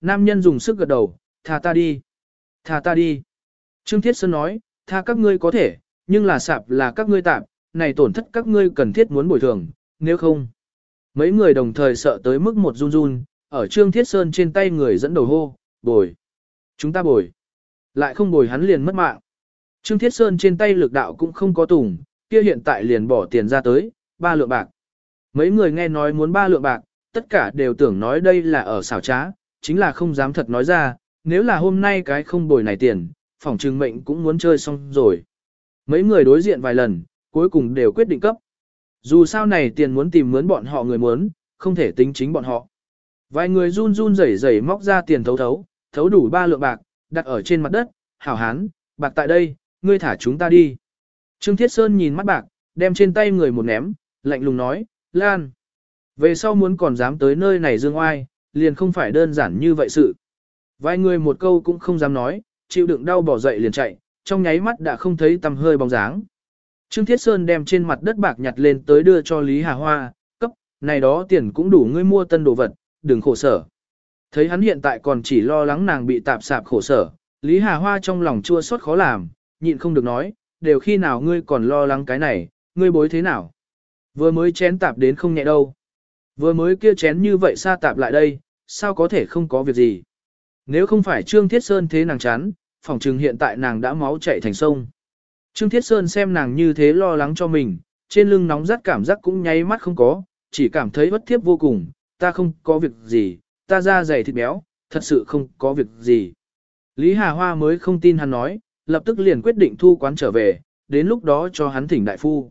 nam nhân dùng sức gật đầu, tha ta đi, tha ta đi. Trương Thiết Sơn nói, tha các ngươi có thể, nhưng là sạp là các ngươi tạp, này tổn thất các ngươi cần thiết muốn bồi thường, nếu không. Mấy người đồng thời sợ tới mức một run run, ở Trương Thiết Sơn trên tay người dẫn đầu hô, bồi. Chúng ta bồi. Lại không bồi hắn liền mất mạng. Trương Thiết Sơn trên tay lực đạo cũng không có tùng, kia hiện tại liền bỏ tiền ra tới, ba lượng bạc. Mấy người nghe nói muốn ba lượng bạc, tất cả đều tưởng nói đây là ở xảo trá, chính là không dám thật nói ra, nếu là hôm nay cái không bồi này tiền, phòng trừng mệnh cũng muốn chơi xong rồi. Mấy người đối diện vài lần, cuối cùng đều quyết định cấp. Dù sao này tiền muốn tìm mướn bọn họ người muốn, không thể tính chính bọn họ. Vài người run run rẩy rẩy móc ra tiền thấu thấu, thấu đủ ba lượng bạc, đặt ở trên mặt đất, hảo hán, bạc tại đây, ngươi thả chúng ta đi. Trương Thiết Sơn nhìn mắt bạc, đem trên tay người một ném, lạnh lùng nói, Lan. Về sau muốn còn dám tới nơi này dương oai, liền không phải đơn giản như vậy sự. Vài người một câu cũng không dám nói, chịu đựng đau bỏ dậy liền chạy, trong nháy mắt đã không thấy tầm hơi bóng dáng. Trương Thiết Sơn đem trên mặt đất bạc nhặt lên tới đưa cho Lý Hà Hoa, cấp, này đó tiền cũng đủ ngươi mua tân đồ vật, đừng khổ sở. Thấy hắn hiện tại còn chỉ lo lắng nàng bị tạp sạp khổ sở, Lý Hà Hoa trong lòng chua xót khó làm, nhịn không được nói, đều khi nào ngươi còn lo lắng cái này, ngươi bối thế nào. Vừa mới chén tạp đến không nhẹ đâu. Vừa mới kia chén như vậy xa tạp lại đây, sao có thể không có việc gì. Nếu không phải Trương Thiết Sơn thế nàng chán, phòng trừng hiện tại nàng đã máu chạy thành sông. Trương Thiết Sơn xem nàng như thế lo lắng cho mình, trên lưng nóng rát cảm giác cũng nháy mắt không có, chỉ cảm thấy bất thiếp vô cùng, ta không có việc gì, ta da dày thịt béo, thật sự không có việc gì. Lý Hà Hoa mới không tin hắn nói, lập tức liền quyết định thu quán trở về, đến lúc đó cho hắn thỉnh đại phu.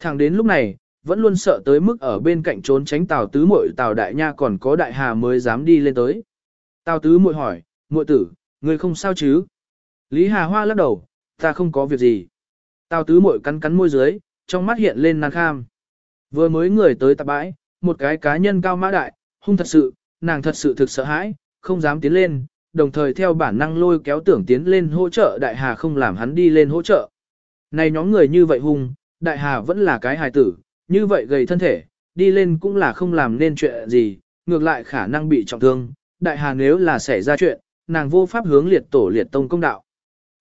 Thẳng đến lúc này, vẫn luôn sợ tới mức ở bên cạnh trốn tránh Tào Tứ Muội Tào Đại Nha còn có Đại Hà mới dám đi lên tới. Tào Tứ Muội hỏi, muội tử, người không sao chứ? Lý Hà Hoa lắc đầu, ta không có việc gì. Tào Tứ Muội cắn cắn môi dưới, trong mắt hiện lên nàng kham. Vừa mới người tới tạp bãi, một cái cá nhân cao mã đại, hung thật sự, nàng thật sự thực sợ hãi, không dám tiến lên, đồng thời theo bản năng lôi kéo tưởng tiến lên hỗ trợ đại hà không làm hắn đi lên hỗ trợ. Này nhóm người như vậy hung, đại hà vẫn là cái hài tử, như vậy gầy thân thể, đi lên cũng là không làm nên chuyện gì, ngược lại khả năng bị trọng thương, đại hà nếu là xảy ra chuyện, nàng vô pháp hướng liệt tổ liệt tông công đạo.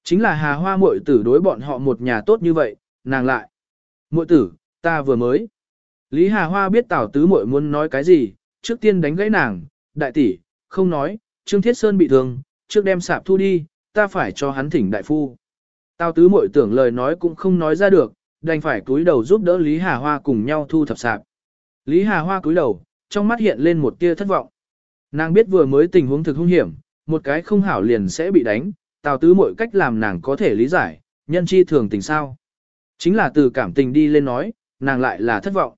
Chính là hà hoa muội tử đối bọn họ một nhà tốt như vậy, nàng lại. Muội tử, ta vừa mới. Lý Hà Hoa biết Tào Tứ muội muốn nói cái gì, trước tiên đánh gãy nàng, đại tỷ, không nói, Trương Thiết Sơn bị thương, trước đem sạp thu đi, ta phải cho hắn thỉnh đại phu. Tào Tứ muội tưởng lời nói cũng không nói ra được, đành phải cúi đầu giúp đỡ Lý Hà Hoa cùng nhau thu thập sạp. Lý Hà Hoa cúi đầu, trong mắt hiện lên một tia thất vọng. Nàng biết vừa mới tình huống thực hung hiểm, một cái không hảo liền sẽ bị đánh, Tào Tứ mọi cách làm nàng có thể lý giải, nhân chi thường tình sao. Chính là từ cảm tình đi lên nói, nàng lại là thất vọng.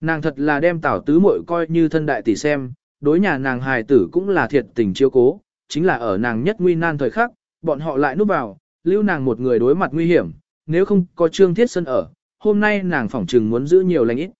Nàng thật là đem Tào Tứ muội coi như thân đại tỷ xem, đối nhà nàng hài tử cũng là thiệt tình chiếu cố, chính là ở nàng nhất nguy nan thời khắc, bọn họ lại núp vào, lưu nàng một người đối mặt nguy hiểm, nếu không có Trương Thiết sơn ở, hôm nay nàng phỏng trừng muốn giữ nhiều lành ít.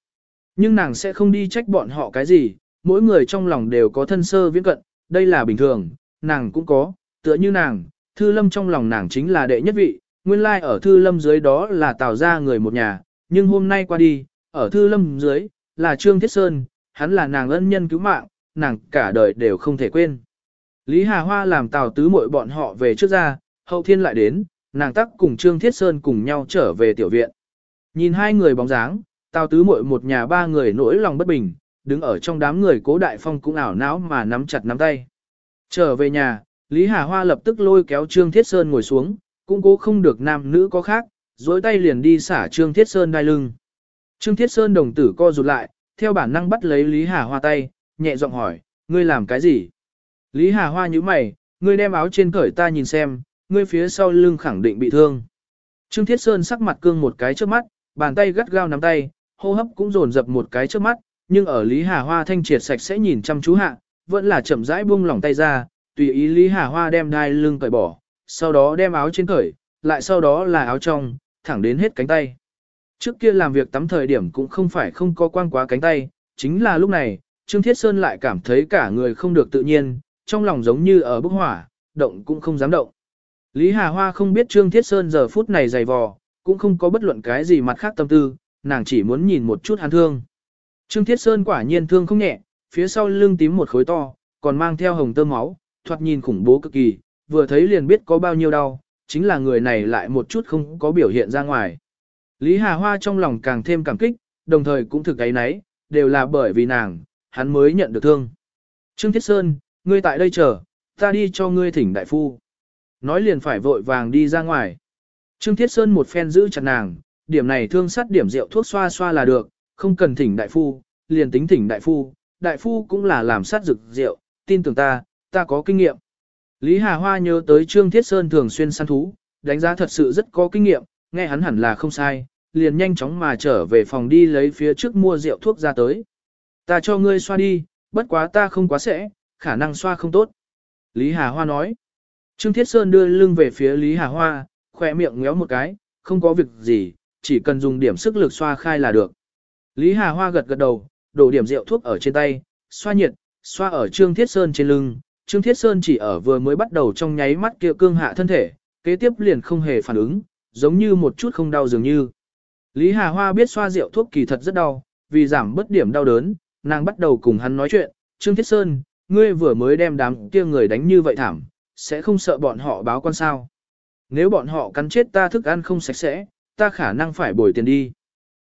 Nhưng nàng sẽ không đi trách bọn họ cái gì, mỗi người trong lòng đều có thân sơ viễn cận, đây là bình thường, nàng cũng có, tựa như nàng, Thư Lâm trong lòng nàng chính là đệ nhất vị, nguyên lai like ở Thư Lâm dưới đó là tạo ra người một nhà, nhưng hôm nay qua đi, ở Thư Lâm dưới, là Trương Thiết Sơn, hắn là nàng ân nhân cứu mạng, nàng cả đời đều không thể quên. Lý Hà Hoa làm Tào Tứ muội bọn họ về trước ra, hậu thiên lại đến, nàng tắc cùng Trương Thiết Sơn cùng nhau trở về tiểu viện. Nhìn hai người bóng dáng, Tào Tứ muội một nhà ba người nỗi lòng bất bình, đứng ở trong đám người cố đại phong cũng ảo não mà nắm chặt nắm tay. Trở về nhà, Lý Hà Hoa lập tức lôi kéo Trương Thiết Sơn ngồi xuống, cũng cố không được nam nữ có khác, dối tay liền đi xả Trương Thiết Sơn đai lưng. Trương Thiết Sơn đồng tử co rụt lại, theo bản năng bắt lấy Lý Hà Hoa tay, nhẹ giọng hỏi, ngươi làm cái gì? Lý Hà Hoa nhíu mày, ngươi đem áo trên cởi ta nhìn xem, ngươi phía sau lưng khẳng định bị thương. Trương Thiết Sơn sắc mặt cương một cái trước mắt, bàn tay gắt gao nắm tay, hô hấp cũng dồn dập một cái trước mắt, nhưng ở Lý Hà Hoa thanh triệt sạch sẽ nhìn chăm chú hạ, vẫn là chậm rãi buông lỏng tay ra, tùy ý Lý Hà Hoa đem đai lưng cởi bỏ, sau đó đem áo trên cởi, lại sau đó là áo trong, thẳng đến hết cánh tay. Trước kia làm việc tắm thời điểm cũng không phải không có quang quá cánh tay, chính là lúc này, Trương Thiết Sơn lại cảm thấy cả người không được tự nhiên, trong lòng giống như ở bức hỏa, động cũng không dám động. Lý Hà Hoa không biết Trương Thiết Sơn giờ phút này dày vò, cũng không có bất luận cái gì mặt khác tâm tư, nàng chỉ muốn nhìn một chút hắn thương. Trương Thiết Sơn quả nhiên thương không nhẹ, phía sau lưng tím một khối to, còn mang theo hồng tơ máu, thoạt nhìn khủng bố cực kỳ, vừa thấy liền biết có bao nhiêu đau, chính là người này lại một chút không có biểu hiện ra ngoài. Lý Hà Hoa trong lòng càng thêm cảm kích, đồng thời cũng thực ấy nấy, đều là bởi vì nàng, hắn mới nhận được thương. Trương Thiết Sơn, ngươi tại đây chờ, ta đi cho ngươi thỉnh đại phu. Nói liền phải vội vàng đi ra ngoài. Trương Thiết Sơn một phen giữ chặt nàng, điểm này thương sắt điểm rượu thuốc xoa xoa là được, không cần thỉnh đại phu, liền tính thỉnh đại phu, đại phu cũng là làm sát dược rượu, tin tưởng ta, ta có kinh nghiệm. Lý Hà Hoa nhớ tới Trương Thiết Sơn thường xuyên săn thú, đánh giá thật sự rất có kinh nghiệm, nghe hắn hẳn là không sai, liền nhanh chóng mà trở về phòng đi lấy phía trước mua rượu thuốc ra tới. Ta cho ngươi xoa đi, bất quá ta không quá sẽ, khả năng xoa không tốt. Lý Hà Hoa nói. Trương Thiết Sơn đưa lưng về phía Lý Hà Hoa, khỏe miệng ngéo một cái, không có việc gì, chỉ cần dùng điểm sức lực xoa khai là được. Lý Hà Hoa gật gật đầu, đổ điểm rượu thuốc ở trên tay, xoa nhiệt, xoa ở Trương Thiết Sơn trên lưng. Trương Thiết Sơn chỉ ở vừa mới bắt đầu trong nháy mắt kia cương hạ thân thể, kế tiếp liền không hề phản ứng, giống như một chút không đau dường như. Lý Hà Hoa biết xoa rượu thuốc kỳ thật rất đau, vì giảm bất điểm đau đớn, nàng bắt đầu cùng hắn nói chuyện, Trương Thiết Sơn, ngươi vừa mới đem đám kia người đánh như vậy thảm, sẽ không sợ bọn họ báo quan sao. Nếu bọn họ cắn chết ta thức ăn không sạch sẽ, ta khả năng phải bồi tiền đi.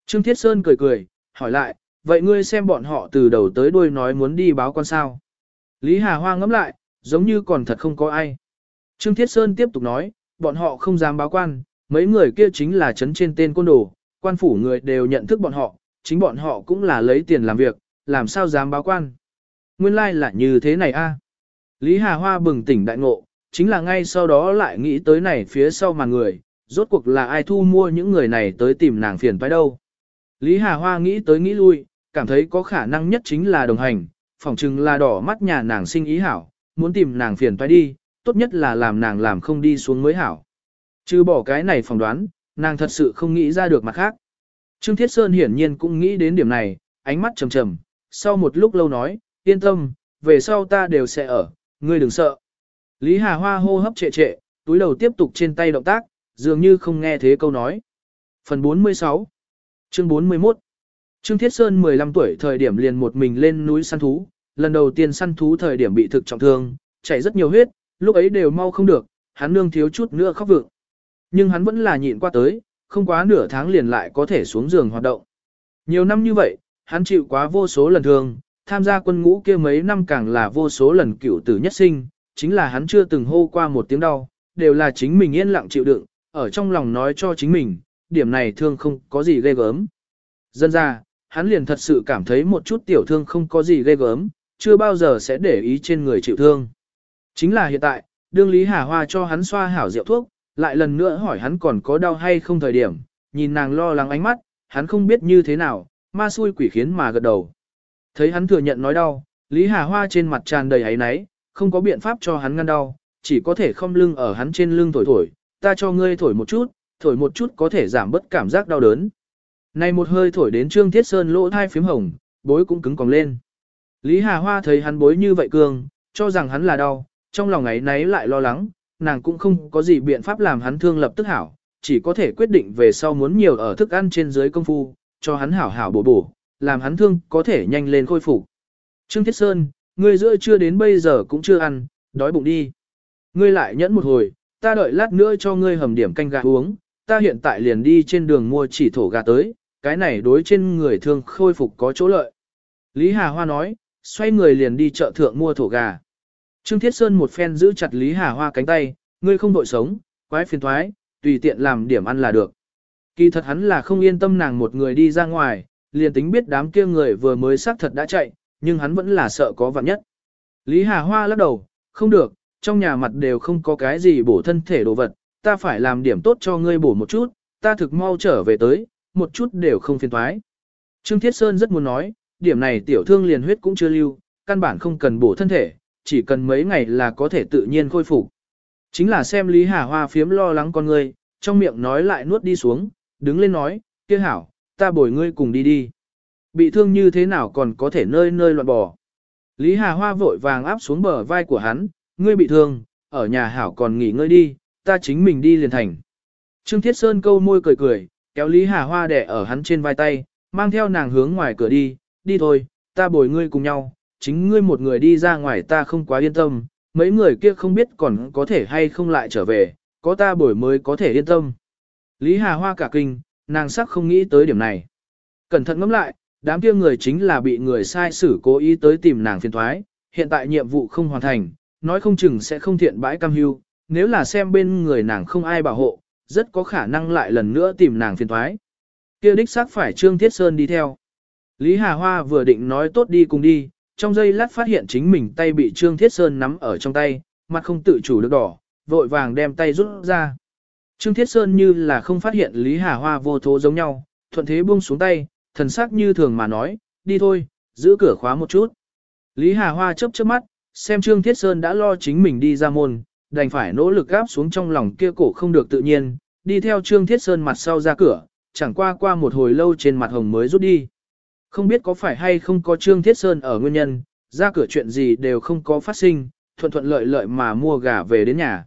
Trương Thiết Sơn cười cười, hỏi lại, vậy ngươi xem bọn họ từ đầu tới đuôi nói muốn đi báo quan sao. Lý Hà Hoa ngẫm lại, giống như còn thật không có ai. Trương Thiết Sơn tiếp tục nói, bọn họ không dám báo quan, mấy người kia chính là chấn trên tên côn đồ, quan phủ người đều nhận thức bọn họ, chính bọn họ cũng là lấy tiền làm việc, làm sao dám báo quan. Nguyên lai like là như thế này a. Lý Hà Hoa bừng tỉnh đại ngộ, chính là ngay sau đó lại nghĩ tới này phía sau mà người, rốt cuộc là ai thu mua những người này tới tìm nàng phiền phải đâu. Lý Hà Hoa nghĩ tới nghĩ lui, cảm thấy có khả năng nhất chính là đồng hành, phỏng chừng là đỏ mắt nhà nàng sinh ý hảo, muốn tìm nàng phiền phải đi, tốt nhất là làm nàng làm không đi xuống mới hảo. Chứ bỏ cái này phỏng đoán, nàng thật sự không nghĩ ra được mặt khác. Trương Thiết Sơn hiển nhiên cũng nghĩ đến điểm này, ánh mắt trầm trầm, sau một lúc lâu nói, yên tâm, về sau ta đều sẽ ở, ngươi đừng sợ. Lý Hà Hoa hô hấp trệ trệ, túi đầu tiếp tục trên tay động tác, dường như không nghe thế câu nói. Phần 46 Chương 41 Trương Thiết Sơn 15 tuổi thời điểm liền một mình lên núi săn thú, lần đầu tiên săn thú thời điểm bị thực trọng thương, chảy rất nhiều huyết, lúc ấy đều mau không được, hắn nương thiếu chút nữa khóc vượng. Nhưng hắn vẫn là nhịn qua tới, không quá nửa tháng liền lại có thể xuống giường hoạt động. Nhiều năm như vậy, hắn chịu quá vô số lần thương, tham gia quân ngũ kia mấy năm càng là vô số lần cựu tử nhất sinh, chính là hắn chưa từng hô qua một tiếng đau, đều là chính mình yên lặng chịu đựng, ở trong lòng nói cho chính mình, điểm này thương không có gì ghê gớm. Dân ra, hắn liền thật sự cảm thấy một chút tiểu thương không có gì ghê gớm, chưa bao giờ sẽ để ý trên người chịu thương. Chính là hiện tại, đương Lý Hà Hoa cho hắn xoa hảo rượu thuốc, lại lần nữa hỏi hắn còn có đau hay không thời điểm, nhìn nàng lo lắng ánh mắt, hắn không biết như thế nào, ma xui quỷ khiến mà gật đầu. Thấy hắn thừa nhận nói đau, Lý Hà Hoa trên mặt tràn đầy áy náy, không có biện pháp cho hắn ngăn đau, chỉ có thể không lưng ở hắn trên lưng thổi thổi, ta cho ngươi thổi một chút, thổi một chút có thể giảm bớt cảm giác đau đớn. Này một hơi thổi đến Trương Thiết Sơn lỗ thai phím hồng, bối cũng cứng còng lên. Lý Hà Hoa thấy hắn bối như vậy cường, cho rằng hắn là đau, trong lòng ấy náy lại lo lắng, nàng cũng không có gì biện pháp làm hắn thương lập tức hảo, chỉ có thể quyết định về sau muốn nhiều ở thức ăn trên dưới công phu, cho hắn hảo hảo bổ bổ, làm hắn thương có thể nhanh lên khôi phục. Trương Thiết Sơn, ngươi giữa chưa đến bây giờ cũng chưa ăn, đói bụng đi. Ngươi lại nhẫn một hồi, ta đợi lát nữa cho ngươi hầm điểm canh gà uống, ta hiện tại liền đi trên đường mua chỉ thổ gà tới, cái này đối trên người thương khôi phục có chỗ lợi. Lý Hà Hoa nói, xoay người liền đi chợ thượng mua thổ gà. Trương Thiết Sơn một phen giữ chặt Lý Hà Hoa cánh tay, ngươi không đội sống, quái phiền thoái, tùy tiện làm điểm ăn là được. Kỳ thật hắn là không yên tâm nàng một người đi ra ngoài, liền tính biết đám kia người vừa mới xác thật đã chạy, nhưng hắn vẫn là sợ có vạn nhất. Lý Hà Hoa lắc đầu, không được, trong nhà mặt đều không có cái gì bổ thân thể đồ vật, ta phải làm điểm tốt cho ngươi bổ một chút, ta thực mau trở về tới, một chút đều không phiền thoái. Trương Thiết Sơn rất muốn nói, điểm này tiểu thương liền huyết cũng chưa lưu, căn bản không cần bổ thân thể, chỉ cần mấy ngày là có thể tự nhiên khôi phục. Chính là xem Lý Hà Hoa phiếm lo lắng con ngươi, trong miệng nói lại nuốt đi xuống, đứng lên nói, kia hảo, ta bồi ngươi cùng đi đi. Bị thương như thế nào còn có thể nơi nơi loạn bỏ. Lý Hà Hoa vội vàng áp xuống bờ vai của hắn, ngươi bị thương, ở nhà hảo còn nghỉ ngơi đi, ta chính mình đi liền thành. Trương Thiết Sơn câu môi cười cười, kéo Lý Hà Hoa đẻ ở hắn trên vai tay, mang theo nàng hướng ngoài cửa đi, đi thôi, ta bồi ngươi cùng nhau, chính ngươi một người đi ra ngoài ta không quá yên tâm, mấy người kia không biết còn có thể hay không lại trở về, có ta bồi mới có thể yên tâm. Lý Hà Hoa cả kinh, nàng sắc không nghĩ tới điểm này. Cẩn thận ngẫm lại, đám kia người chính là bị người sai xử cố ý tới tìm nàng phiền thoái, hiện tại nhiệm vụ không hoàn thành, nói không chừng sẽ không thiện bãi cam hưu, nếu là xem bên người nàng không ai bảo hộ, rất có khả năng lại lần nữa tìm nàng phiền thoái. Kia đích xác phải Trương Thiết Sơn đi theo. Lý Hà Hoa vừa định nói tốt đi cùng đi, trong giây lát phát hiện chính mình tay bị Trương Thiết Sơn nắm ở trong tay, mặt không tự chủ được đỏ, vội vàng đem tay rút ra. Trương Thiết Sơn như là không phát hiện Lý Hà Hoa vô thố giống nhau, thuận thế buông xuống tay, thần sắc như thường mà nói, đi thôi, giữ cửa khóa một chút. Lý Hà Hoa chớp chớp mắt, xem Trương Thiết Sơn đã lo chính mình đi ra môn, đành phải nỗ lực gáp xuống trong lòng kia cổ không được tự nhiên, đi theo Trương Thiết Sơn mặt sau ra cửa, chẳng qua qua một hồi lâu trên mặt hồng mới rút đi. Không biết có phải hay không có Trương Thiết Sơn ở nguyên nhân, ra cửa chuyện gì đều không có phát sinh, thuận thuận lợi lợi mà mua gà về đến nhà.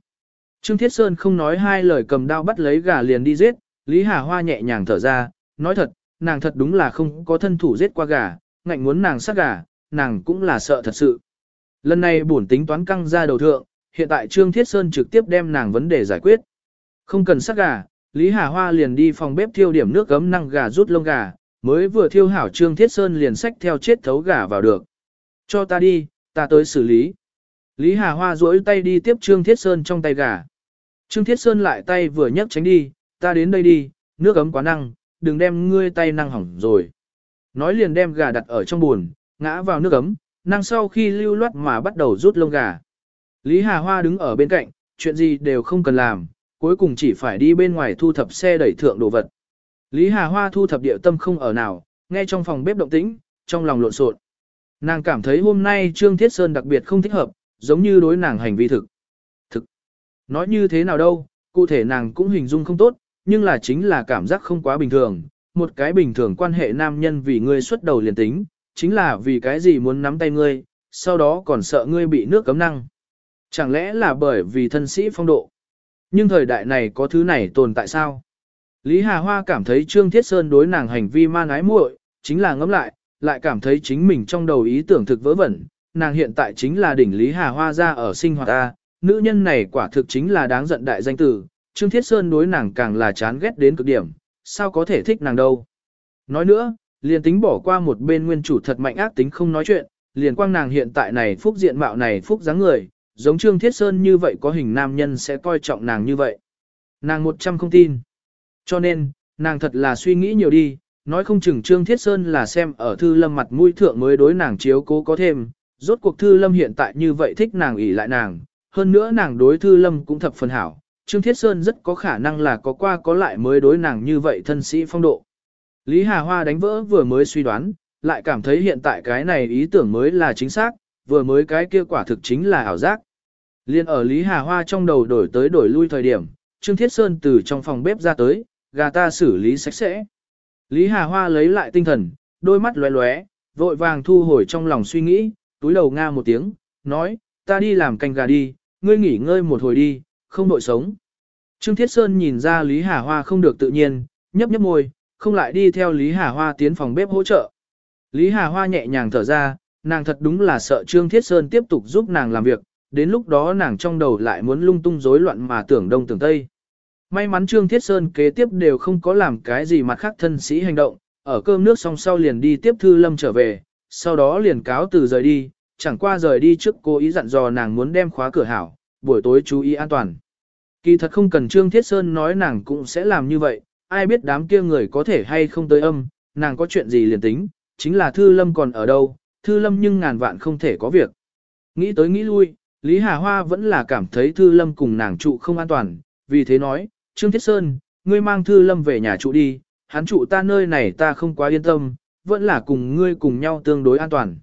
Trương Thiết Sơn không nói hai lời cầm đao bắt lấy gà liền đi giết, Lý Hà Hoa nhẹ nhàng thở ra, nói thật, nàng thật đúng là không có thân thủ giết qua gà, ngạnh muốn nàng sát gà, nàng cũng là sợ thật sự. Lần này bổn tính toán căng ra đầu thượng, hiện tại Trương Thiết Sơn trực tiếp đem nàng vấn đề giải quyết. Không cần sát gà, Lý Hà Hoa liền đi phòng bếp thiêu điểm nước gấm năng gà rút lông gà, mới vừa thiêu hảo Trương Thiết Sơn liền xách theo chết thấu gà vào được. Cho ta đi, ta tới xử lý. Lý Hà Hoa duỗi tay đi tiếp Trương Thiết Sơn trong tay gà. Trương Thiết Sơn lại tay vừa nhấc tránh đi, ta đến đây đi, nước ấm quá năng, đừng đem ngươi tay năng hỏng rồi. Nói liền đem gà đặt ở trong buồn, ngã vào nước ấm, năng sau khi lưu loát mà bắt đầu rút lông gà. Lý Hà Hoa đứng ở bên cạnh, chuyện gì đều không cần làm, cuối cùng chỉ phải đi bên ngoài thu thập xe đẩy thượng đồ vật. Lý Hà Hoa thu thập địa tâm không ở nào, nghe trong phòng bếp động tĩnh, trong lòng lộn xộn. Nàng cảm thấy hôm nay Trương Thiết Sơn đặc biệt không thích hợp, giống như đối nàng hành vi thực. Thực. Nói như thế nào đâu, cụ thể nàng cũng hình dung không tốt, nhưng là chính là cảm giác không quá bình thường. Một cái bình thường quan hệ nam nhân vì ngươi xuất đầu liền tính, chính là vì cái gì muốn nắm tay ngươi, sau đó còn sợ ngươi bị nước cấm năng. Chẳng lẽ là bởi vì thân sĩ phong độ? Nhưng thời đại này có thứ này tồn tại sao? Lý Hà Hoa cảm thấy Trương Thiết Sơn đối nàng hành vi man ái muội, chính là ngẫm lại, lại cảm thấy chính mình trong đầu ý tưởng thực vớ vẩn. Nàng hiện tại chính là đỉnh Lý Hà Hoa ra ở sinh hoạt A, nữ nhân này quả thực chính là đáng giận đại danh tử. Trương Thiết Sơn đối nàng càng là chán ghét đến cực điểm, sao có thể thích nàng đâu. Nói nữa, liền tính bỏ qua một bên nguyên chủ thật mạnh ác tính không nói chuyện, liền quang nàng hiện tại này phúc diện mạo này phúc dáng người, giống Trương Thiết Sơn như vậy có hình nam nhân sẽ coi trọng nàng như vậy. Nàng một trăm không tin. Cho nên, nàng thật là suy nghĩ nhiều đi, nói không chừng Trương Thiết Sơn là xem ở Thư Lâm mặt mũi thượng mới đối nàng chiếu cố có thêm, rốt cuộc Thư Lâm hiện tại như vậy thích nàng ỷ lại nàng, hơn nữa nàng đối Thư Lâm cũng thập phần hảo, Trương Thiết Sơn rất có khả năng là có qua có lại mới đối nàng như vậy thân sĩ phong độ. Lý Hà Hoa đánh vỡ vừa mới suy đoán, lại cảm thấy hiện tại cái này ý tưởng mới là chính xác, vừa mới cái kia quả thực chính là ảo giác. Liên ở Lý Hà Hoa trong đầu đổi tới đổi lui thời điểm, Trương Thiết Sơn từ trong phòng bếp ra tới, gà ta xử lý sạch sẽ. Lý Hà Hoa lấy lại tinh thần, đôi mắt lóe lóe, vội vàng thu hồi trong lòng suy nghĩ, túi đầu nga một tiếng, nói, ta đi làm canh gà đi, ngươi nghỉ ngơi một hồi đi, không nội sống. Trương Thiết Sơn nhìn ra Lý Hà Hoa không được tự nhiên, nhấp nhấp môi, không lại đi theo Lý Hà Hoa tiến phòng bếp hỗ trợ. Lý Hà Hoa nhẹ nhàng thở ra, nàng thật đúng là sợ Trương Thiết Sơn tiếp tục giúp nàng làm việc, đến lúc đó nàng trong đầu lại muốn lung tung rối loạn mà tưởng đông tưởng tây. May mắn Trương Thiết Sơn kế tiếp đều không có làm cái gì mặt khác thân sĩ hành động, ở cơm nước xong sau liền đi tiếp Thư Lâm trở về, sau đó liền cáo từ rời đi, chẳng qua rời đi trước cô ý dặn dò nàng muốn đem khóa cửa hảo, buổi tối chú ý an toàn. Kỳ thật không cần Trương Thiết Sơn nói nàng cũng sẽ làm như vậy, ai biết đám kia người có thể hay không tới âm, nàng có chuyện gì liền tính, chính là Thư Lâm còn ở đâu, Thư Lâm nhưng ngàn vạn không thể có việc. Nghĩ tới nghĩ lui, Lý Hà Hoa vẫn là cảm thấy Thư Lâm cùng nàng trụ không an toàn, vì thế nói, Trương Thiết Sơn, ngươi mang Thư Lâm về nhà trụ đi, hắn trụ ta nơi này ta không quá yên tâm, vẫn là cùng ngươi cùng nhau tương đối an toàn.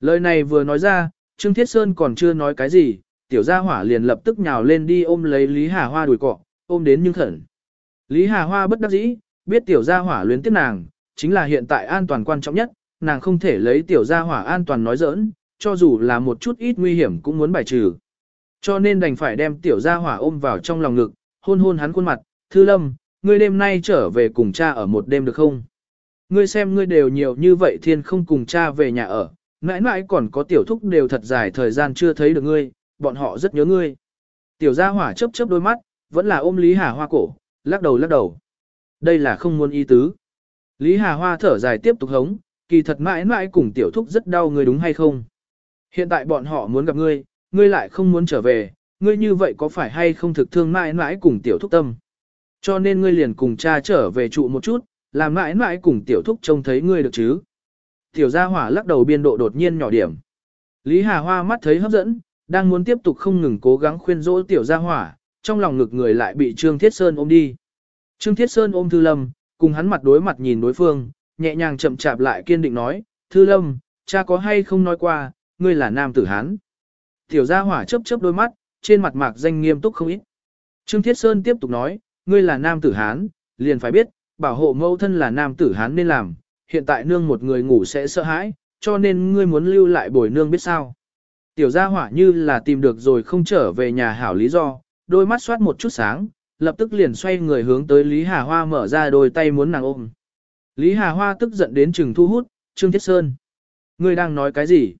Lời này vừa nói ra, Trương Thiết Sơn còn chưa nói cái gì, tiểu gia hỏa liền lập tức nhào lên đi ôm lấy Lý Hà Hoa đùi cọ, ôm đến nhưng khẩn. Lý Hà Hoa bất đắc dĩ, biết tiểu gia hỏa luyến tiếc nàng, chính là hiện tại an toàn quan trọng nhất, nàng không thể lấy tiểu gia hỏa an toàn nói giỡn, cho dù là một chút ít nguy hiểm cũng muốn bài trừ. Cho nên đành phải đem tiểu gia hỏa ôm vào trong lòng ngực, hôn hôn hắn khuôn mặt, Thư Lâm, ngươi đêm nay trở về cùng cha ở một đêm được không? Ngươi xem ngươi đều nhiều như vậy thiên không cùng cha về nhà ở, mãi mãi còn có tiểu thúc đều thật dài thời gian chưa thấy được ngươi, bọn họ rất nhớ ngươi. Tiểu gia hỏa chớp chớp đôi mắt, vẫn là ôm Lý Hà Hoa cổ, lắc đầu lắc đầu. Đây là không muốn ý tứ. Lý Hà Hoa thở dài tiếp tục hống, kỳ thật mãi mãi cùng tiểu thúc rất đau người đúng hay không? Hiện tại bọn họ muốn gặp ngươi, ngươi lại không muốn trở về, ngươi như vậy có phải hay không thực thương mãi mãi cùng tiểu thúc tâm? Cho nên ngươi liền cùng cha trở về trụ một chút, làm mãi mãi cùng tiểu thúc trông thấy ngươi được chứ? Tiểu gia hỏa lắc đầu biên độ đột nhiên nhỏ điểm. Lý Hà Hoa mắt thấy hấp dẫn, đang muốn tiếp tục không ngừng cố gắng khuyên dỗ tiểu gia hỏa, trong lòng ngực người lại bị Trương Thiết Sơn ôm đi. Trương Thiết Sơn ôm Thư Lâm, cùng hắn mặt đối mặt nhìn đối phương, nhẹ nhàng chậm chạp lại kiên định nói, Thư Lâm, cha có hay không nói qua, ngươi là nam tử Hán. Tiểu gia hỏa chớp chớp đôi mắt, trên mặt mạc danh nghiêm túc không ít. Trương Thiết Sơn tiếp tục nói, ngươi là nam tử Hán, liền phải biết, bảo hộ mẫu thân là nam tử Hán nên làm, hiện tại nương một người ngủ sẽ sợ hãi, cho nên ngươi muốn lưu lại bồi nương biết sao. Tiểu gia hỏa như là tìm được rồi không trở về nhà hảo lý do, đôi mắt soát một chút sáng, lập tức liền xoay người hướng tới Lý Hà Hoa mở ra đôi tay muốn nàng ôm. Lý Hà Hoa tức giận đến chừng thu hút, Trương Thiết Sơn. Ngươi đang nói cái gì?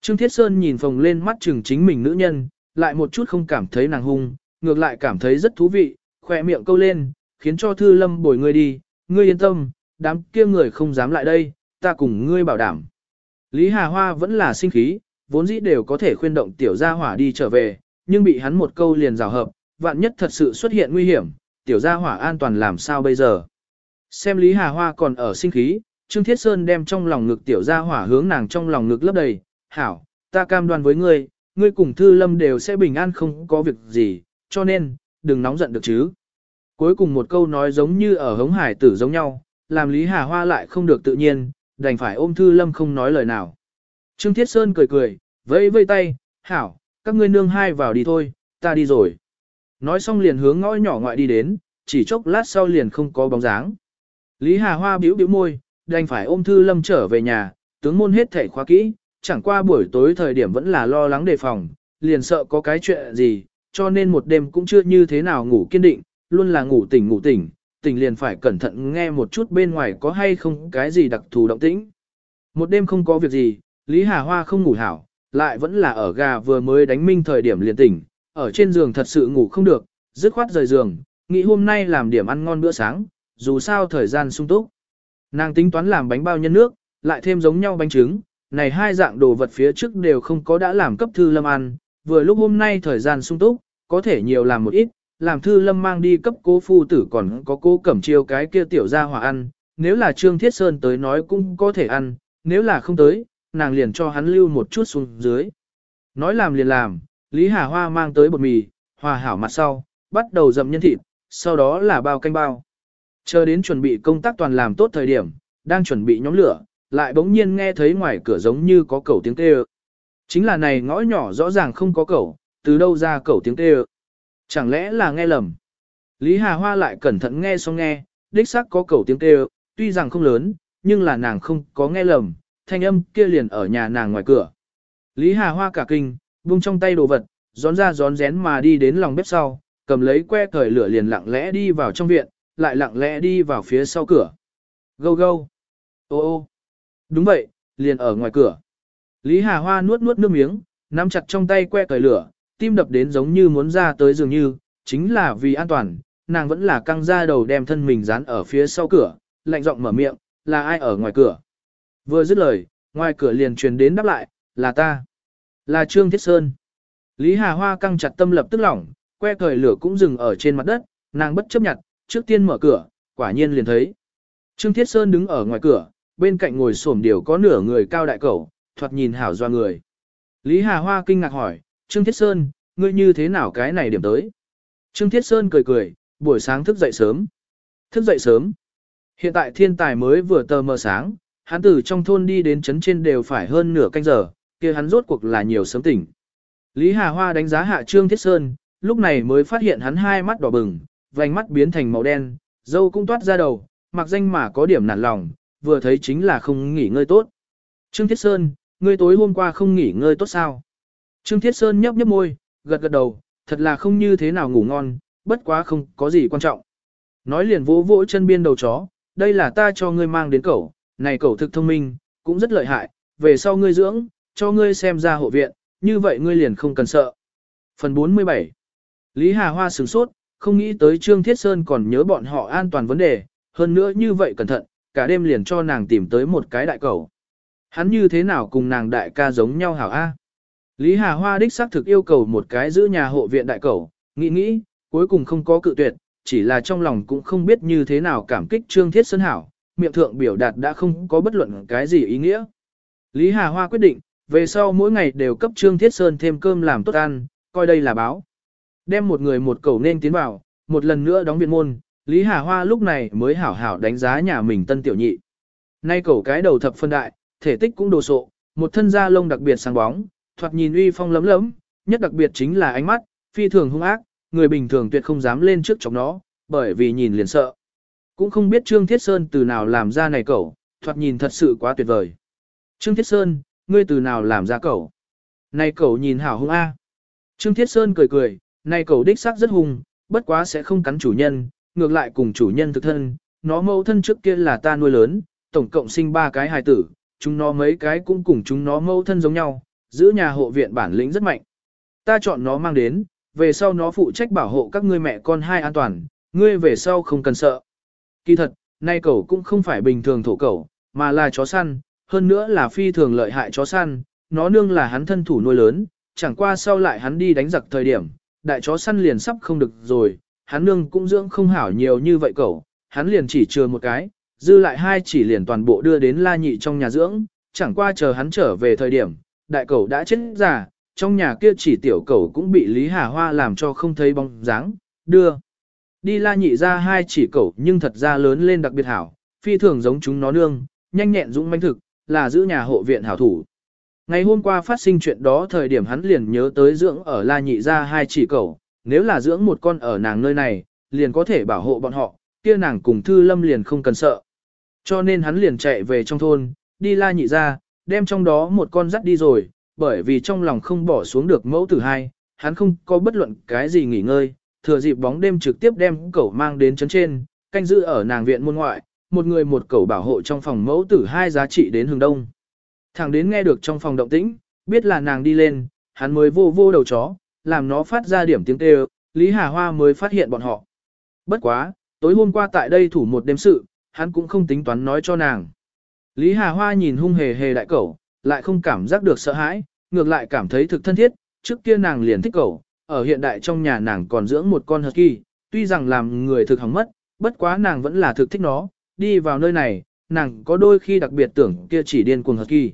Trương Thiết Sơn nhìn phồng lên mắt chừng chính mình nữ nhân, lại một chút không cảm thấy nàng hung, ngược lại cảm thấy rất thú vị, khỏe miệng câu lên, khiến cho Thư Lâm bồi ngươi đi, ngươi yên tâm, đám kia người không dám lại đây, ta cùng ngươi bảo đảm. Lý Hà Hoa vẫn là sinh khí, vốn dĩ đều có thể khuyên động tiểu gia hỏa đi trở về, nhưng bị hắn một câu liền rào hợp, vạn nhất thật sự xuất hiện nguy hiểm, tiểu gia hỏa an toàn làm sao bây giờ. Xem Lý Hà Hoa còn ở sinh khí, Trương Thiết Sơn đem trong lòng ngực tiểu gia hỏa hướng nàng trong lòng ngực lấp đầy, hảo, ta cam đoan với ngươi, ngươi cùng Thư Lâm đều sẽ bình an không có việc gì, cho nên, đừng nóng giận được chứ. Cuối cùng một câu nói giống như ở hống hải tử giống nhau, làm Lý Hà Hoa lại không được tự nhiên, đành phải ôm Thư Lâm không nói lời nào. Trương Thiết Sơn cười cười, vẫy vây tay, hảo, các ngươi nương hai vào đi thôi, ta đi rồi. Nói xong liền hướng ngõ nhỏ ngoại đi đến, chỉ chốc lát sau liền không có bóng dáng. Lý Hà Hoa bĩu bĩu môi, đành phải ôm Thư Lâm trở về nhà, tướng môn hết thảy khóa kỹ, chẳng qua buổi tối thời điểm vẫn là lo lắng đề phòng, liền sợ có cái chuyện gì, cho nên một đêm cũng chưa như thế nào ngủ kiên định, luôn là ngủ tỉnh ngủ tỉnh, tỉnh liền phải cẩn thận nghe một chút bên ngoài có hay không cái gì đặc thù động tĩnh. Một đêm không có việc gì, Lý Hà Hoa không ngủ hảo, lại vẫn là ở gà vừa mới đánh minh thời điểm liền tỉnh, ở trên giường thật sự ngủ không được, dứt khoát rời giường, nghĩ hôm nay làm điểm ăn ngon bữa sáng, dù sao thời gian sung túc. Nàng tính toán làm bánh bao nhân nước, lại thêm giống nhau bánh trứng, này hai dạng đồ vật phía trước đều không có đã làm cấp thư lâm ăn, vừa lúc hôm nay thời gian sung túc, có thể nhiều làm một ít, làm thư lâm mang đi cấp cố phu tử còn có cố cẩm chiêu cái kia tiểu ra hòa ăn, nếu là Trương Thiết Sơn tới nói cũng có thể ăn, nếu là không tới, nàng liền cho hắn lưu một chút xuống dưới. Nói làm liền làm, Lý Hà Hoa mang tới bột mì, hòa hảo mặt sau, bắt đầu dầm nhân thịt, sau đó là bao canh bao. Chờ đến chuẩn bị công tác toàn làm tốt thời điểm, đang chuẩn bị nhóm lửa, lại bỗng nhiên nghe thấy ngoài cửa giống như có cẩu tiếng kêu. Chính là này ngõ nhỏ rõ ràng không có cẩu, từ đâu ra cẩu tiếng kêu. Chẳng lẽ là nghe lầm? Lý Hà Hoa lại cẩn thận nghe xong nghe, đích xác có cẩu tiếng kêu, tuy rằng không lớn, nhưng là nàng không có nghe lầm, thanh âm kia liền ở nhà nàng ngoài cửa. Lý Hà Hoa cả kinh, buông trong tay đồ vật, gión ra gión rén mà đi đến lòng bếp sau, cầm lấy que cởi lửa liền lặng lẽ đi vào trong viện, lại lặng lẽ đi vào phía sau cửa. Gâu gâu. Ô ô. Đúng vậy, liền ở ngoài cửa. Lý Hà Hoa nuốt nuốt nước miếng, nắm chặt trong tay que cởi lửa, tim đập đến giống như muốn ra tới dường như, chính là vì an toàn, nàng vẫn là căng ra đầu đem thân mình dán ở phía sau cửa, lạnh giọng mở miệng, là ai ở ngoài cửa. Vừa dứt lời, ngoài cửa liền truyền đến đáp lại, là ta. Là Trương Thiết Sơn. Lý Hà Hoa căng chặt tâm lập tức lỏng, que cởi lửa cũng dừng ở trên mặt đất, nàng bất chấp nhặt, trước tiên mở cửa, quả nhiên liền thấy. Trương Thiết Sơn đứng ở ngoài cửa, bên cạnh ngồi xổm điều có nửa người cao đại cẩu, thoạt nhìn hảo doa người. Lý Hà Hoa kinh ngạc hỏi, Trương Thiết Sơn, ngươi như thế nào cái này điểm tới? Trương Thiết Sơn cười cười, buổi sáng thức dậy sớm. Thức dậy sớm. Hiện tại thiên tài mới vừa tờ mờ sáng, hắn từ trong thôn đi đến trấn trên đều phải hơn nửa canh giờ, kia hắn rốt cuộc là nhiều sớm tỉnh. Lý Hà Hoa đánh giá hạ Trương Thiết Sơn, lúc này mới phát hiện hắn hai mắt đỏ bừng, vành mắt biến thành màu đen, dâu cũng toát ra đầu, mặc danh mà có điểm nản lòng, vừa thấy chính là không nghỉ ngơi tốt. Trương Thiết Sơn, ngươi tối hôm qua không nghỉ ngơi tốt sao? Trương Thiết Sơn nhấp nhấp môi, gật gật đầu, thật là không như thế nào ngủ ngon, bất quá không có gì quan trọng. Nói liền vỗ vỗ chân biên đầu chó, đây là ta cho ngươi mang đến cẩu, này cẩu thực thông minh, cũng rất lợi hại, về sau ngươi dưỡng, cho ngươi xem ra hộ viện, như vậy ngươi liền không cần sợ. Phần 47 Lý Hà Hoa sửng sốt, không nghĩ tới Trương Thiết Sơn còn nhớ bọn họ an toàn vấn đề, hơn nữa như vậy cẩn thận, cả đêm liền cho nàng tìm tới một cái đại cẩu, Hắn như thế nào cùng nàng đại ca giống nhau hảo A. Lý Hà Hoa đích xác thực yêu cầu một cái giữ nhà hộ viện đại cầu, nghĩ nghĩ, cuối cùng không có cự tuyệt, chỉ là trong lòng cũng không biết như thế nào cảm kích Trương Thiết Sơn hảo, miệng thượng biểu đạt đã không có bất luận cái gì ý nghĩa. Lý Hà Hoa quyết định, về sau mỗi ngày đều cấp Trương Thiết Sơn thêm cơm làm tốt ăn, coi đây là báo. Đem một người một cầu nên tiến vào, một lần nữa đóng viện môn, Lý Hà Hoa lúc này mới hảo hảo đánh giá nhà mình tân tiểu nhị. Nay cầu cái đầu thập phân đại, thể tích cũng đồ sộ, một thân da lông đặc biệt sáng bóng, thoạt nhìn uy phong lấm lấm, nhất đặc biệt chính là ánh mắt, phi thường hung ác, người bình thường tuyệt không dám lên trước chọc nó, bởi vì nhìn liền sợ. Cũng không biết Trương Thiết Sơn từ nào làm ra này cậu, thoạt nhìn thật sự quá tuyệt vời. Trương Thiết Sơn, ngươi từ nào làm ra cậu? Này cậu nhìn hảo hung a. Trương Thiết Sơn cười cười, này cậu đích xác rất hung, bất quá sẽ không cắn chủ nhân, ngược lại cùng chủ nhân thực thân, nó mẫu thân trước kia là ta nuôi lớn, tổng cộng sinh ba cái hài tử, chúng nó mấy cái cũng cùng chúng nó mẫu thân giống nhau, giữ nhà hộ viện bản lĩnh rất mạnh. Ta chọn nó mang đến, về sau nó phụ trách bảo hộ các ngươi mẹ con hai an toàn, ngươi về sau không cần sợ. Kỳ thật, nay cậu cũng không phải bình thường thổ cẩu, mà là chó săn, hơn nữa là phi thường lợi hại chó săn, nó nương là hắn thân thủ nuôi lớn, chẳng qua sau lại hắn đi đánh giặc thời điểm, đại chó săn liền sắp không được rồi, hắn nương cũng dưỡng không hảo nhiều như vậy cậu, hắn liền chỉ chừa một cái, dư lại hai chỉ liền toàn bộ đưa đến la nhị trong nhà dưỡng, chẳng qua chờ hắn trở về thời điểm, đại Cẩu đã chết già, trong nhà kia chỉ tiểu Cẩu cũng bị Lý Hà Hoa làm cho không thấy bóng dáng, đưa. Đi la nhị ra hai chỉ Cẩu nhưng thật ra lớn lên đặc biệt hảo, phi thường giống chúng nó nương, nhanh nhẹn dũng manh thực, là giữ nhà hộ viện hảo thủ. Ngày hôm qua phát sinh chuyện đó thời điểm hắn liền nhớ tới dưỡng ở la nhị ra hai chỉ Cẩu, nếu là dưỡng một con ở nàng nơi này, liền có thể bảo hộ bọn họ, kia nàng cùng Thư Lâm liền không cần sợ. Cho nên hắn liền chạy về trong thôn, đi la nhị ra, đem trong đó một con dắt đi rồi, bởi vì trong lòng không bỏ xuống được mẫu tử hai, hắn không có bất luận cái gì nghỉ ngơi, thừa dịp bóng đêm trực tiếp đem cẩu mang đến chấn trên, canh giữ ở nàng viện môn ngoại, một người một cẩu bảo hộ trong phòng mẫu tử hai giá trị đến hướng đông. Thằng đến nghe được trong phòng động tĩnh, biết là nàng đi lên, hắn mới vô vô đầu chó, làm nó phát ra điểm tiếng kêu, Lý Hà Hoa mới phát hiện bọn họ. Bất quá, tối hôm qua tại đây thủ một đêm sự, hắn cũng không tính toán nói cho nàng. Lý Hà Hoa nhìn hung hề hề đại cẩu, lại không cảm giác được sợ hãi, ngược lại cảm thấy thực thân thiết, trước kia nàng liền thích cẩu, ở hiện đại trong nhà nàng còn dưỡng một con husky, tuy rằng làm người thực hỏng mất, bất quá nàng vẫn là thực thích nó, đi vào nơi này, nàng có đôi khi đặc biệt tưởng kia chỉ điên cuồng husky.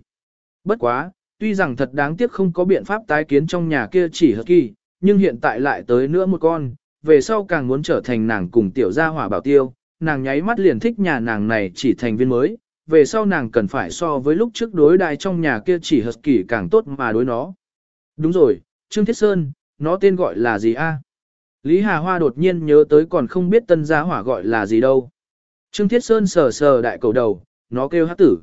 Bất quá, tuy rằng thật đáng tiếc không có biện pháp tái kiến trong nhà kia chỉ husky, nhưng hiện tại lại tới nữa một con, về sau càng muốn trở thành nàng cùng tiểu gia hỏa bảo tiêu, nàng nháy mắt liền thích nhà nàng này chỉ thành viên mới, về sau nàng cần phải so với lúc trước đối đại trong nhà kia chỉ husky càng tốt mà đối nó. Đúng rồi, Trương Thiết Sơn, nó tên gọi là gì a? Lý Hà Hoa đột nhiên nhớ tới còn không biết tân gia hỏa gọi là gì đâu. Trương Thiết Sơn sờ sờ đại cầu đầu, nó kêu hát tử.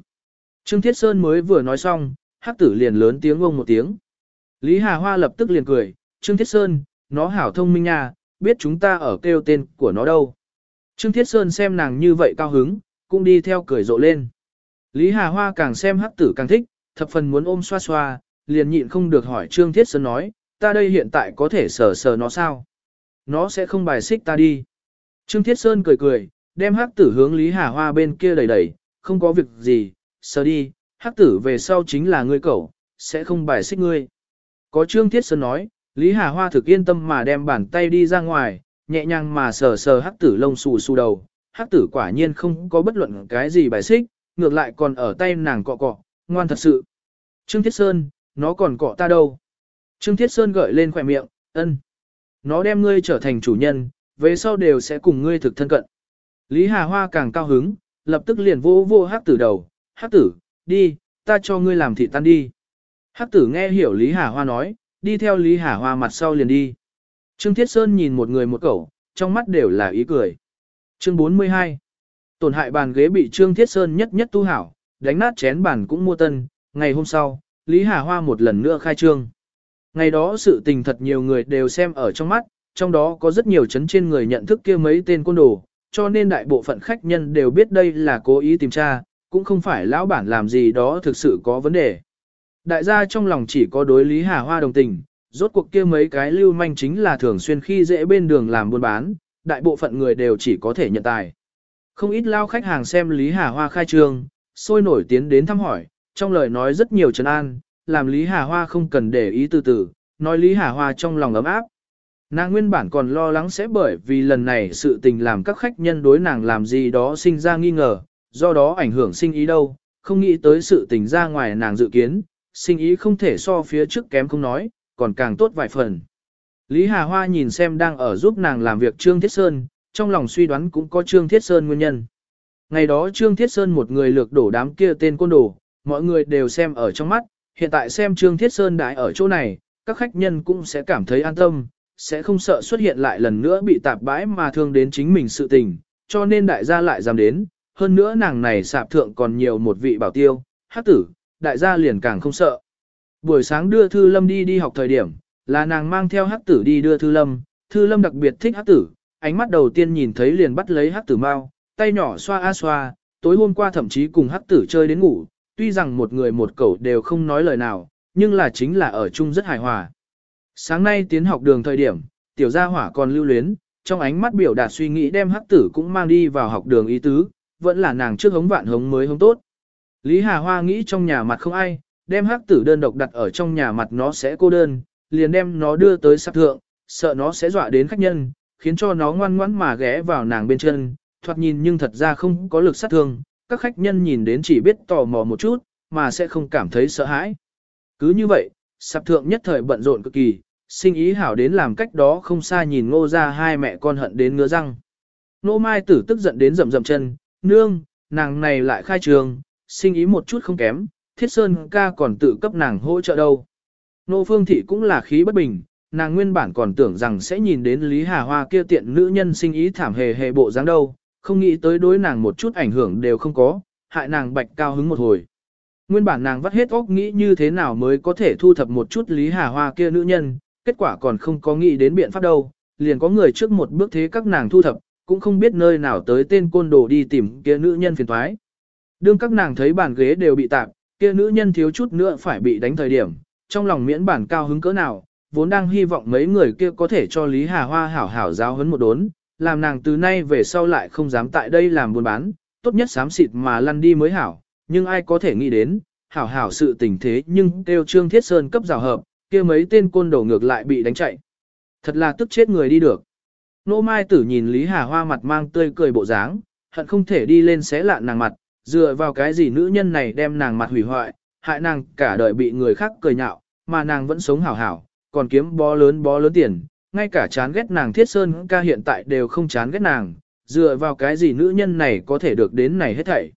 Trương Thiết Sơn mới vừa nói xong, hát tử liền lớn tiếng ông một tiếng. Lý Hà Hoa lập tức liền cười, Trương Thiết Sơn, nó hảo thông minh nha, biết chúng ta ở kêu tên của nó đâu. Trương Thiết Sơn xem nàng như vậy cao hứng, cũng đi theo cười rộ lên. Lý Hà Hoa càng xem hắc tử càng thích, thập phần muốn ôm xoa xoa, liền nhịn không được hỏi Trương Thiết Sơn nói, ta đây hiện tại có thể sờ sờ nó sao? Nó sẽ không bài xích ta đi. Trương Thiết Sơn cười cười, đem hắc tử hướng Lý Hà Hoa bên kia đẩy đẩy, không có việc gì, sờ đi, hắc tử về sau chính là ngươi cậu, sẽ không bài xích ngươi. Có Trương Thiết Sơn nói, Lý Hà Hoa thực yên tâm mà đem bàn tay đi ra ngoài, nhẹ nhàng mà sờ sờ hắc tử lông xù xù đầu. Hắc tử quả nhiên không có bất luận cái gì bài xích, ngược lại còn ở tay nàng cọ cọ, ngoan thật sự. Trương Thiết Sơn, nó còn cọ ta đâu. Trương Thiết Sơn gợi lên khỏe miệng, ân. Nó đem ngươi trở thành chủ nhân, về sau đều sẽ cùng ngươi thực thân cận. Lý Hà Hoa càng cao hứng, lập tức liền vô vô hắc tử đầu, hắc tử, đi, ta cho ngươi làm thị tan đi. Hắc tử nghe hiểu Lý Hà Hoa nói, đi theo Lý Hà Hoa mặt sau liền đi. Trương Thiết Sơn nhìn một người một cậu, trong mắt đều là ý cười. Chương 42 Tổn hại bàn ghế bị Trương Thiết Sơn nhất nhất tu hảo, đánh nát chén bàn cũng mua tân. Ngày hôm sau, Lý Hà Hoa một lần nữa khai trương. Ngày đó sự tình thật nhiều người đều xem ở trong mắt, trong đó có rất nhiều chấn trên người nhận thức kia mấy tên côn đồ, cho nên đại bộ phận khách nhân đều biết đây là cố ý tìm tra, cũng không phải lão bản làm gì đó thực sự có vấn đề. Đại gia trong lòng chỉ có đối Lý Hà Hoa đồng tình, rốt cuộc kia mấy cái lưu manh chính là thường xuyên khi dễ bên đường làm buôn bán, đại bộ phận người đều chỉ có thể nhận tài. Không ít lao khách hàng xem Lý Hà Hoa khai trương, sôi nổi tiến đến thăm hỏi, trong lời nói rất nhiều trấn an, làm Lý Hà Hoa không cần để ý từ từ, nói Lý Hà Hoa trong lòng ấm áp. Nàng nguyên bản còn lo lắng sẽ bởi vì lần này sự tình làm các khách nhân đối nàng làm gì đó sinh ra nghi ngờ, do đó ảnh hưởng sinh ý đâu, không nghĩ tới sự tình ra ngoài nàng dự kiến, sinh ý không thể so phía trước kém không nói, còn càng tốt vài phần. Lý Hà Hoa nhìn xem đang ở giúp nàng làm việc Trương Thiết Sơn, trong lòng suy đoán cũng có Trương Thiết Sơn nguyên nhân. Ngày đó Trương Thiết Sơn một người lược đổ đám kia tên côn đồ, mọi người đều xem ở trong mắt, hiện tại xem Trương Thiết Sơn đãi ở chỗ này, các khách nhân cũng sẽ cảm thấy an tâm, sẽ không sợ xuất hiện lại lần nữa bị tạp bãi mà thương đến chính mình sự tình, cho nên đại gia lại dám đến, hơn nữa nàng này sạp thượng còn nhiều một vị bảo tiêu, hát tử, đại gia liền càng không sợ. Buổi sáng đưa Thư Lâm đi đi học thời điểm, là nàng mang theo Hắc tử đi đưa Thư Lâm, Thư Lâm đặc biệt thích Hắc tử, ánh mắt đầu tiên nhìn thấy liền bắt lấy Hắc tử mau, tay nhỏ xoa a xoa, tối hôm qua thậm chí cùng Hắc tử chơi đến ngủ, tuy rằng một người một cậu đều không nói lời nào, nhưng là chính là ở chung rất hài hòa. Sáng nay tiến học đường thời điểm, tiểu gia hỏa còn lưu luyến, trong ánh mắt biểu đạt suy nghĩ đem hắc tử cũng mang đi vào học đường ý tứ, vẫn là nàng trước hống vạn hống mới hống tốt. Lý Hà Hoa nghĩ trong nhà mặt không ai, đem hắc tử đơn độc đặt ở trong nhà mặt nó sẽ cô đơn, liền đem nó đưa tới sạp thượng, sợ nó sẽ dọa đến khách nhân, khiến cho nó ngoan ngoãn mà ghé vào nàng bên chân, thoạt nhìn nhưng thật ra không có lực sát thương, các khách nhân nhìn đến chỉ biết tò mò một chút, mà sẽ không cảm thấy sợ hãi. Cứ như vậy, sạp thượng nhất thời bận rộn cực kỳ, sinh ý hảo đến làm cách đó không xa nhìn ngô ra hai mẹ con hận đến ngứa răng. Nô mai tử tức giận đến rầm rầm chân, nương, nàng này lại khai trường, sinh ý một chút không kém, thiết sơn ca còn tự cấp nàng hỗ trợ đâu. Nô phương thị cũng là khí bất bình, nàng nguyên bản còn tưởng rằng sẽ nhìn đến Lý Hà Hoa kia tiện nữ nhân sinh ý thảm hề hề bộ dáng đâu, không nghĩ tới đối nàng một chút ảnh hưởng đều không có, hại nàng bạch cao hứng một hồi. Nguyên bản nàng vắt hết óc nghĩ như thế nào mới có thể thu thập một chút Lý Hà Hoa kia nữ nhân, kết quả còn không có nghĩ đến biện pháp đâu, liền có người trước một bước thế các nàng thu thập, cũng không biết nơi nào tới tên côn đồ đi tìm kia nữ nhân phiền thoái. Đương các nàng thấy bàn ghế đều bị tạp, kia nữ nhân thiếu chút nữa phải bị đánh thời điểm, trong lòng miễn bản cao hứng cỡ nào, vốn đang hy vọng mấy người kia có thể cho Lý Hà Hoa hảo hảo giáo hấn một đốn, làm nàng từ nay về sau lại không dám tại đây làm buôn bán, tốt nhất sám xịt mà lăn đi mới hảo, nhưng ai có thể nghĩ đến, hảo hảo sự tình thế nhưng kêu Trương Thiết Sơn cấp rào hợp, kia mấy tên côn đồ ngược lại bị đánh chạy. Thật là tức chết người đi được. Nô Mai Tử nhìn Lý Hà Hoa mặt mang tươi cười bộ dáng, hận không thể đi lên xé lạ nàng mặt, dựa vào cái gì nữ nhân này đem nàng mặt hủy hoại, hại nàng cả đời bị người khác cười nhạo, mà nàng vẫn sống hảo hảo, còn kiếm bó lớn bó lớn tiền, ngay cả chán ghét nàng Thiết Sơn ca hiện tại đều không chán ghét nàng, dựa vào cái gì nữ nhân này có thể được đến này hết thảy.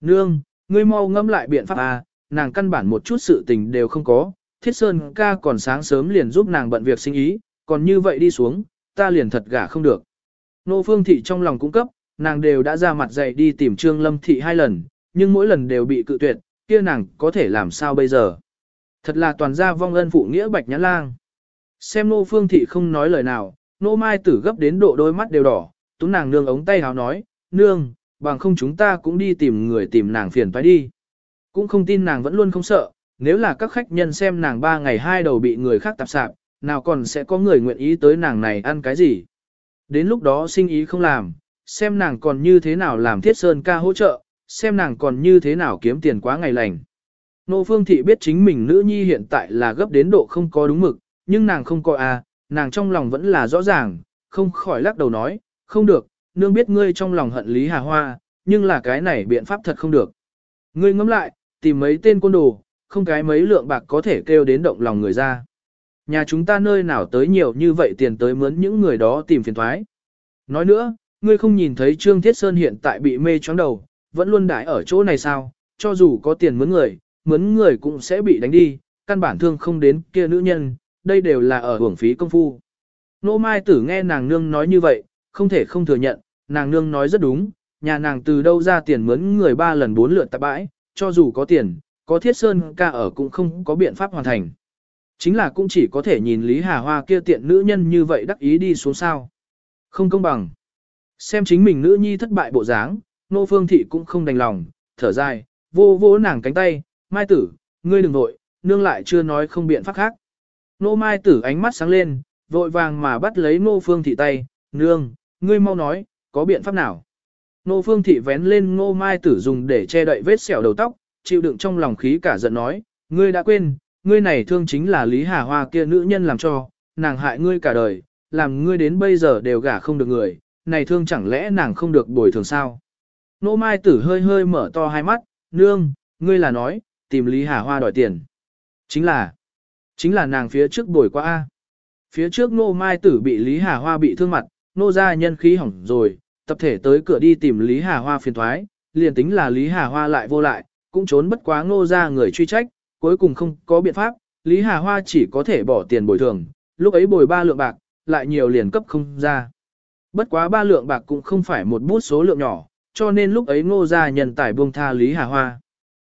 Nương, ngươi mau ngẫm lại biện pháp à, nàng căn bản một chút sự tình đều không có, Thiết Sơn ca còn sáng sớm liền giúp nàng bận việc sinh ý, còn như vậy đi xuống, ta liền thật gả không được. Nô Phương Thị trong lòng cung cấp, nàng đều đã ra mặt dạy đi tìm Trương Lâm Thị hai lần, nhưng mỗi lần đều bị cự tuyệt, kia nàng có thể làm sao bây giờ. Thật là toàn gia vong ân phụ nghĩa bạch nhãn lang. Xem Nô Phương Thị không nói lời nào, Nô Mai tử gấp đến độ đôi mắt đều đỏ, tú nàng nương ống tay háo nói, nương, bằng không chúng ta cũng đi tìm người tìm nàng phiền phải đi. Cũng không tin nàng vẫn luôn không sợ, nếu là các khách nhân xem nàng ba ngày hai đầu bị người khác tạp sạp, nào còn sẽ có người nguyện ý tới nàng này ăn cái gì. Đến lúc đó sinh ý không làm, xem nàng còn như thế nào làm thiết sơn ca hỗ trợ, xem nàng còn như thế nào kiếm tiền quá ngày lành. Nô Phương Thị biết chính mình nữ nhi hiện tại là gấp đến độ không có đúng mực, nhưng nàng không có à, nàng trong lòng vẫn là rõ ràng, không khỏi lắc đầu nói, không được, nương biết ngươi trong lòng hận Lý Hà Hoa, nhưng là cái này biện pháp thật không được. Ngươi ngẫm lại, tìm mấy tên côn đồ, không cái mấy lượng bạc có thể kêu đến động lòng người ra. Nhà chúng ta nơi nào tới nhiều như vậy tiền tới mướn những người đó tìm phiền thoái. Nói nữa, ngươi không nhìn thấy Trương Thiết Sơn hiện tại bị mê choáng đầu, vẫn luôn đãi ở chỗ này sao, cho dù có tiền mướn người, mướn người cũng sẽ bị đánh đi, căn bản thương không đến kia nữ nhân, đây đều là ở hưởng phí công phu. Nô Mai Tử nghe nàng nương nói như vậy, không thể không thừa nhận, nàng nương nói rất đúng, nhà nàng từ đâu ra tiền mướn người ba lần bốn lượt tạp bãi, cho dù có tiền, có thiết sơn ca ở cũng không có biện pháp hoàn thành. Chính là cũng chỉ có thể nhìn Lý Hà Hoa kia tiện nữ nhân như vậy đắc ý đi xuống sao. Không công bằng. Xem chính mình nữ nhi thất bại bộ dáng, nô phương thị cũng không đành lòng, thở dài, vô vô nàng cánh tay, mai tử, ngươi đừng vội, nương lại chưa nói không biện pháp khác. Nô mai tử ánh mắt sáng lên, vội vàng mà bắt lấy nô phương thị tay, nương, ngươi mau nói, có biện pháp nào? Nô phương thị vén lên nô mai tử dùng để che đậy vết sẹo đầu tóc, chịu đựng trong lòng khí cả giận nói, ngươi đã quên, ngươi này thương chính là Lý Hà Hoa kia nữ nhân làm cho, nàng hại ngươi cả đời, làm ngươi đến bây giờ đều gả không được người, này thương chẳng lẽ nàng không được bồi thường sao? Nô Mai Tử hơi hơi mở to hai mắt, nương, ngươi là nói, tìm Lý Hà Hoa đòi tiền. Chính là, chính là nàng phía trước bồi qua A. Phía trước Nô Mai Tử bị Lý Hà Hoa bị thương mặt, Nô ra nhân khí hỏng rồi, tập thể tới cửa đi tìm Lý Hà Hoa phiền thoái, liền tính là Lý Hà Hoa lại vô lại, cũng trốn bất quá Nô ra người truy trách, cuối cùng không có biện pháp, Lý Hà Hoa chỉ có thể bỏ tiền bồi thường, lúc ấy bồi ba lượng bạc, lại nhiều liền cấp không ra. Bất quá ba lượng bạc cũng không phải một bút số lượng nhỏ, cho nên lúc ấy ngô gia nhân tài buông tha Lý Hà Hoa.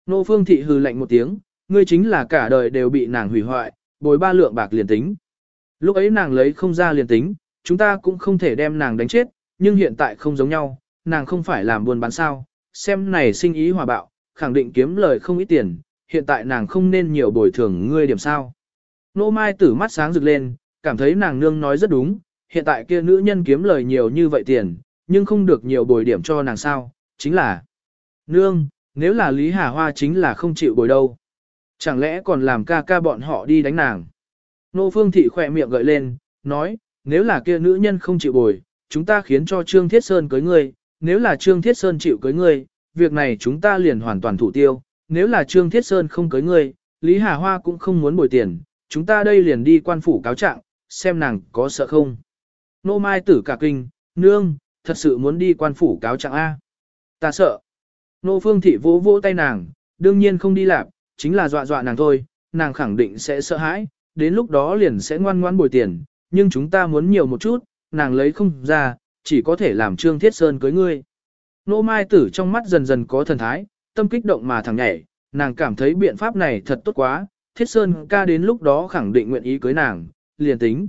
Ngô Phương Thị hừ lạnh một tiếng, ngươi chính là cả đời đều bị nàng hủy hoại, bồi ba lượng bạc liền tính. Lúc ấy nàng lấy không ra liền tính, chúng ta cũng không thể đem nàng đánh chết, nhưng hiện tại không giống nhau, nàng không phải làm buôn bán sao, xem này sinh ý hòa bạo, khẳng định kiếm lời không ít tiền, hiện tại nàng không nên nhiều bồi thường ngươi điểm sao. Nô Mai tử mắt sáng rực lên, cảm thấy nàng nương nói rất đúng, hiện tại kia nữ nhân kiếm lời nhiều như vậy tiền, nhưng không được nhiều bồi điểm cho nàng sao, chính là Nương, nếu là Lý Hà Hoa chính là không chịu bồi đâu. Chẳng lẽ còn làm ca ca bọn họ đi đánh nàng. Nô Phương Thị khỏe miệng gợi lên, nói, nếu là kia nữ nhân không chịu bồi, chúng ta khiến cho Trương Thiết Sơn cưới ngươi, nếu là Trương Thiết Sơn chịu cưới ngươi, việc này chúng ta liền hoàn toàn thủ tiêu, nếu là Trương Thiết Sơn không cưới ngươi, Lý Hà Hoa cũng không muốn bồi tiền, chúng ta đây liền đi quan phủ cáo trạng, xem nàng có sợ không. Nô Mai tử cả kinh, nương, thật sự muốn đi quan phủ cáo trạng A. Ta sợ. Nô Phương Thị vỗ vỗ tay nàng, đương nhiên không đi làm, chính là dọa dọa nàng thôi, nàng khẳng định sẽ sợ hãi, đến lúc đó liền sẽ ngoan ngoan bồi tiền, nhưng chúng ta muốn nhiều một chút, nàng lấy không ra, chỉ có thể làm Trương Thiết Sơn cưới ngươi. Nô Mai Tử trong mắt dần dần có thần thái, tâm kích động mà thằng nhảy, nàng cảm thấy biện pháp này thật tốt quá, Thiết Sơn ca đến lúc đó khẳng định nguyện ý cưới nàng, liền tính.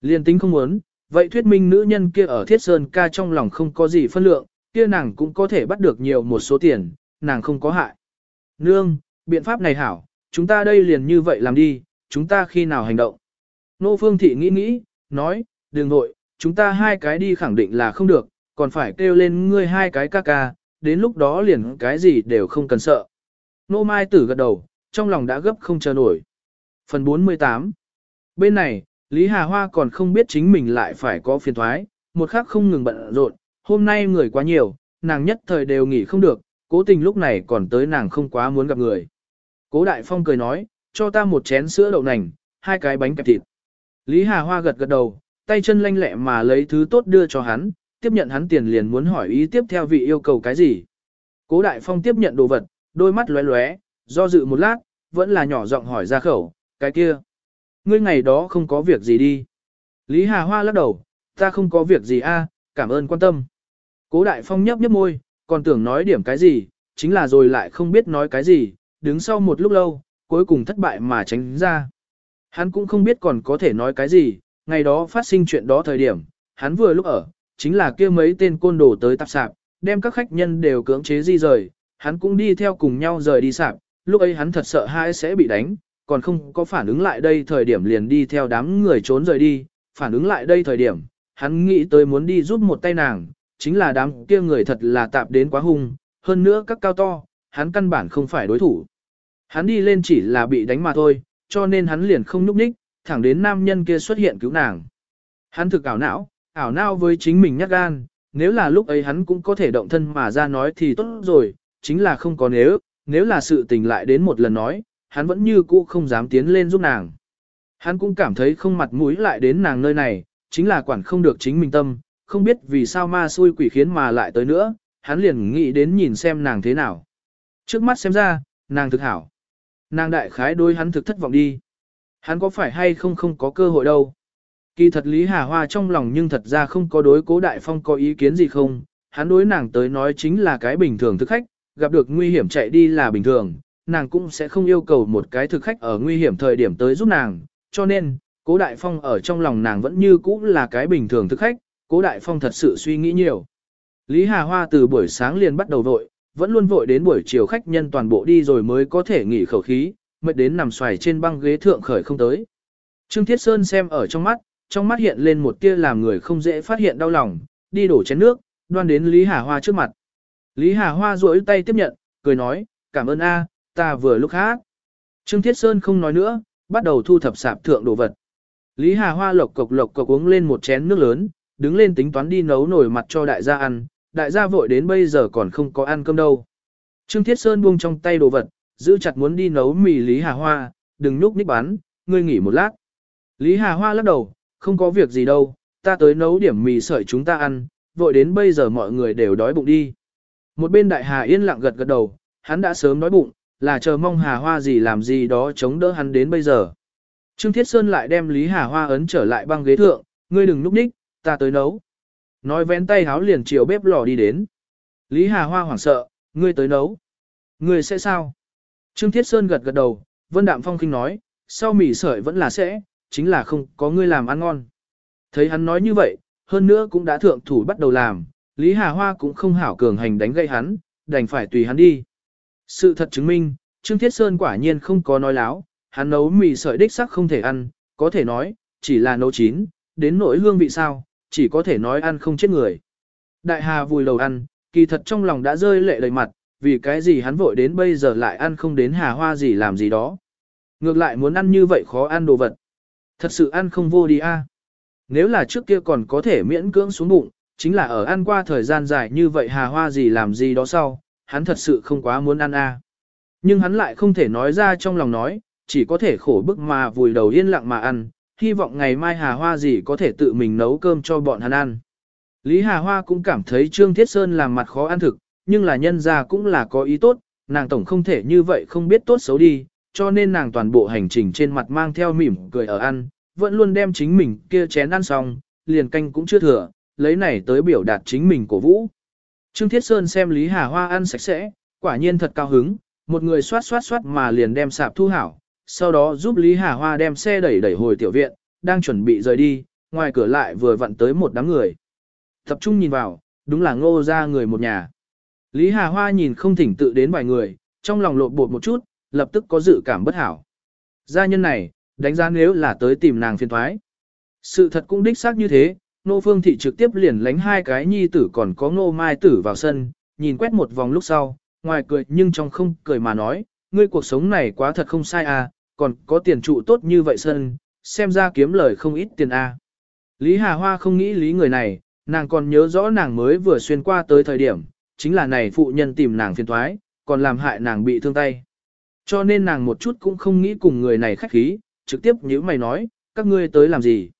Liền tính không muốn, vậy thuyết minh nữ nhân kia ở Thiết Sơn ca trong lòng không có gì phân lượng, kia nàng cũng có thể bắt được nhiều một số tiền, nàng không có hại. Nương, biện pháp này hảo, chúng ta đây liền như vậy làm đi, chúng ta khi nào hành động. Nô Phương Thị nghĩ nghĩ, nói, đừng nội, chúng ta hai cái đi khẳng định là không được, còn phải kêu lên ngươi hai cái ca ca, đến lúc đó liền cái gì đều không cần sợ. Nô Mai Tử gật đầu, trong lòng đã gấp không chờ nổi. Phần 48 Bên này, Lý Hà Hoa còn không biết chính mình lại phải có phiền thoái, một khắc không ngừng bận rộn, hôm nay người quá nhiều, nàng nhất thời đều nghỉ không được, cố tình lúc này còn tới nàng không quá muốn gặp người. Cố Đại Phong cười nói, cho ta một chén sữa đậu nành, hai cái bánh kẹp thịt. Lý Hà Hoa gật gật đầu, tay chân lanh lẹ mà lấy thứ tốt đưa cho hắn, tiếp nhận hắn tiền liền muốn hỏi ý tiếp theo vị yêu cầu cái gì. Cố Đại Phong tiếp nhận đồ vật, đôi mắt lóe lóe, do dự một lát, vẫn là nhỏ giọng hỏi ra khẩu, cái kia. Ngươi ngày đó không có việc gì đi. Lý Hà Hoa lắc đầu, ta không có việc gì a, cảm ơn quan tâm. Cố Đại Phong nhấp nhấp môi, còn tưởng nói điểm cái gì, chính là rồi lại không biết nói cái gì, đứng sau một lúc lâu, cuối cùng thất bại mà tránh ra. Hắn cũng không biết còn có thể nói cái gì, ngày đó phát sinh chuyện đó thời điểm, hắn vừa lúc ở, chính là kia mấy tên côn đồ tới tạp sạp, đem các khách nhân đều cưỡng chế di rời, hắn cũng đi theo cùng nhau rời đi sạp, lúc ấy hắn thật sợ hai sẽ bị đánh, còn không có phản ứng lại đây thời điểm liền đi theo đám người trốn rời đi, phản ứng lại đây thời điểm, hắn nghĩ tới muốn đi giúp một tay nàng, chính là đám kia người thật là tạp đến quá hung, hơn nữa các cao to, hắn căn bản không phải đối thủ. Hắn đi lên chỉ là bị đánh mà thôi, cho nên hắn liền không nhúc nhích, thẳng đến nam nhân kia xuất hiện cứu nàng. Hắn thực ảo não, ảo não với chính mình nhát gan, nếu là lúc ấy hắn cũng có thể động thân mà ra nói thì tốt rồi, chính là không có nếu, nếu là sự tình lại đến một lần nói, hắn vẫn như cũ không dám tiến lên giúp nàng. Hắn cũng cảm thấy không mặt mũi lại đến nàng nơi này, chính là quản không được chính mình tâm, không biết vì sao ma xui quỷ khiến mà lại tới nữa, hắn liền nghĩ đến nhìn xem nàng thế nào. Trước mắt xem ra, nàng thực hảo. Nàng đại khái đôi hắn thực thất vọng đi. Hắn có phải hay không không có cơ hội đâu. Kỳ thật Lý Hà Hoa trong lòng nhưng thật ra không có đối cố đại phong có ý kiến gì không, hắn đối nàng tới nói chính là cái bình thường thực khách, gặp được nguy hiểm chạy đi là bình thường, nàng cũng sẽ không yêu cầu một cái thực khách ở nguy hiểm thời điểm tới giúp nàng, cho nên, cố đại phong ở trong lòng nàng vẫn như cũ là cái bình thường thực khách, cố đại phong thật sự suy nghĩ nhiều. Lý Hà Hoa từ buổi sáng liền bắt đầu vội, vẫn luôn vội đến buổi chiều khách nhân toàn bộ đi rồi mới có thể nghỉ khẩu khí, mệt đến nằm xoài trên băng ghế thượng khởi không tới. Trương Thiết Sơn xem ở trong mắt, trong mắt hiện lên một tia làm người không dễ phát hiện đau lòng, đi đổ chén nước, đoan đến Lý Hà Hoa trước mặt. Lý Hà Hoa duỗi tay tiếp nhận, cười nói, cảm ơn a, ta vừa lúc hát. Trương Thiết Sơn không nói nữa, bắt đầu thu thập sạp thượng đồ vật. Lý Hà Hoa lộc cộc lộc cộc uống lên một chén nước lớn, đứng lên tính toán đi nấu nổi mặt cho đại gia ăn, đại gia vội đến bây giờ còn không có ăn cơm đâu. Trương Thiết Sơn buông trong tay đồ vật, giữ chặt muốn đi nấu mì Lý Hà Hoa, đừng núp ních bán, ngươi nghỉ một lát. Lý Hà Hoa lắc đầu, không có việc gì đâu, ta tới nấu điểm mì sợi chúng ta ăn, vội đến bây giờ mọi người đều đói bụng đi. Một bên đại hà yên lặng gật gật đầu, hắn đã sớm đói bụng, là chờ mong hà hoa gì làm gì đó chống đỡ hắn đến bây giờ. Trương Thiết Sơn lại đem Lý Hà Hoa ấn trở lại băng ghế thượng, ngươi đừng núp ních, ta tới nấu. Nói vén tay háo liền chiều bếp lò đi đến. Lý Hà Hoa hoảng sợ, ngươi tới nấu. Ngươi sẽ sao? Trương Thiết Sơn gật gật đầu, Vân Đạm Phong kinh nói, sau mì sợi vẫn là sẽ, chính là không có ngươi làm ăn ngon. Thấy hắn nói như vậy, hơn nữa cũng đã thượng thủ bắt đầu làm, Lý Hà Hoa cũng không hảo cường hành đánh gây hắn, đành phải tùy hắn đi. Sự thật chứng minh, Trương Thiết Sơn quả nhiên không có nói láo, hắn nấu mì sợi đích sắc không thể ăn, có thể nói, chỉ là nấu chín, đến nỗi hương vị sao, chỉ có thể nói ăn không chết người. Đại Hà vùi đầu ăn, kỳ thật trong lòng đã rơi lệ đầy mặt, vì cái gì hắn vội đến bây giờ lại ăn không đến hà hoa gì làm gì đó. Ngược lại muốn ăn như vậy khó ăn đồ vật. Thật sự ăn không vô đi a. Nếu là trước kia còn có thể miễn cưỡng xuống bụng, chính là ở ăn qua thời gian dài như vậy hà hoa gì làm gì đó sau, hắn thật sự không quá muốn ăn a. Nhưng hắn lại không thể nói ra trong lòng nói, chỉ có thể khổ bức mà vùi đầu yên lặng mà ăn, hy vọng ngày mai hà hoa gì có thể tự mình nấu cơm cho bọn hắn ăn. Lý Hà Hoa cũng cảm thấy Trương Thiết Sơn làm mặt khó ăn thực, nhưng là nhân ra cũng là có ý tốt, nàng tổng không thể như vậy không biết tốt xấu đi, cho nên nàng toàn bộ hành trình trên mặt mang theo mỉm cười ở ăn, vẫn luôn đem chính mình kia chén ăn xong, liền canh cũng chưa thừa, lấy này tới biểu đạt chính mình cổ vũ. Trương Thiết Sơn xem Lý Hà Hoa ăn sạch sẽ, quả nhiên thật cao hứng, một người xoát xoát xoát mà liền đem sạp thu hảo, sau đó giúp Lý Hà Hoa đem xe đẩy đẩy hồi tiểu viện, đang chuẩn bị rời đi, ngoài cửa lại vừa vặn tới một đám người. Tập trung nhìn vào, đúng là ngô ra người một nhà. Lý Hà Hoa nhìn không thỉnh tự đến vài người, trong lòng lộn bột một chút, lập tức có dự cảm bất hảo. Gia nhân này, đánh giá nếu là tới tìm nàng phiền thoái. Sự thật cũng đích xác như thế, nô phương thị trực tiếp liền lánh hai cái nhi tử còn có nô mai tử vào sân, nhìn quét một vòng lúc sau, ngoài cười nhưng trong không cười mà nói, ngươi cuộc sống này quá thật không sai à, còn có tiền trụ tốt như vậy sân, xem ra kiếm lời không ít tiền. À. Lý Hà Hoa không nghĩ lý người này, nàng còn nhớ rõ nàng mới vừa xuyên qua tới thời điểm, chính là này phụ nhân tìm nàng phiền thoái, còn làm hại nàng bị thương tay. Cho nên nàng một chút cũng không nghĩ cùng người này khách khí, trực tiếp nhíu mày nói, các ngươi tới làm gì?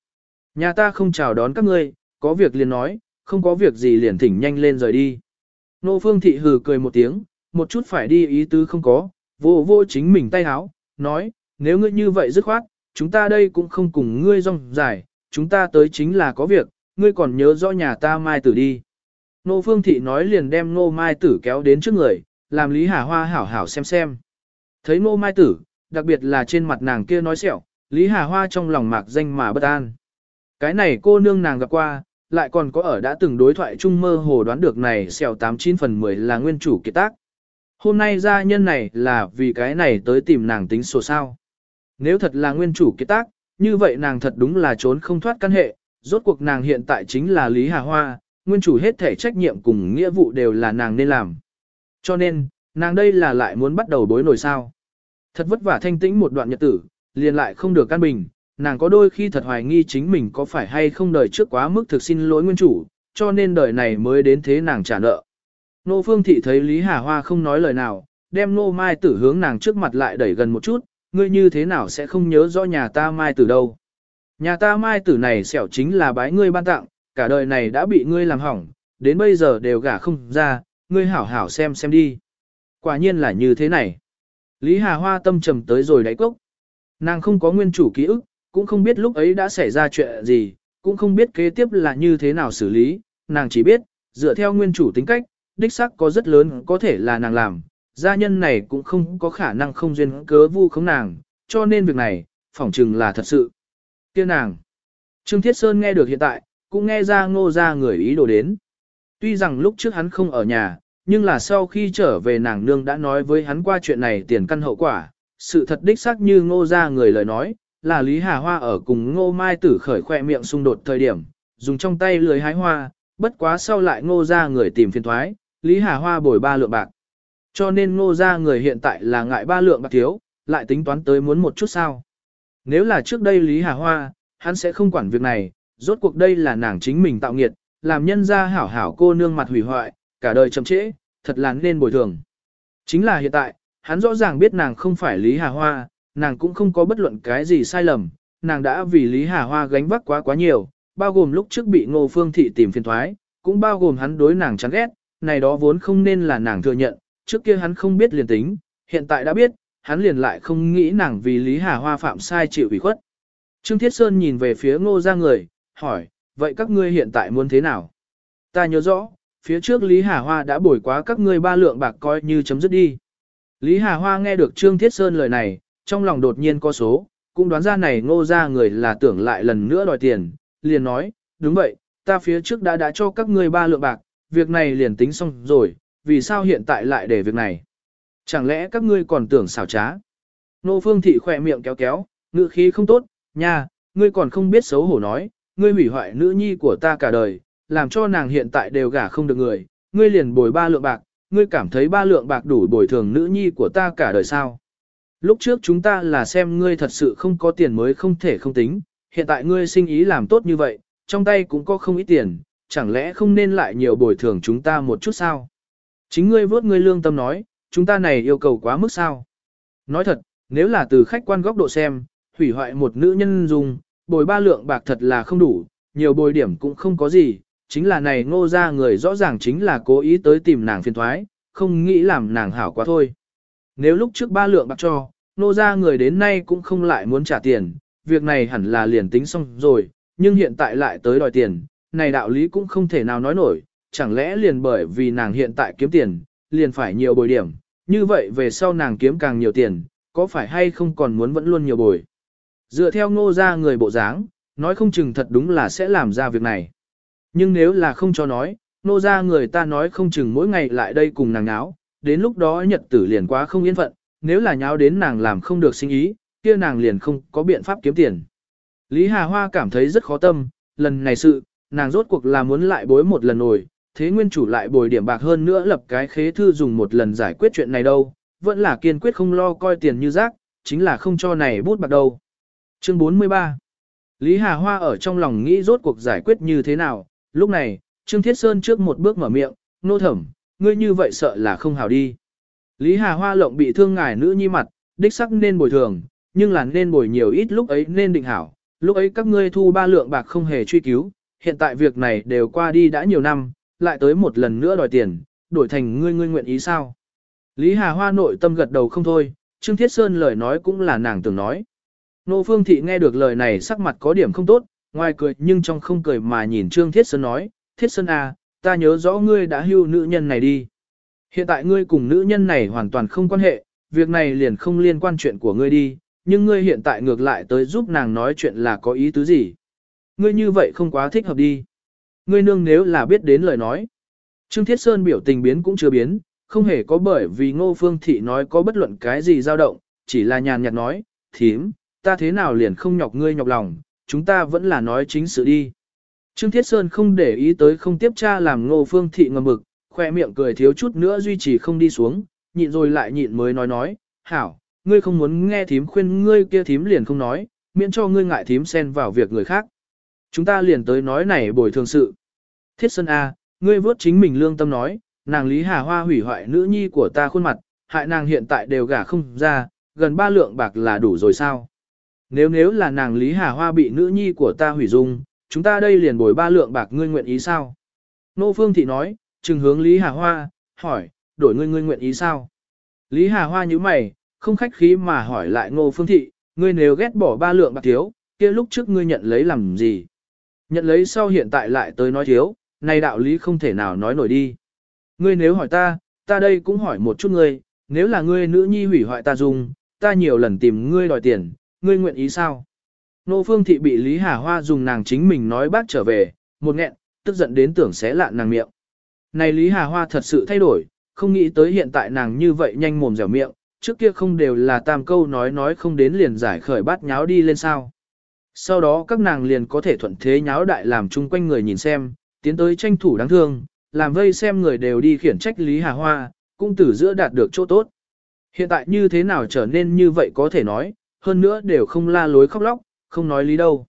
Nhà ta không chào đón các ngươi, có việc liền nói, không có việc gì liền thỉnh nhanh lên rời đi. Nô phương thị hừ cười một tiếng, một chút phải đi ý tứ không có, vô vô chính mình tay háo, nói, nếu ngươi như vậy dứt khoát, chúng ta đây cũng không cùng ngươi rong dài, chúng ta tới chính là có việc, ngươi còn nhớ rõ nhà ta mai tử đi. Nô phương thị nói liền đem nô mai tử kéo đến trước người, làm Lý Hà Hoa hảo hảo xem xem. Thấy nô mai tử, đặc biệt là trên mặt nàng kia nói sẹo, Lý Hà Hoa trong lòng mạc danh mà bất an. Cái này cô nương nàng gặp qua, lại còn có ở đã từng đối thoại chung mơ hồ đoán được này sẹo 89 phần 10 là nguyên chủ kiệt tác. Hôm nay gia nhân này là vì cái này tới tìm nàng tính sổ sao. Nếu thật là nguyên chủ kiệt tác, như vậy nàng thật đúng là trốn không thoát căn hệ, rốt cuộc nàng hiện tại chính là Lý Hà Hoa, nguyên chủ hết thể trách nhiệm cùng nghĩa vụ đều là nàng nên làm. Cho nên, nàng đây là lại muốn bắt đầu bối nổi sao. Thật vất vả thanh tĩnh một đoạn nhật tử, liền lại không được căn bình, nàng có đôi khi thật hoài nghi chính mình có phải hay không đời trước quá mức thực xin lỗi nguyên chủ, cho nên đời này mới đến thế nàng trả nợ. Nô Phương Thị thấy Lý Hà Hoa không nói lời nào, đem Nô Mai Tử hướng nàng trước mặt lại đẩy gần một chút, ngươi như thế nào sẽ không nhớ rõ nhà ta Mai Tử đâu. Nhà ta Mai Tử này xẻo chính là bái ngươi ban tặng, cả đời này đã bị ngươi làm hỏng, đến bây giờ đều gả không ra, ngươi hảo hảo xem xem đi. Quả nhiên là như thế này. Lý Hà Hoa tâm trầm tới rồi đáy cốc. Nàng không có nguyên chủ ký ức, cũng không biết lúc ấy đã xảy ra chuyện gì, cũng không biết kế tiếp là như thế nào xử lý, nàng chỉ biết, dựa theo nguyên chủ tính cách, đích xác có rất lớn có thể là nàng làm, gia nhân này cũng không có khả năng không duyên cớ vu khống nàng, cho nên việc này, phỏng chừng là thật sự. Kia nàng, Trương Thiết Sơn nghe được hiện tại, cũng nghe ra ngô ra người ý đồ đến. Tuy rằng lúc trước hắn không ở nhà, nhưng là sau khi trở về nàng nương đã nói với hắn qua chuyện này tiền căn hậu quả, sự thật đích xác như ngô ra người lời nói, là Lý Hà Hoa ở cùng ngô mai tử khởi khoe miệng xung đột thời điểm, dùng trong tay lưới hái hoa, bất quá sau lại ngô ra người tìm phiền thoái, Lý Hà Hoa bồi ba lượng bạc. Cho nên ngô ra người hiện tại là ngại ba lượng bạc thiếu, lại tính toán tới muốn một chút sao. Nếu là trước đây Lý Hà Hoa, hắn sẽ không quản việc này, rốt cuộc đây là nàng chính mình tạo nghiệt, làm nhân ra hảo hảo cô nương mặt hủy hoại, cả đời chậm trễ, thật là nên bồi thường. Chính là hiện tại, hắn rõ ràng biết nàng không phải Lý Hà Hoa, nàng cũng không có bất luận cái gì sai lầm, nàng đã vì Lý Hà Hoa gánh vác quá quá nhiều, bao gồm lúc trước bị Ngô Phương Thị tìm phiền thoái, cũng bao gồm hắn đối nàng chán ghét, này đó vốn không nên là nàng thừa nhận, trước kia hắn không biết liền tính, hiện tại đã biết, hắn liền lại không nghĩ nàng vì Lý Hà Hoa phạm sai chịu ủy khuất. Trương Thiết Sơn nhìn về phía ngô ra người, hỏi, vậy các ngươi hiện tại muốn thế nào? Ta nhớ rõ, phía trước Lý Hà Hoa đã bồi quá các ngươi ba lượng bạc coi như chấm dứt đi. Lý Hà Hoa nghe được Trương Thiết Sơn lời này, trong lòng đột nhiên có số, cũng đoán ra này ngô ra người là tưởng lại lần nữa đòi tiền, liền nói, đúng vậy, ta phía trước đã đã cho các ngươi ba lượng bạc, việc này liền tính xong rồi, vì sao hiện tại lại để việc này? Chẳng lẽ các ngươi còn tưởng xảo trá? Nô Phương Thị khỏe miệng kéo kéo, ngữ khí không tốt, nha, ngươi còn không biết xấu hổ nói, ngươi hủy hoại nữ nhi của ta cả đời, làm cho nàng hiện tại đều gả không được người, ngươi liền bồi ba lượng bạc, ngươi cảm thấy ba lượng bạc đủ bồi thường nữ nhi của ta cả đời sao? Lúc trước chúng ta là xem ngươi thật sự không có tiền mới không thể không tính, hiện tại ngươi sinh ý làm tốt như vậy, trong tay cũng có không ít tiền, chẳng lẽ không nên lại nhiều bồi thường chúng ta một chút sao? Chính ngươi vớt ngươi lương tâm nói, chúng ta này yêu cầu quá mức sao? Nói thật, nếu là từ khách quan góc độ xem, hủy hoại một nữ nhân dùng, bồi ba lượng bạc thật là không đủ, nhiều bồi điểm cũng không có gì, chính là này ngô ra người rõ ràng chính là cố ý tới tìm nàng phiền thoái, không nghĩ làm nàng hảo quá thôi. Nếu lúc trước ba lượng bạc cho, Nô ra người đến nay cũng không lại muốn trả tiền, việc này hẳn là liền tính xong rồi, nhưng hiện tại lại tới đòi tiền, này đạo lý cũng không thể nào nói nổi, chẳng lẽ liền bởi vì nàng hiện tại kiếm tiền, liền phải nhiều bồi điểm, như vậy về sau nàng kiếm càng nhiều tiền, có phải hay không còn muốn vẫn luôn nhiều bồi. Dựa theo ngô ra người bộ dáng, nói không chừng thật đúng là sẽ làm ra việc này. Nhưng nếu là không cho nói, ngô ra người ta nói không chừng mỗi ngày lại đây cùng nàng áo, đến lúc đó nhật tử liền quá không yên phận, nếu là nháo đến nàng làm không được sinh ý, kia nàng liền không có biện pháp kiếm tiền. Lý Hà Hoa cảm thấy rất khó tâm, lần này sự, nàng rốt cuộc là muốn lại bối một lần nổi, thế nguyên chủ lại bồi điểm bạc hơn nữa lập cái khế thư dùng một lần giải quyết chuyện này đâu, vẫn là kiên quyết không lo coi tiền như rác, chính là không cho này bút bạc đâu. Chương 43 Lý Hà Hoa ở trong lòng nghĩ rốt cuộc giải quyết như thế nào, lúc này, Trương Thiết Sơn trước một bước mở miệng, nô thẩm, ngươi như vậy sợ là không hào đi. Lý Hà Hoa lộng bị thương ngài nữ nhi mặt, đích sắc nên bồi thường, nhưng là nên bồi nhiều ít lúc ấy nên định hảo, lúc ấy các ngươi thu ba lượng bạc không hề truy cứu, hiện tại việc này đều qua đi đã nhiều năm, lại tới một lần nữa đòi tiền, đổi thành ngươi ngươi nguyện ý sao. Lý Hà Hoa nội tâm gật đầu không thôi, Trương Thiết Sơn lời nói cũng là nàng tưởng nói. Nô Phương Thị nghe được lời này sắc mặt có điểm không tốt, ngoài cười nhưng trong không cười mà nhìn Trương Thiết Sơn nói, Thiết Sơn à, ta nhớ rõ ngươi đã hưu nữ nhân này đi. Hiện tại ngươi cùng nữ nhân này hoàn toàn không quan hệ, việc này liền không liên quan chuyện của ngươi đi, nhưng ngươi hiện tại ngược lại tới giúp nàng nói chuyện là có ý tứ gì. Ngươi như vậy không quá thích hợp đi. Ngươi nương nếu là biết đến lời nói. Trương Thiết Sơn biểu tình biến cũng chưa biến, không hề có bởi vì ngô phương thị nói có bất luận cái gì dao động, chỉ là nhàn nhạt nói, thím, ta thế nào liền không nhọc ngươi nhọc lòng, chúng ta vẫn là nói chính sự đi. Trương Thiết Sơn không để ý tới không tiếp tra làm ngô phương thị ngầm mực, khoe miệng cười thiếu chút nữa duy trì không đi xuống, nhịn rồi lại nhịn mới nói nói, hảo, ngươi không muốn nghe thím khuyên ngươi kia thím liền không nói, miễn cho ngươi ngại thím xen vào việc người khác. Chúng ta liền tới nói này bồi thường sự. Thiết Sơn A, ngươi vớt chính mình lương tâm nói, nàng Lý Hà Hoa hủy hoại nữ nhi của ta khuôn mặt, hại nàng hiện tại đều gả không ra, gần ba lượng bạc là đủ rồi sao? Nếu nếu là nàng Lý Hà Hoa bị nữ nhi của ta hủy dung, chúng ta đây liền bồi ba lượng bạc ngươi nguyện ý sao? Nô Phương Thị nói, trừng hướng Lý Hà Hoa, hỏi, đổi ngươi ngươi nguyện ý sao? Lý Hà Hoa như mày, không khách khí mà hỏi lại Ngô Phương Thị, ngươi nếu ghét bỏ ba lượng bạc thiếu, kia lúc trước ngươi nhận lấy làm gì? Nhận lấy sau hiện tại lại tới nói thiếu, này đạo lý không thể nào nói nổi đi. Ngươi nếu hỏi ta, ta đây cũng hỏi một chút ngươi, nếu là ngươi nữ nhi hủy hoại ta dùng, ta nhiều lần tìm ngươi đòi tiền, ngươi nguyện ý sao? Nô Phương Thị bị Lý Hà Hoa dùng nàng chính mình nói bác trở về, một nghẹn, tức giận đến tưởng xé lạn nàng miệng. Này Lý Hà Hoa thật sự thay đổi, không nghĩ tới hiện tại nàng như vậy nhanh mồm dẻo miệng, trước kia không đều là tam câu nói nói không đến liền giải khởi bát nháo đi lên sao. Sau đó các nàng liền có thể thuận thế nháo đại làm chung quanh người nhìn xem, tiến tới tranh thủ đáng thương, làm vây xem người đều đi khiển trách Lý Hà Hoa, cũng từ giữa đạt được chỗ tốt. Hiện tại như thế nào trở nên như vậy có thể nói, hơn nữa đều không la lối khóc lóc, không nói lý đâu.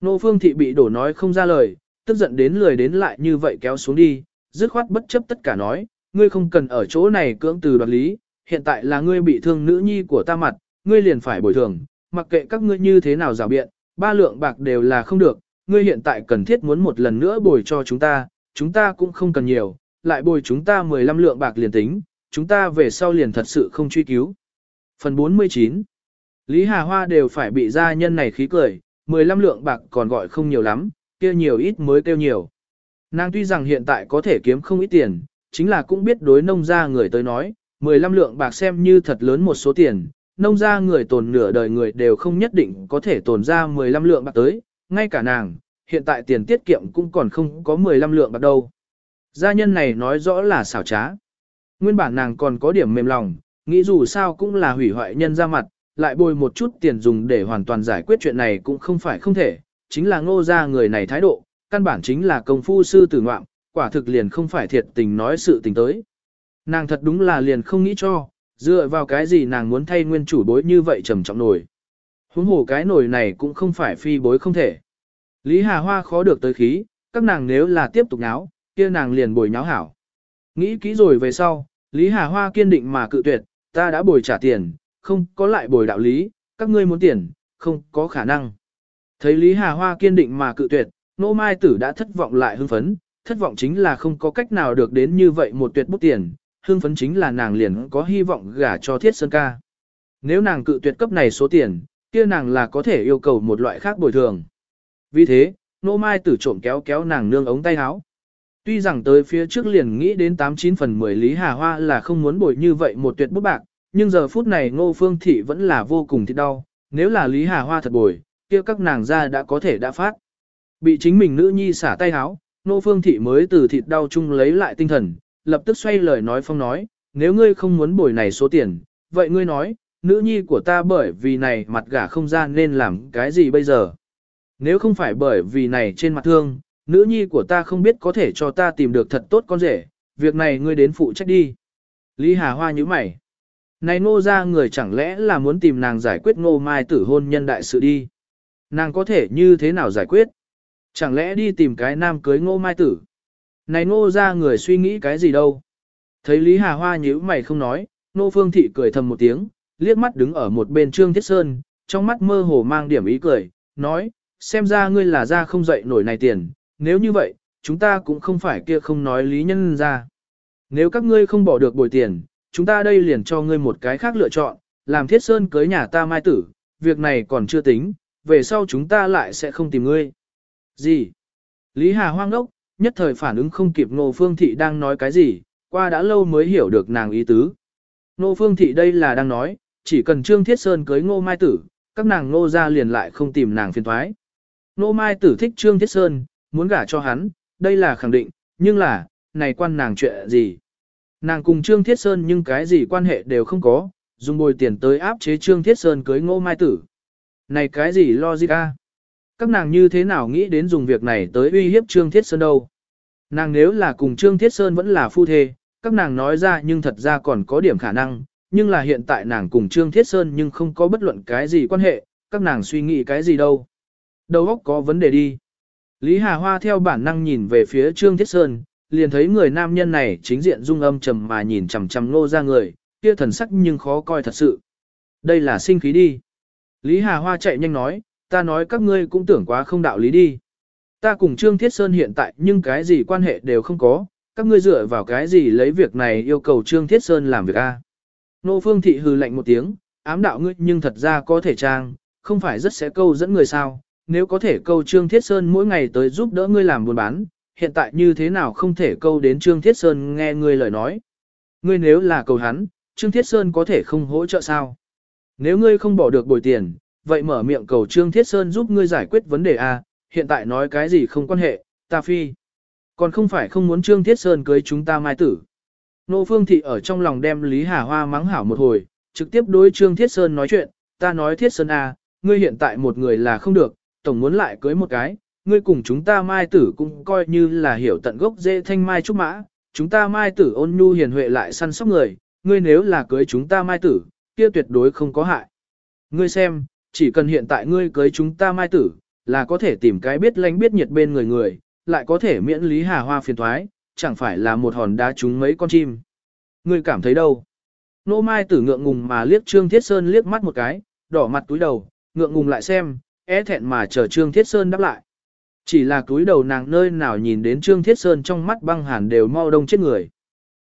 Nô Phương Thị bị đổ nói không ra lời, tức giận đến lười đến lại như vậy kéo xuống đi, dứt khoát bất chấp tất cả nói, ngươi không cần ở chỗ này cưỡng từ đoạt lý, hiện tại là ngươi bị thương nữ nhi của ta mặt, ngươi liền phải bồi thường, mặc kệ các ngươi như thế nào rào biện, ba lượng bạc đều là không được, ngươi hiện tại cần thiết muốn một lần nữa bồi cho chúng ta, chúng ta cũng không cần nhiều, lại bồi chúng ta 15 lượng bạc liền tính, chúng ta về sau liền thật sự không truy cứu. Phần 49 Lý Hà Hoa đều phải bị gia nhân này khí cười, 15 lượng bạc còn gọi không nhiều lắm, kia nhiều ít mới kêu nhiều. Nàng tuy rằng hiện tại có thể kiếm không ít tiền, chính là cũng biết đối nông gia người tới nói, 15 lượng bạc xem như thật lớn một số tiền, nông gia người tồn nửa đời người đều không nhất định có thể tồn ra 15 lượng bạc tới, ngay cả nàng, hiện tại tiền tiết kiệm cũng còn không có 15 lượng bạc đâu. Gia nhân này nói rõ là xảo trá. Nguyên bản nàng còn có điểm mềm lòng, nghĩ dù sao cũng là hủy hoại nhân ra mặt, lại bồi một chút tiền dùng để hoàn toàn giải quyết chuyện này cũng không phải không thể, chính là ngô gia người này thái độ, căn bản chính là công phu sư tử ngoạm, quả thực liền không phải thiệt tình nói sự tình tới. Nàng thật đúng là liền không nghĩ cho, dựa vào cái gì nàng muốn thay nguyên chủ bối như vậy trầm trọng nổi. Huống hồ cái nổi này cũng không phải phi bối không thể. Lý Hà Hoa khó được tới khí, các nàng nếu là tiếp tục náo, kia nàng liền bồi nháo hảo. Nghĩ kỹ rồi về sau, Lý Hà Hoa kiên định mà cự tuyệt, ta đã bồi trả tiền, không có lại bồi đạo lý, các ngươi muốn tiền, không có khả năng. Thấy Lý Hà Hoa kiên định mà cự tuyệt, nô mai tử đã thất vọng lại hưng phấn, thất vọng chính là không có cách nào được đến như vậy một tuyệt bút tiền, hưng phấn chính là nàng liền có hy vọng gả cho thiết sơn ca. Nếu nàng cự tuyệt cấp này số tiền, kia nàng là có thể yêu cầu một loại khác bồi thường. Vì thế, nô mai tử trộm kéo kéo nàng nương ống tay áo. Tuy rằng tới phía trước liền nghĩ đến 89 phần 10 Lý Hà Hoa là không muốn bồi như vậy một tuyệt bút bạc, nhưng giờ phút này ngô phương thị vẫn là vô cùng thịt đau, nếu là Lý Hà Hoa thật bồi, kia các nàng ra đã có thể đã phát. Bị chính mình nữ nhi xả tay háo, nô phương thị mới từ thịt đau chung lấy lại tinh thần, lập tức xoay lời nói phong nói, nếu ngươi không muốn bồi này số tiền, vậy ngươi nói, nữ nhi của ta bởi vì này mặt gả không ra nên làm cái gì bây giờ? Nếu không phải bởi vì này trên mặt thương, nữ nhi của ta không biết có thể cho ta tìm được thật tốt con rể, việc này ngươi đến phụ trách đi. Lý Hà Hoa như mày. Này nô ra người chẳng lẽ là muốn tìm nàng giải quyết ngô mai tử hôn nhân đại sự đi. Nàng có thể như thế nào giải quyết? Chẳng lẽ đi tìm cái nam cưới ngô mai tử? Này ngô ra người suy nghĩ cái gì đâu? Thấy Lý Hà Hoa nhíu mày không nói, nô phương thị cười thầm một tiếng, liếc mắt đứng ở một bên Trương Thiết Sơn, trong mắt mơ hồ mang điểm ý cười, nói, xem ra ngươi là ra không dậy nổi này tiền, nếu như vậy, chúng ta cũng không phải kia không nói lý nhân ra. Nếu các ngươi không bỏ được bồi tiền, chúng ta đây liền cho ngươi một cái khác lựa chọn, làm thiết sơn cưới nhà ta mai tử, việc này còn chưa tính, về sau chúng ta lại sẽ không tìm ngươi. Gì? Lý Hà hoang ốc, nhất thời phản ứng không kịp Ngô Phương Thị đang nói cái gì, qua đã lâu mới hiểu được nàng ý tứ. Ngô Phương Thị đây là đang nói, chỉ cần Trương Thiết Sơn cưới Ngô Mai Tử, các nàng Ngô ra liền lại không tìm nàng phiền thoái. Ngô Mai Tử thích Trương Thiết Sơn, muốn gả cho hắn, đây là khẳng định, nhưng là, này quan nàng chuyện gì? Nàng cùng Trương Thiết Sơn nhưng cái gì quan hệ đều không có, dùng bồi tiền tới áp chế Trương Thiết Sơn cưới ngô mai tử. Này cái gì logica? a? Các nàng như thế nào nghĩ đến dùng việc này tới uy hiếp Trương Thiết Sơn đâu? Nàng nếu là cùng Trương Thiết Sơn vẫn là phu thê, các nàng nói ra nhưng thật ra còn có điểm khả năng, nhưng là hiện tại nàng cùng Trương Thiết Sơn nhưng không có bất luận cái gì quan hệ, các nàng suy nghĩ cái gì đâu. Đầu óc có vấn đề đi. Lý Hà Hoa theo bản năng nhìn về phía Trương Thiết Sơn, liền thấy người nam nhân này chính diện dung âm trầm mà nhìn chằm chằm nô ra người, kia thần sắc nhưng khó coi thật sự. Đây là sinh khí đi. Lý Hà Hoa chạy nhanh nói, ta nói các ngươi cũng tưởng quá không đạo lý đi. Ta cùng Trương Thiết Sơn hiện tại nhưng cái gì quan hệ đều không có, các ngươi dựa vào cái gì lấy việc này yêu cầu Trương Thiết Sơn làm việc a? Nô Phương Thị hừ lạnh một tiếng, ám đạo ngươi nhưng thật ra có thể trang, không phải rất sẽ câu dẫn người sao, nếu có thể câu Trương Thiết Sơn mỗi ngày tới giúp đỡ ngươi làm buôn bán, hiện tại như thế nào không thể câu đến Trương Thiết Sơn nghe ngươi lời nói. Ngươi nếu là cầu hắn, Trương Thiết Sơn có thể không hỗ trợ sao? Nếu ngươi không bỏ được bồi tiền, vậy mở miệng cầu Trương Thiết Sơn giúp ngươi giải quyết vấn đề A, hiện tại nói cái gì không quan hệ, ta phi. Còn không phải không muốn Trương Thiết Sơn cưới chúng ta mai tử. Nô Phương Thị ở trong lòng đem Lý Hà Hoa mắng hảo một hồi, trực tiếp đối Trương Thiết Sơn nói chuyện, ta nói Thiết Sơn à, ngươi hiện tại một người là không được, tổng muốn lại cưới một cái, ngươi cùng chúng ta mai tử cũng coi như là hiểu tận gốc dễ thanh mai trúc mã, chúng ta mai tử ôn nhu hiền huệ lại săn sóc người, ngươi nếu là cưới chúng ta mai tử, kia tuyệt đối không có hại. Ngươi xem, chỉ cần hiện tại ngươi cưới chúng ta mai tử, là có thể tìm cái biết lánh biết nhiệt bên người người, lại có thể miễn lý hà hoa phiền thoái, chẳng phải là một hòn đá trúng mấy con chim. Ngươi cảm thấy đâu? Nô mai tử ngượng ngùng mà liếc Trương Thiết Sơn liếc mắt một cái, đỏ mặt túi đầu, ngượng ngùng lại xem, é thẹn mà chờ Trương Thiết Sơn đáp lại. Chỉ là túi đầu nàng nơi nào nhìn đến Trương Thiết Sơn trong mắt băng hàn đều mau đông chết người.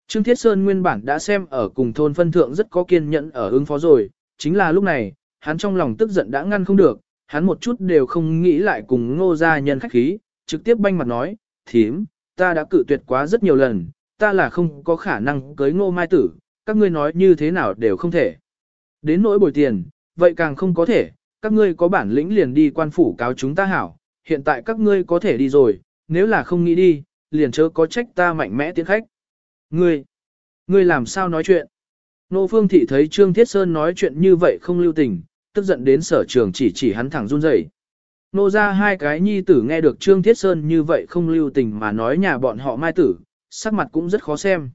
Trương Thiết Sơn nguyên bản đã xem ở cùng thôn phân thượng rất có kiên nhẫn ở ứng phó rồi, chính là lúc này, hắn trong lòng tức giận đã ngăn không được, hắn một chút đều không nghĩ lại cùng ngô gia nhân khách khí, trực tiếp banh mặt nói, thím, ta đã cự tuyệt quá rất nhiều lần, ta là không có khả năng cưới ngô mai tử, các ngươi nói như thế nào đều không thể. Đến nỗi bồi tiền, vậy càng không có thể, các ngươi có bản lĩnh liền đi quan phủ cáo chúng ta hảo, hiện tại các ngươi có thể đi rồi, nếu là không nghĩ đi, liền chớ có trách ta mạnh mẽ tiến khách. Ngươi, ngươi làm sao nói chuyện? Nô Phương Thị thấy Trương Thiết Sơn nói chuyện như vậy không lưu tình, tức giận đến sở trường chỉ chỉ hắn thẳng run rẩy. Nô ra hai cái nhi tử nghe được Trương Thiết Sơn như vậy không lưu tình mà nói nhà bọn họ mai tử, sắc mặt cũng rất khó xem.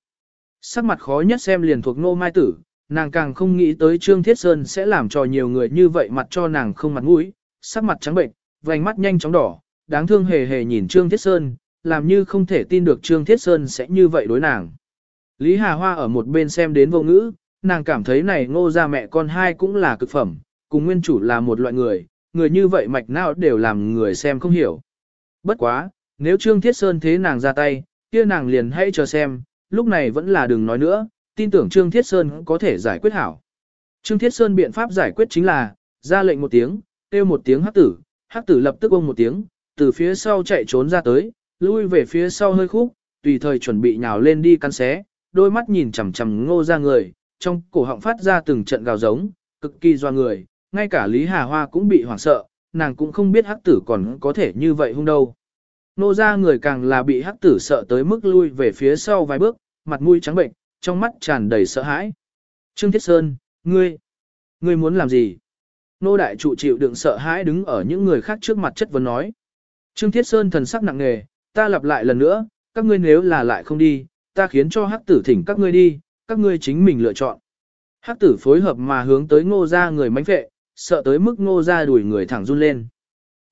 Sắc mặt khó nhất xem liền thuộc nô mai tử, nàng càng không nghĩ tới Trương Thiết Sơn sẽ làm cho nhiều người như vậy mặt cho nàng không mặt mũi, sắc mặt trắng bệnh, vành mắt nhanh chóng đỏ, đáng thương hề hề nhìn Trương Thiết Sơn, làm như không thể tin được Trương Thiết Sơn sẽ như vậy đối nàng. Lý Hà Hoa ở một bên xem đến vô ngữ, nàng cảm thấy này ngô ra mẹ con hai cũng là cực phẩm, cùng nguyên chủ là một loại người, người như vậy mạch não đều làm người xem không hiểu. Bất quá, nếu Trương Thiết Sơn thế nàng ra tay, kia nàng liền hãy chờ xem, lúc này vẫn là đừng nói nữa, tin tưởng Trương Thiết Sơn có thể giải quyết hảo. Trương Thiết Sơn biện pháp giải quyết chính là, ra lệnh một tiếng, kêu một tiếng hắc tử, hắc tử lập tức ông một tiếng, từ phía sau chạy trốn ra tới, lui về phía sau hơi khúc, tùy thời chuẩn bị nhào lên đi căn xé, đôi mắt nhìn chằm chằm ngô ra người, trong cổ họng phát ra từng trận gào giống, cực kỳ doa người, ngay cả Lý Hà Hoa cũng bị hoảng sợ, nàng cũng không biết hắc tử còn có thể như vậy hung đâu. Nô ra người càng là bị hắc tử sợ tới mức lui về phía sau vài bước, mặt mũi trắng bệnh, trong mắt tràn đầy sợ hãi. Trương Thiết Sơn, ngươi, ngươi muốn làm gì? Nô đại trụ chịu đựng sợ hãi đứng ở những người khác trước mặt chất vấn nói. Trương Thiết Sơn thần sắc nặng nề, ta lặp lại lần nữa, các ngươi nếu là lại không đi, ta khiến cho hắc tử thỉnh các ngươi đi, các ngươi chính mình lựa chọn. Hắc tử phối hợp mà hướng tới ngô ra người mánh vệ, sợ tới mức ngô ra đuổi người thẳng run lên.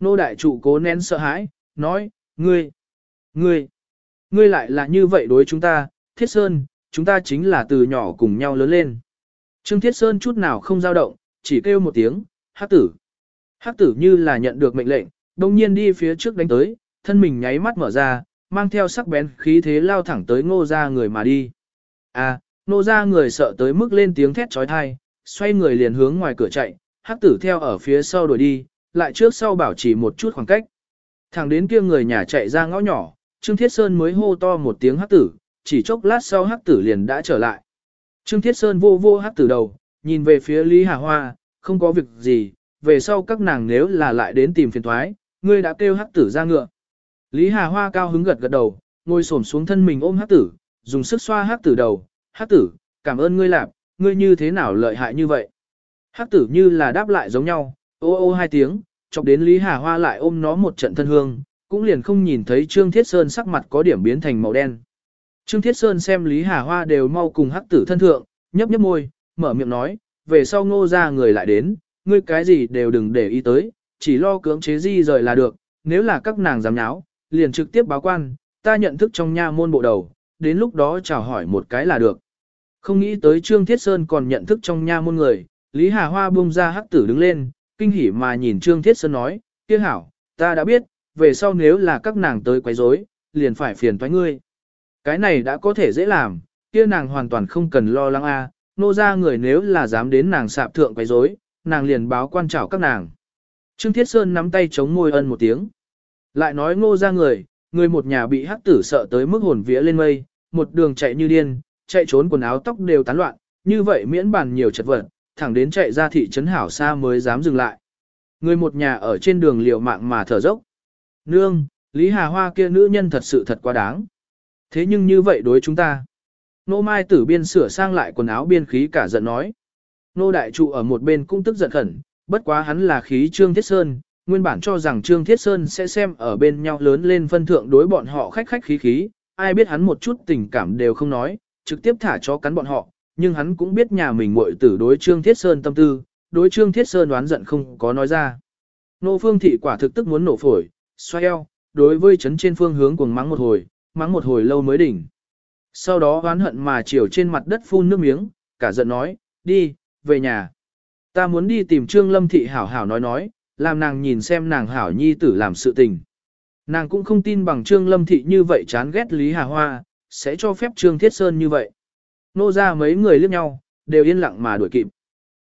Nô đại trụ cố nén sợ hãi, nói, ngươi, ngươi, ngươi lại là như vậy đối chúng ta, Thiết Sơn, chúng ta chính là từ nhỏ cùng nhau lớn lên. Trương Thiết Sơn chút nào không dao động, chỉ kêu một tiếng, hắc tử. Hắc tử như là nhận được mệnh lệnh, đồng nhiên đi phía trước đánh tới, thân mình nháy mắt mở ra, mang theo sắc bén khí thế lao thẳng tới ngô ra người mà đi. À, ngô ra người sợ tới mức lên tiếng thét trói thai, xoay người liền hướng ngoài cửa chạy, hắc tử theo ở phía sau đuổi đi, lại trước sau bảo trì một chút khoảng cách. Thẳng đến kia người nhà chạy ra ngõ nhỏ, Trương Thiết Sơn mới hô to một tiếng hắc tử, chỉ chốc lát sau hắc tử liền đã trở lại. Trương Thiết Sơn vô vô hắc tử đầu, nhìn về phía Lý Hà Hoa, không có việc gì, về sau các nàng nếu là lại đến tìm phiền thoái, ngươi đã kêu hắc tử ra ngựa. Lý Hà Hoa cao hứng gật gật đầu, ngồi xổm xuống thân mình ôm hắc tử, dùng sức xoa hắc tử đầu, hắc tử, cảm ơn ngươi làm, ngươi như thế nào lợi hại như vậy. Hắc tử như là đáp lại giống nhau, ô ô hai tiếng, chọc đến Lý Hà Hoa lại ôm nó một trận thân hương, cũng liền không nhìn thấy Trương Thiết Sơn sắc mặt có điểm biến thành màu đen. Trương Thiết Sơn xem Lý Hà Hoa đều mau cùng hắc tử thân thượng, nhấp nhấp môi, mở miệng nói, về sau ngô ra người lại đến, ngươi cái gì đều đừng để ý tới, chỉ lo cưỡng chế di rời là được, nếu là các nàng dám nháo, liền trực tiếp báo quan, ta nhận thức trong nha môn bộ đầu, đến lúc đó chào hỏi một cái là được. Không nghĩ tới Trương Thiết Sơn còn nhận thức trong nha môn người, Lý Hà Hoa buông ra hắc tử đứng lên, kinh hỉ mà nhìn Trương Thiết Sơn nói, kia hảo, ta đã biết, về sau nếu là các nàng tới quấy rối, liền phải phiền toái ngươi. Cái này đã có thể dễ làm, kia nàng hoàn toàn không cần lo lắng a, nô ra người nếu là dám đến nàng sạp thượng quấy rối, nàng liền báo quan trảo các nàng. Trương Thiết Sơn nắm tay chống môi ân một tiếng. Lại nói ngô ra người, người một nhà bị hắc tử sợ tới mức hồn vía lên mây, một đường chạy như điên, chạy trốn quần áo tóc đều tán loạn, như vậy miễn bàn nhiều chật vật, thẳng đến chạy ra thị trấn hảo xa mới dám dừng lại. Người một nhà ở trên đường liều mạng mà thở dốc. Nương, Lý Hà Hoa kia nữ nhân thật sự thật quá đáng. Thế nhưng như vậy đối chúng ta. Nô Mai tử biên sửa sang lại quần áo biên khí cả giận nói. Nô đại trụ ở một bên cũng tức giận khẩn, bất quá hắn là khí Trương Thiết Sơn, nguyên bản cho rằng Trương Thiết Sơn sẽ xem ở bên nhau lớn lên phân thượng đối bọn họ khách khách khí khí, ai biết hắn một chút tình cảm đều không nói, trực tiếp thả cho cắn bọn họ, nhưng hắn cũng biết nhà mình muội tử đối Trương Thiết Sơn tâm tư, đối Trương Thiết Sơn đoán giận không có nói ra. Nô Phương Thị quả thực tức muốn nổ phổi, xoay eo, đối với chấn trên phương hướng cuồng mắng một hồi, mắng một hồi lâu mới đỉnh. Sau đó oán hận mà chiều trên mặt đất phun nước miếng, cả giận nói, đi, về nhà. Ta muốn đi tìm Trương Lâm Thị hảo hảo nói nói, làm nàng nhìn xem nàng hảo nhi tử làm sự tình. Nàng cũng không tin bằng Trương Lâm Thị như vậy chán ghét Lý Hà Hoa, sẽ cho phép Trương Thiết Sơn như vậy. Nô ra mấy người liếc nhau, đều yên lặng mà đuổi kịp.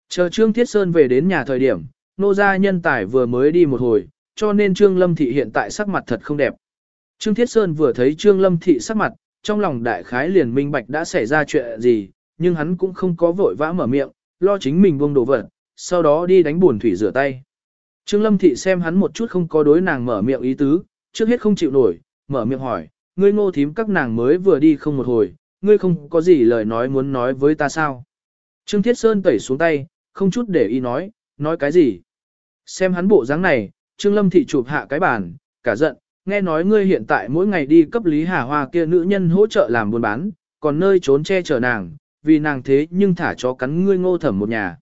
Chờ Trương Thiết Sơn về đến nhà thời điểm, nô gia nhân tài vừa mới đi một hồi, cho nên Trương Lâm Thị hiện tại sắc mặt thật không đẹp. Trương Thiết Sơn vừa thấy Trương Lâm Thị sắc mặt, trong lòng đại khái liền minh bạch đã xảy ra chuyện gì, nhưng hắn cũng không có vội vã mở miệng, lo chính mình buông đồ vật, sau đó đi đánh buồn thủy rửa tay. Trương Lâm Thị xem hắn một chút không có đối nàng mở miệng ý tứ, trước hết không chịu nổi, mở miệng hỏi, ngươi ngô thím các nàng mới vừa đi không một hồi, ngươi không có gì lời nói muốn nói với ta sao. Trương Thiết Sơn tẩy xuống tay, không chút để ý nói, nói cái gì. Xem hắn bộ dáng này, Trương Lâm Thị chụp hạ cái bàn, cả giận, nghe nói ngươi hiện tại mỗi ngày đi cấp Lý Hà Hoa kia nữ nhân hỗ trợ làm buôn bán, còn nơi trốn che chở nàng, vì nàng thế nhưng thả chó cắn ngươi ngô thẩm một nhà.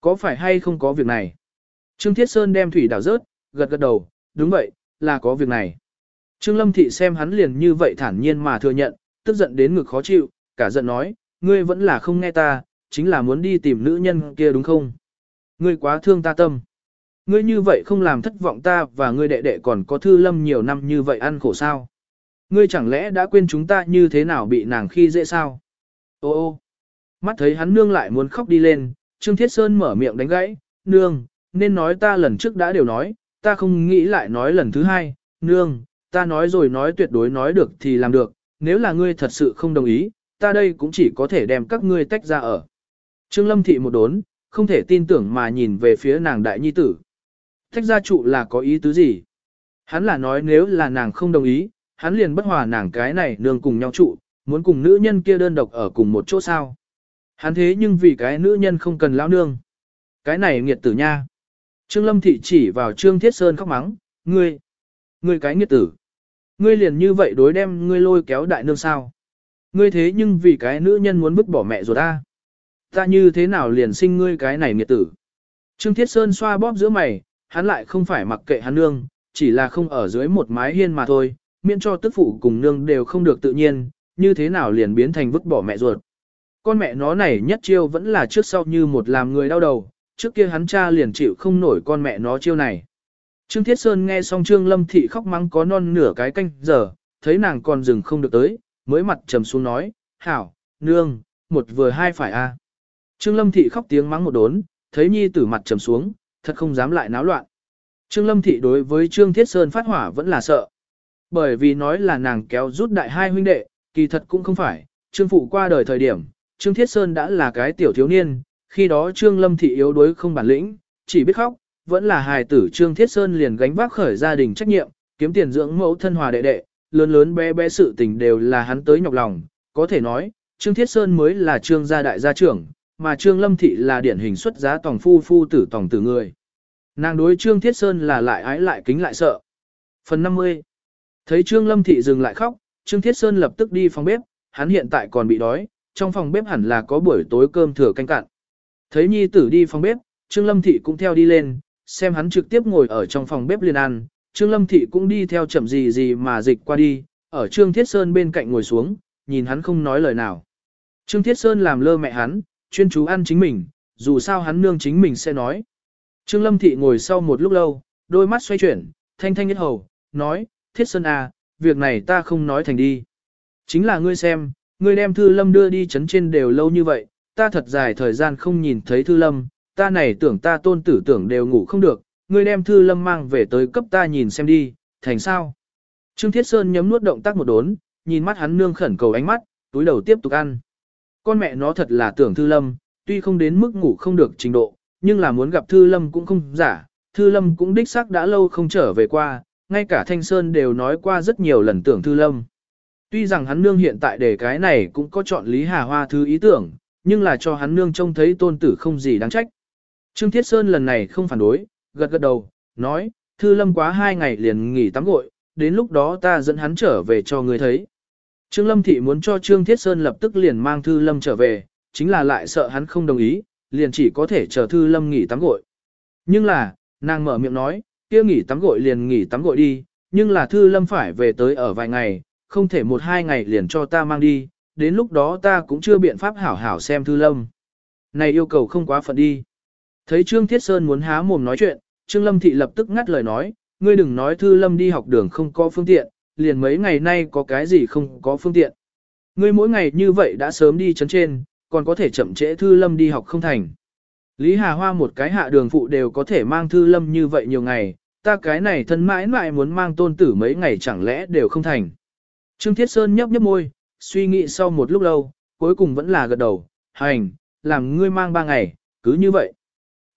Có phải hay không có việc này? Trương Thiết Sơn đem thủy đảo rớt, gật gật đầu, đúng vậy, là có việc này. Trương Lâm Thị xem hắn liền như vậy thản nhiên mà thừa nhận, tức giận đến ngực khó chịu, cả giận nói, ngươi vẫn là không nghe ta, chính là muốn đi tìm nữ nhân kia đúng không? Ngươi quá thương ta tâm. Ngươi như vậy không làm thất vọng ta và ngươi đệ đệ còn có thư lâm nhiều năm như vậy ăn khổ sao? Ngươi chẳng lẽ đã quên chúng ta như thế nào bị nàng khi dễ sao? Ô ô, mắt thấy hắn nương lại muốn khóc đi lên, Trương Thiết Sơn mở miệng đánh gãy, nương, nên nói ta lần trước đã đều nói, ta không nghĩ lại nói lần thứ hai, nương, ta nói rồi nói tuyệt đối nói được thì làm được, nếu là ngươi thật sự không đồng ý, ta đây cũng chỉ có thể đem các ngươi tách ra ở. Trương Lâm Thị một đốn, không thể tin tưởng mà nhìn về phía nàng đại nhi tử. Tách ra trụ là có ý tứ gì? Hắn là nói nếu là nàng không đồng ý, hắn liền bất hòa nàng cái này nương cùng nhau trụ, muốn cùng nữ nhân kia đơn độc ở cùng một chỗ sao. Hắn thế nhưng vì cái nữ nhân không cần lão nương. Cái này nghiệt tử nha. Trương Lâm Thị chỉ vào Trương Thiết Sơn khóc mắng, ngươi, ngươi cái nghiệt tử. Ngươi liền như vậy đối đem ngươi lôi kéo đại nương sao. Ngươi thế nhưng vì cái nữ nhân muốn vứt bỏ mẹ rồi ta. Ta như thế nào liền sinh ngươi cái này nghiệt tử. Trương Thiết Sơn xoa bóp giữa mày, hắn lại không phải mặc kệ hắn nương, chỉ là không ở dưới một mái hiên mà thôi, miễn cho tức phụ cùng nương đều không được tự nhiên, như thế nào liền biến thành vứt bỏ mẹ ruột. Con mẹ nó này nhất chiêu vẫn là trước sau như một làm người đau đầu, trước kia hắn cha liền chịu không nổi con mẹ nó chiêu này. Trương Thiết Sơn nghe xong Trương Lâm Thị khóc mắng có non nửa cái canh giờ, thấy nàng còn dừng không được tới, mới mặt trầm xuống nói, hảo, nương, một vừa hai phải a. Trương Lâm Thị khóc tiếng mắng một đốn, thấy nhi tử mặt trầm xuống, thật không dám lại náo loạn. Trương Lâm Thị đối với Trương Thiết Sơn phát hỏa vẫn là sợ. Bởi vì nói là nàng kéo rút đại hai huynh đệ, kỳ thật cũng không phải, Trương Phụ qua đời thời điểm, Trương Thiết Sơn đã là cái tiểu thiếu niên, khi đó Trương Lâm Thị yếu đuối không bản lĩnh, chỉ biết khóc, vẫn là hài tử Trương Thiết Sơn liền gánh vác khởi gia đình trách nhiệm, kiếm tiền dưỡng mẫu thân hòa đệ đệ, lớn lớn bé bé sự tình đều là hắn tới nhọc lòng, có thể nói, Trương Thiết Sơn mới là Trương gia đại gia trưởng, mà Trương Lâm Thị là điển hình xuất giá tòng phu phu tử tòng tử người. Nàng đối Trương Thiết Sơn là lại ái lại kính lại sợ. Phần 50 Thấy Trương Lâm Thị dừng lại khóc, Trương Thiết Sơn lập tức đi phòng bếp, hắn hiện tại còn bị đói, trong phòng bếp hẳn là có buổi tối cơm thừa canh cạn. Thấy nhi tử đi phòng bếp, Trương Lâm Thị cũng theo đi lên, xem hắn trực tiếp ngồi ở trong phòng bếp liền ăn, Trương Lâm Thị cũng đi theo chậm gì gì mà dịch qua đi, ở Trương Thiết Sơn bên cạnh ngồi xuống, nhìn hắn không nói lời nào. Trương Thiết Sơn làm lơ mẹ hắn, chuyên chú ăn chính mình, dù sao hắn nương chính mình sẽ nói. Trương Lâm Thị ngồi sau một lúc lâu, đôi mắt xoay chuyển, thanh thanh nhất hầu, nói, Thiết Sơn à, việc này ta không nói thành đi. Chính là ngươi xem, ngươi đem Thư Lâm đưa đi chấn trên đều lâu như vậy, ta thật dài thời gian không nhìn thấy Thư Lâm, ta này tưởng ta tôn tử tưởng đều ngủ không được, ngươi đem Thư Lâm mang về tới cấp ta nhìn xem đi, thành sao. Trương Thiết Sơn nhấm nuốt động tác một đốn, nhìn mắt hắn nương khẩn cầu ánh mắt, túi đầu tiếp tục ăn. Con mẹ nó thật là tưởng Thư Lâm, tuy không đến mức ngủ không được trình độ, nhưng là muốn gặp Thư Lâm cũng không giả, Thư Lâm cũng đích xác đã lâu không trở về qua, ngay cả Thanh Sơn đều nói qua rất nhiều lần tưởng Thư Lâm. Tuy rằng hắn nương hiện tại để cái này cũng có chọn Lý Hà Hoa thứ ý tưởng, nhưng là cho hắn nương trông thấy tôn tử không gì đáng trách. Trương Thiết Sơn lần này không phản đối, gật gật đầu, nói, Thư Lâm quá hai ngày liền nghỉ tắm gội, đến lúc đó ta dẫn hắn trở về cho người thấy. Trương Lâm Thị muốn cho Trương Thiết Sơn lập tức liền mang Thư Lâm trở về, chính là lại sợ hắn không đồng ý, liền chỉ có thể chờ Thư Lâm nghỉ tắm gội. Nhưng là, nàng mở miệng nói, kia nghỉ tắm gội liền nghỉ tắm gội đi, nhưng là Thư Lâm phải về tới ở vài ngày, không thể một hai ngày liền cho ta mang đi, đến lúc đó ta cũng chưa biện pháp hảo hảo xem Thư Lâm. Này yêu cầu không quá phận đi. Thấy Trương Thiết Sơn muốn há mồm nói chuyện, Trương Lâm Thị lập tức ngắt lời nói, ngươi đừng nói Thư Lâm đi học đường không có phương tiện, liền mấy ngày nay có cái gì không có phương tiện. Ngươi mỗi ngày như vậy đã sớm đi chấn trên, còn có thể chậm trễ Thư Lâm đi học không thành. Lý Hà Hoa một cái hạ đường phụ đều có thể mang Thư Lâm như vậy nhiều ngày, ta cái này thân mãi mãi muốn mang tôn tử mấy ngày chẳng lẽ đều không thành. Trương Thiết Sơn nhấp nhấp môi, suy nghĩ sau một lúc lâu, cuối cùng vẫn là gật đầu, hành, làm ngươi mang ba ngày, cứ như vậy.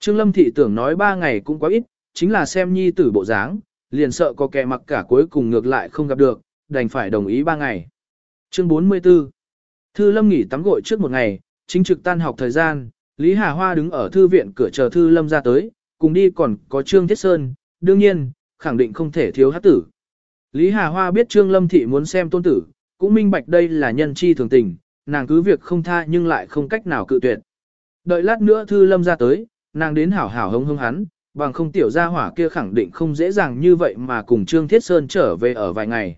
Trương Lâm Thị tưởng nói ba ngày cũng quá ít, chính là xem nhi tử bộ dáng, liền sợ có kẻ mặc cả cuối cùng ngược lại không gặp được, đành phải đồng ý ba ngày. Chương 44 Thư Lâm nghỉ tắm gội trước một ngày, chính trực tan học thời gian, Lý Hà Hoa đứng ở thư viện cửa chờ Thư Lâm ra tới, cùng đi còn có Trương Thiết Sơn, đương nhiên, khẳng định không thể thiếu hát tử. Lý Hà Hoa biết Trương Lâm Thị muốn xem tôn tử, cũng minh bạch đây là nhân chi thường tình, nàng cứ việc không tha nhưng lại không cách nào cự tuyệt. Đợi lát nữa Thư Lâm ra tới, nàng đến hảo hảo hống hống hắn, bằng không tiểu gia hỏa kia khẳng định không dễ dàng như vậy mà cùng Trương Thiết Sơn trở về ở vài ngày.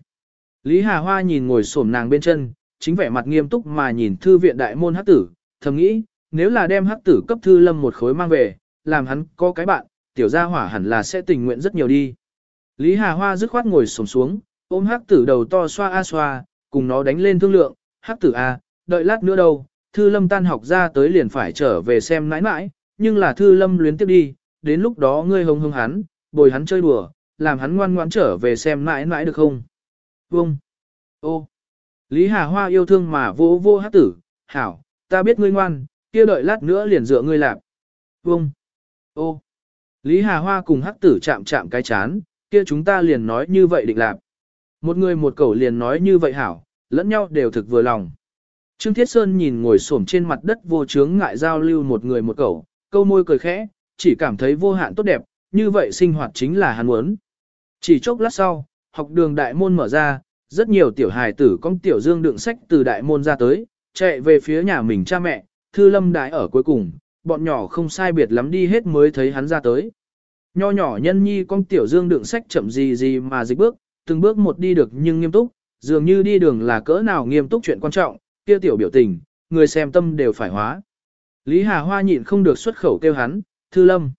Lý Hà Hoa nhìn ngồi xổm nàng bên chân, chính vẻ mặt nghiêm túc mà nhìn thư viện đại môn hắc tử, thầm nghĩ, nếu là đem hắc tử cấp thư lâm một khối mang về, làm hắn có cái bạn, tiểu gia hỏa hẳn là sẽ tình nguyện rất nhiều đi. Lý Hà Hoa dứt khoát ngồi xổm xuống, ôm hắc tử đầu to xoa a xoa, cùng nó đánh lên thương lượng, hắc tử a, đợi lát nữa đâu, thư lâm tan học ra tới liền phải trở về xem nãi nãi, nhưng là thư lâm luyến tiếp đi, đến lúc đó ngươi hồng hồng hắn, bồi hắn chơi đùa, làm hắn ngoan ngoãn trở về xem mãi mãi được không? Vông! Ô! Lý Hà Hoa yêu thương mà vô vô hát tử, hảo, ta biết ngươi ngoan, kia đợi lát nữa liền dựa ngươi lạp. Vông! Ô! Lý Hà Hoa cùng hát tử chạm chạm cái chán, kia chúng ta liền nói như vậy định lạp. Một người một cẩu liền nói như vậy hảo, lẫn nhau đều thực vừa lòng. Trương Thiết Sơn nhìn ngồi xổm trên mặt đất vô chướng ngại giao lưu một người một cẩu, câu môi cười khẽ, chỉ cảm thấy vô hạn tốt đẹp, như vậy sinh hoạt chính là hắn muốn. Chỉ chốc lát sau, học đường đại môn mở ra, rất nhiều tiểu hài tử con tiểu dương đựng sách từ đại môn ra tới, chạy về phía nhà mình cha mẹ, thư lâm đại ở cuối cùng, bọn nhỏ không sai biệt lắm đi hết mới thấy hắn ra tới. Nho nhỏ nhân nhi con tiểu dương đựng sách chậm gì gì mà dịch bước, từng bước một đi được nhưng nghiêm túc, dường như đi đường là cỡ nào nghiêm túc chuyện quan trọng, kia tiểu biểu tình, người xem tâm đều phải hóa. Lý Hà Hoa nhịn không được xuất khẩu kêu hắn, Thư Lâm.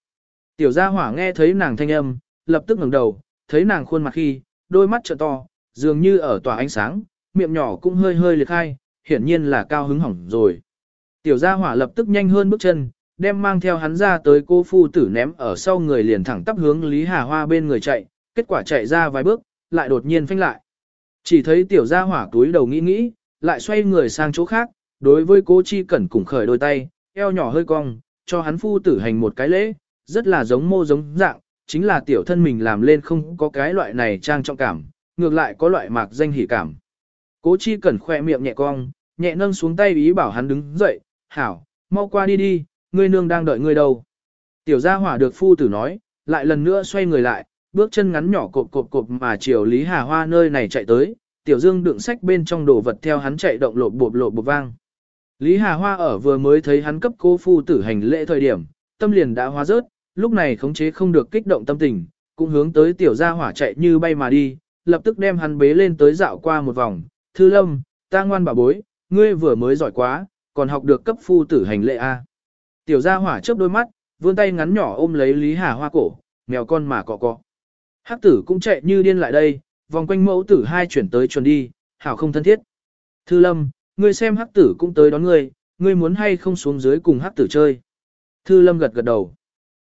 Tiểu gia hỏa nghe thấy nàng thanh âm, lập tức ngẩng đầu, thấy nàng khuôn mặt khi, đôi mắt trợ to, dường như ở tỏa ánh sáng, miệng nhỏ cũng hơi hơi liệt khai, hiển nhiên là cao hứng hỏng rồi. Tiểu gia hỏa lập tức nhanh hơn bước chân, đem mang theo hắn ra tới cô phu tử ném ở sau người liền thẳng tắp hướng Lý Hà Hoa bên người chạy, kết quả chạy ra vài bước, lại đột nhiên phanh lại. Chỉ thấy tiểu gia hỏa túi đầu nghĩ nghĩ, lại xoay người sang chỗ khác, đối với cô Chi Cẩn cùng khởi đôi tay, eo nhỏ hơi cong, cho hắn phu tử hành một cái lễ, rất là giống mô giống dạng, chính là tiểu thân mình làm lên không có cái loại này trang trọng cảm, ngược lại có loại mạc danh hỉ cảm. Cố chi cẩn khoe miệng nhẹ cong, nhẹ nâng xuống tay ý bảo hắn đứng dậy, hảo, mau qua đi đi, ngươi nương đang đợi ngươi đâu. Tiểu gia hỏa được phu tử nói, lại lần nữa xoay người lại, bước chân ngắn nhỏ cộp cộp cộp mà chiều Lý Hà Hoa nơi này chạy tới, tiểu dương đựng sách bên trong đồ vật theo hắn chạy động lộp bộp lộp bộp vang. Lý Hà Hoa ở vừa mới thấy hắn cấp cô phu tử hành lễ thời điểm, tâm liền đã hóa rớt, lúc này khống chế không được kích động tâm tình, cũng hướng tới tiểu gia hỏa chạy như bay mà đi, lập tức đem hắn bế lên tới dạo qua một vòng. Thư lâm, ta ngoan bà bối, ngươi vừa mới giỏi quá, còn học được cấp phu tử hành lễ A. Tiểu gia hỏa chớp đôi mắt, vươn tay ngắn nhỏ ôm lấy Lý Hà Hoa cổ, mèo con mà cọ cọ. Hắc tử cũng chạy như điên lại đây, vòng quanh mẫu tử hai chuyển tới chuẩn đi, hảo không thân thiết. Thư lâm, ngươi xem hắc tử cũng tới đón ngươi, ngươi muốn hay không xuống dưới cùng hắc tử chơi. Thư lâm gật gật đầu.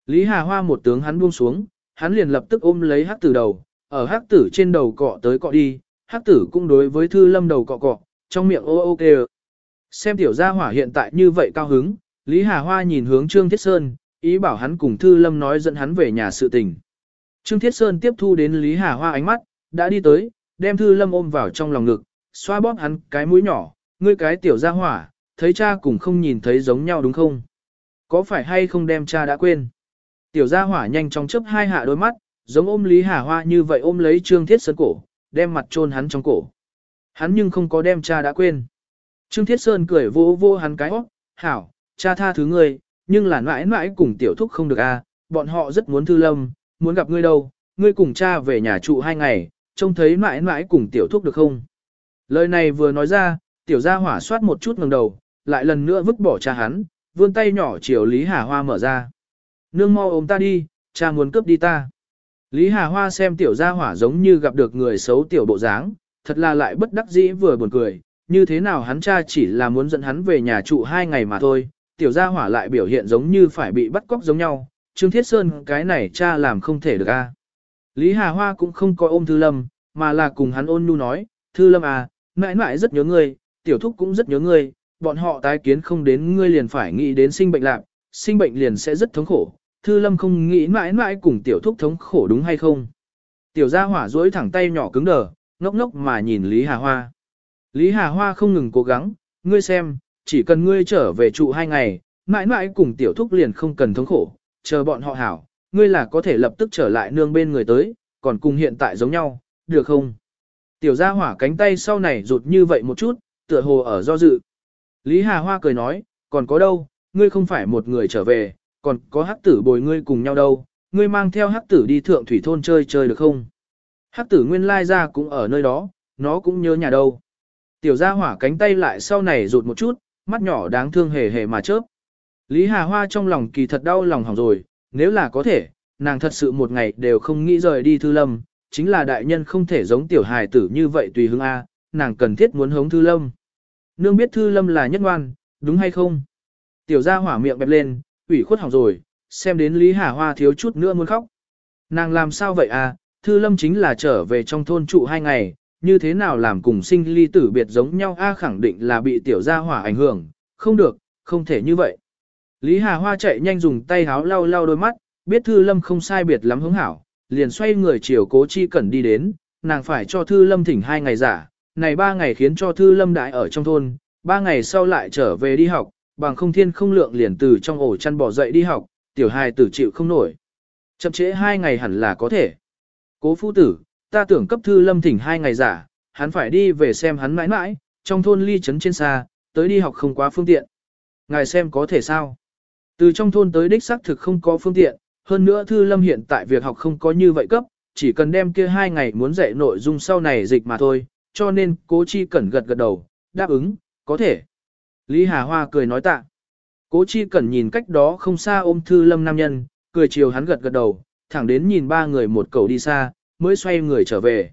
Lý Hà Hoa một tướng hắn buông xuống, hắn liền lập tức ôm lấy hắc tử đầu, ở hắc tử trên đầu cọ tới cọ đi, hắc tử cũng đối với thư lâm đầu cọ cọ, trong miệng ô ô kêu. Xem tiểu gia hỏa hiện tại như vậy cao hứng, Lý Hà Hoa nhìn hướng Trương Thiết Sơn, ý bảo hắn cùng thư lâm nói dẫn hắn về nhà sự tình. Trương Thiết Sơn tiếp thu đến Lý Hà Hoa ánh mắt, đã đi tới, đem thư lâm ôm vào trong lòng ngực, xoa bóp hắn cái mũi nhỏ, ngươi cái tiểu gia hỏa, thấy cha cũng không nhìn thấy giống nhau đúng không? Có phải hay không đem cha đã quên? Tiểu gia hỏa nhanh chóng chớp hai hạ đôi mắt, giống ôm Lý Hà Hoa như vậy ôm lấy Trương Thiết Sơn cổ, đem mặt chôn hắn trong cổ. Hắn nhưng không có đem cha đã quên. Trương Thiết Sơn cười vô vô hắn cái hót, hảo, cha tha thứ ngươi, nhưng là mãi mãi cùng tiểu thúc không được a, à, bọn họ rất muốn thư lâm, muốn gặp ngươi đâu, ngươi cùng cha về nhà trụ hai ngày, trông thấy mãi mãi cùng tiểu thúc được không? Lời này vừa nói ra, tiểu gia hỏa soát một chút ngẩng đầu, lại lần nữa vứt bỏ cha hắn, vươn tay nhỏ chiều Lý Hà Hoa mở ra. Nương mau ôm ta đi, cha muốn cướp đi ta. Lý Hà Hoa xem tiểu gia hỏa giống như gặp được người xấu tiểu bộ dáng, thật là lại bất đắc dĩ vừa buồn cười, như thế nào hắn cha chỉ là muốn dẫn hắn về nhà trụ hai ngày mà thôi, tiểu gia hỏa lại biểu hiện giống như phải bị bắt cóc giống nhau, Trương Thiết Sơn cái này cha làm không thể được a. Lý Hà Hoa cũng không coi ôm Thư Lâm, mà là cùng hắn ôn nhu nói, Thư Lâm à, mãi mãi rất nhớ ngươi, tiểu thúc cũng rất nhớ ngươi, bọn họ tái kiến không đến ngươi liền phải nghĩ đến sinh bệnh lạc, sinh bệnh liền sẽ rất thống khổ, Thư Lâm không nghĩ mãi mãi cùng tiểu thúc thống khổ đúng hay không. Tiểu gia hỏa duỗi thẳng tay nhỏ cứng đờ, ngốc ngốc mà nhìn Lý Hà Hoa. Lý Hà Hoa không ngừng cố gắng, ngươi xem, chỉ cần ngươi trở về trụ hai ngày, mãi mãi cùng tiểu thúc liền không cần thống khổ, chờ bọn họ hảo, ngươi là có thể lập tức trở lại nương bên người tới, còn cùng hiện tại giống nhau, được không? Tiểu gia hỏa cánh tay sau này rụt như vậy một chút, tựa hồ ở do dự. Lý Hà Hoa cười nói, còn có đâu, ngươi không phải một người trở về, còn có hắc tử bồi ngươi cùng nhau đâu, ngươi mang theo hắc tử đi thượng thủy thôn chơi chơi được không? Hắc tử nguyên lai ra cũng ở nơi đó, nó cũng nhớ nhà đâu. Tiểu gia hỏa cánh tay lại sau này rụt một chút, mắt nhỏ đáng thương hề hề mà chớp. Lý Hà Hoa trong lòng kỳ thật đau lòng hỏng rồi, nếu là có thể, nàng thật sự một ngày đều không nghĩ rời đi Thư Lâm, chính là đại nhân không thể giống tiểu hài tử như vậy tùy hứng A, nàng cần thiết muốn hống Thư Lâm. Nương biết Thư Lâm là nhất ngoan, đúng hay không? Tiểu gia hỏa miệng bẹp lên, ủy khuất hỏng rồi, xem đến Lý Hà Hoa thiếu chút nữa muốn khóc. Nàng làm sao vậy à, Thư Lâm chính là trở về trong thôn trụ hai ngày, như thế nào làm cùng sinh ly tử biệt giống nhau a khẳng định là bị tiểu gia hỏa ảnh hưởng, không được, không thể như vậy. Lý Hà Hoa chạy nhanh dùng tay háo lau lau đôi mắt, biết Thư Lâm không sai biệt lắm hứng hảo, liền xoay người chiều cố chi cẩn đi đến, nàng phải cho Thư Lâm thỉnh hai ngày giả, này ba ngày khiến cho Thư Lâm đại ở trong thôn, ba ngày sau lại trở về đi học, bằng không thiên không lượng liền từ trong ổ chăn bỏ dậy đi học, tiểu hài tử chịu không nổi. Chậm trễ hai ngày hẳn là có thể. Cố phu tử, ta tưởng cấp Thư Lâm thỉnh hai ngày giả, hắn phải đi về xem hắn mãi mãi, trong thôn ly trấn trên xa, tới đi học không quá phương tiện. Ngài xem có thể sao? Từ trong thôn tới đích xác thực không có phương tiện, hơn nữa Thư Lâm hiện tại việc học không có như vậy cấp, chỉ cần đem kia hai ngày muốn dạy nội dung sau này dịch mà thôi, cho nên cố chi cẩn gật gật đầu, đáp ứng, có thể. Lý Hà Hoa cười nói tạ. Cố chi cẩn nhìn cách đó không xa ôm Thư Lâm nam nhân, cười chiều hắn gật gật đầu, thẳng đến nhìn ba người một cầu đi xa, mới xoay người trở về.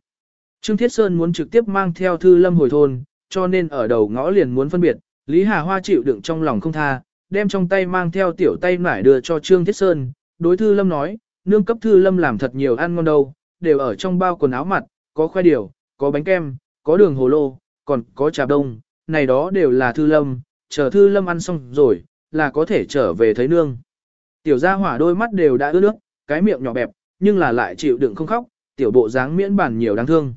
Trương Thiết Sơn muốn trực tiếp mang theo Thư Lâm hồi thôn, cho nên ở đầu ngõ liền muốn phân biệt, Lý Hà Hoa chịu đựng trong lòng không tha, đem trong tay mang theo tiểu tay nải đưa cho Trương Thiết Sơn, đối Thư Lâm nói, nương cấp Thư Lâm làm thật nhiều ăn ngon đâu, đều ở trong bao quần áo mặt, có khoai điều, có bánh kem, có đường hồ lô, còn có trà đông, này đó đều là Thư Lâm, chờ Thư Lâm ăn xong rồi, là có thể trở về thấy nương. Tiểu gia hỏa đôi mắt đều đã ướt nước, cái miệng nhỏ bẹp, nhưng là lại chịu đựng không khóc, tiểu bộ dáng miễn bản nhiều đáng thương.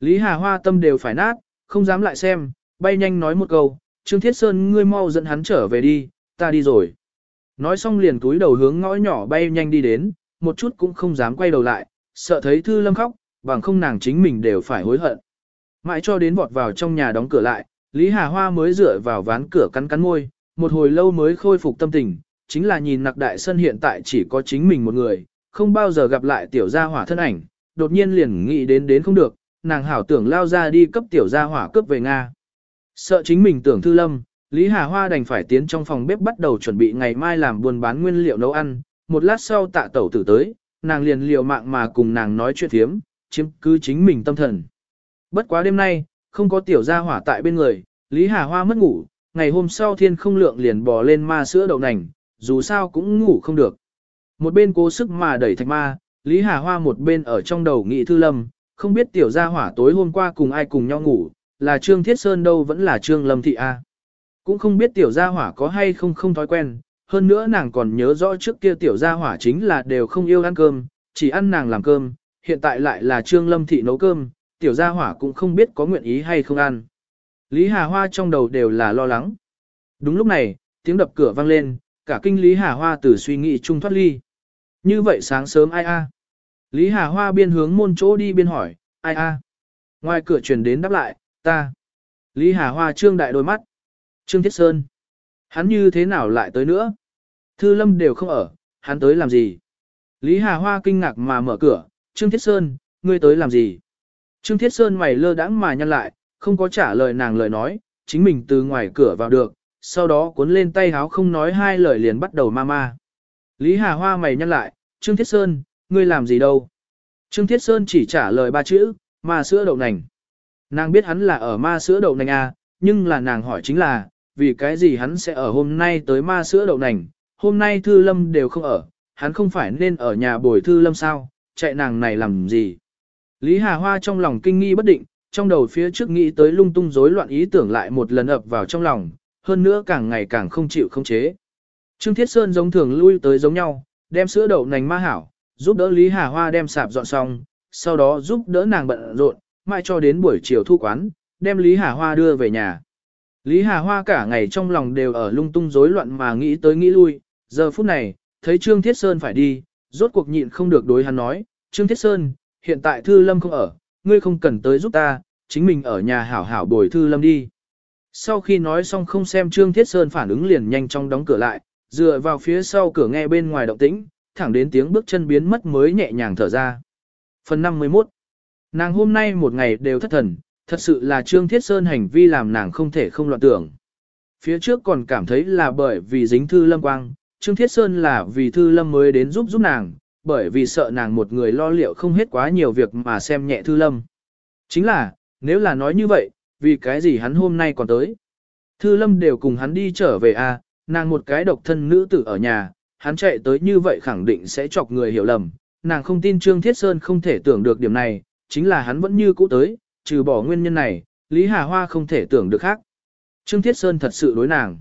Lý Hà Hoa tâm đều phải nát, không dám lại xem, bay nhanh nói một câu, Trương Thiết Sơn ngươi mau dẫn hắn trở về đi, ta đi rồi. Nói xong liền túi đầu hướng ngõ nhỏ bay nhanh đi đến, một chút cũng không dám quay đầu lại, sợ thấy Thư Lâm khóc, bằng không nàng chính mình đều phải hối hận. Mãi cho đến vọt vào trong nhà đóng cửa lại, Lý Hà Hoa mới dựa vào ván cửa cắn cắn môi, một hồi lâu mới khôi phục tâm tình, chính là nhìn nặc đại sân hiện tại chỉ có chính mình một người, không bao giờ gặp lại tiểu gia hỏa thân ảnh, đột nhiên liền nghĩ đến đến không được, nàng hảo tưởng lao ra đi cấp tiểu gia hỏa cướp về Nga. Sợ chính mình tưởng thư lâm, Lý Hà Hoa đành phải tiến trong phòng bếp bắt đầu chuẩn bị ngày mai làm buôn bán nguyên liệu nấu ăn, một lát sau tạ tẩu tử tới, nàng liền liều mạng mà cùng nàng nói chuyện thiếm, chiếm cứ chính mình tâm thần. Bất quá đêm nay, không có tiểu gia hỏa tại bên người, Lý Hà Hoa mất ngủ, ngày hôm sau thiên không lượng liền bò lên ma sữa đậu nành, dù sao cũng ngủ không được. Một bên cố sức mà đẩy thạch ma, Lý Hà Hoa một bên ở trong đầu nghị thư lâm, không biết tiểu gia hỏa tối hôm qua cùng ai cùng nhau ngủ, là Trương Thiết Sơn đâu vẫn là Trương Lâm Thị A. Cũng không biết tiểu gia hỏa có hay không không thói quen, hơn nữa nàng còn nhớ rõ trước kia tiểu gia hỏa chính là đều không yêu ăn cơm, chỉ ăn nàng làm cơm, hiện tại lại là Trương Lâm Thị nấu cơm, tiểu gia hỏa cũng không biết có nguyện ý hay không ăn. Lý Hà Hoa trong đầu đều là lo lắng. Đúng lúc này, tiếng đập cửa vang lên, cả kinh Lý Hà Hoa từ suy nghĩ chung thoát ly. Như vậy sáng sớm ai a? Lý Hà Hoa biên hướng môn chỗ đi biên hỏi, ai a? Ngoài cửa truyền đến đáp lại, ta. Lý Hà Hoa trương đại đôi mắt. Trương Thiết Sơn. Hắn như thế nào lại tới nữa? Thư Lâm đều không ở, hắn tới làm gì? Lý Hà Hoa kinh ngạc mà mở cửa, Trương Thiết Sơn, ngươi tới làm gì? Trương Thiết Sơn mày lơ đãng mà nhăn lại, không có trả lời nàng lời nói, chính mình từ ngoài cửa vào được, sau đó cuốn lên tay háo không nói hai lời liền bắt đầu ma ma. Lý Hà Hoa mày nhăn lại, Trương Thiết Sơn, ngươi làm gì đâu? Trương Thiết Sơn chỉ trả lời ba chữ, ma sữa đậu nành. Nàng biết hắn là ở ma sữa đậu nành à, nhưng là nàng hỏi chính là, vì cái gì hắn sẽ ở hôm nay tới ma sữa đậu nành, hôm nay Thư Lâm đều không ở, hắn không phải nên ở nhà bồi Thư Lâm sao, chạy nàng này làm gì? Lý Hà Hoa trong lòng kinh nghi bất định, trong đầu phía trước nghĩ tới lung tung rối loạn ý tưởng lại một lần ập vào trong lòng, hơn nữa càng ngày càng không chịu không chế. Trương Thiết Sơn giống thường lui tới giống nhau, đem sữa đậu nành ma hảo, giúp đỡ Lý Hà Hoa đem sạp dọn xong, sau đó giúp đỡ nàng bận rộn, mãi cho đến buổi chiều thu quán, đem Lý Hà Hoa đưa về nhà. Lý Hà Hoa cả ngày trong lòng đều ở lung tung rối loạn mà nghĩ tới nghĩ lui, giờ phút này, thấy Trương Thiết Sơn phải đi, rốt cuộc nhịn không được đối hắn nói, Trương Thiết Sơn, hiện tại Thư Lâm không ở, ngươi không cần tới giúp ta, chính mình ở nhà hảo hảo bồi Thư Lâm đi. Sau khi nói xong không xem Trương Thiết Sơn phản ứng liền nhanh chóng đóng cửa lại, dựa vào phía sau cửa nghe bên ngoài động tĩnh, thẳng đến tiếng bước chân biến mất mới nhẹ nhàng thở ra. Phần 51 Nàng hôm nay một ngày đều thất thần, thật sự là Trương Thiết Sơn hành vi làm nàng không thể không loạn tưởng. Phía trước còn cảm thấy là bởi vì dính Thư Lâm Quang, Trương Thiết Sơn là vì Thư Lâm mới đến giúp giúp nàng, bởi vì sợ nàng một người lo liệu không hết quá nhiều việc mà xem nhẹ Thư Lâm. Chính là, nếu là nói như vậy, vì cái gì hắn hôm nay còn tới. Thư Lâm đều cùng hắn đi trở về à, nàng một cái độc thân nữ tử ở nhà, hắn chạy tới như vậy khẳng định sẽ chọc người hiểu lầm. Nàng không tin Trương Thiết Sơn không thể tưởng được điểm này, chính là hắn vẫn như cũ tới, trừ bỏ nguyên nhân này, Lý Hà Hoa không thể tưởng được khác. Trương Thiết Sơn thật sự đối nàng.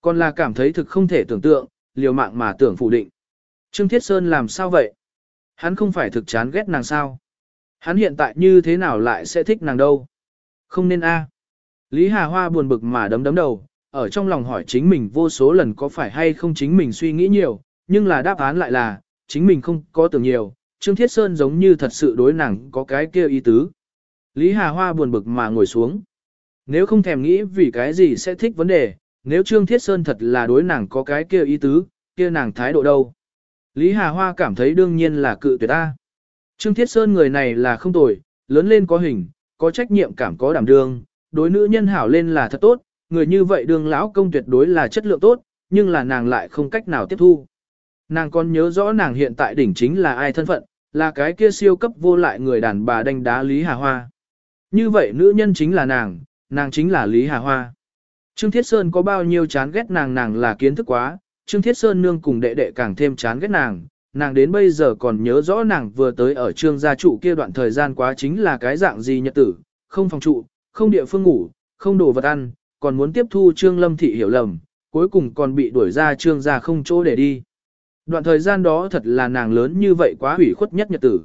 Còn là cảm thấy thực không thể tưởng tượng, liều mạng mà tưởng phủ định. Trương Thiết Sơn làm sao vậy? Hắn không phải thực chán ghét nàng sao? Hắn hiện tại như thế nào lại sẽ thích nàng đâu? Không nên a. Lý Hà Hoa buồn bực mà đấm đấm đầu, ở trong lòng hỏi chính mình vô số lần có phải hay không chính mình suy nghĩ nhiều, nhưng là đáp án lại là, chính mình không có tưởng nhiều, Trương Thiết Sơn giống như thật sự đối nàng có cái kia ý tứ. Lý Hà Hoa buồn bực mà ngồi xuống. Nếu không thèm nghĩ vì cái gì sẽ thích vấn đề, nếu Trương Thiết Sơn thật là đối nàng có cái kia ý tứ, kia nàng thái độ đâu. Lý Hà Hoa cảm thấy đương nhiên là cự tuyệt ta. Trương Thiết Sơn người này là không tồi, lớn lên có hình, có trách nhiệm cảm có đảm đương, đối nữ nhân hảo lên là thật tốt, người như vậy đương lão công tuyệt đối là chất lượng tốt, nhưng là nàng lại không cách nào tiếp thu. Nàng còn nhớ rõ nàng hiện tại đỉnh chính là ai thân phận, là cái kia siêu cấp vô lại người đàn bà đánh đá Lý Hà Hoa. Như vậy nữ nhân chính là nàng, nàng chính là Lý Hà Hoa. Trương Thiết Sơn có bao nhiêu chán ghét nàng nàng là kiến thức quá, Trương Thiết Sơn nương cùng đệ đệ càng thêm chán ghét nàng, nàng đến bây giờ còn nhớ rõ nàng vừa tới ở trương gia trụ kia đoạn thời gian quá chính là cái dạng gì nhật tử, không phòng trụ, không địa phương ngủ, không đồ vật ăn, còn muốn tiếp thu trương lâm thị hiểu lầm, cuối cùng còn bị đuổi ra trương gia không chỗ để đi. Đoạn thời gian đó thật là nàng lớn như vậy quá hủy khuất nhất nhật tử.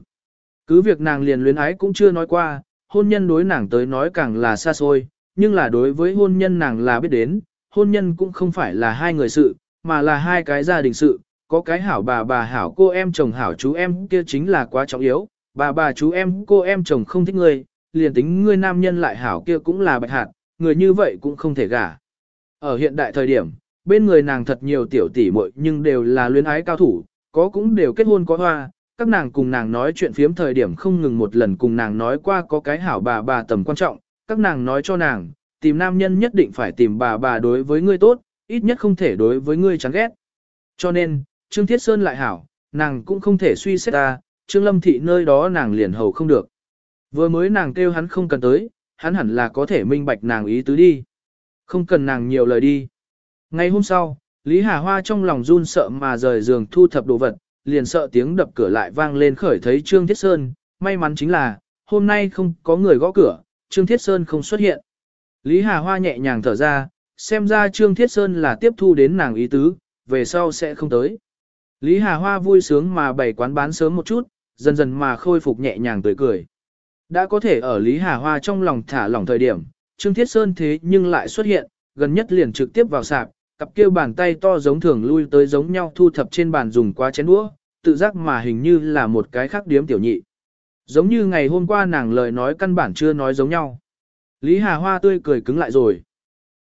Cứ việc nàng liền luyến ái cũng chưa nói qua, hôn nhân đối nàng tới nói càng là xa xôi, nhưng là đối với hôn nhân nàng là biết đến, hôn nhân cũng không phải là hai người sự, mà là hai cái gia đình sự, có cái hảo bà bà hảo cô em chồng hảo chú em kia chính là quá trọng yếu, bà bà chú em cô em chồng không thích ngươi, liền tính ngươi nam nhân lại hảo kia cũng là bạch hạt, người như vậy cũng không thể gả. Ở hiện đại thời điểm, bên người nàng thật nhiều tiểu tỷ muội nhưng đều là luyến ái cao thủ, có cũng đều kết hôn có hoa, các nàng cùng nàng nói chuyện phiếm thời điểm không ngừng một lần cùng nàng nói qua có cái hảo bà bà tầm quan trọng, các nàng nói cho nàng, tìm nam nhân nhất định phải tìm bà bà đối với ngươi tốt, ít nhất không thể đối với ngươi chán ghét. Cho nên, Trương Thiết Sơn lại hảo, nàng cũng không thể suy xét ta, Trương Lâm Thị nơi đó nàng liền hầu không được. Vừa mới nàng kêu hắn không cần tới, hắn hẳn là có thể minh bạch nàng ý tứ đi. Không cần nàng nhiều lời đi. Ngày hôm sau, Lý Hà Hoa trong lòng run sợ mà rời giường thu thập đồ vật, liền sợ tiếng đập cửa lại vang lên khởi thấy Trương Thiết Sơn, may mắn chính là, hôm nay không có người gõ cửa, Trương Thiết Sơn không xuất hiện. Lý Hà Hoa nhẹ nhàng thở ra, xem ra Trương Thiết Sơn là tiếp thu đến nàng ý tứ, về sau sẽ không tới. Lý Hà Hoa vui sướng mà bày quán bán sớm một chút, dần dần mà khôi phục nhẹ nhàng tươi cười. Đã có thể ở Lý Hà Hoa trong lòng thả lỏng thời điểm, Trương Thiết Sơn thế nhưng lại xuất hiện, gần nhất liền trực tiếp vào sạp, cặp kia bàn tay to giống thường lui tới giống nhau thu thập trên bàn dùng qua chén đũa, tự giác mà hình như là một cái khác điếm tiểu nhị. Giống như ngày hôm qua nàng lời nói căn bản chưa nói giống nhau. Lý Hà Hoa tươi cười cứng lại rồi.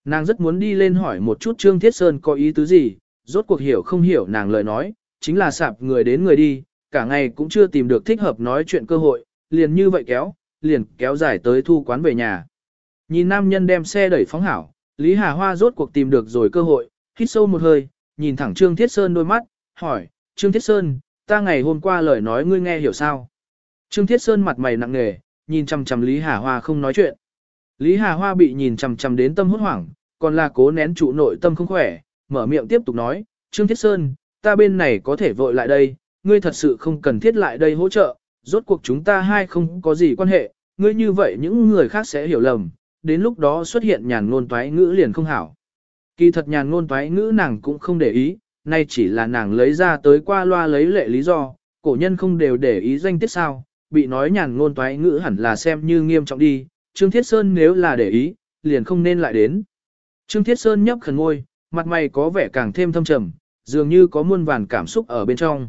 Nàng rất muốn đi lên hỏi một chút Trương Thiết Sơn có ý tứ gì, rốt cuộc hiểu không hiểu nàng lời nói, chính là sạp người đến người đi, cả ngày cũng chưa tìm được thích hợp nói chuyện cơ hội, liền như vậy kéo, liền kéo dài tới thu quán về nhà. Nhìn nam nhân đem xe đẩy phóng hảo, Lý Hà Hoa rốt cuộc tìm được rồi cơ hội, hít sâu một hơi, nhìn thẳng Trương Thiết Sơn đôi mắt, hỏi, Trương Thiết Sơn, ta ngày hôm qua lời nói ngươi nghe hiểu sao? Trương Thiết Sơn mặt mày nặng nề, nhìn chằm chằm Lý Hà Hoa không nói chuyện. Lý Hà Hoa bị nhìn chằm chằm đến tâm hốt hoảng, còn là cố nén trụ nội tâm không khỏe, mở miệng tiếp tục nói, Trương Thiết Sơn, ta bên này có thể vội lại đây, ngươi thật sự không cần thiết lại đây hỗ trợ, rốt cuộc chúng ta hai không có gì quan hệ, ngươi như vậy những người khác sẽ hiểu lầm, đến lúc đó xuất hiện nhàn ngôn toái ngữ liền không hảo. Kỳ thật nhàn ngôn toái ngữ nàng cũng không để ý, nay chỉ là nàng lấy ra tới qua loa lấy lệ lý do, cổ nhân không đều để ý danh tiết sao, bị nói nhàn ngôn toái ngữ hẳn là xem như nghiêm trọng đi, Trương Thiết Sơn nếu là để ý, liền không nên lại đến. Trương Thiết Sơn nhấp khẩn ngôi, mặt mày có vẻ càng thêm thâm trầm, dường như có muôn vàn cảm xúc ở bên trong.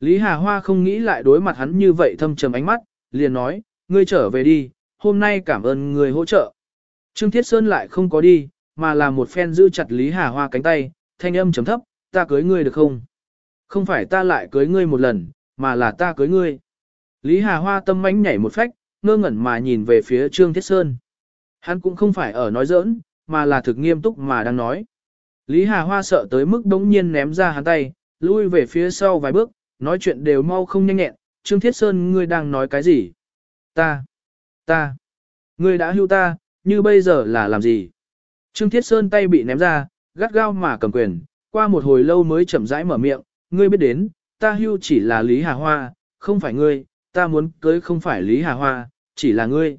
Lý Hà Hoa không nghĩ lại đối mặt hắn như vậy thâm trầm ánh mắt, liền nói, ngươi trở về đi, hôm nay cảm ơn người hỗ trợ. Trương Thiết Sơn lại không có đi, mà là một phen giữ chặt Lý Hà Hoa cánh tay, thanh âm chấm thấp, ta cưới ngươi được không? Không phải ta lại cưới ngươi một lần, mà là ta cưới ngươi. Lý Hà Hoa tâm mánh nhảy một phách, ngơ ngẩn mà nhìn về phía Trương Thiết Sơn. Hắn cũng không phải ở nói giỡn, mà là thực nghiêm túc mà đang nói. Lý Hà Hoa sợ tới mức đống nhiên ném ra hắn tay, lui về phía sau vài bước, nói chuyện đều mau không nhanh nhẹn. Trương Thiết Sơn ngươi đang nói cái gì? Ta, ta, ngươi đã hưu ta, như bây giờ là làm gì? Trương Thiết Sơn tay bị ném ra, gắt gao mà cầm quyền, qua một hồi lâu mới chậm rãi mở miệng, ngươi biết đến, ta hưu chỉ là Lý Hà Hoa, không phải ngươi, ta muốn cưới không phải Lý Hà Hoa, chỉ là ngươi.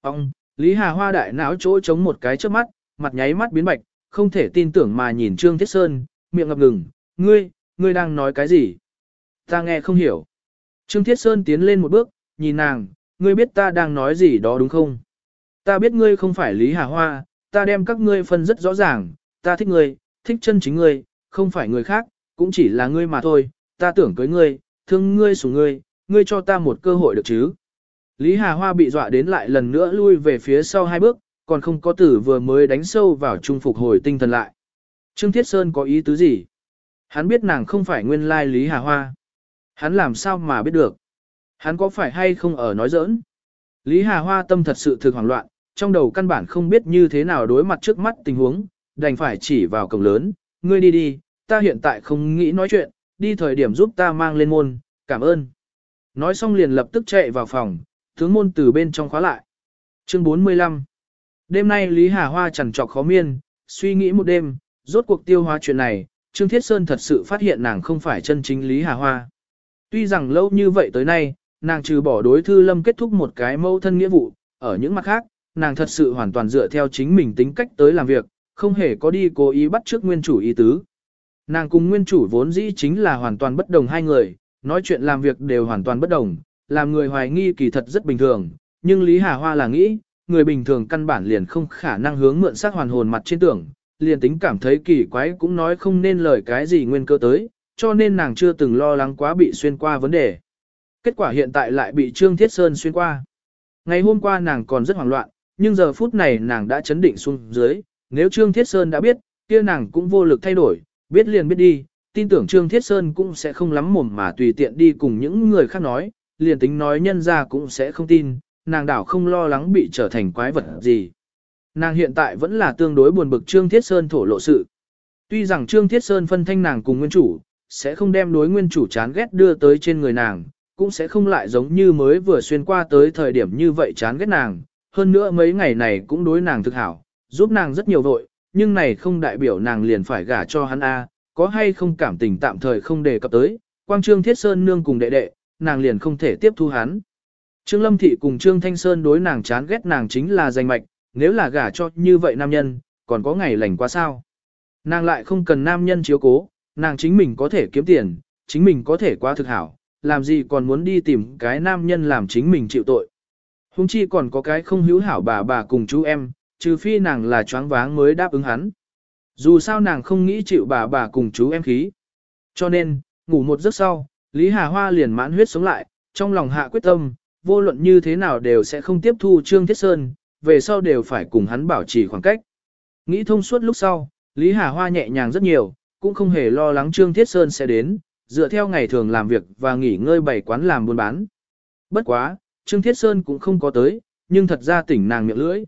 Ông, Lý Hà Hoa đại não chỗ chống một cái trước mắt, mặt nháy mắt biến bạch, không thể tin tưởng mà nhìn Trương Thiết Sơn, miệng ngập ngừng, ngươi, ngươi đang nói cái gì? Ta nghe không hiểu. Trương Thiết Sơn tiến lên một bước, nhìn nàng, ngươi biết ta đang nói gì đó đúng không? Ta biết ngươi không phải Lý Hà Hoa, ta đem các ngươi phân rất rõ ràng, ta thích ngươi, thích chân chính ngươi, không phải người khác, cũng chỉ là ngươi mà thôi, ta tưởng cưới ngươi, thương ngươi sủng ngươi, ngươi cho ta một cơ hội được chứ. Lý Hà Hoa bị dọa đến lại lần nữa lui về phía sau hai bước, còn không có tử vừa mới đánh sâu vào trung phục hồi tinh thần lại. Trương Thiết Sơn có ý tứ gì? Hắn biết nàng không phải nguyên lai Lý Hà Hoa. Hắn làm sao mà biết được? Hắn có phải hay không ở nói giỡn? Lý Hà Hoa tâm thật sự thực hoảng loạn, trong đầu căn bản không biết như thế nào đối mặt trước mắt tình huống, đành phải chỉ vào cổng lớn, ngươi đi đi, ta hiện tại không nghĩ nói chuyện, đi thời điểm giúp ta mang lên môn, cảm ơn. Nói xong liền lập tức chạy vào phòng, tướng môn từ bên trong khóa lại. Chương 45 Đêm nay Lý Hà Hoa chẳng trọc khó miên, suy nghĩ một đêm, rốt cuộc tiêu hóa chuyện này, Trương Thiết Sơn thật sự phát hiện nàng không phải chân chính Lý Hà Hoa. Tuy rằng lâu như vậy tới nay, nàng trừ bỏ đối thư lâm kết thúc một cái mâu thân nghĩa vụ, ở những mặt khác, nàng thật sự hoàn toàn dựa theo chính mình tính cách tới làm việc, không hề có đi cố ý bắt trước nguyên chủ ý tứ. Nàng cùng nguyên chủ vốn dĩ chính là hoàn toàn bất đồng hai người, nói chuyện làm việc đều hoàn toàn bất đồng, làm người hoài nghi kỳ thật rất bình thường, nhưng Lý Hà Hoa là nghĩ, người bình thường căn bản liền không khả năng hướng mượn sắc hoàn hồn mặt trên tưởng, liền tính cảm thấy kỳ quái cũng nói không nên lời cái gì nguyên cơ tới, cho nên nàng chưa từng lo lắng quá bị xuyên qua vấn đề. Kết quả hiện tại lại bị Trương Thiết Sơn xuyên qua. Ngày hôm qua nàng còn rất hoảng loạn, nhưng giờ phút này nàng đã chấn định xuống dưới, nếu Trương Thiết Sơn đã biết, kia nàng cũng vô lực thay đổi, biết liền biết đi, tin tưởng Trương Thiết Sơn cũng sẽ không lắm mồm mà tùy tiện đi cùng những người khác nói, liền tính nói nhân ra cũng sẽ không tin, nàng đảo không lo lắng bị trở thành quái vật gì. Nàng hiện tại vẫn là tương đối buồn bực Trương Thiết Sơn thổ lộ sự. Tuy rằng Trương Thiết Sơn phân thanh nàng cùng nguyên chủ, sẽ không đem đối nguyên chủ chán ghét đưa tới trên người nàng, cũng sẽ không lại giống như mới vừa xuyên qua tới thời điểm như vậy chán ghét nàng, hơn nữa mấy ngày này cũng đối nàng thực hảo, giúp nàng rất nhiều vội, nhưng này không đại biểu nàng liền phải gả cho hắn A, có hay không cảm tình tạm thời không đề cập tới, quang trương thiết sơn nương cùng đệ đệ, nàng liền không thể tiếp thu hắn. Trương Lâm Thị cùng Trương Thanh Sơn đối nàng chán ghét nàng chính là danh mạch, nếu là gả cho như vậy nam nhân, còn có ngày lành quá sao. Nàng lại không cần nam nhân chiếu cố, nàng chính mình có thể kiếm tiền, chính mình có thể quá thực hảo, làm gì còn muốn đi tìm cái nam nhân làm chính mình chịu tội. Hùng chi còn có cái không hữu hảo bà bà cùng chú em, trừ phi nàng là choáng váng mới đáp ứng hắn. Dù sao nàng không nghĩ chịu bà bà cùng chú em khí. Cho nên, ngủ một giấc sau, Lý Hà Hoa liền mãn huyết sống lại, trong lòng hạ quyết tâm, vô luận như thế nào đều sẽ không tiếp thu Trương Thiết Sơn, về sau đều phải cùng hắn bảo trì khoảng cách. Nghĩ thông suốt lúc sau, Lý Hà Hoa nhẹ nhàng rất nhiều, cũng không hề lo lắng Trương Thiết Sơn sẽ đến, dựa theo ngày thường làm việc và nghỉ ngơi bảy quán làm buôn bán. Bất quá, Trương Thiết Sơn cũng không có tới, nhưng thật ra tỉnh nàng miệng lưỡi.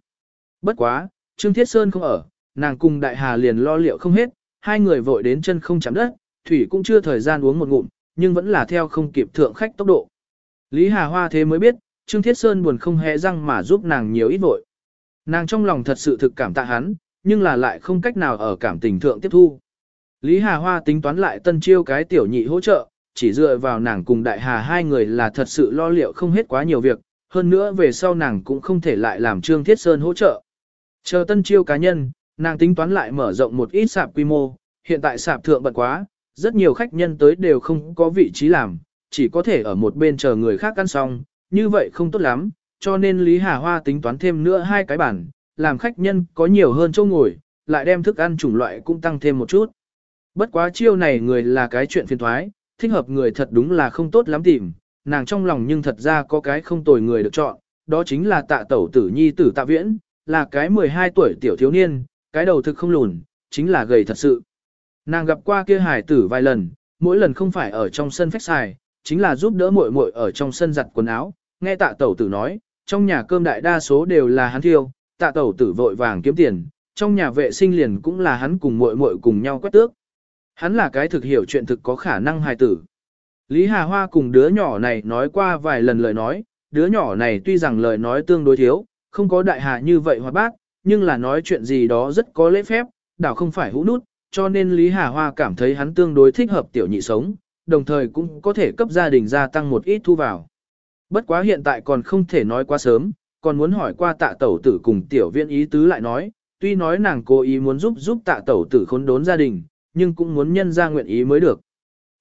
Bất quá, Trương Thiết Sơn không ở, nàng cùng Đại Hà liền lo liệu không hết, hai người vội đến chân không chạm đất, thủy cũng chưa thời gian uống một ngụm, nhưng vẫn là theo không kịp thượng khách tốc độ. Lý Hà Hoa thế mới biết, Trương Thiết Sơn buồn không hề răng mà giúp nàng nhiều ít vội. Nàng trong lòng thật sự thực cảm tạ hắn, nhưng là lại không cách nào ở cảm tình thượng tiếp thu. Lý Hà Hoa tính toán lại tân chiêu cái tiểu nhị hỗ trợ, chỉ dựa vào nàng cùng đại hà hai người là thật sự lo liệu không hết quá nhiều việc, hơn nữa về sau nàng cũng không thể lại làm Trương Thiết Sơn hỗ trợ. Chờ tân chiêu cá nhân, nàng tính toán lại mở rộng một ít sạp quy mô, hiện tại sạp thượng bận quá, rất nhiều khách nhân tới đều không có vị trí làm, chỉ có thể ở một bên chờ người khác ăn xong, như vậy không tốt lắm, cho nên Lý Hà Hoa tính toán thêm nữa hai cái bản, làm khách nhân có nhiều hơn chỗ ngồi, lại đem thức ăn chủng loại cũng tăng thêm một chút. Bất quá chiêu này người là cái chuyện phiền thoái, thích hợp người thật đúng là không tốt lắm tìm, nàng trong lòng nhưng thật ra có cái không tồi người được chọn, đó chính là tạ tẩu tử nhi tử tạ viễn, là cái 12 tuổi tiểu thiếu niên, cái đầu thực không lùn, chính là gầy thật sự. Nàng gặp qua kia hải tử vài lần, mỗi lần không phải ở trong sân phách xài, chính là giúp đỡ muội muội ở trong sân giặt quần áo, nghe tạ tẩu tử nói, trong nhà cơm đại đa số đều là hắn thiêu, tạ tẩu tử vội vàng kiếm tiền, trong nhà vệ sinh liền cũng là hắn cùng muội muội cùng nhau quét tước. Hắn là cái thực hiểu chuyện thực có khả năng hài tử. Lý Hà Hoa cùng đứa nhỏ này nói qua vài lần lời nói, đứa nhỏ này tuy rằng lời nói tương đối thiếu, không có đại hà như vậy hoạt bác, nhưng là nói chuyện gì đó rất có lễ phép, đảo không phải hũ nút, cho nên Lý Hà Hoa cảm thấy hắn tương đối thích hợp tiểu nhị sống, đồng thời cũng có thể cấp gia đình gia tăng một ít thu vào. Bất quá hiện tại còn không thể nói quá sớm, còn muốn hỏi qua tạ tẩu tử cùng tiểu viên ý tứ lại nói, tuy nói nàng cố ý muốn giúp giúp tạ tẩu tử khốn đốn gia đình, nhưng cũng muốn nhân ra nguyện ý mới được.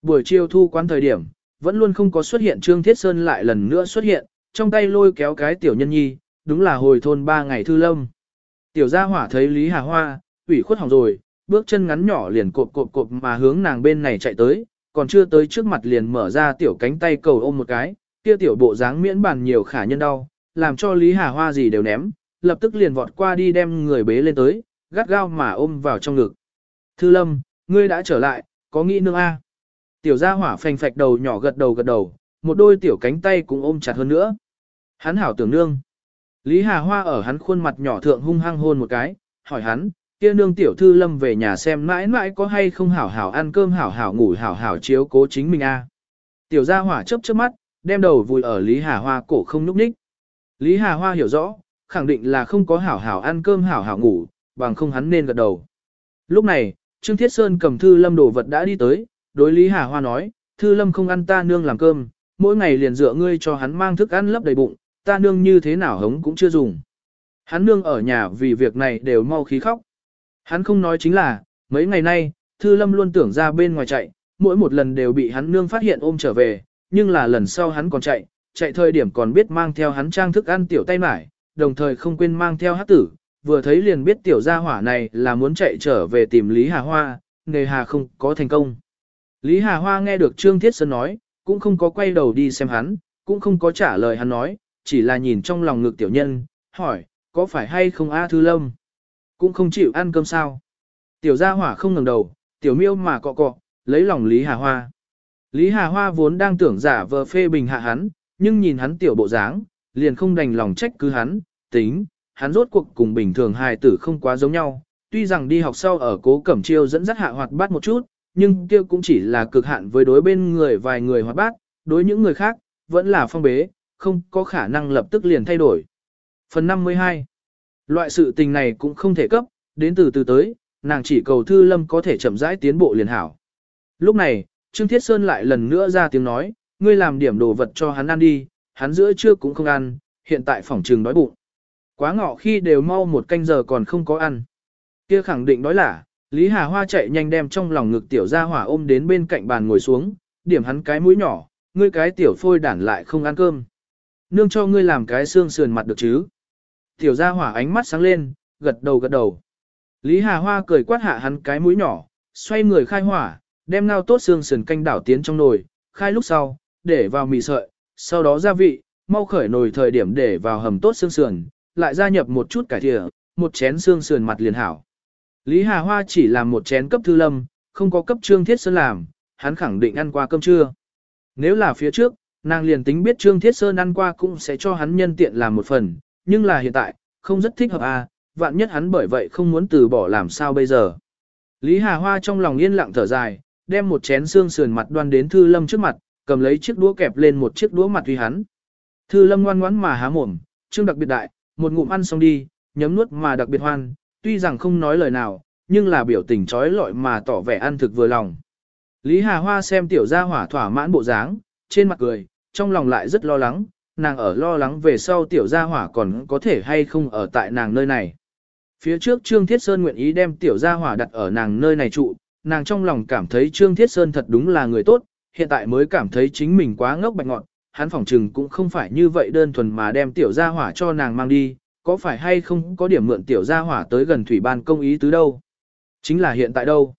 Buổi chiều thu quán thời điểm, vẫn luôn không có xuất hiện Trương Thiết Sơn lại lần nữa xuất hiện, trong tay lôi kéo cái tiểu nhân nhi, đúng là hồi thôn ba ngày thư lâm. Tiểu gia hỏa thấy Lý Hà Hoa, ủy khuất hỏng rồi, bước chân ngắn nhỏ liền cộp cộp cộp mà hướng nàng bên này chạy tới, còn chưa tới trước mặt liền mở ra tiểu cánh tay cầu ôm một cái, kia tiểu bộ dáng miễn bàn nhiều khả nhân đau, làm cho Lý Hà Hoa gì đều ném, lập tức liền vọt qua đi đem người bế lên tới, gắt gao mà ôm vào trong ngực. Thư Lâm, ngươi đã trở lại, có nghĩ nương a? Tiểu gia hỏa phành phạch đầu nhỏ gật đầu gật đầu, một đôi tiểu cánh tay cũng ôm chặt hơn nữa. Hắn hảo tưởng nương. Lý Hà Hoa ở hắn khuôn mặt nhỏ thượng hung hăng hôn một cái, hỏi hắn, kia nương tiểu thư lâm về nhà xem mãi mãi có hay không hảo hảo ăn cơm hảo hảo ngủ hảo hảo chiếu cố chính mình a. Tiểu gia hỏa chớp chớp mắt, đem đầu vùi ở Lý Hà Hoa cổ không nhúc ních Lý Hà Hoa hiểu rõ, khẳng định là không có hảo hảo ăn cơm hảo hảo ngủ, bằng không hắn nên gật đầu. Lúc này, Trương Thiết Sơn cầm Thư Lâm đồ vật đã đi tới, đối Lý Hà Hoa nói, Thư Lâm không ăn ta nương làm cơm, mỗi ngày liền dựa ngươi cho hắn mang thức ăn lấp đầy bụng, ta nương như thế nào hống cũng chưa dùng. Hắn nương ở nhà vì việc này đều mau khí khóc. Hắn không nói chính là, mấy ngày nay, Thư Lâm luôn tưởng ra bên ngoài chạy, mỗi một lần đều bị hắn nương phát hiện ôm trở về, nhưng là lần sau hắn còn chạy, chạy thời điểm còn biết mang theo hắn trang thức ăn tiểu tay mải, đồng thời không quên mang theo hát tử, vừa thấy liền biết tiểu gia hỏa này là muốn chạy trở về tìm Lý Hà Hoa, nghề Hà không có thành công. Lý Hà Hoa nghe được Trương Thiết Sơn nói, cũng không có quay đầu đi xem hắn, cũng không có trả lời hắn nói, chỉ là nhìn trong lòng ngực tiểu nhân, hỏi, có phải hay không A Thư Lâm? Cũng không chịu ăn cơm sao? Tiểu gia hỏa không ngẩng đầu, tiểu miêu mà cọ cọ, lấy lòng Lý Hà Hoa. Lý Hà Hoa vốn đang tưởng giả vờ phê bình hạ hắn, nhưng nhìn hắn tiểu bộ dáng, liền không đành lòng trách cứ hắn, tính, hắn rốt cuộc cùng bình thường hài tử không quá giống nhau. Tuy rằng đi học sau ở cố cẩm chiêu dẫn dắt hạ hoạt bát một chút, nhưng kia cũng chỉ là cực hạn với đối bên người vài người hoạt bát, đối những người khác, vẫn là phong bế, không có khả năng lập tức liền thay đổi. Phần 52 Loại sự tình này cũng không thể cấp, đến từ từ tới, nàng chỉ cầu Thư Lâm có thể chậm rãi tiến bộ liền hảo. Lúc này, Trương Thiết Sơn lại lần nữa ra tiếng nói, ngươi làm điểm đồ vật cho hắn ăn đi, hắn giữa trưa cũng không ăn, hiện tại phòng trường đói bụng. Quá ngọ khi đều mau một canh giờ còn không có ăn. Kia khẳng định đói là, Lý Hà Hoa chạy nhanh đem trong lòng ngực tiểu gia hỏa ôm đến bên cạnh bàn ngồi xuống, điểm hắn cái mũi nhỏ, ngươi cái tiểu phôi đản lại không ăn cơm. nương cho ngươi làm cái xương sườn mặt được chứ. Tiểu gia hỏa ánh mắt sáng lên, gật đầu gật đầu. Lý Hà Hoa cười quát hạ hắn cái mũi nhỏ, xoay người khai hỏa, đem ngao tốt xương sườn canh đảo tiến trong nồi, khai lúc sau, để vào mì sợi, sau đó gia vị, mau khởi nồi thời điểm để vào hầm tốt xương sườn, lại gia nhập một chút cải thịa, một chén xương sườn mặt liền hảo. Lý Hà Hoa chỉ làm một chén cấp thư lâm, không có cấp trương thiết sơn làm, hắn khẳng định ăn qua cơm trưa. Nếu là phía trước, nàng liền tính biết trương thiết sơn ăn qua cũng sẽ cho hắn nhân tiện làm một phần, nhưng là hiện tại, không rất thích hợp à, vạn nhất hắn bởi vậy không muốn từ bỏ làm sao bây giờ. Lý Hà Hoa trong lòng yên lặng thở dài, đem một chén xương sườn mặt đoan đến Thư Lâm trước mặt, cầm lấy chiếc đũa kẹp lên một chiếc đũa mặt uy hắn. Thư Lâm ngoan ngoãn mà há mồm, trương đặc biệt đại, một ngụm ăn xong đi, nhấm nuốt mà đặc biệt hoan, tuy rằng không nói lời nào, nhưng là biểu tình trói lọi mà tỏ vẻ ăn thực vừa lòng. Lý Hà Hoa xem tiểu gia hỏa thỏa mãn bộ dáng, trên mặt cười, trong lòng lại rất lo lắng, nàng ở lo lắng về sau tiểu gia hỏa còn có thể hay không ở tại nàng nơi này. Phía trước Trương Thiết Sơn nguyện ý đem tiểu gia hỏa đặt ở nàng nơi này trụ, nàng trong lòng cảm thấy Trương Thiết Sơn thật đúng là người tốt, hiện tại mới cảm thấy chính mình quá ngốc bạch ngọn, hắn phỏng trừng cũng không phải như vậy đơn thuần mà đem tiểu gia hỏa cho nàng mang đi, có phải hay không có điểm mượn tiểu gia hỏa tới gần thủy ban công ý tứ đâu. Chính là hiện tại đâu.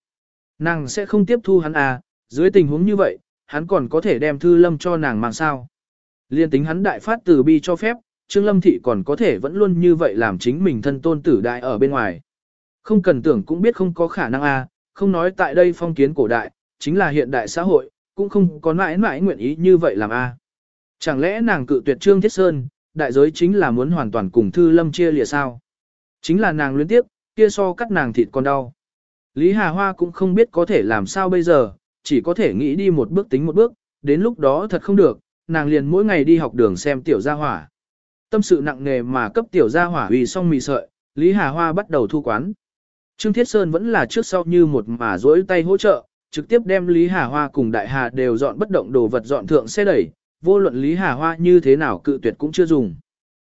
Nàng sẽ không tiếp thu hắn à, dưới tình huống như vậy, hắn còn có thể đem thư lâm cho nàng mang sao. Liên tính hắn đại phát từ bi cho phép, Trương Lâm Thị còn có thể vẫn luôn như vậy làm chính mình thân tôn tử đại ở bên ngoài. Không cần tưởng cũng biết không có khả năng a, à, không nói tại đây phong kiến cổ đại, chính là hiện đại xã hội, cũng không có mãi mãi nguyện ý như vậy làm a. À. Chẳng lẽ nàng cự tuyệt Trương Thiết Sơn, đại giới chính là muốn hoàn toàn cùng Thư Lâm chia lìa sao? Chính là nàng luyến tiếp, kia so cắt nàng thịt còn đau. Lý Hà Hoa cũng không biết có thể làm sao bây giờ, chỉ có thể nghĩ đi một bước tính một bước, đến lúc đó thật không được, nàng liền mỗi ngày đi học đường xem tiểu gia hỏa. Tâm sự nặng nề mà cấp tiểu gia hỏa vì xong mì sợi, Lý Hà Hoa bắt đầu thu quán. Trương Thiết Sơn vẫn là trước sau như một mà dỗi tay hỗ trợ, trực tiếp đem Lý Hà Hoa cùng Đại Hà đều dọn bất động đồ vật dọn thượng xe đẩy, vô luận Lý Hà Hoa như thế nào cự tuyệt cũng chưa dùng.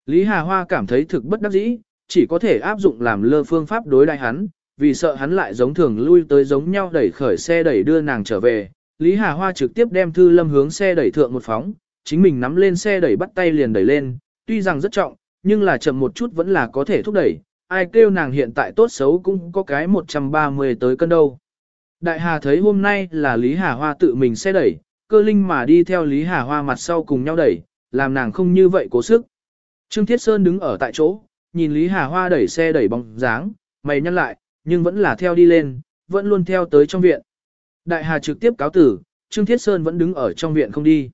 Lý Hà Hoa cảm thấy thực bất đắc dĩ, chỉ có thể áp dụng làm lơ phương pháp đối đại hắn, vì sợ hắn lại giống thường lui tới giống nhau đẩy khởi xe đẩy đưa nàng trở về. Lý Hà Hoa trực tiếp đem Thư Lâm hướng xe đẩy thượng một phóng, chính mình nắm lên xe đẩy bắt tay liền đẩy lên, tuy rằng rất trọng, nhưng là chậm một chút vẫn là có thể thúc đẩy, ai kêu nàng hiện tại tốt xấu cũng có cái 130 tới cân đâu. Đại Hà thấy hôm nay là Lý Hà Hoa tự mình xe đẩy, cơ linh mà đi theo Lý Hà Hoa mặt sau cùng nhau đẩy, làm nàng không như vậy cố sức. Trương Thiết Sơn đứng ở tại chỗ, nhìn Lý Hà Hoa đẩy xe đẩy bóng dáng, mày nhăn lại, nhưng vẫn là theo đi lên, vẫn luôn theo tới trong viện. Đại Hà trực tiếp cáo tử, Trương Thiết Sơn vẫn đứng ở trong viện không đi.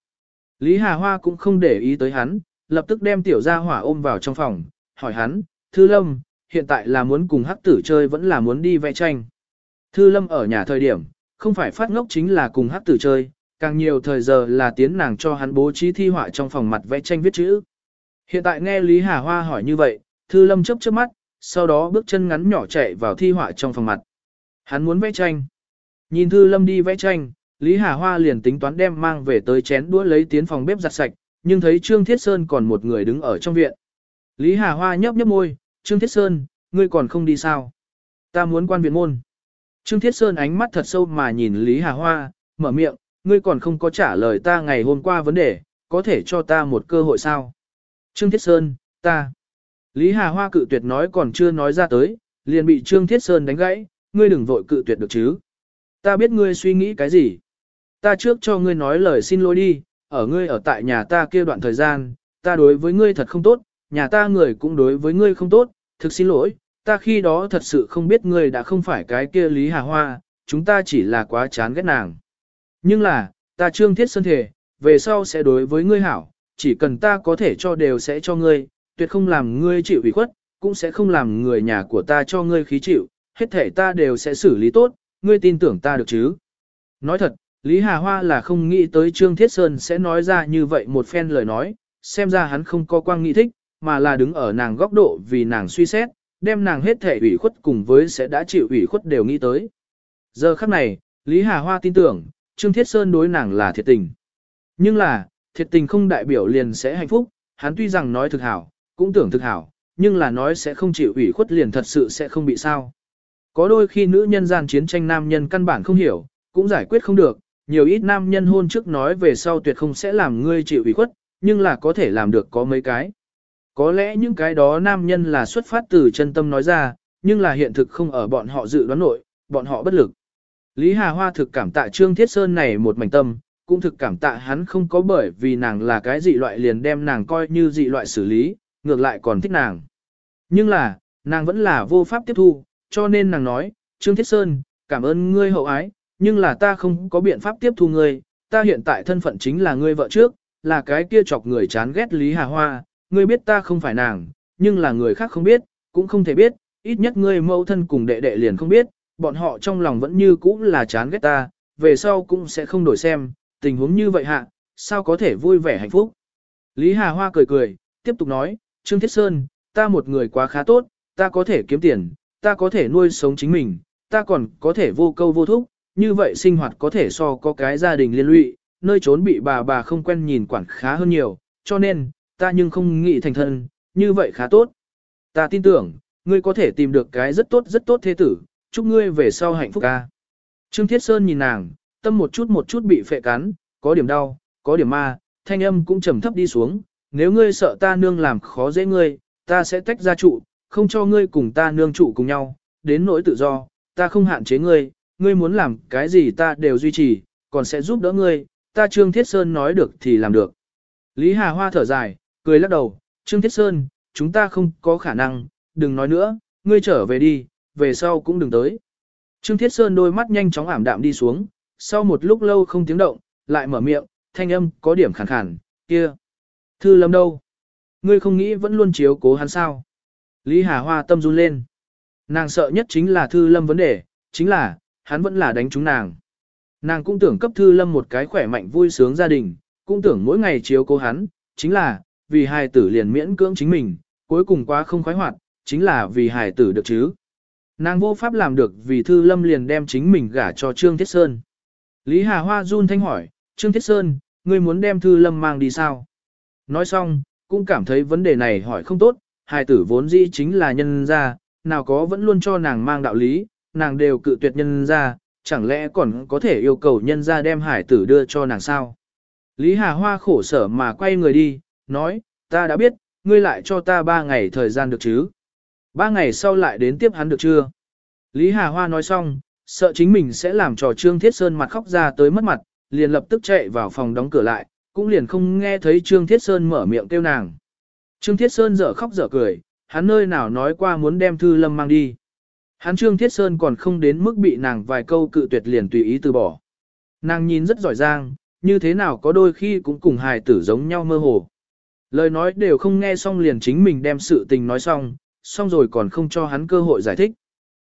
Lý Hà Hoa cũng không để ý tới hắn, lập tức đem tiểu gia hỏa ôm vào trong phòng, hỏi hắn, Thư Lâm, hiện tại là muốn cùng hắc tử chơi vẫn là muốn đi vẽ tranh. Thư Lâm ở nhà thời điểm, không phải phát ngốc chính là cùng hắc tử chơi, càng nhiều thời giờ là tiến nàng cho hắn bố trí thi họa trong phòng mặt vẽ tranh viết chữ. Hiện tại nghe Lý Hà Hoa hỏi như vậy, Thư Lâm chớp chớp mắt, sau đó bước chân ngắn nhỏ chạy vào thi họa trong phòng mặt. Hắn muốn vẽ tranh. Nhìn Thư Lâm đi vẽ tranh, Lý Hà Hoa liền tính toán đem mang về tới chén đũa lấy tiến phòng bếp giặt sạch, nhưng thấy Trương Thiết Sơn còn một người đứng ở trong viện. Lý Hà Hoa nhấp nhấp môi, Trương Thiết Sơn, ngươi còn không đi sao? Ta muốn quan viện môn. Trương Thiết Sơn ánh mắt thật sâu mà nhìn Lý Hà Hoa, mở miệng, ngươi còn không có trả lời ta ngày hôm qua vấn đề, có thể cho ta một cơ hội sao? Trương Thiết Sơn, ta. Lý Hà Hoa cự tuyệt nói còn chưa nói ra tới, liền bị Trương Thiết Sơn đánh gãy, ngươi đừng vội cự tuyệt được chứ. Ta biết ngươi suy nghĩ cái gì. Ta trước cho ngươi nói lời xin lỗi đi, ở ngươi ở tại nhà ta kia đoạn thời gian, ta đối với ngươi thật không tốt, nhà ta người cũng đối với ngươi không tốt, thực xin lỗi, ta khi đó thật sự không biết ngươi đã không phải cái kia Lý Hà Hoa, chúng ta chỉ là quá chán ghét nàng. Nhưng là, ta trương thiết sơn thể, về sau sẽ đối với ngươi hảo, chỉ cần ta có thể cho đều sẽ cho ngươi, tuyệt không làm ngươi chịu ủy khuất, cũng sẽ không làm người nhà của ta cho ngươi khí chịu, hết thể ta đều sẽ xử lý tốt, ngươi tin tưởng ta được chứ. Nói thật, Lý Hà Hoa là không nghĩ tới Trương Thiết Sơn sẽ nói ra như vậy một phen lời nói, xem ra hắn không có quang nghĩ thích, mà là đứng ở nàng góc độ vì nàng suy xét, đem nàng hết thể ủy khuất cùng với sẽ đã chịu ủy khuất đều nghĩ tới. Giờ khắc này, Lý Hà Hoa tin tưởng, Trương Thiết Sơn đối nàng là thiệt tình. Nhưng là, thiệt tình không đại biểu liền sẽ hạnh phúc, hắn tuy rằng nói thực hảo, cũng tưởng thực hảo, nhưng là nói sẽ không chịu ủy khuất liền thật sự sẽ không bị sao. Có đôi khi nữ nhân gian chiến tranh nam nhân căn bản không hiểu, cũng giải quyết không được, nhiều ít nam nhân hôn trước nói về sau tuyệt không sẽ làm ngươi chịu ủy khuất, nhưng là có thể làm được có mấy cái. Có lẽ những cái đó nam nhân là xuất phát từ chân tâm nói ra, nhưng là hiện thực không ở bọn họ dự đoán nội, bọn họ bất lực. Lý Hà Hoa thực cảm tạ Trương Thiết Sơn này một mảnh tâm, cũng thực cảm tạ hắn không có bởi vì nàng là cái dị loại liền đem nàng coi như dị loại xử lý, ngược lại còn thích nàng. Nhưng là, nàng vẫn là vô pháp tiếp thu, cho nên nàng nói, Trương Thiết Sơn, cảm ơn ngươi hậu ái, nhưng là ta không có biện pháp tiếp thu ngươi, ta hiện tại thân phận chính là ngươi vợ trước, là cái kia chọc người chán ghét Lý Hà Hoa, ngươi biết ta không phải nàng, nhưng là người khác không biết, cũng không thể biết, ít nhất ngươi mẫu thân cùng đệ đệ liền không biết, bọn họ trong lòng vẫn như cũ là chán ghét ta, về sau cũng sẽ không đổi xem, tình huống như vậy hạ, sao có thể vui vẻ hạnh phúc. Lý Hà Hoa cười cười, tiếp tục nói, Trương Thiết Sơn, ta một người quá khá tốt, ta có thể kiếm tiền, ta có thể nuôi sống chính mình, ta còn có thể vô câu vô thúc, như vậy sinh hoạt có thể so có cái gia đình liên lụy, nơi trốn bị bà bà không quen nhìn quản khá hơn nhiều, cho nên, ta nhưng không nghĩ thành thân, như vậy khá tốt. Ta tin tưởng, ngươi có thể tìm được cái rất tốt rất tốt thế tử, chúc ngươi về sau hạnh phúc ca. Trương Thiết Sơn nhìn nàng, tâm một chút một chút bị phệ cắn, có điểm đau, có điểm ma, thanh âm cũng trầm thấp đi xuống, nếu ngươi sợ ta nương làm khó dễ ngươi, ta sẽ tách ra trụ, không cho ngươi cùng ta nương trụ cùng nhau, đến nỗi tự do, ta không hạn chế ngươi, ngươi muốn làm cái gì ta đều duy trì, còn sẽ giúp đỡ ngươi, ta Trương Thiết Sơn nói được thì làm được. Lý Hà Hoa thở dài, cười lắc đầu, Trương Thiết Sơn, chúng ta không có khả năng, đừng nói nữa, ngươi trở về đi, về sau cũng đừng tới. Trương Thiết Sơn đôi mắt nhanh chóng ảm đạm đi xuống, sau một lúc lâu không tiếng động, lại mở miệng, thanh âm có điểm khàn khàn, kia. Thư lâm đâu? Ngươi không nghĩ vẫn luôn chiếu cố hắn sao? Lý Hà Hoa tâm run lên. Nàng sợ nhất chính là Thư lâm vấn đề, chính là, hắn vẫn là đánh trúng nàng. Nàng cũng tưởng cấp Thư lâm một cái khỏe mạnh vui sướng gia đình, cũng tưởng mỗi ngày chiếu cố hắn, chính là, vì hài tử liền miễn cưỡng chính mình, cuối cùng quá không khoái hoạt, chính là vì hài tử được chứ. Nàng vô pháp làm được vì Thư Lâm liền đem chính mình gả cho Trương Thiết Sơn. Lý Hà Hoa run thanh hỏi, Trương Thiết Sơn, ngươi muốn đem Thư Lâm mang đi sao? Nói xong, cũng cảm thấy vấn đề này hỏi không tốt, hài tử vốn dĩ chính là nhân gia, nào có vẫn luôn cho nàng mang đạo lý, nàng đều cự tuyệt nhân gia, chẳng lẽ còn có thể yêu cầu nhân gia đem hải tử đưa cho nàng sao? Lý Hà Hoa khổ sở mà quay người đi, nói, ta đã biết, ngươi lại cho ta ba ngày thời gian được chứ? Ba ngày sau lại đến tiếp hắn được chưa? Lý Hà Hoa nói xong, sợ chính mình sẽ làm trò Trương Thiết Sơn mặt khóc ra tới mất mặt, liền lập tức chạy vào phòng đóng cửa lại, cũng liền không nghe thấy Trương Thiết Sơn mở miệng kêu nàng. Trương Thiết Sơn dở khóc dở cười, hắn nơi nào nói qua muốn đem Thư Lâm mang đi. Hắn Trương Thiết Sơn còn không đến mức bị nàng vài câu cự tuyệt liền tùy ý từ bỏ. Nàng nhìn rất giỏi giang, như thế nào có đôi khi cũng cùng hài tử giống nhau mơ hồ. Lời nói đều không nghe xong liền chính mình đem sự tình nói xong, xong rồi còn không cho hắn cơ hội giải thích.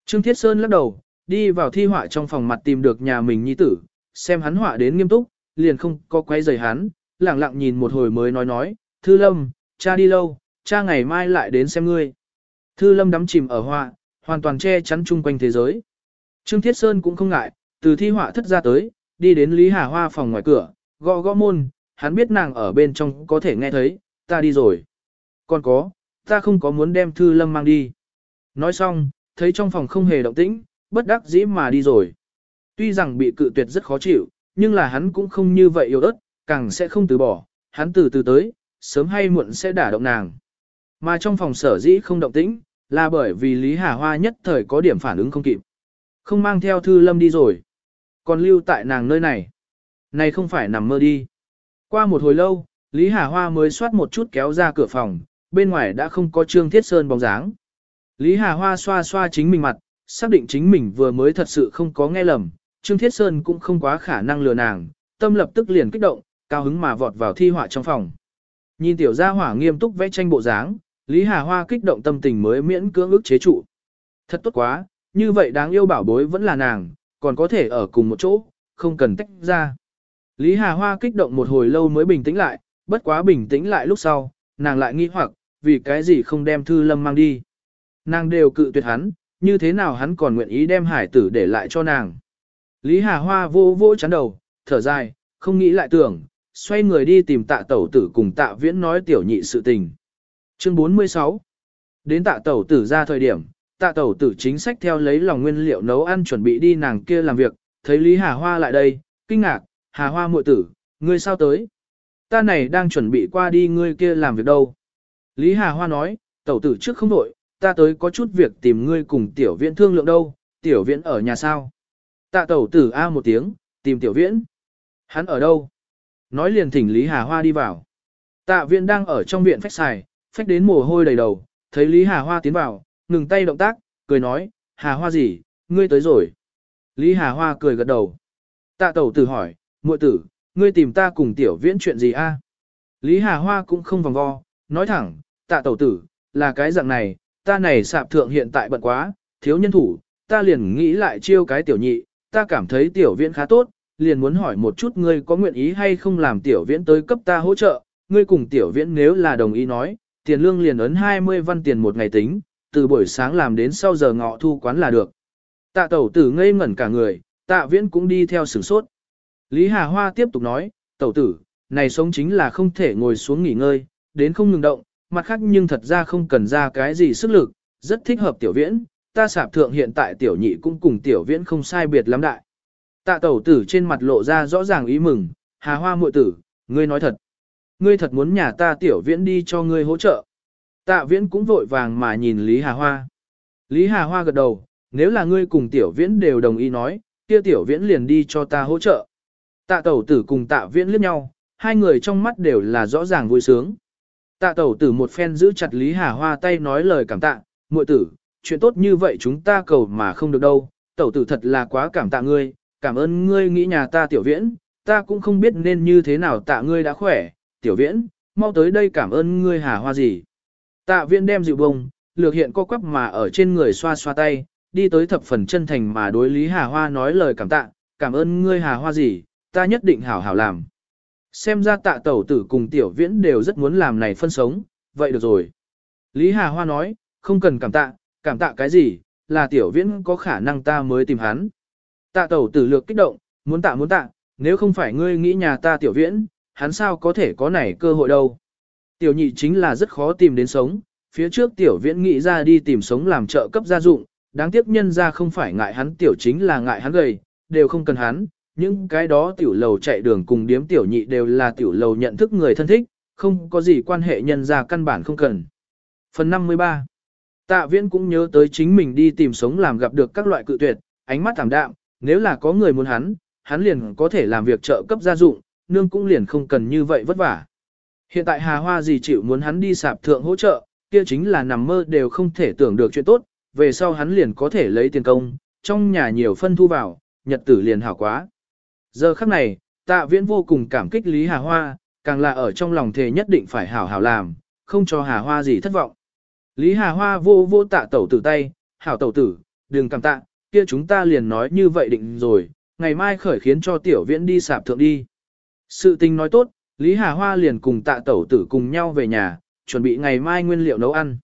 Trương Thiết Sơn lắc đầu, đi vào thi họa trong phòng mặt tìm được nhà mình nhi tử, xem hắn họa đến nghiêm túc, liền không có quay rời hắn, lặng lặng nhìn một hồi mới nói nói, Thư Lâm, cha đi lâu, cha ngày mai lại đến xem ngươi. Thư Lâm đắm chìm ở họa, hoàn toàn che chắn chung quanh thế giới. Trương Thiết Sơn cũng không ngại, từ thi họa thất ra tới, đi đến Lý Hà Hoa phòng ngoài cửa, gõ gõ môn, hắn biết nàng ở bên trong có thể nghe thấy, ta đi rồi. Còn có, ta không có muốn đem Thư Lâm mang đi. Nói xong, thấy trong phòng không hề động tĩnh, bất đắc dĩ mà đi rồi. Tuy rằng bị cự tuyệt rất khó chịu, nhưng là hắn cũng không như vậy yếu ớt, càng sẽ không từ bỏ, hắn từ từ tới, sớm hay muộn sẽ đả động nàng. Mà trong phòng sở dĩ không động tĩnh, là bởi vì Lý Hà Hoa nhất thời có điểm phản ứng không kịp. Không mang theo Thư Lâm đi rồi. Còn lưu tại nàng nơi này. Này không phải nằm mơ đi. Qua một hồi lâu, Lý Hà Hoa mới xoát một chút kéo ra cửa phòng, bên ngoài đã không có Trương Thiết Sơn bóng dáng. Lý Hà Hoa xoa xoa chính mình mặt, xác định chính mình vừa mới thật sự không có nghe lầm, Trương Thiết Sơn cũng không quá khả năng lừa nàng, tâm lập tức liền kích động, cao hứng mà vọt vào thi họa trong phòng. Nhìn tiểu gia hỏa nghiêm túc vẽ tranh bộ dáng, Lý Hà Hoa kích động tâm tình mới miễn cưỡng ức chế trụ. Thật tốt quá, như vậy đáng yêu bảo bối vẫn là nàng, còn có thể ở cùng một chỗ, không cần tách ra. Lý Hà Hoa kích động một hồi lâu mới bình tĩnh lại, bất quá bình tĩnh lại lúc sau, nàng lại nghi hoặc, vì cái gì không đem Thư Lâm mang đi. Nàng đều cự tuyệt hắn, như thế nào hắn còn nguyện ý đem hải tử để lại cho nàng. Lý Hà Hoa vô vô chán đầu, thở dài, không nghĩ lại tưởng, xoay người đi tìm tạ tẩu tử cùng tạ viễn nói tiểu nhị sự tình. Chương 46 Đến tạ tẩu tử ra thời điểm, tạ tẩu tử chính sách theo lấy lòng nguyên liệu nấu ăn chuẩn bị đi nàng kia làm việc, thấy Lý Hà Hoa lại đây, kinh ngạc, Hà Hoa muội tử, ngươi sao tới? Ta này đang chuẩn bị qua đi ngươi kia làm việc đâu. Lý Hà Hoa nói, tẩu tử trước không đổi, ta tới có chút việc tìm ngươi cùng tiểu Viễn thương lượng đâu, tiểu Viễn ở nhà sao. Tạ tẩu tử A một tiếng, tìm tiểu viễn. Hắn ở đâu? Nói liền thỉnh Lý Hà Hoa đi vào. Tạ viện đang ở trong viện phách xài, phách đến mồ hôi đầy đầu, thấy Lý Hà Hoa tiến vào, ngừng tay động tác, cười nói, Hà Hoa gì, ngươi tới rồi. Lý Hà Hoa cười gật đầu. Tạ tẩu tử hỏi, muội tử, ngươi tìm ta cùng tiểu viễn chuyện gì a? Lý Hà Hoa cũng không vòng vo, nói thẳng, tạ tẩu tử, là cái dạng này, ta này sạp thượng hiện tại bận quá, thiếu nhân thủ, ta liền nghĩ lại chiêu cái tiểu nhị, ta cảm thấy tiểu viễn khá tốt, liền muốn hỏi một chút ngươi có nguyện ý hay không làm tiểu viễn tới cấp ta hỗ trợ, ngươi cùng tiểu viễn nếu là đồng ý nói, tiền lương liền ấn 20 văn tiền một ngày tính, từ buổi sáng làm đến sau giờ ngọ thu quán là được. Tạ tẩu tử ngây ngẩn cả người, tạ viễn cũng đi theo sửng sốt. Lý Hà Hoa tiếp tục nói, tẩu tử, này sống chính là không thể ngồi xuống nghỉ ngơi, đến không ngừng động, mặt khác nhưng thật ra không cần ra cái gì sức lực, rất thích hợp tiểu viễn, ta sạp thượng hiện tại tiểu nhị cũng cùng tiểu viễn không sai biệt lắm đại. Tạ tẩu tử trên mặt lộ ra rõ ràng ý mừng, Hà Hoa muội tử, ngươi nói thật. Ngươi thật muốn nhà ta tiểu viễn đi cho ngươi hỗ trợ. Tạ viễn cũng vội vàng mà nhìn Lý Hà Hoa. Lý Hà Hoa gật đầu, nếu là ngươi cùng tiểu viễn đều đồng ý nói, kia tiểu viễn liền đi cho ta hỗ trợ. Tạ tẩu tử cùng tạ viễn liếc nhau, hai người trong mắt đều là rõ ràng vui sướng. Tạ tẩu tử một phen giữ chặt Lý Hà Hoa tay nói lời cảm tạ, muội tử, chuyện tốt như vậy chúng ta cầu mà không được đâu, tẩu tử thật là quá cảm tạ ngươi, cảm ơn ngươi nghĩ nhà ta tiểu viễn, ta cũng không biết nên như thế nào tạ ngươi đã khỏe, tiểu viễn, mau tới đây cảm ơn ngươi Hà Hoa gì. Tạ viễn đem dịu bông, lược hiện co quắp mà ở trên người xoa xoa tay, đi tới thập phần chân thành mà đối Lý Hà Hoa nói lời cảm tạ, cảm ơn ngươi Hà Hoa gì, ta nhất định hảo hảo làm. Xem ra tạ tẩu tử cùng tiểu viễn đều rất muốn làm này phân sống, vậy được rồi. Lý Hà Hoa nói, không cần cảm tạ, cảm tạ cái gì, là tiểu viễn có khả năng ta mới tìm hắn. Tạ tẩu tử lược kích động, muốn tạ muốn tạ, nếu không phải ngươi nghĩ nhà ta tiểu viễn, hắn sao có thể có này cơ hội đâu. Tiểu nhị chính là rất khó tìm đến sống, phía trước tiểu viễn nghĩ ra đi tìm sống làm trợ cấp gia dụng, đáng tiếc nhân ra không phải ngại hắn tiểu chính là ngại hắn gầy, đều không cần hắn, những cái đó tiểu lầu chạy đường cùng điếm tiểu nhị đều là tiểu lầu nhận thức người thân thích, không có gì quan hệ nhân ra căn bản không cần. Phần 53 Tạ viễn cũng nhớ tới chính mình đi tìm sống làm gặp được các loại cự tuyệt, ánh mắt thảm đạm, nếu là có người muốn hắn, hắn liền có thể làm việc trợ cấp gia dụng, nương cũng liền không cần như vậy vất vả. Hiện tại Hà Hoa gì chịu muốn hắn đi sạp thượng hỗ trợ, kia chính là nằm mơ đều không thể tưởng được chuyện tốt, về sau hắn liền có thể lấy tiền công, trong nhà nhiều phân thu vào, nhật tử liền hảo quá. Giờ khắc này, tạ viễn vô cùng cảm kích Lý Hà Hoa, càng là ở trong lòng thề nhất định phải hảo hảo làm, không cho Hà Hoa gì thất vọng. Lý Hà Hoa vô vô tạ tẩu tử tay, hảo tẩu tử, đừng cảm tạ, kia chúng ta liền nói như vậy định rồi, ngày mai khởi khiến cho tiểu viễn đi sạp thượng đi. Sự tình nói tốt, Lý Hà Hoa liền cùng tạ tẩu tử cùng nhau về nhà, chuẩn bị ngày mai nguyên liệu nấu ăn.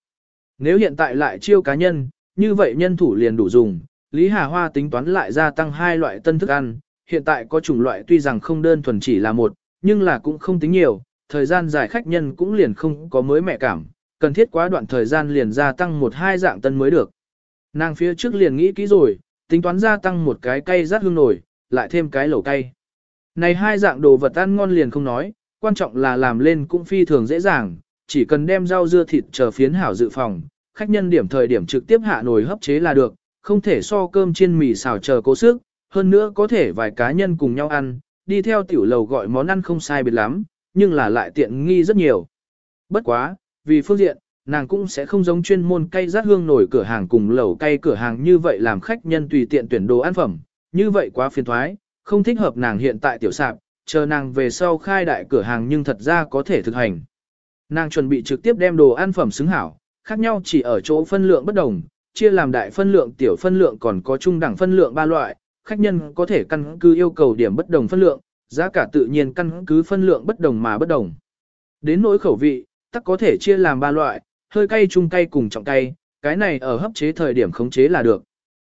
Nếu hiện tại lại chiêu cá nhân, như vậy nhân thủ liền đủ dùng, Lý Hà Hoa tính toán lại gia tăng hai loại tân thức ăn, hiện tại có chủng loại tuy rằng không đơn thuần chỉ là một, nhưng là cũng không tính nhiều, thời gian dài khách nhân cũng liền không có mới mẹ cảm, cần thiết quá đoạn thời gian liền gia tăng một hai dạng tân mới được. Nàng phía trước liền nghĩ kỹ rồi, tính toán gia tăng một cái cây rát hương nổi, lại thêm cái lẩu cay. Này hai dạng đồ vật ăn ngon liền không nói, quan trọng là làm lên cũng phi thường dễ dàng, chỉ cần đem rau dưa thịt chờ phiến hảo dự phòng, khách nhân điểm thời điểm trực tiếp hạ nồi hấp chế là được, không thể so cơm chiên mì xào chờ cố sức, hơn nữa có thể vài cá nhân cùng nhau ăn, đi theo tiểu lầu gọi món ăn không sai biệt lắm, nhưng là lại tiện nghi rất nhiều. Bất quá, vì phương diện, nàng cũng sẽ không giống chuyên môn cây rát hương nổi cửa hàng cùng lẩu cây cửa hàng như vậy làm khách nhân tùy tiện tuyển đồ ăn phẩm, như vậy quá phiền thoái, không thích hợp nàng hiện tại tiểu sạp, chờ nàng về sau khai đại cửa hàng nhưng thật ra có thể thực hành. Nàng chuẩn bị trực tiếp đem đồ ăn phẩm xứng hảo, khác nhau chỉ ở chỗ phân lượng bất đồng, chia làm đại phân lượng tiểu phân lượng còn có trung đẳng phân lượng ba loại, khách nhân có thể căn cứ yêu cầu điểm bất đồng phân lượng, giá cả tự nhiên căn cứ phân lượng bất đồng mà bất đồng. Đến nỗi khẩu vị, tắc có thể chia làm ba loại, hơi cay chung cay cùng trọng cay, cái này ở hấp chế thời điểm khống chế là được.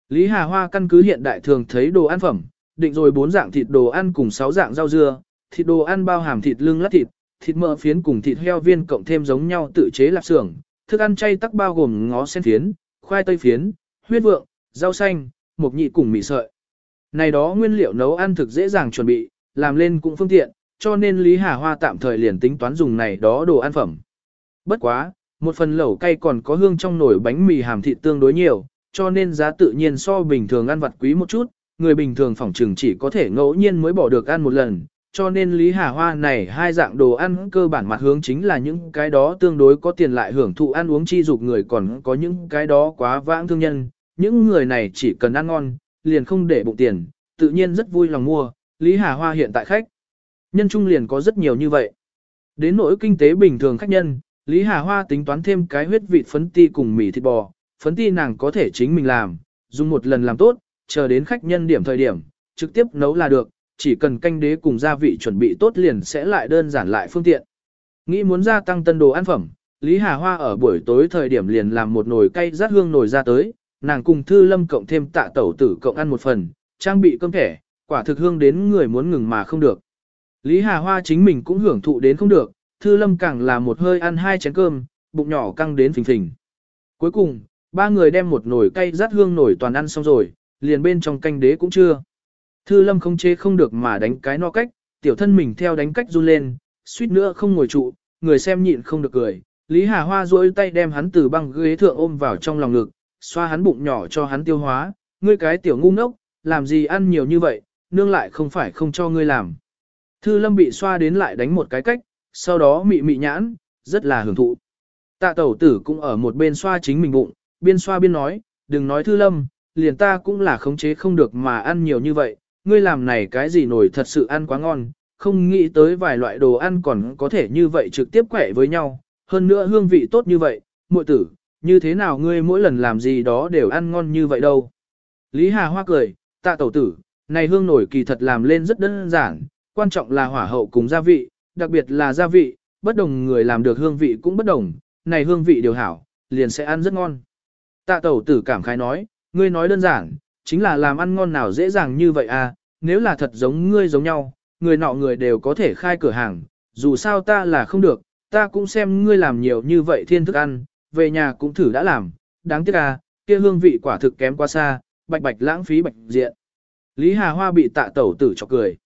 Lý Hà Hoa căn cứ hiện đại thường thấy đồ ăn phẩm, định rồi bốn dạng thịt đồ ăn cùng sáu dạng rau dưa, thịt đồ ăn bao hàm thịt lưng lát thịt, thịt mỡ phiến cùng thịt heo viên cộng thêm giống nhau tự chế lạp xưởng, thức ăn chay tắc bao gồm ngó sen phiến, khoai tây phiến, huyết vượng, rau xanh, mộc nhị cùng mì sợi. Này đó nguyên liệu nấu ăn thực dễ dàng chuẩn bị, làm lên cũng phương tiện, cho nên Lý Hà Hoa tạm thời liền tính toán dùng này đó đồ ăn phẩm. Bất quá, một phần lẩu cay còn có hương trong nồi bánh mì hàm thịt tương đối nhiều, cho nên giá tự nhiên so bình thường ăn vặt quý một chút, người bình thường phỏng trừng chỉ có thể ngẫu nhiên mới bỏ được ăn một lần, cho nên Lý Hà Hoa này hai dạng đồ ăn cơ bản mặt hướng chính là những cái đó tương đối có tiền lại hưởng thụ ăn uống chi dục người còn có những cái đó quá vãng thương nhân, những người này chỉ cần ăn ngon, liền không để bụng tiền, tự nhiên rất vui lòng mua, Lý Hà Hoa hiện tại khách. Nhân trung liền có rất nhiều như vậy. Đến nỗi kinh tế bình thường khách nhân, Lý Hà Hoa tính toán thêm cái huyết vị phấn ti cùng mì thịt bò, phấn ti nàng có thể chính mình làm, dùng một lần làm tốt, chờ đến khách nhân điểm thời điểm, trực tiếp nấu là được, chỉ cần canh đế cùng gia vị chuẩn bị tốt liền sẽ lại đơn giản lại phương tiện. Nghĩ muốn gia tăng tân đồ ăn phẩm, Lý Hà Hoa ở buổi tối thời điểm liền làm một nồi cay rát hương nồi ra tới, nàng cùng Thư Lâm cộng thêm tạ tẩu tử cộng ăn một phần, trang bị cơm thẻ, quả thực hương đến người muốn ngừng mà không được. Lý Hà Hoa chính mình cũng hưởng thụ đến không được, Thư Lâm càng là một hơi ăn hai chén cơm, bụng nhỏ căng đến phình phình. Cuối cùng, ba người đem một nồi cay rát hương nổi toàn ăn xong rồi, liền bên trong canh đế cũng chưa. Thư Lâm không chế không được mà đánh cái no cách, tiểu thân mình theo đánh cách run lên, suýt nữa không ngồi trụ, người xem nhịn không được cười. Lý Hà Hoa duỗi tay đem hắn từ băng ghế thượng ôm vào trong lòng ngực, xoa hắn bụng nhỏ cho hắn tiêu hóa, ngươi cái tiểu ngu ngốc, làm gì ăn nhiều như vậy, nương lại không phải không cho ngươi làm. Thư Lâm bị xoa đến lại đánh một cái cách, sau đó mị mị nhãn, rất là hưởng thụ. Tạ tẩu tử cũng ở một bên xoa chính mình bụng, biên xoa biên nói, đừng nói Thư Lâm, liền ta cũng là khống chế không được mà ăn nhiều như vậy, ngươi làm này cái gì nổi thật sự ăn quá ngon, không nghĩ tới vài loại đồ ăn còn có thể như vậy trực tiếp quẻ với nhau, hơn nữa hương vị tốt như vậy, muội tử, như thế nào ngươi mỗi lần làm gì đó đều ăn ngon như vậy đâu. Lý Hà Hoa cười, tạ tẩu tử, này hương nổi kỳ thật làm lên rất đơn giản, quan trọng là hỏa hậu cùng gia vị, đặc biệt là gia vị, bất đồng người làm được hương vị cũng bất đồng, này hương vị điều hảo, liền sẽ ăn rất ngon. Tạ tẩu tử cảm khái nói, ngươi nói đơn giản, chính là làm ăn ngon nào dễ dàng như vậy à, nếu là thật giống ngươi giống nhau, người nọ người đều có thể khai cửa hàng, dù sao ta là không được, ta cũng xem ngươi làm nhiều như vậy thiên thức ăn, về nhà cũng thử đã làm, đáng tiếc à, kia hương vị quả thực kém quá xa, bạch bạch lãng phí bạch diện. Lý Hà Hoa bị tạ tẩu tử cho cười.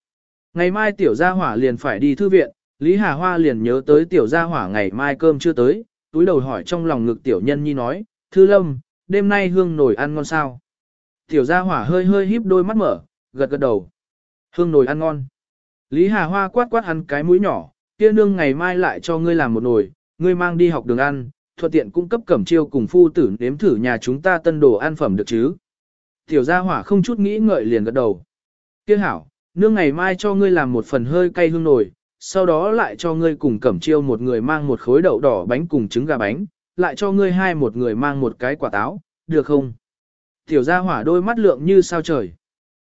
Ngày mai tiểu gia hỏa liền phải đi thư viện, Lý Hà Hoa liền nhớ tới tiểu gia hỏa ngày mai cơm chưa tới, túi đầu hỏi trong lòng ngực tiểu nhân nhi nói, Thư Lâm, đêm nay hương nổi ăn ngon sao? Tiểu gia hỏa hơi hơi híp đôi mắt mở, gật gật đầu. Hương nồi ăn ngon. Lý Hà Hoa quát quát hắn cái mũi nhỏ, kia nương ngày mai lại cho ngươi làm một nồi, ngươi mang đi học đường ăn, thuận tiện cung cấp cẩm chiêu cùng phu tử nếm thử nhà chúng ta tân đồ ăn phẩm được chứ. Tiểu gia hỏa không chút nghĩ ngợi liền gật đầu. Kia hảo, nương ngày mai cho ngươi làm một phần hơi cay hương nồi, sau đó lại cho ngươi cùng cẩm chiêu một người mang một khối đậu đỏ bánh cùng trứng gà bánh, lại cho ngươi hai một người mang một cái quả táo, được không? Tiểu gia hỏa đôi mắt lượng như sao trời.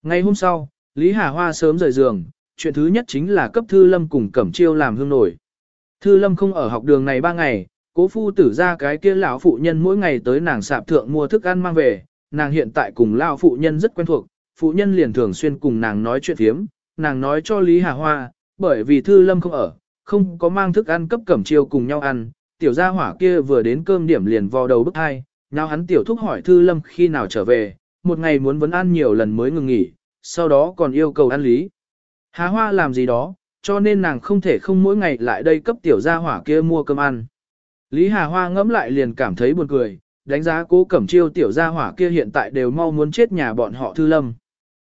Ngày hôm sau, Lý Hà Hoa sớm rời giường, chuyện thứ nhất chính là cấp Thư Lâm cùng Cẩm Chiêu làm hương nổi. Thư Lâm không ở học đường này ba ngày, cố phu tử ra cái kia lão phụ nhân mỗi ngày tới nàng sạp thượng mua thức ăn mang về, nàng hiện tại cùng lão phụ nhân rất quen thuộc, phụ nhân liền thường xuyên cùng nàng nói chuyện thiếm, nàng nói cho Lý Hà Hoa, bởi vì Thư Lâm không ở, không có mang thức ăn cấp Cẩm Chiêu cùng nhau ăn, tiểu gia hỏa kia vừa đến cơm điểm liền vò đầu bức hai, nào hắn tiểu thúc hỏi Thư Lâm khi nào trở về, một ngày muốn vấn ăn nhiều lần mới ngừng nghỉ, sau đó còn yêu cầu ăn lý. Hà Hoa làm gì đó, cho nên nàng không thể không mỗi ngày lại đây cấp tiểu gia hỏa kia mua cơm ăn. Lý Hà Hoa ngẫm lại liền cảm thấy buồn cười, đánh giá cố cẩm chiêu tiểu gia hỏa kia hiện tại đều mau muốn chết nhà bọn họ Thư Lâm.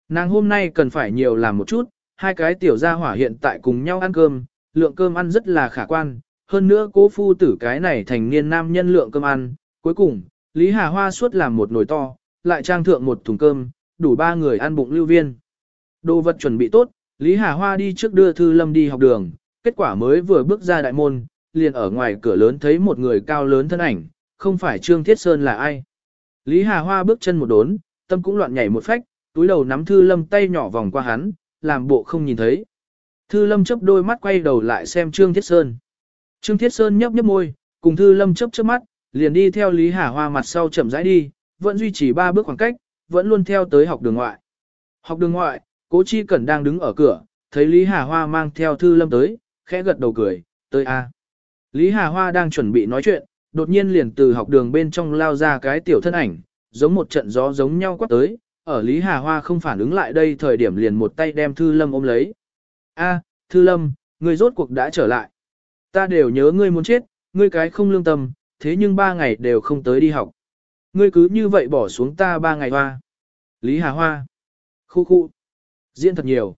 Nàng hôm nay cần phải nhiều làm một chút, hai cái tiểu gia hỏa hiện tại cùng nhau ăn cơm, lượng cơm ăn rất là khả quan, hơn nữa cố phu tử cái này thành niên nam nhân lượng cơm ăn, cuối cùng, Lý Hà Hoa suốt làm một nồi to, lại trang thượng một thùng cơm, đủ ba người ăn bụng lưu viên. Đồ vật chuẩn bị tốt, Lý Hà Hoa đi trước đưa Thư Lâm đi học đường, kết quả mới vừa bước ra đại môn, liền ở ngoài cửa lớn thấy một người cao lớn thân ảnh, không phải Trương Thiết Sơn là ai. Lý Hà Hoa bước chân một đốn, tâm cũng loạn nhảy một phách, túi đầu nắm Thư Lâm tay nhỏ vòng qua hắn, làm bộ không nhìn thấy. Thư Lâm chớp đôi mắt quay đầu lại xem Trương Thiết Sơn. Trương Thiết Sơn nhấp nhấp môi, cùng Thư Lâm chớp chớp mắt, liền đi theo Lý Hà Hoa mặt sau chậm rãi đi, vẫn duy trì ba bước khoảng cách, vẫn luôn theo tới học đường ngoại. Học đường ngoại, Cố Chi Cẩn đang đứng ở cửa, thấy Lý Hà Hoa mang theo Thư Lâm tới, khẽ gật đầu cười, tới a. Lý Hà Hoa đang chuẩn bị nói chuyện, đột nhiên liền từ học đường bên trong lao ra cái tiểu thân ảnh, giống một trận gió giống nhau quát tới, ở Lý Hà Hoa không phản ứng lại đây thời điểm liền một tay đem Thư Lâm ôm lấy. A, Thư Lâm, ngươi rốt cuộc đã trở lại. Ta đều nhớ ngươi muốn chết, ngươi cái không lương tâm, thế nhưng ba ngày đều không tới đi học. Ngươi cứ như vậy bỏ xuống ta ba ngày hoa. Lý Hà Hoa. Khu khu. Diễn thật nhiều.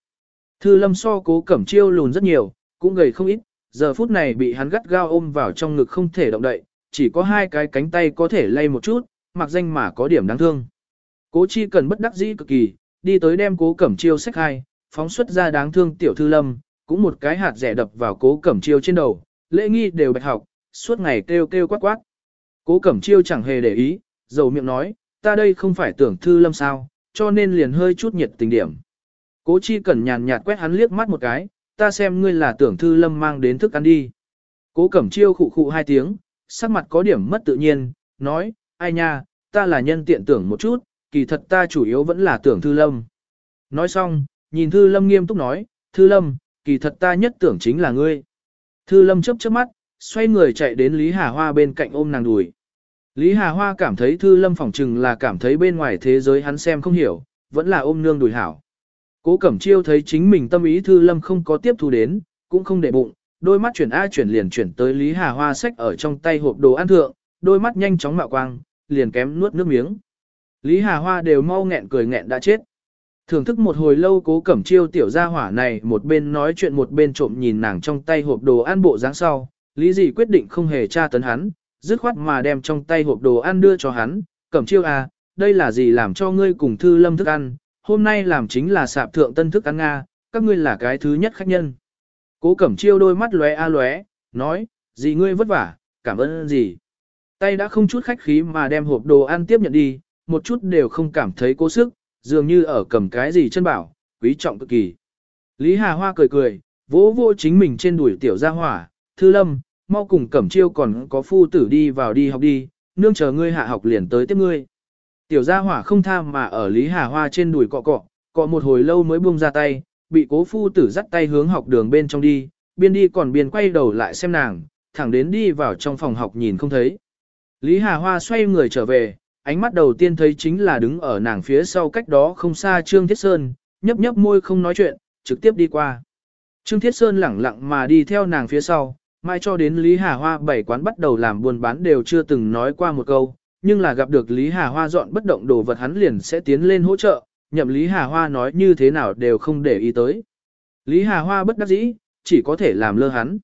Thư Lâm so cố cẩm chiêu lùn rất nhiều, cũng gầy không ít, giờ phút này bị hắn gắt gao ôm vào trong ngực không thể động đậy, chỉ có hai cái cánh tay có thể lay một chút, mặc danh mà có điểm đáng thương. Cố chi cần bất đắc dĩ cực kỳ, đi tới đem cố cẩm chiêu sách hai, phóng xuất ra đáng thương tiểu thư lâm, cũng một cái hạt rẻ đập vào cố cẩm chiêu trên đầu, lễ nghi đều bạch học, suốt ngày kêu kêu quát quát. Cố cẩm chiêu chẳng hề để ý, dầu miệng nói, ta đây không phải tưởng thư lâm sao, cho nên liền hơi chút nhiệt tình điểm. Cố chi cần nhàn nhạt quét hắn liếc mắt một cái, ta xem ngươi là tưởng thư lâm mang đến thức ăn đi. Cố cẩm chiêu khụ khụ hai tiếng, sắc mặt có điểm mất tự nhiên, nói, ai nha, ta là nhân tiện tưởng một chút, kỳ thật ta chủ yếu vẫn là tưởng thư lâm. Nói xong, nhìn thư lâm nghiêm túc nói, thư lâm, kỳ thật ta nhất tưởng chính là ngươi. Thư lâm chớp chớp mắt, xoay người chạy đến Lý Hà Hoa bên cạnh ôm nàng đùi. Lý Hà Hoa cảm thấy thư lâm phỏng trừng là cảm thấy bên ngoài thế giới hắn xem không hiểu, vẫn là ôm nương đùi hảo. Cố Cẩm Chiêu thấy chính mình tâm ý Thư Lâm không có tiếp thu đến, cũng không để bụng, đôi mắt chuyển A chuyển liền chuyển tới Lý Hà Hoa sách ở trong tay hộp đồ ăn thượng, đôi mắt nhanh chóng mạo quang, liền kém nuốt nước miếng. Lý Hà Hoa đều mau nghẹn cười nghẹn đã chết. Thưởng thức một hồi lâu Cố Cẩm Chiêu tiểu gia hỏa này một bên nói chuyện một bên trộm nhìn nàng trong tay hộp đồ ăn bộ dáng sau, Lý gì quyết định không hề tra tấn hắn, dứt khoát mà đem trong tay hộp đồ ăn đưa cho hắn, Cẩm Chiêu à, đây là gì làm cho ngươi cùng Thư Lâm thức ăn, hôm nay làm chính là sạp thượng tân thức ăn Nga, các ngươi là cái thứ nhất khách nhân. Cố cẩm chiêu đôi mắt lóe a lóe, nói, gì ngươi vất vả, cảm ơn gì. Tay đã không chút khách khí mà đem hộp đồ ăn tiếp nhận đi, một chút đều không cảm thấy cố sức, dường như ở cầm cái gì chân bảo, quý trọng cực kỳ. Lý Hà Hoa cười cười, vỗ vỗ chính mình trên đuổi tiểu gia hỏa, thư lâm, mau cùng cẩm chiêu còn có phu tử đi vào đi học đi, nương chờ ngươi hạ học liền tới tiếp ngươi. Tiểu gia hỏa không tham mà ở Lý Hà Hoa trên đùi cọ cọ, cọ một hồi lâu mới buông ra tay, bị cố phu tử dắt tay hướng học đường bên trong đi, biên đi còn biên quay đầu lại xem nàng, thẳng đến đi vào trong phòng học nhìn không thấy. Lý Hà Hoa xoay người trở về, ánh mắt đầu tiên thấy chính là đứng ở nàng phía sau cách đó không xa Trương Thiết Sơn, nhấp nhấp môi không nói chuyện, trực tiếp đi qua. Trương Thiết Sơn lẳng lặng mà đi theo nàng phía sau, mai cho đến Lý Hà Hoa bảy quán bắt đầu làm buôn bán đều chưa từng nói qua một câu, nhưng là gặp được Lý Hà Hoa dọn bất động đồ vật hắn liền sẽ tiến lên hỗ trợ, nhậm Lý Hà Hoa nói như thế nào đều không để ý tới. Lý Hà Hoa bất đắc dĩ, chỉ có thể làm lơ hắn.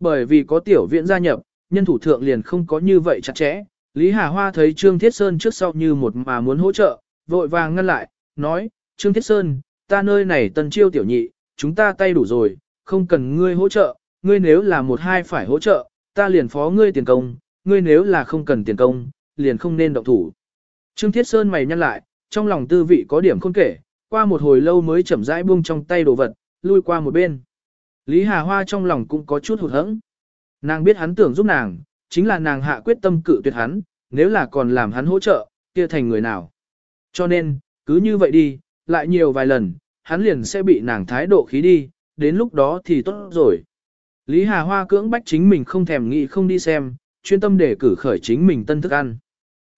Bởi vì có tiểu viện gia nhập, nhân thủ thượng liền không có như vậy chặt chẽ. Lý Hà Hoa thấy Trương Thiết Sơn trước sau như một mà muốn hỗ trợ, vội vàng ngăn lại, nói, Trương Thiết Sơn, ta nơi này tân chiêu tiểu nhị, chúng ta tay đủ rồi, không cần ngươi hỗ trợ, ngươi nếu là một hai phải hỗ trợ, ta liền phó ngươi tiền công, ngươi nếu là không cần tiền công, liền không nên động thủ. Trương Thiết Sơn mày nhăn lại, trong lòng tư vị có điểm khôn kể, qua một hồi lâu mới chậm rãi buông trong tay đồ vật, lui qua một bên. Lý Hà Hoa trong lòng cũng có chút hụt hẫng. Nàng biết hắn tưởng giúp nàng, chính là nàng hạ quyết tâm cự tuyệt hắn, nếu là còn làm hắn hỗ trợ, kia thành người nào. Cho nên, cứ như vậy đi, lại nhiều vài lần, hắn liền sẽ bị nàng thái độ khí đi, đến lúc đó thì tốt rồi. Lý Hà Hoa cưỡng bách chính mình không thèm nghĩ không đi xem, chuyên tâm để cử khởi chính mình tân thức ăn.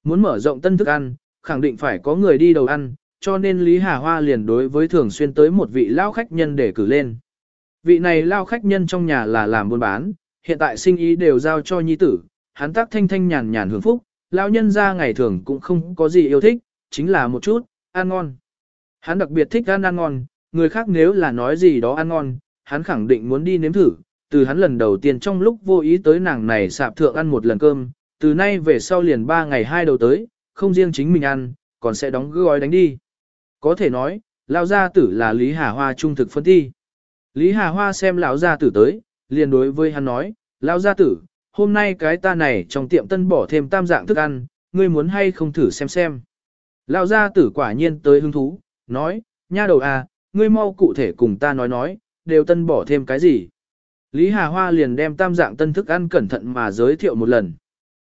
Muốn mở rộng tân thức ăn, khẳng định phải có người đi đầu ăn, cho nên Lý Hà Hoa liền đối với thường xuyên tới một vị lao khách nhân để cử lên. Vị này lao khách nhân trong nhà là làm buôn bán, hiện tại sinh ý đều giao cho nhi tử, hắn tác thanh thanh nhàn nhàn hưởng phúc, lão nhân ra ngày thường cũng không có gì yêu thích, chính là một chút, ăn ngon. Hắn đặc biệt thích ăn ăn ngon, người khác nếu là nói gì đó ăn ngon, hắn khẳng định muốn đi nếm thử, từ hắn lần đầu tiên trong lúc vô ý tới nàng này sạp thượng ăn một lần cơm, từ nay về sau liền ba ngày hai đầu tới, không riêng chính mình ăn, còn sẽ đóng gói đánh đi. Có thể nói, lão gia tử là Lý Hà Hoa trung thực phân thi. Lý Hà Hoa xem lão gia tử tới, liền đối với hắn nói, lão gia tử, hôm nay cái ta này trong tiệm tân bỏ thêm tam dạng thức ăn, ngươi muốn hay không thử xem xem. Lão gia tử quả nhiên tới hứng thú, nói, nha đầu à, ngươi mau cụ thể cùng ta nói nói, đều tân bỏ thêm cái gì. Lý Hà Hoa liền đem tam dạng tân thức ăn cẩn thận mà giới thiệu một lần.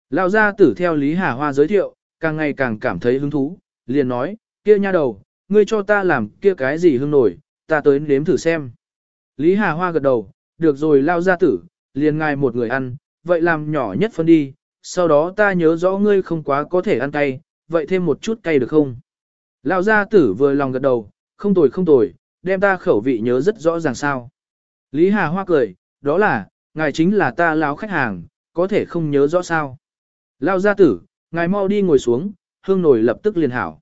Lão gia tử theo Lý Hà Hoa giới thiệu, càng ngày càng cảm thấy hứng thú, liền nói, kia nha đầu, ngươi cho ta làm kia cái gì hương nổi, ta tới nếm thử xem. Lý Hà Hoa gật đầu, được rồi lao gia tử, liền ngài một người ăn, vậy làm nhỏ nhất phân đi, sau đó ta nhớ rõ ngươi không quá có thể ăn cay, vậy thêm một chút cay được không? Lão gia tử vừa lòng gật đầu, không tồi không tồi, đem ta khẩu vị nhớ rất rõ ràng sao. Lý Hà Hoa cười, đó là, ngài chính là ta lão khách hàng, có thể không nhớ rõ sao. Lao gia tử, ngài mau đi ngồi xuống, hương nổi lập tức liền hảo.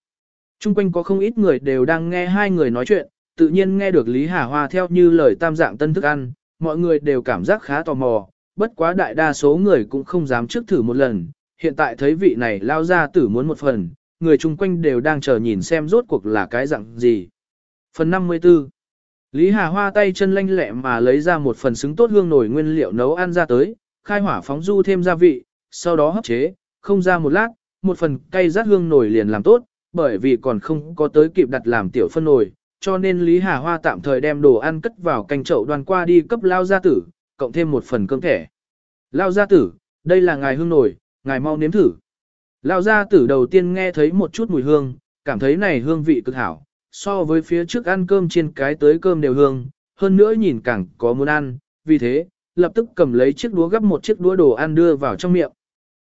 Trung quanh có không ít người đều đang nghe hai người nói chuyện, tự nhiên nghe được Lý Hà Hoa theo như lời tam dạng tân thức ăn, mọi người đều cảm giác khá tò mò, bất quá đại đa số người cũng không dám trước thử một lần, hiện tại thấy vị này lao ra tử muốn một phần, người chung quanh đều đang chờ nhìn xem rốt cuộc là cái dạng gì. Phần 54 Lý Hà Hoa tay chân lanh lẹ mà lấy ra một phần xứng tốt hương nổi nguyên liệu nấu ăn ra tới, khai hỏa phóng du thêm gia vị, sau đó hấp chế, không ra một lát, một phần cay rát hương nổi liền làm tốt, bởi vì còn không có tới kịp đặt làm tiểu phân nổi, cho nên Lý Hà Hoa tạm thời đem đồ ăn cất vào canh chậu đoàn qua đi cấp lao gia tử, cộng thêm một phần cơm thẻ. Lao gia tử, đây là ngài hương nổi, ngài mau nếm thử. Lao gia tử đầu tiên nghe thấy một chút mùi hương, cảm thấy này hương vị cực hảo, so với phía trước ăn cơm trên cái tới cơm đều hương, hơn nữa nhìn càng có muốn ăn, vì thế, lập tức cầm lấy chiếc đũa gấp một chiếc đũa đồ ăn đưa vào trong miệng.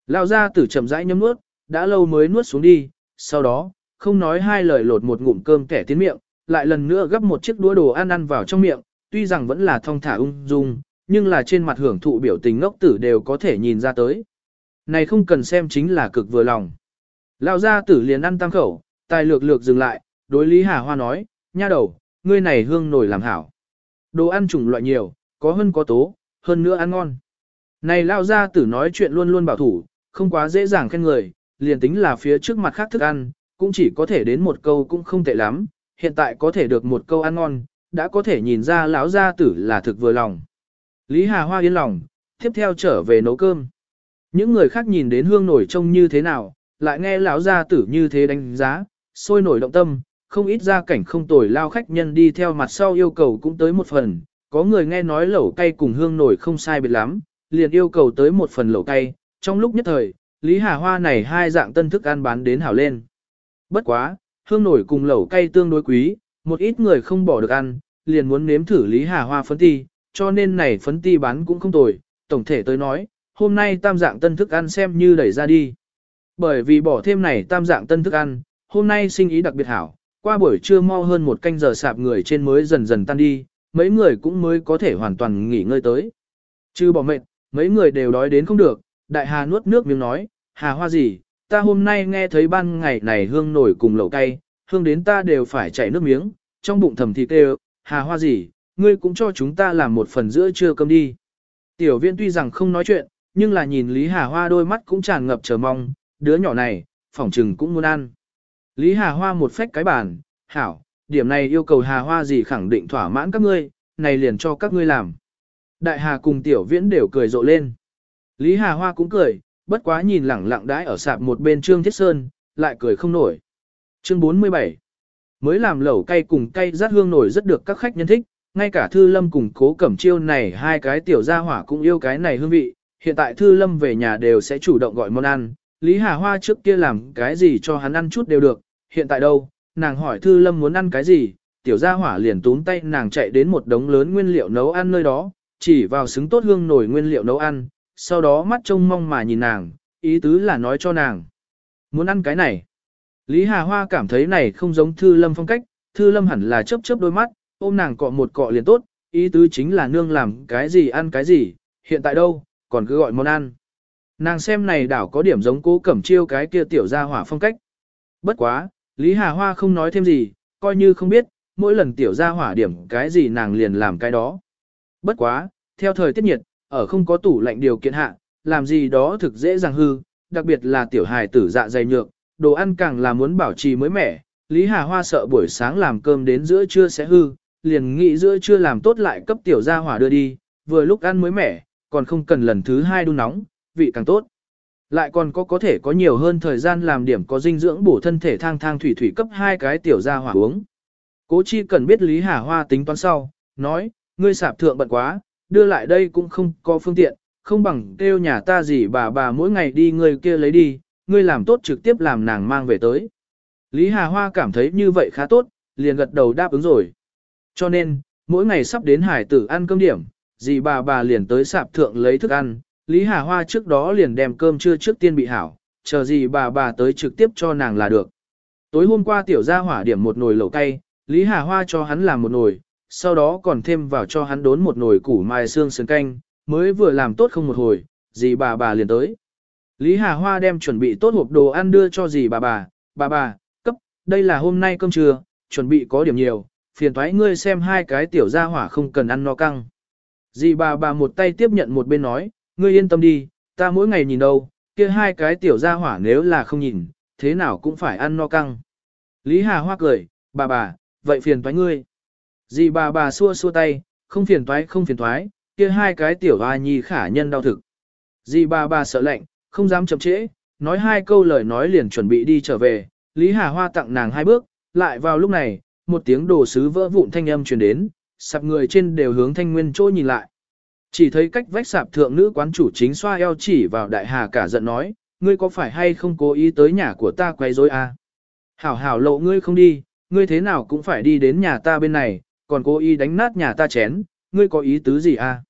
Lao gia tử chậm rãi nhấm nuốt, đã lâu mới nuốt xuống đi, sau đó, không nói hai lời lột một ngụm cơm kẻ tiến miệng, lại lần nữa gấp một chiếc đũa đồ ăn ăn vào trong miệng, tuy rằng vẫn là thong thả ung dung, nhưng là trên mặt hưởng thụ biểu tình ngốc tử đều có thể nhìn ra tới. Này không cần xem chính là cực vừa lòng. Lão gia tử liền ăn tăng khẩu, tài lược lược dừng lại, đối Lý Hà Hoa nói, nha đầu, ngươi này hương nổi làm hảo. Đồ ăn chủng loại nhiều, có hơn có tố, hơn nữa ăn ngon. Này lão gia tử nói chuyện luôn luôn bảo thủ, không quá dễ dàng khen người, liền tính là phía trước mặt khác thức ăn, cũng chỉ có thể đến một câu cũng không tệ lắm, hiện tại có thể được một câu ăn ngon, đã có thể nhìn ra lão gia tử là thực vừa lòng. Lý Hà Hoa yên lòng, tiếp theo trở về nấu cơm. Những người khác nhìn đến hương nổi trông như thế nào, lại nghe lão gia tử như thế đánh giá, sôi nổi động tâm, không ít gia cảnh không tồi lao khách nhân đi theo mặt sau yêu cầu cũng tới một phần, có người nghe nói lẩu cay cùng hương nổi không sai biệt lắm, liền yêu cầu tới một phần lẩu cay, trong lúc nhất thời, Lý Hà Hoa này hai dạng tân thức ăn bán đến hảo lên. Bất quá, hương nổi cùng lẩu cay tương đối quý, một ít người không bỏ được ăn, liền muốn nếm thử Lý Hà Hoa phấn ti, cho nên này phấn ti bán cũng không tồi, tổng thể tới nói, hôm nay tam dạng tân thức ăn xem như đẩy ra đi. Bởi vì bỏ thêm này tam dạng tân thức ăn, hôm nay sinh ý đặc biệt hảo, qua buổi trưa mau hơn một canh giờ sạp người trên mới dần dần tan đi, mấy người cũng mới có thể hoàn toàn nghỉ ngơi tới. Chứ bỏ mệt, mấy người đều đói đến không được, đại hà nuốt nước miếng nói, hà hoa gì, ta hôm nay nghe thấy ban ngày này hương nổi cùng lẩu cay, hương đến ta đều phải chảy nước miếng, trong bụng thầm thì kêu, hà hoa gì, ngươi cũng cho chúng ta làm một phần giữa trưa cơm đi. Tiểu viên tuy rằng không nói chuyện, nhưng là nhìn Lý Hà Hoa đôi mắt cũng tràn ngập chờ mong, đứa nhỏ này, phỏng trừng cũng muốn ăn. Lý Hà Hoa một phách cái bàn, hảo, điểm này yêu cầu Hà Hoa gì khẳng định thỏa mãn các ngươi, này liền cho các ngươi làm. Đại Hà cùng Tiểu Viễn đều cười rộ lên. Lý Hà Hoa cũng cười, bất quá nhìn lẳng lặng đãi ở sạp một bên Trương Thiết Sơn, lại cười không nổi. Chương 47 Mới làm lẩu cay cùng cay rát hương nổi rất được các khách nhân thích, ngay cả Thư Lâm cùng cố cẩm chiêu này hai cái tiểu gia hỏa cũng yêu cái này hương vị, hiện tại Thư Lâm về nhà đều sẽ chủ động gọi món ăn, Lý Hà Hoa trước kia làm cái gì cho hắn ăn chút đều được, hiện tại đâu, nàng hỏi Thư Lâm muốn ăn cái gì, tiểu gia hỏa liền túm tay nàng chạy đến một đống lớn nguyên liệu nấu ăn nơi đó, chỉ vào xứng tốt hương nổi nguyên liệu nấu ăn, sau đó mắt trông mong mà nhìn nàng, ý tứ là nói cho nàng. Muốn ăn cái này. Lý Hà Hoa cảm thấy này không giống Thư Lâm phong cách, Thư Lâm hẳn là chớp chớp đôi mắt, ôm nàng cọ một cọ liền tốt, ý tứ chính là nương làm cái gì ăn cái gì, hiện tại đâu, còn cứ gọi món ăn. Nàng xem này đảo có điểm giống cố cẩm chiêu cái kia tiểu gia hỏa phong cách. Bất quá, Lý Hà Hoa không nói thêm gì, coi như không biết, mỗi lần tiểu gia hỏa điểm cái gì nàng liền làm cái đó. Bất quá, theo thời tiết nhiệt, ở không có tủ lạnh điều kiện hạ, làm gì đó thực dễ dàng hư, đặc biệt là tiểu hài tử dạ dày nhược, đồ ăn càng là muốn bảo trì mới mẻ. Lý Hà Hoa sợ buổi sáng làm cơm đến giữa trưa sẽ hư, liền nghĩ giữa trưa làm tốt lại cấp tiểu gia hỏa đưa đi, vừa lúc ăn mới mẻ, còn không cần lần thứ hai đun nóng, vị càng tốt. Lại còn có có thể có nhiều hơn thời gian làm điểm có dinh dưỡng bổ thân thể thang thang thủy thủy cấp hai cái tiểu gia hỏa uống. Cố chi cần biết Lý Hà Hoa tính toán sau, nói, ngươi sạp thượng bận quá, đưa lại đây cũng không có phương tiện, không bằng kêu nhà ta gì bà bà mỗi ngày đi người kia lấy đi, ngươi làm tốt trực tiếp làm nàng mang về tới. Lý Hà Hoa cảm thấy như vậy khá tốt, liền gật đầu đáp ứng rồi. Cho nên, mỗi ngày sắp đến hải tử ăn cơm điểm, dì bà bà liền tới sạp thượng lấy thức ăn, Lý Hà Hoa trước đó liền đem cơm trưa trước tiên bị hảo, chờ dì bà bà tới trực tiếp cho nàng là được. Tối hôm qua tiểu gia hỏa điểm một nồi lẩu cay, Lý Hà Hoa cho hắn làm một nồi, sau đó còn thêm vào cho hắn đốn một nồi củ mai xương sườn canh, mới vừa làm tốt không một hồi, dì bà bà liền tới. Lý Hà Hoa đem chuẩn bị tốt hộp đồ ăn đưa cho dì bà bà, bà bà, cấp, đây là hôm nay cơm trưa, chuẩn bị có điểm nhiều, phiền thoái ngươi xem hai cái tiểu gia hỏa không cần ăn no căng. Dì bà bà một tay tiếp nhận một bên nói, ngươi yên tâm đi, ta mỗi ngày nhìn đâu, kia hai cái tiểu gia hỏa nếu là không nhìn, thế nào cũng phải ăn no căng. Lý Hà Hoa cười, bà bà, vậy phiền thoái ngươi. Dì bà bà xua xua tay, không phiền thoái không phiền thoái, kia hai cái tiểu hoa nhi khả nhân đau thực. Dì bà bà sợ lạnh, không dám chậm trễ, nói hai câu lời nói liền chuẩn bị đi trở về, Lý Hà Hoa tặng nàng hai bước, lại vào lúc này, một tiếng đồ sứ vỡ vụn thanh âm truyền đến, sạp người trên đều hướng thanh nguyên chỗ nhìn lại. Chỉ thấy cách vách sạp thượng nữ quán chủ chính xoa eo chỉ vào đại hà cả giận nói, ngươi có phải hay không cố ý tới nhà của ta quay rối à? Hảo hảo lộ ngươi không đi, ngươi thế nào cũng phải đi đến nhà ta bên này, còn cố ý đánh nát nhà ta chén, ngươi có ý tứ gì à?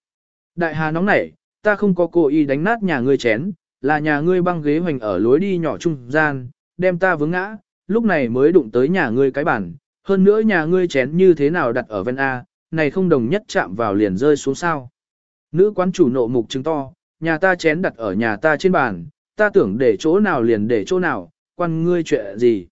Đại hà nóng nảy, ta không có cố ý đánh nát nhà ngươi chén, là nhà ngươi băng ghế hoành ở lối đi nhỏ trung gian, đem ta vướng ngã, lúc này mới đụng tới nhà ngươi cái bản, hơn nữa nhà ngươi chén như thế nào đặt ở ven A, này không đồng nhất chạm vào liền rơi xuống sao. Nữ quán chủ nộ mục chứng to, nhà ta chén đặt ở nhà ta trên bàn, ta tưởng để chỗ nào liền để chỗ nào, quan ngươi chuyện gì.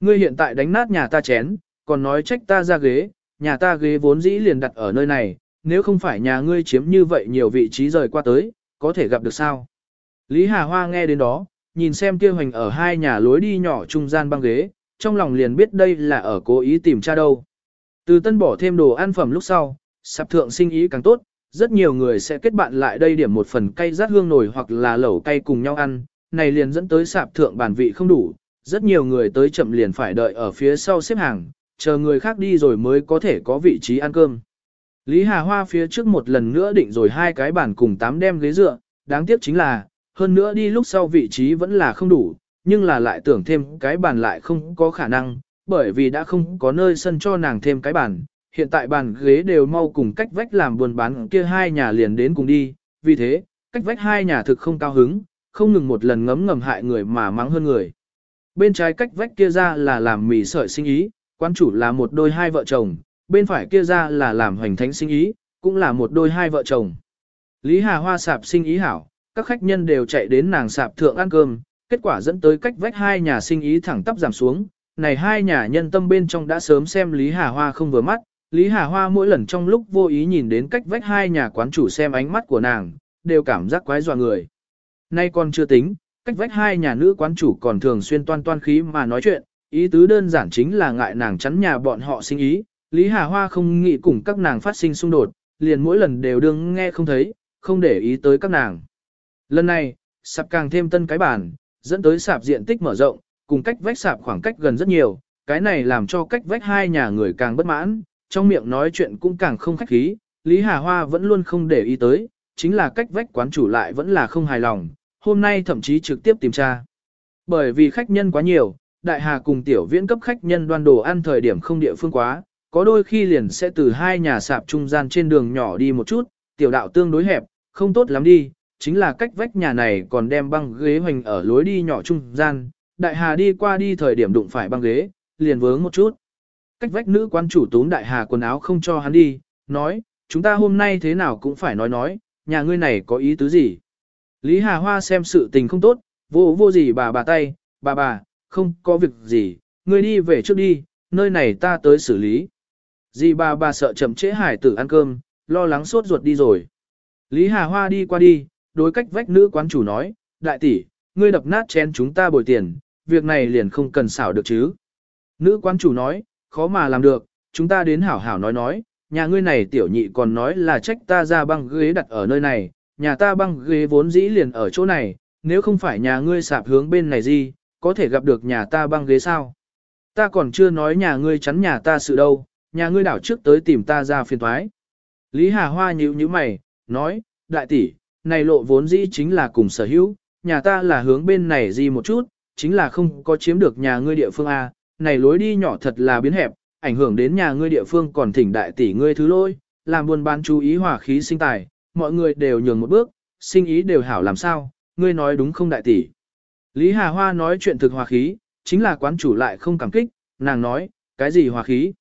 Ngươi hiện tại đánh nát nhà ta chén, còn nói trách ta ra ghế, nhà ta ghế vốn dĩ liền đặt ở nơi này, nếu không phải nhà ngươi chiếm như vậy nhiều vị trí rời qua tới, có thể gặp được sao. Lý Hà Hoa nghe đến đó, nhìn xem kia hoành ở hai nhà lối đi nhỏ trung gian băng ghế, trong lòng liền biết đây là ở cố ý tìm cha đâu. Từ tân bỏ thêm đồ ăn phẩm lúc sau, sạp thượng sinh ý càng tốt, rất nhiều người sẽ kết bạn lại đây điểm một phần cay rát hương nổi hoặc là lẩu cay cùng nhau ăn, này liền dẫn tới sạp thượng bản vị không đủ, rất nhiều người tới chậm liền phải đợi ở phía sau xếp hàng, chờ người khác đi rồi mới có thể có vị trí ăn cơm. Lý Hà Hoa phía trước một lần nữa định rồi hai cái bàn cùng tám đem ghế dựa, đáng tiếc chính là, hơn nữa đi lúc sau vị trí vẫn là không đủ, nhưng là lại tưởng thêm cái bàn lại không có khả năng, bởi vì đã không có nơi sân cho nàng thêm cái bàn. Hiện tại bàn ghế đều mau cùng cách vách làm buồn bán kia hai nhà liền đến cùng đi, vì thế, cách vách hai nhà thực không cao hứng, không ngừng một lần ngấm ngầm hại người mà mắng hơn người. Bên trái cách vách kia ra là làm mì sợi sinh ý, quan chủ là một đôi hai vợ chồng, bên phải kia ra là làm hoành thánh sinh ý, cũng là một đôi hai vợ chồng. Lý Hà Hoa sạp sinh ý hảo, các khách nhân đều chạy đến nàng sạp thượng ăn cơm, kết quả dẫn tới cách vách hai nhà sinh ý thẳng tắp giảm xuống. Này hai nhà nhân tâm bên trong đã sớm xem Lý Hà Hoa không vừa mắt, Lý Hà Hoa mỗi lần trong lúc vô ý nhìn đến cách vách hai nhà quán chủ xem ánh mắt của nàng, đều cảm giác quái dọa người. Nay còn chưa tính, cách vách hai nhà nữ quán chủ còn thường xuyên toan toan khí mà nói chuyện, ý tứ đơn giản chính là ngại nàng chắn nhà bọn họ sinh ý. Lý Hà Hoa không nghĩ cùng các nàng phát sinh xung đột, liền mỗi lần đều đương nghe không thấy, không để ý tới các nàng. Lần này, sạp càng thêm tân cái bàn, dẫn tới sạp diện tích mở rộng, cùng cách vách sạp khoảng cách gần rất nhiều, cái này làm cho cách vách hai nhà người càng bất mãn, trong miệng nói chuyện cũng càng không khách khí, Lý Hà Hoa vẫn luôn không để ý tới, chính là cách vách quán chủ lại vẫn là không hài lòng, hôm nay thậm chí trực tiếp tìm tra. Bởi vì khách nhân quá nhiều, đại hà cùng tiểu viễn cấp khách nhân đoan đồ ăn thời điểm không địa phương quá, có đôi khi liền sẽ từ hai nhà sạp trung gian trên đường nhỏ đi một chút, tiểu đạo tương đối hẹp, không tốt lắm đi, chính là cách vách nhà này còn đem băng ghế hoành ở lối đi nhỏ trung gian, đại hà đi qua đi thời điểm đụng phải băng ghế, liền vướng một chút. Cách vách nữ quan chủ túm đại hà quần áo không cho hắn đi, nói, chúng ta hôm nay thế nào cũng phải nói nói, nhà ngươi này có ý tứ gì. Lý Hà Hoa xem sự tình không tốt, vô vô gì bà bà tay, bà bà, không có việc gì, ngươi đi về trước đi, nơi này ta tới xử lý. Dì bà bà sợ chậm trễ hải tử ăn cơm, lo lắng sốt ruột đi rồi. Lý Hà Hoa đi qua đi, đối cách vách nữ quán chủ nói, đại tỷ, ngươi đập nát chén chúng ta bồi tiền, việc này liền không cần xảo được chứ. Nữ quán chủ nói, khó mà làm được, chúng ta đến hảo hảo nói nói, nhà ngươi này tiểu nhị còn nói là trách ta ra băng ghế đặt ở nơi này, nhà ta băng ghế vốn dĩ liền ở chỗ này, nếu không phải nhà ngươi sạp hướng bên này gì, có thể gặp được nhà ta băng ghế sao. Ta còn chưa nói nhà ngươi chắn nhà ta sự đâu, nhà ngươi đảo trước tới tìm ta ra phiền thoái. Lý Hà Hoa nhíu nhíu mày, nói, đại tỷ, này lộ vốn dĩ chính là cùng sở hữu, nhà ta là hướng bên này gì một chút, chính là không có chiếm được nhà ngươi địa phương A, này lối đi nhỏ thật là biến hẹp, ảnh hưởng đến nhà ngươi địa phương còn thỉnh đại tỷ ngươi thứ lôi, làm buôn bán chú ý hỏa khí sinh tài, mọi người đều nhường một bước, sinh ý đều hảo làm sao, ngươi nói đúng không đại tỷ. Lý Hà Hoa nói chuyện thực hòa khí, chính là quán chủ lại không cảm kích, nàng nói, cái gì hòa khí?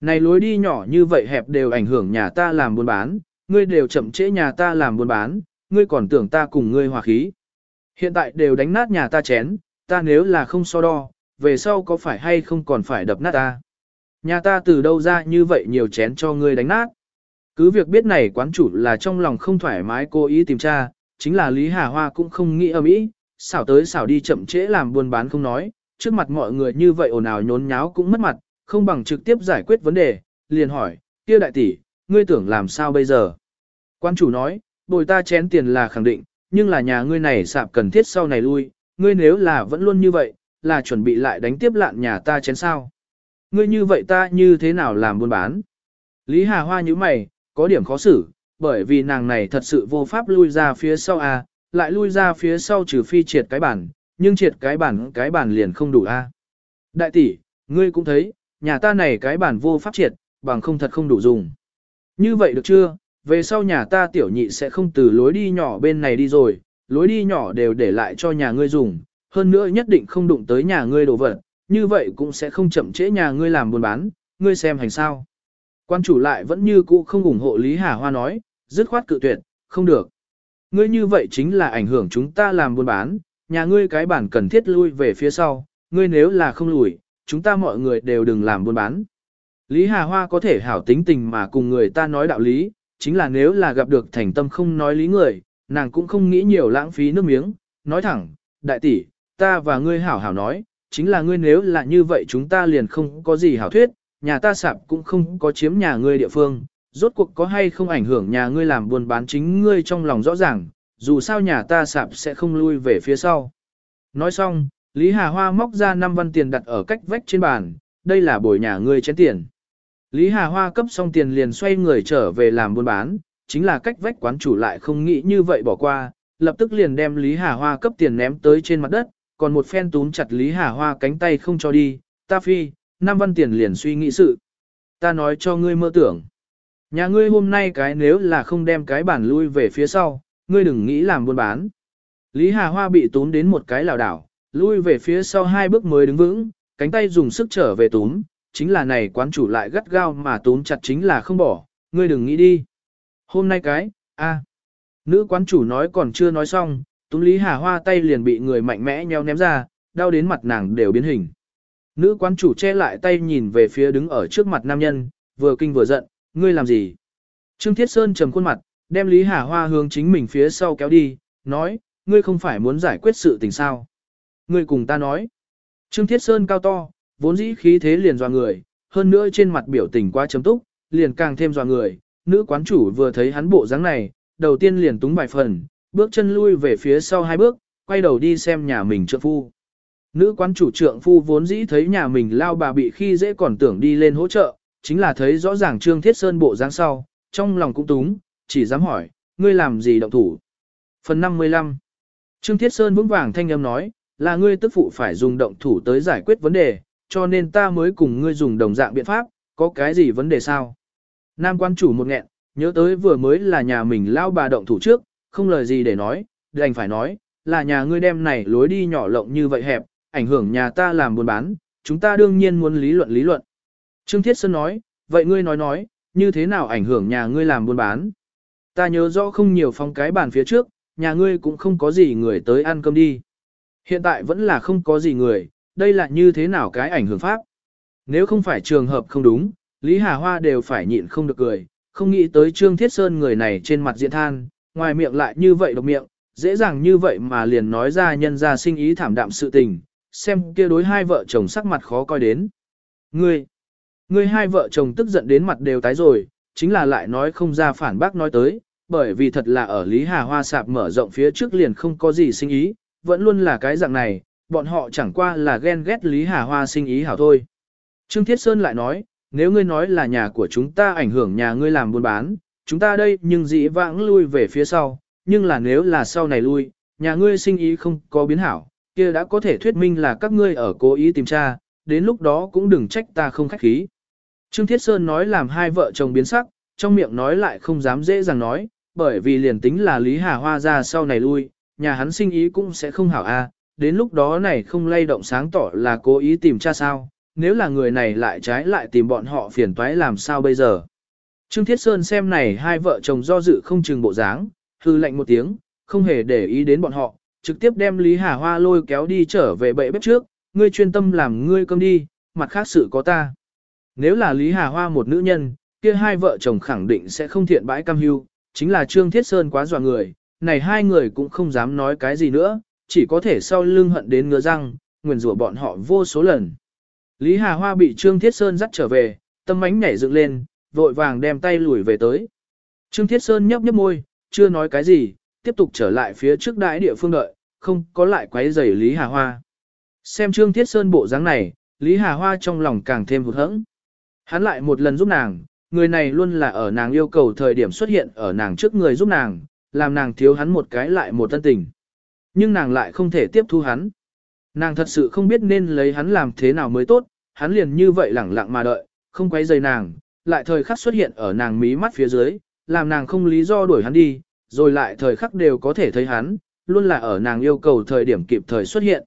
Này lối đi nhỏ như vậy hẹp đều ảnh hưởng nhà ta làm buôn bán, ngươi đều chậm trễ nhà ta làm buôn bán, ngươi còn tưởng ta cùng ngươi hòa khí. Hiện tại đều đánh nát nhà ta chén, ta nếu là không so đo, về sau có phải hay không còn phải đập nát ta. Nhà ta từ đâu ra như vậy nhiều chén cho ngươi đánh nát. Cứ việc biết này quán chủ là trong lòng không thoải mái cố ý tìm tra, chính là Lý Hà Hoa cũng không nghĩ ở mỹ, xảo tới xảo đi chậm trễ làm buôn bán không nói, trước mặt mọi người như vậy ồn ào nhốn nháo cũng mất mặt, không bằng trực tiếp giải quyết vấn đề, liền hỏi, kia đại tỷ, ngươi tưởng làm sao bây giờ? Quan chủ nói, bồi ta chén tiền là khẳng định, nhưng là nhà ngươi này sạp cần thiết sau này lui, ngươi nếu là vẫn luôn như vậy, là chuẩn bị lại đánh tiếp lạn nhà ta chén sao? Ngươi như vậy ta như thế nào làm buôn bán? Lý Hà Hoa như mày, có điểm khó xử, bởi vì nàng này thật sự vô pháp lui ra phía sau a, lại lui ra phía sau trừ phi triệt cái bản, nhưng triệt cái bản cái bản liền không đủ a. À. Đại tỷ, ngươi cũng thấy, nhà ta này cái bản vô pháp triệt, bằng không thật không đủ dùng. Như vậy được chưa, về sau nhà ta tiểu nhị sẽ không từ lối đi nhỏ bên này đi rồi, lối đi nhỏ đều để lại cho nhà ngươi dùng, hơn nữa nhất định không đụng tới nhà ngươi đồ vật, như vậy cũng sẽ không chậm trễ nhà ngươi làm buôn bán, ngươi xem hành sao. Quan chủ lại vẫn như cũ không ủng hộ Lý Hà Hoa nói, dứt khoát cự tuyệt, không được. Ngươi như vậy chính là ảnh hưởng chúng ta làm buôn bán, nhà ngươi cái bản cần thiết lui về phía sau, ngươi nếu là không lùi, chúng ta mọi người đều đừng làm buôn bán. Lý Hà Hoa có thể hảo tính tình mà cùng người ta nói đạo lý, chính là nếu là gặp được thành tâm không nói lý người, nàng cũng không nghĩ nhiều lãng phí nước miếng, nói thẳng, đại tỷ, ta và ngươi hảo hảo nói, chính là ngươi nếu là như vậy chúng ta liền không có gì hảo thuyết, nhà ta sạp cũng không có chiếm nhà ngươi địa phương, rốt cuộc có hay không ảnh hưởng nhà ngươi làm buôn bán chính ngươi trong lòng rõ ràng, dù sao nhà ta sạp sẽ không lui về phía sau. Nói xong, Lý Hà Hoa móc ra 5 văn tiền đặt ở cách vách trên bàn, đây là bồi nhà ngươi chén tiền. Lý Hà Hoa cấp xong tiền liền xoay người trở về làm buôn bán, chính là cách vách quán chủ lại không nghĩ như vậy bỏ qua, lập tức liền đem Lý Hà Hoa cấp tiền ném tới trên mặt đất, còn một phen túm chặt Lý Hà Hoa cánh tay không cho đi, ta phi, năm văn tiền liền suy nghĩ sự. Ta nói cho ngươi mơ tưởng. Nhà ngươi hôm nay cái nếu là không đem cái bản lui về phía sau, ngươi đừng nghĩ làm buôn bán. Lý Hà Hoa bị túm đến một cái lảo đảo, lui về phía sau hai bước mới đứng vững, cánh tay dùng sức trở về túm, chính là này quán chủ lại gắt gao mà túm chặt chính là không bỏ, ngươi đừng nghĩ đi. Hôm nay cái, a, nữ quán chủ nói còn chưa nói xong, túm Lý Hà Hoa tay liền bị người mạnh mẽ nheo ném ra, đau đến mặt nàng đều biến hình. Nữ quán chủ che lại tay nhìn về phía đứng ở trước mặt nam nhân, vừa kinh vừa giận, ngươi làm gì? Trương Thiết Sơn trầm khuôn mặt, đem Lý Hà Hoa hướng chính mình phía sau kéo đi, nói, ngươi không phải muốn giải quyết sự tình sao? Ngươi cùng ta nói. Trương Thiết Sơn cao to, vốn dĩ khí thế liền dọa người, hơn nữa trên mặt biểu tình quá chấm túc, liền càng thêm dọa người. Nữ quán chủ vừa thấy hắn bộ dáng này, đầu tiên liền túng vài phần, bước chân lui về phía sau hai bước, quay đầu đi xem nhà mình trượng phu. Nữ quán chủ trượng phu vốn dĩ thấy nhà mình lao bà bị khi dễ còn tưởng đi lên hỗ trợ, chính là thấy rõ ràng Trương Thiết Sơn bộ dáng sau, trong lòng cũng túng, chỉ dám hỏi, ngươi làm gì động thủ. Phần 55 Trương Thiết Sơn vững vàng thanh âm nói, là ngươi tức phụ phải dùng động thủ tới giải quyết vấn đề, cho nên ta mới cùng ngươi dùng đồng dạng biện pháp, có cái gì vấn đề sao? Nam quan chủ một nghẹn, nhớ tới vừa mới là nhà mình lao bà động thủ trước, không lời gì để nói, đành phải nói, là nhà ngươi đem này lối đi nhỏ lộng như vậy hẹp, ảnh hưởng nhà ta làm buôn bán, chúng ta đương nhiên muốn lý luận lý luận. Trương Thiết Sơn nói, vậy ngươi nói nói, như thế nào ảnh hưởng nhà ngươi làm buôn bán? Ta nhớ rõ không nhiều phong cái bàn phía trước, nhà ngươi cũng không có gì người tới ăn cơm đi. Hiện tại vẫn là không có gì người, đây là như thế nào cái ảnh hưởng pháp? Nếu không phải trường hợp không đúng, Lý Hà Hoa đều phải nhịn không được cười, không nghĩ tới Trương Thiết Sơn người này trên mặt diện than, ngoài miệng lại như vậy độc miệng, dễ dàng như vậy mà liền nói ra nhân ra sinh ý thảm đạm sự tình, xem kia đối hai vợ chồng sắc mặt khó coi đến. Ngươi, ngươi hai vợ chồng tức giận đến mặt đều tái rồi, chính là lại nói không ra phản bác nói tới, bởi vì thật là ở Lý Hà Hoa sạp mở rộng phía trước liền không có gì sinh ý, vẫn luôn là cái dạng này, bọn họ chẳng qua là ghen ghét Lý Hà Hoa sinh ý hảo thôi. Trương Thiết Sơn lại nói, nếu ngươi nói là nhà của chúng ta ảnh hưởng nhà ngươi làm buôn bán, chúng ta đây nhưng dĩ vãng lui về phía sau, nhưng là nếu là sau này lui, nhà ngươi sinh ý không có biến hảo, kia đã có thể thuyết minh là các ngươi ở cố ý tìm tra, đến lúc đó cũng đừng trách ta không khách khí. Trương Thiết Sơn nói làm hai vợ chồng biến sắc, trong miệng nói lại không dám dễ dàng nói, bởi vì liền tính là Lý Hà Hoa ra sau này lui, nhà hắn sinh ý cũng sẽ không hảo a. À. đến lúc đó này không lay động sáng tỏ là cố ý tìm tra sao, nếu là người này lại trái lại tìm bọn họ phiền toái làm sao bây giờ. Trương Thiết Sơn xem này hai vợ chồng do dự không chừng bộ dáng, hư lạnh một tiếng, không hề để ý đến bọn họ, trực tiếp đem Lý Hà Hoa lôi kéo đi trở về bệ bếp trước, ngươi chuyên tâm làm ngươi cơm đi, mặt khác sự có ta. Nếu là Lý Hà Hoa một nữ nhân, kia hai vợ chồng khẳng định sẽ không thiện bãi cam hưu, chính là Trương Thiết Sơn quá dọa người, này hai người cũng không dám nói cái gì nữa, chỉ có thể sau lưng hận đến ngứa răng, nguyền rủa bọn họ vô số lần. Lý Hà Hoa bị Trương Thiết Sơn dắt trở về, tâm ánh nhảy dựng lên, vội vàng đem tay lùi về tới. Trương Thiết Sơn nhấp nhấp môi, chưa nói cái gì, tiếp tục trở lại phía trước đại địa phương đợi, không có lại quấy rầy Lý Hà Hoa. Xem Trương Thiết Sơn bộ dáng này, Lý Hà Hoa trong lòng càng thêm hụt hẫng. Hắn lại một lần giúp nàng, người này luôn là ở nàng yêu cầu thời điểm xuất hiện ở nàng trước người giúp nàng, làm nàng thiếu hắn một cái lại một tân tình. Nhưng nàng lại không thể tiếp thu hắn. Nàng thật sự không biết nên lấy hắn làm thế nào mới tốt, hắn liền như vậy lẳng lặng mà đợi, không quấy rầy nàng, lại thời khắc xuất hiện ở nàng mí mắt phía dưới, làm nàng không lý do đuổi hắn đi, rồi lại thời khắc đều có thể thấy hắn, luôn là ở nàng yêu cầu thời điểm kịp thời xuất hiện.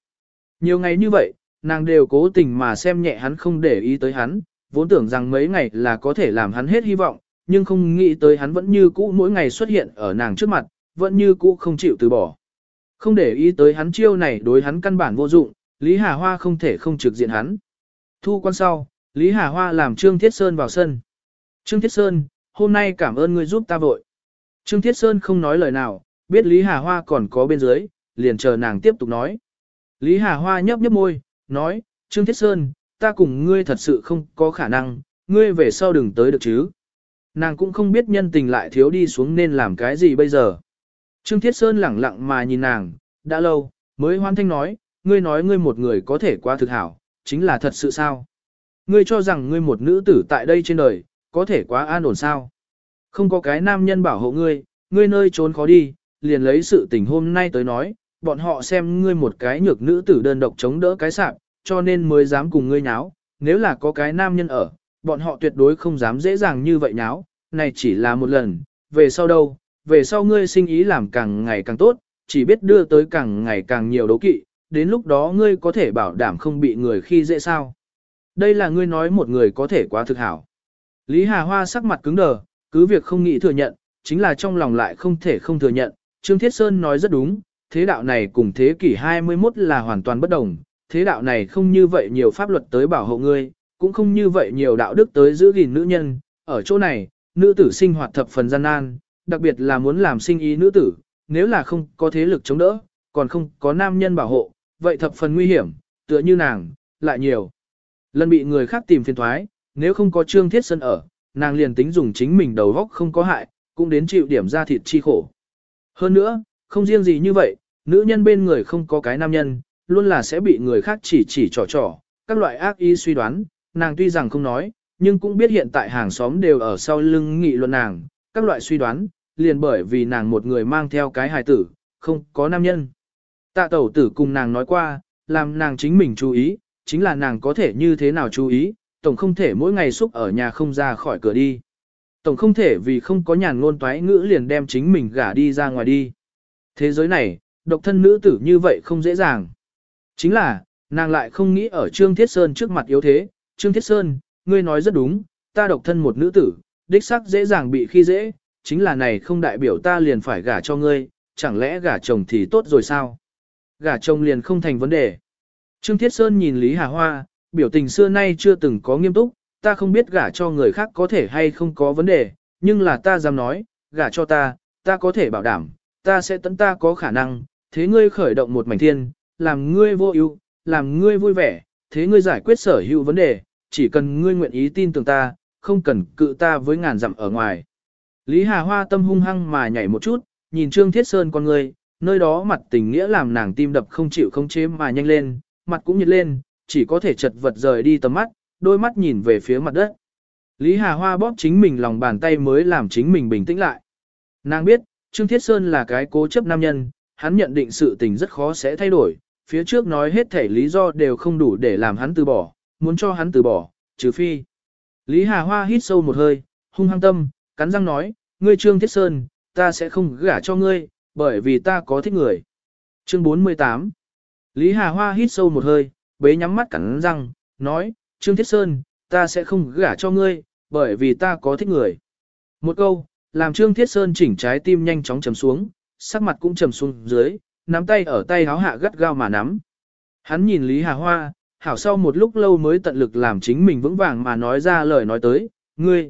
Nhiều ngày như vậy, nàng đều cố tình mà xem nhẹ hắn không để ý tới hắn, vốn tưởng rằng mấy ngày là có thể làm hắn hết hy vọng, nhưng không nghĩ tới hắn vẫn như cũ mỗi ngày xuất hiện ở nàng trước mặt, vẫn như cũ không chịu từ bỏ. Không để ý tới hắn chiêu này đối hắn căn bản vô dụng, Lý Hà Hoa không thể không trực diện hắn. Thu quan sau, Lý Hà Hoa làm Trương Thiết Sơn vào sân. Trương Thiết Sơn, hôm nay cảm ơn ngươi giúp ta vội. Trương Thiết Sơn không nói lời nào, biết Lý Hà Hoa còn có bên dưới, liền chờ nàng tiếp tục nói. Lý Hà Hoa nhấp nhấp môi, nói, Trương Thiết Sơn, ta cùng ngươi thật sự không có khả năng, ngươi về sau đừng tới được chứ. Nàng cũng không biết nhân tình lại thiếu đi xuống nên làm cái gì bây giờ. Trương Thiết Sơn lẳng lặng mà nhìn nàng, đã lâu, mới hoan thanh nói, ngươi nói ngươi một người có thể qua thực hảo, chính là thật sự sao? Ngươi cho rằng ngươi một nữ tử tại đây trên đời, có thể quá an ổn sao? Không có cái nam nhân bảo hộ ngươi, ngươi nơi trốn khó đi, liền lấy sự tình hôm nay tới nói, bọn họ xem ngươi một cái nhược nữ tử đơn độc chống đỡ cái sạp, cho nên mới dám cùng ngươi nháo, nếu là có cái nam nhân ở, bọn họ tuyệt đối không dám dễ dàng như vậy nháo, này chỉ là một lần, về sau đâu, về sau ngươi sinh ý làm càng ngày càng tốt, chỉ biết đưa tới càng ngày càng nhiều đấu kỵ, đến lúc đó ngươi có thể bảo đảm không bị người khi dễ sao. Đây là ngươi nói một người có thể quá thực hảo. Lý Hà Hoa sắc mặt cứng đờ, cứ việc không nghĩ thừa nhận, chính là trong lòng lại không thể không thừa nhận. Trương Thiết Sơn nói rất đúng, thế đạo này cùng thế kỷ 21 là hoàn toàn bất đồng, thế đạo này không như vậy nhiều pháp luật tới bảo hộ ngươi, cũng không như vậy nhiều đạo đức tới giữ gìn nữ nhân, ở chỗ này, nữ tử sinh hoạt thập phần gian nan, đặc biệt là muốn làm sinh ý nữ tử, nếu là không có thế lực chống đỡ, còn không có nam nhân bảo hộ, vậy thập phần nguy hiểm, tựa như nàng, lại nhiều. Lần bị người khác tìm phiền thoái, nếu không có Trương Thiết sân ở, nàng liền tính dùng chính mình đầu góc không có hại, cũng đến chịu điểm ra thịt chi khổ. Hơn nữa, không riêng gì như vậy, nữ nhân bên người không có cái nam nhân, luôn là sẽ bị người khác chỉ chỉ trò trò, các loại ác ý suy đoán, nàng tuy rằng không nói, nhưng cũng biết hiện tại hàng xóm đều ở sau lưng nghị luận nàng, các loại suy đoán, liền bởi vì nàng một người mang theo cái hài tử, không có nam nhân. Tạ tẩu tử cùng nàng nói qua, làm nàng chính mình chú ý, chính là nàng có thể như thế nào chú ý, tổng không thể mỗi ngày xúc ở nhà không ra khỏi cửa đi. Tổng không thể vì không có nhàn ngôn toái ngữ liền đem chính mình gả đi ra ngoài đi. Thế giới này, độc thân nữ tử như vậy không dễ dàng. Chính là, nàng lại không nghĩ ở Trương Thiết Sơn trước mặt yếu thế. Trương Thiết Sơn, ngươi nói rất đúng, ta độc thân một nữ tử, đích sắc dễ dàng bị khi dễ, chính là này không đại biểu ta liền phải gả cho ngươi, chẳng lẽ gả chồng thì tốt rồi sao? Gả chồng liền không thành vấn đề. Trương Thiết Sơn nhìn Lý Hà Hoa, biểu tình xưa nay chưa từng có nghiêm túc, ta không biết gả cho người khác có thể hay không có vấn đề, nhưng là ta dám nói, gả cho ta, ta có thể bảo đảm, ta sẽ tận ta có khả năng, thế ngươi khởi động một mảnh thiên, làm ngươi vô ưu, làm ngươi vui vẻ, thế ngươi giải quyết sở hữu vấn đề, chỉ cần ngươi nguyện ý tin tưởng ta, không cần cự ta với ngàn dặm ở ngoài. Lý Hà Hoa tâm hung hăng mà nhảy một chút, nhìn Trương Thiết Sơn con ngươi, nơi đó mặt tình nghĩa làm nàng tim đập không chịu không chế mà nhanh lên, mặt cũng nhiệt lên, chỉ có thể chật vật rời đi tầm mắt, đôi mắt nhìn về phía mặt đất. Lý Hà Hoa bóp chính mình lòng bàn tay mới làm chính mình bình tĩnh lại. Nàng biết, Trương Thiết Sơn là cái cố chấp nam nhân, hắn nhận định sự tình rất khó sẽ thay đổi, phía trước nói hết thể lý do đều không đủ để làm hắn từ bỏ, muốn cho hắn từ bỏ, trừ phi. Lý Hà Hoa hít sâu một hơi, hung hăng tâm, cắn răng nói, ngươi Trương Thiết Sơn, ta sẽ không gả cho ngươi, bởi vì ta có thích người. Chương 48 Lý Hà Hoa hít sâu một hơi, bế nhắm mắt cắn răng, nói, Trương Thiết Sơn, ta sẽ không gả cho ngươi, bởi vì ta có thích người. Một câu, làm Trương Thiết Sơn chỉnh trái tim nhanh chóng trầm xuống, sắc mặt cũng trầm xuống dưới, nắm tay ở tay háo hạ gắt gao mà nắm. Hắn nhìn Lý Hà Hoa, hảo sau một lúc lâu mới tận lực làm chính mình vững vàng mà nói ra lời nói tới, ngươi,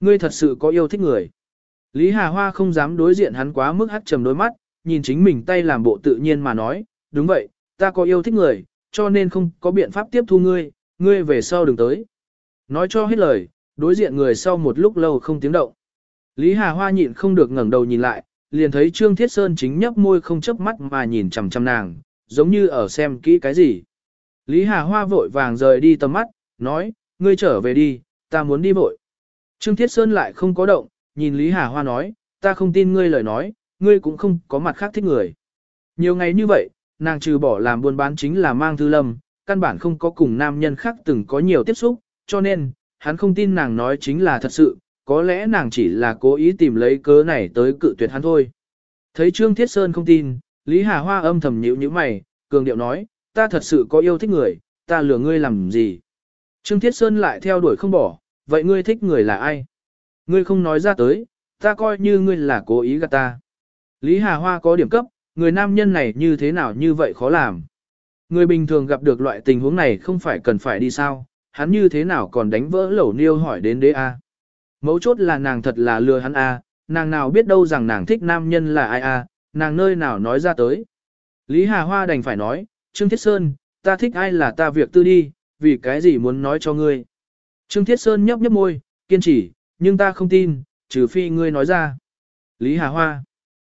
ngươi thật sự có yêu thích người. Lý Hà Hoa không dám đối diện hắn quá mức hắt trầm đôi mắt, nhìn chính mình tay làm bộ tự nhiên mà nói, đúng vậy, ta có yêu thích người, cho nên không có biện pháp tiếp thu ngươi, ngươi về sau đừng tới. Nói cho hết lời, đối diện người sau một lúc lâu không tiếng động. Lý Hà Hoa nhịn không được ngẩng đầu nhìn lại, liền thấy Trương Thiết Sơn chính nhấp môi không chớp mắt mà nhìn chằm chằm nàng, giống như ở xem kỹ cái gì. Lý Hà Hoa vội vàng rời đi tầm mắt, nói, ngươi trở về đi, ta muốn đi vội. Trương Thiết Sơn lại không có động, nhìn Lý Hà Hoa nói, ta không tin ngươi lời nói, ngươi cũng không có mặt khác thích người. Nhiều ngày như vậy, nàng trừ bỏ làm buôn bán chính là mang thư lâm, căn bản không có cùng nam nhân khác từng có nhiều tiếp xúc, cho nên, hắn không tin nàng nói chính là thật sự, có lẽ nàng chỉ là cố ý tìm lấy cớ này tới cự tuyệt hắn thôi. Thấy Trương Thiết Sơn không tin, Lý Hà Hoa âm thầm nhíu như mày, cường điệu nói, ta thật sự có yêu thích người, ta lừa ngươi làm gì. Trương Thiết Sơn lại theo đuổi không bỏ, vậy ngươi thích người là ai? Ngươi không nói ra tới, ta coi như ngươi là cố ý gạt ta. Lý Hà Hoa có điểm cấp, người nam nhân này như thế nào như vậy khó làm. Người bình thường gặp được loại tình huống này không phải cần phải đi sao, hắn như thế nào còn đánh vỡ lẩu niêu hỏi đến đế A. Mấu chốt là nàng thật là lừa hắn A, nàng nào biết đâu rằng nàng thích nam nhân là ai A, nàng nơi nào nói ra tới. Lý Hà Hoa đành phải nói, Trương Thiết Sơn, ta thích ai là ta việc tư đi, vì cái gì muốn nói cho ngươi. Trương Thiết Sơn nhấp nhấp môi, kiên trì, nhưng ta không tin, trừ phi ngươi nói ra. Lý Hà Hoa,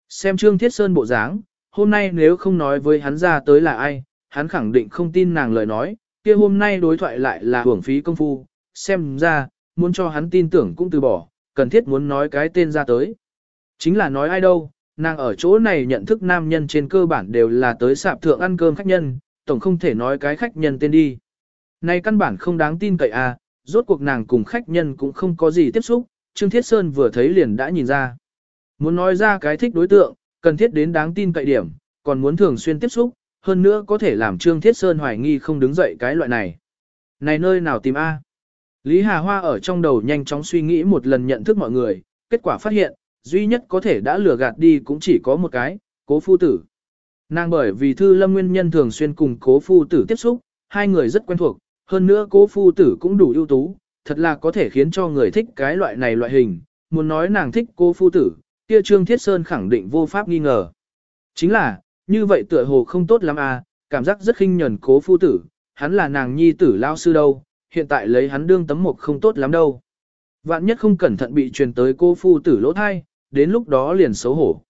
xem Trương Thiết Sơn bộ dáng, hôm nay nếu không nói với hắn ra tới là ai, hắn khẳng định không tin nàng lời nói, kia hôm nay đối thoại lại là hưởng phí công phu, xem ra, muốn cho hắn tin tưởng cũng từ bỏ, cần thiết muốn nói cái tên ra tới. Chính là nói ai đâu, nàng ở chỗ này nhận thức nam nhân trên cơ bản đều là tới sạp thượng ăn cơm khách nhân, tổng không thể nói cái khách nhân tên đi. Này căn bản không đáng tin cậy à, rốt cuộc nàng cùng khách nhân cũng không có gì tiếp xúc, Trương Thiết Sơn vừa thấy liền đã nhìn ra. Muốn nói ra cái thích đối tượng, cần thiết đến đáng tin cậy điểm, còn muốn thường xuyên tiếp xúc, hơn nữa có thể làm Trương Thiết Sơn hoài nghi không đứng dậy cái loại này. Này nơi nào tìm A? Lý Hà Hoa ở trong đầu nhanh chóng suy nghĩ một lần nhận thức mọi người, kết quả phát hiện, duy nhất có thể đã lừa gạt đi cũng chỉ có một cái, cố phu tử. Nàng bởi vì thư lâm nguyên nhân thường xuyên cùng cố phu tử tiếp xúc, hai người rất quen thuộc, hơn nữa cố phu tử cũng đủ ưu tú, thật là có thể khiến cho người thích cái loại này loại hình, muốn nói nàng thích cố phu tử, kia Trương Thiết Sơn khẳng định vô pháp nghi ngờ. Chính là, như vậy tựa hồ không tốt lắm à, cảm giác rất khinh nhẫn cố phu tử, hắn là nàng nhi tử lao sư đâu, hiện tại lấy hắn đương tấm mục không tốt lắm đâu. Vạn nhất không cẩn thận bị truyền tới cô phu tử lỗ thai, đến lúc đó liền xấu hổ.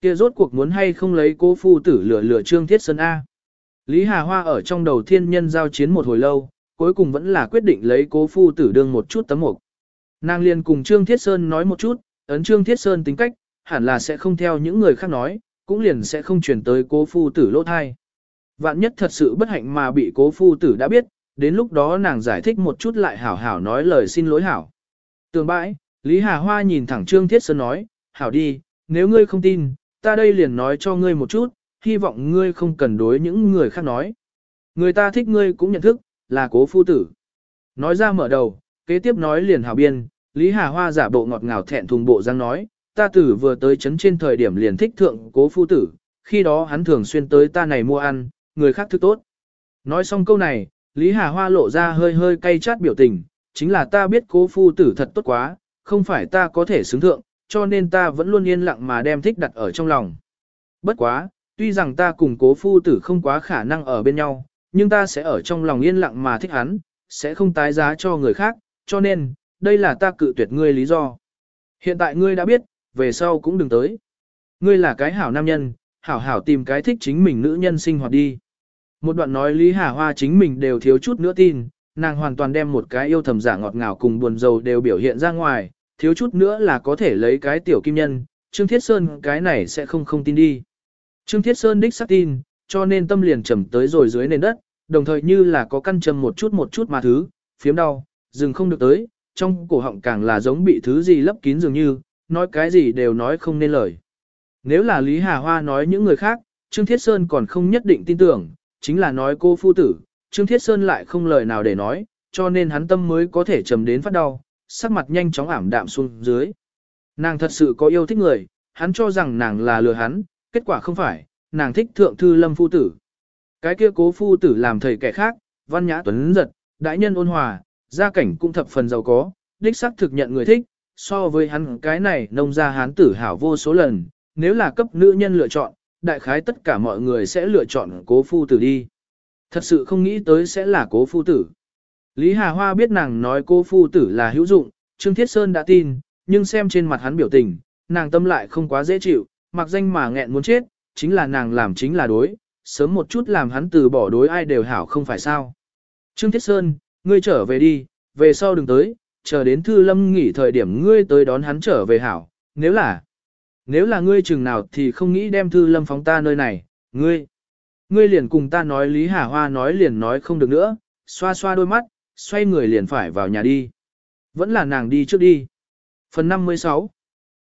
Kia rốt cuộc muốn hay không lấy cô phu tử lửa lửa trương thiết sơn A. Lý Hà Hoa ở trong đầu thiên nhân giao chiến một hồi lâu, cuối cùng vẫn là quyết định lấy cố phu tử đương một chút tấm mục. Nàng liền cùng Trương Thiết Sơn nói một chút, ấn Trương Thiết Sơn tính cách, hẳn là sẽ không theo những người khác nói, cũng liền sẽ không chuyển tới cố phu tử lỗ thai. Vạn nhất thật sự bất hạnh mà bị cố phu tử đã biết, đến lúc đó nàng giải thích một chút lại hảo hảo nói lời xin lỗi hảo. Tường bãi, Lý Hà Hoa nhìn thẳng Trương Thiết Sơn nói, hảo đi, nếu ngươi không tin, ta đây liền nói cho ngươi một chút, hy vọng ngươi không cần đối những người khác nói. Người ta thích ngươi cũng nhận thức, là cố phu tử. Nói ra mở đầu, kế tiếp nói liền hảo biên, Lý Hà Hoa giả bộ ngọt ngào thẹn thùng bộ răng nói, ta tử vừa tới chấn trên thời điểm liền thích thượng cố phu tử, khi đó hắn thường xuyên tới ta này mua ăn, người khác thức tốt. Nói xong câu này, Lý Hà Hoa lộ ra hơi hơi cay chát biểu tình, chính là ta biết cố phu tử thật tốt quá, không phải ta có thể xứng thượng, cho nên ta vẫn luôn yên lặng mà đem thích đặt ở trong lòng. Bất quá, tuy rằng ta cùng cố phu tử không quá khả năng ở bên nhau, nhưng ta sẽ ở trong lòng yên lặng mà thích hắn, sẽ không tái giá cho người khác, cho nên, đây là ta cự tuyệt ngươi lý do. Hiện tại ngươi đã biết, về sau cũng đừng tới. Ngươi là cái hảo nam nhân, hảo hảo tìm cái thích chính mình nữ nhân sinh hoạt đi. Một đoạn nói Lý Hà Hoa chính mình đều thiếu chút nữa tin, nàng hoàn toàn đem một cái yêu thầm giả ngọt ngào cùng buồn rầu đều biểu hiện ra ngoài, thiếu chút nữa là có thể lấy cái tiểu kim nhân, Trương Thiết Sơn cái này sẽ không không tin đi. Trương Thiết Sơn đích xác tin, cho nên tâm liền trầm tới rồi dưới nền đất, đồng thời như là có căn trầm một chút một chút mà thứ, phiếm đau, dừng không được tới, trong cổ họng càng là giống bị thứ gì lấp kín dường như, nói cái gì đều nói không nên lời. Nếu là Lý Hà Hoa nói những người khác, Trương Thiết Sơn còn không nhất định tin tưởng, chính là nói cô phu tử, Trương Thiết Sơn lại không lời nào để nói, cho nên hắn tâm mới có thể trầm đến phát đau, sắc mặt nhanh chóng ảm đạm xuống dưới. Nàng thật sự có yêu thích người, hắn cho rằng nàng là lừa hắn, kết quả không phải, nàng thích thượng thư lâm phu tử. Cái kia cố phu tử làm thầy kẻ khác, văn nhã tuấn giật, đại nhân ôn hòa, gia cảnh cũng thập phần giàu có, đích xác thực nhận người thích, so với hắn cái này nông gia hán tử hảo vô số lần, nếu là cấp nữ nhân lựa chọn, đại khái tất cả mọi người sẽ lựa chọn cố phu tử đi. Thật sự không nghĩ tới sẽ là cố phu tử. Lý Hà Hoa biết nàng nói cố phu tử là hữu dụng, Trương Thiết Sơn đã tin, nhưng xem trên mặt hắn biểu tình, nàng tâm lại không quá dễ chịu, mặc danh mà nghẹn muốn chết, chính là nàng làm chính là đối, sớm một chút làm hắn từ bỏ đối ai đều hảo không phải sao. Trương Thiết Sơn, ngươi trở về đi, về sau đừng tới, chờ đến Thư Lâm nghỉ thời điểm ngươi tới đón hắn trở về hảo, nếu là, nếu là ngươi chừng nào thì không nghĩ đem Thư Lâm phóng ta nơi này, ngươi, ngươi liền cùng ta nói Lý Hà Hoa nói liền nói không được nữa, xoa xoa đôi mắt, xoay người liền phải vào nhà đi. Vẫn là nàng đi trước đi. Phần 56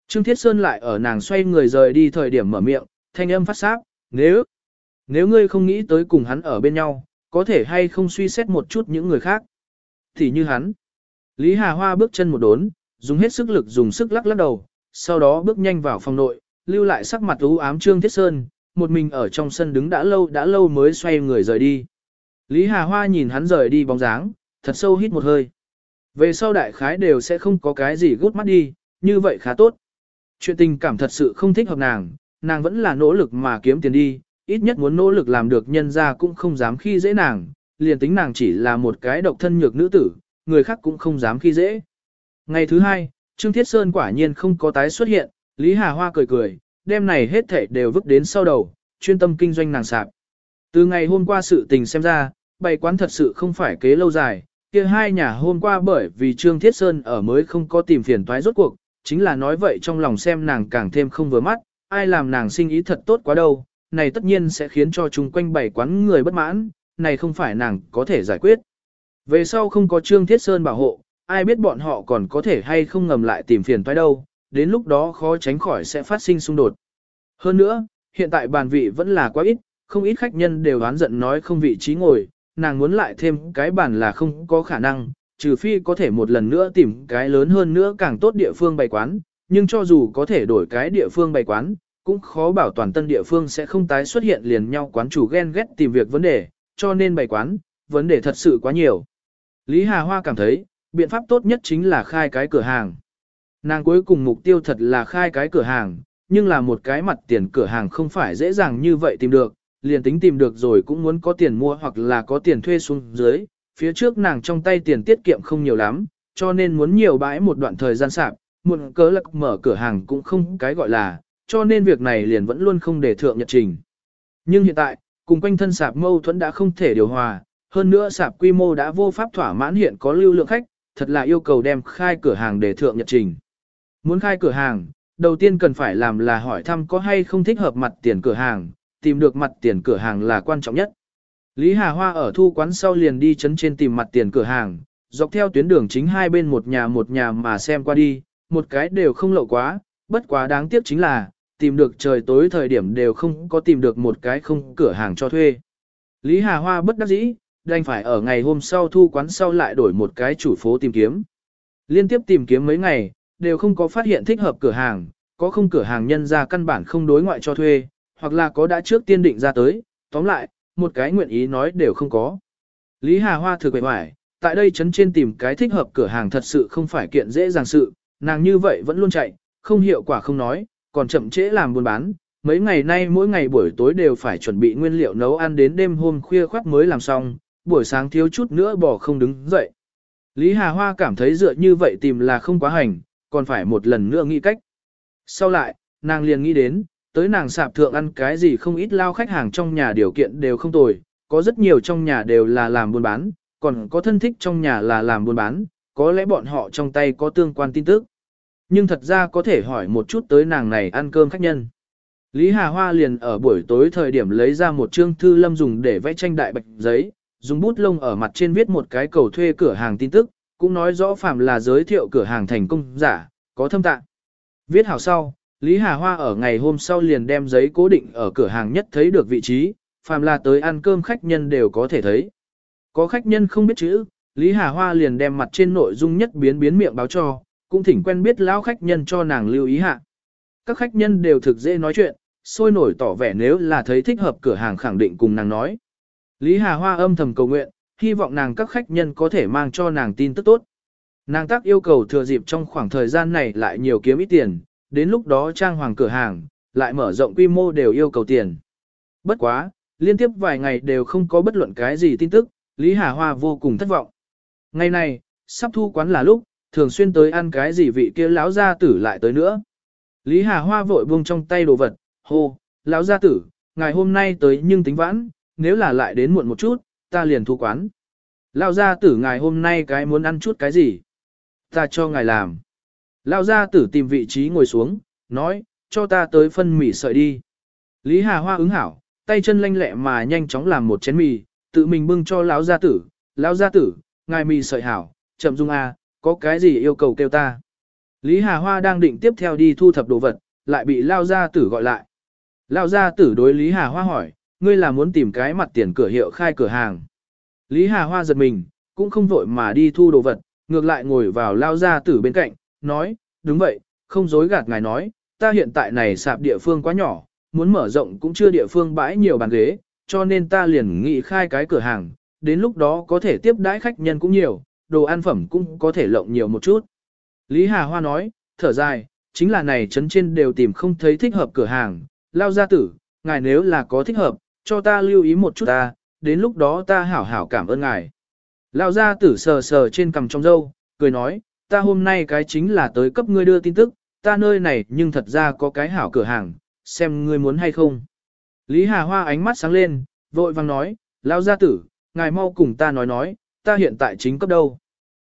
Trương Thiết Sơn lại ở nàng xoay người rời đi thời điểm mở miệng, thanh âm phát sáp, nếu, nếu ngươi không nghĩ tới cùng hắn ở bên nhau, có thể hay không suy xét một chút những người khác. Thì như hắn. Lý Hà Hoa bước chân một đốn, dùng hết sức lực dùng sức lắc lắc đầu, sau đó bước nhanh vào phòng nội, lưu lại sắc mặt u ám Trương Thiết Sơn, một mình ở trong sân đứng đã lâu đã lâu mới xoay người rời đi. Lý Hà Hoa nhìn hắn rời đi bóng dáng, thật sâu hít một hơi. Về sau đại khái đều sẽ không có cái gì gút mắt đi, như vậy khá tốt. Chuyện tình cảm thật sự không thích hợp nàng, nàng vẫn là nỗ lực mà kiếm tiền đi, ít nhất muốn nỗ lực làm được nhân ra cũng không dám khi dễ nàng, liền tính nàng chỉ là một cái độc thân nhược nữ tử, người khác cũng không dám khi dễ. Ngày thứ hai, Trương Thiết Sơn quả nhiên không có tái xuất hiện, Lý Hà Hoa cười cười, đêm này hết thảy đều vứt đến sau đầu, chuyên tâm kinh doanh nàng sạp. Từ ngày hôm qua sự tình xem ra, bày quán thật sự không phải kế lâu dài, kia hai nhà hôm qua bởi vì Trương Thiết Sơn ở mới không có tìm phiền toái rốt cuộc, chính là nói vậy trong lòng xem nàng càng thêm không vừa mắt, ai làm nàng sinh ý thật tốt quá đâu, này tất nhiên sẽ khiến cho chúng quanh bảy quán người bất mãn, này không phải nàng có thể giải quyết. Về sau không có Trương Thiết Sơn bảo hộ, ai biết bọn họ còn có thể hay không ngầm lại tìm phiền toái đâu, đến lúc đó khó tránh khỏi sẽ phát sinh xung đột. Hơn nữa, hiện tại bàn vị vẫn là quá ít, không ít khách nhân đều oán giận nói không vị trí ngồi, nàng muốn lại thêm cái bàn là không có khả năng, trừ phi có thể một lần nữa tìm cái lớn hơn nữa càng tốt địa phương bày quán, nhưng cho dù có thể đổi cái địa phương bày quán, cũng khó bảo toàn tân địa phương sẽ không tái xuất hiện liền nhau quán chủ ghen ghét tìm việc vấn đề, cho nên bày quán, vấn đề thật sự quá nhiều. Lý Hà Hoa cảm thấy, biện pháp tốt nhất chính là khai cái cửa hàng. Nàng cuối cùng mục tiêu thật là khai cái cửa hàng, nhưng là một cái mặt tiền cửa hàng không phải dễ dàng như vậy tìm được, liền tính tìm được rồi cũng muốn có tiền mua hoặc là có tiền thuê xuống dưới, phía trước nàng trong tay tiền tiết kiệm không nhiều lắm, cho nên muốn nhiều bãi một đoạn thời gian sạp, muộn cớ lạc mở cửa hàng cũng không cái gọi là, cho nên việc này liền vẫn luôn không để thượng nhật trình. Nhưng hiện tại, cùng quanh thân sạp mâu thuẫn đã không thể điều hòa, hơn nữa sạp quy mô đã vô pháp thỏa mãn hiện có lưu lượng khách, thật là yêu cầu đem khai cửa hàng để thượng nhật trình. Muốn khai cửa hàng, đầu tiên cần phải làm là hỏi thăm có hay không thích hợp mặt tiền cửa hàng, tìm được mặt tiền cửa hàng là quan trọng nhất. Lý Hà Hoa ở thu quán sau liền đi chấn trên tìm mặt tiền cửa hàng, dọc theo tuyến đường chính hai bên một nhà một nhà mà xem qua đi, một cái đều không lậu quá, bất quá đáng tiếc chính là, tìm được trời tối thời điểm đều không có tìm được một cái không cửa hàng cho thuê. Lý Hà Hoa bất đắc dĩ, đành phải ở ngày hôm sau thu quán sau lại đổi một cái chủ phố tìm kiếm. Liên tiếp tìm kiếm mấy ngày, đều không có phát hiện thích hợp cửa hàng, có không cửa hàng nhân ra căn bản không đối ngoại cho thuê, hoặc là có đã trước tiên định ra tới, tóm lại, một cái nguyện ý nói đều không có. Lý Hà Hoa thực bệ hoài, tại đây chấn trên tìm cái thích hợp cửa hàng thật sự không phải kiện dễ dàng sự, nàng như vậy vẫn luôn chạy, không hiệu quả không nói, còn chậm trễ làm buôn bán. Mấy ngày nay mỗi ngày buổi tối đều phải chuẩn bị nguyên liệu nấu ăn đến đêm hôm khuya khoắt mới làm xong, buổi sáng thiếu chút nữa bỏ không đứng dậy. Lý Hà Hoa cảm thấy dựa như vậy tìm là không quá hành, còn phải một lần nữa nghĩ cách. Sau lại, nàng liền nghĩ đến, tới nàng sạp thượng ăn cái gì không ít lao khách hàng trong nhà điều kiện đều không tồi, có rất nhiều trong nhà đều là làm buôn bán, còn có thân thích trong nhà là làm buôn bán, có lẽ bọn họ trong tay có tương quan tin tức. Nhưng thật ra có thể hỏi một chút tới nàng này ăn cơm khách nhân. Lý Hà Hoa liền ở buổi tối thời điểm lấy ra một chương thư lâm dùng để vẽ tranh đại bạch giấy, dùng bút lông ở mặt trên viết một cái cầu thuê cửa hàng tin tức, cũng nói rõ phạm là giới thiệu cửa hàng thành công giả, có thâm tạng. Viết hảo sau, Lý Hà Hoa ở ngày hôm sau liền đem giấy cố định ở cửa hàng nhất thấy được vị trí, phàm là tới ăn cơm khách nhân đều có thể thấy. Có khách nhân không biết chữ, Lý Hà Hoa liền đem mặt trên nội dung nhất biến biến miệng báo cho, cũng thỉnh quen biết lão khách nhân cho nàng lưu ý hạ. Các khách nhân đều thực dễ nói chuyện, sôi nổi tỏ vẻ nếu là thấy thích hợp cửa hàng khẳng định cùng nàng nói. Lý Hà Hoa âm thầm cầu nguyện, hy vọng nàng các khách nhân có thể mang cho nàng tin tức tốt. Nàng tác yêu cầu thừa dịp trong khoảng thời gian này lại nhiều kiếm ít tiền, đến lúc đó trang hoàng cửa hàng, lại mở rộng quy mô đều yêu cầu tiền. Bất quá, liên tiếp vài ngày đều không có bất luận cái gì tin tức, Lý Hà Hoa vô cùng thất vọng. Ngày này, sắp thu quán là lúc, thường xuyên tới ăn cái gì vị kia lão gia tử lại tới nữa. Lý Hà Hoa vội buông trong tay đồ vật, hô, lão gia tử, ngày hôm nay tới nhưng tính vãn, nếu là lại đến muộn một chút, ta liền thu quán. Lão gia tử ngài hôm nay cái muốn ăn chút cái gì? Ta cho ngài làm. Lão gia tử tìm vị trí ngồi xuống, nói, cho ta tới phân mì sợi đi. Lý Hà Hoa ứng hảo, tay chân lanh lẹ mà nhanh chóng làm một chén mì, tự mình bưng cho lão gia tử. Lão gia tử, ngài mì sợi hảo, chậm dung a, à, có cái gì yêu cầu kêu ta. Lý Hà Hoa đang định tiếp theo đi thu thập đồ vật, lại bị Lao Gia Tử gọi lại. Lao Gia Tử đối Lý Hà Hoa hỏi, ngươi là muốn tìm cái mặt tiền cửa hiệu khai cửa hàng. Lý Hà Hoa giật mình, cũng không vội mà đi thu đồ vật, ngược lại ngồi vào Lao Gia Tử bên cạnh, nói, đúng vậy, không dối gạt ngài nói, ta hiện tại này sạp địa phương quá nhỏ, muốn mở rộng cũng chưa địa phương bãi nhiều bàn ghế, cho nên ta liền nghĩ khai cái cửa hàng, đến lúc đó có thể tiếp đãi khách nhân cũng nhiều, đồ ăn phẩm cũng có thể lộng nhiều một chút. Lý Hà Hoa nói, thở dài, chính là này trấn trên đều tìm không thấy thích hợp cửa hàng, lao gia tử, ngài nếu là có thích hợp, cho ta lưu ý một chút ta, đến lúc đó ta hảo hảo cảm ơn ngài. Lão gia tử sờ sờ trên cằm trong râu, cười nói, ta hôm nay cái chính là tới cấp ngươi đưa tin tức, ta nơi này nhưng thật ra có cái hảo cửa hàng, xem ngươi muốn hay không. Lý Hà Hoa ánh mắt sáng lên, vội vàng nói, lão gia tử, ngài mau cùng ta nói nói, ta hiện tại chính cấp đâu.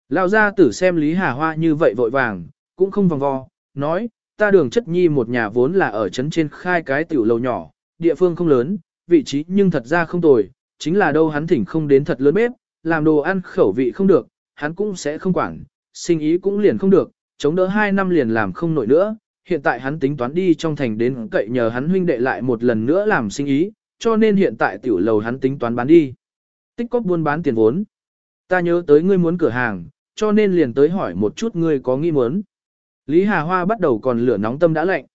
Lão gia tử xem Lý Hà Hoa như vậy vội vàng, cũng không vòng vo, nói, ta đường chất nhi một nhà vốn là ở trấn trên khai cái tiểu lầu nhỏ, địa phương không lớn, vị trí nhưng thật ra không tồi, chính là đâu hắn thỉnh không đến thật lớn bếp, làm đồ ăn khẩu vị không được, hắn cũng sẽ không quản, sinh ý cũng liền không được, chống đỡ hai năm liền làm không nổi nữa, hiện tại hắn tính toán đi trong thành đến cậy nhờ hắn huynh đệ lại một lần nữa làm sinh ý, cho nên hiện tại tiểu lầu hắn tính toán bán đi. Tích cóp buôn bán tiền vốn. Ta nhớ tới ngươi muốn cửa hàng, cho nên liền tới hỏi một chút ngươi có nghi muốn. Lý Hà Hoa bắt đầu còn lửa nóng tâm đã lạnh.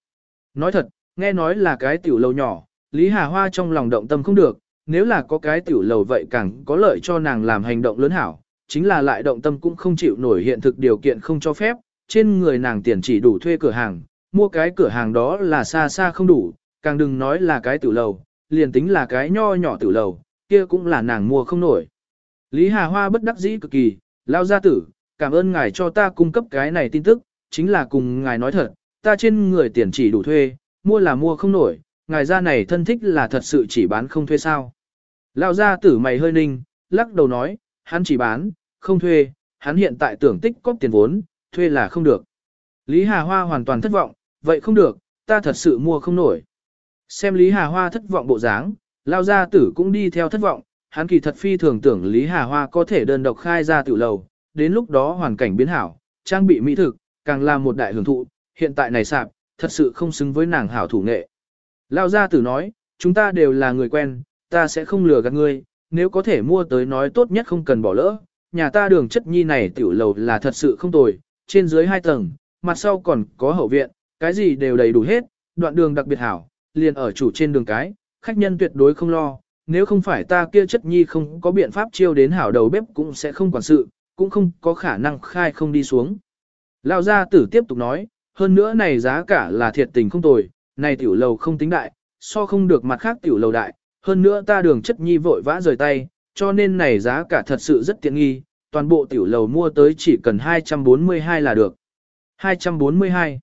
Nói thật, nghe nói là cái tiểu lầu nhỏ, Lý Hà Hoa trong lòng động tâm không được, nếu là có cái tiểu lầu vậy càng có lợi cho nàng làm hành động lớn hảo, chính là lại động tâm cũng không chịu nổi hiện thực điều kiện không cho phép, trên người nàng tiền chỉ đủ thuê cửa hàng, mua cái cửa hàng đó là xa xa không đủ, càng đừng nói là cái tiểu lầu, liền tính là cái nho nhỏ tiểu lầu, kia cũng là nàng mua không nổi. Lý Hà Hoa bất đắc dĩ cực kỳ, lao gia tử, cảm ơn ngài cho ta cung cấp cái này tin tức, chính là cùng ngài nói thật, ta trên người tiền chỉ đủ thuê, mua là mua không nổi, ngài ra này thân thích là thật sự chỉ bán không thuê sao. Lao gia tử mày hơi ninh, lắc đầu nói, hắn chỉ bán, không thuê, hắn hiện tại tưởng tích cóp tiền vốn, thuê là không được. Lý Hà Hoa hoàn toàn thất vọng, vậy không được, ta thật sự mua không nổi. Xem Lý Hà Hoa thất vọng bộ dáng, Lao gia tử cũng đi theo thất vọng, hắn kỳ thật phi thường tưởng Lý Hà Hoa có thể đơn độc khai ra tiểu lầu, đến lúc đó hoàn cảnh biến hảo, trang bị mỹ thực, càng là một đại hưởng thụ, hiện tại này sạp, thật sự không xứng với nàng hảo thủ nghệ. Lao gia tử nói, chúng ta đều là người quen, ta sẽ không lừa gạt ngươi, nếu có thể mua tới nói tốt nhất không cần bỏ lỡ. Nhà ta đường chất nhi này tiểu lầu là thật sự không tồi, trên dưới hai tầng, mặt sau còn có hậu viện, cái gì đều đầy đủ hết, đoạn đường đặc biệt hảo, liền ở chủ trên đường cái, khách nhân tuyệt đối không lo, nếu không phải ta kia chất nhi không có biện pháp chiêu đến hảo đầu bếp cũng sẽ không quản sự, cũng không có khả năng khai không đi xuống. Lão gia tử tiếp tục nói, hơn nữa này giá cả là thiệt tình không tồi, này tiểu lầu không tính đại, so không được mặt khác tiểu lầu đại, hơn nữa ta đường chất nhi vội vã rời tay, cho nên này giá cả thật sự rất tiện nghi, toàn bộ tiểu lầu mua tới chỉ cần 242 là được. 242.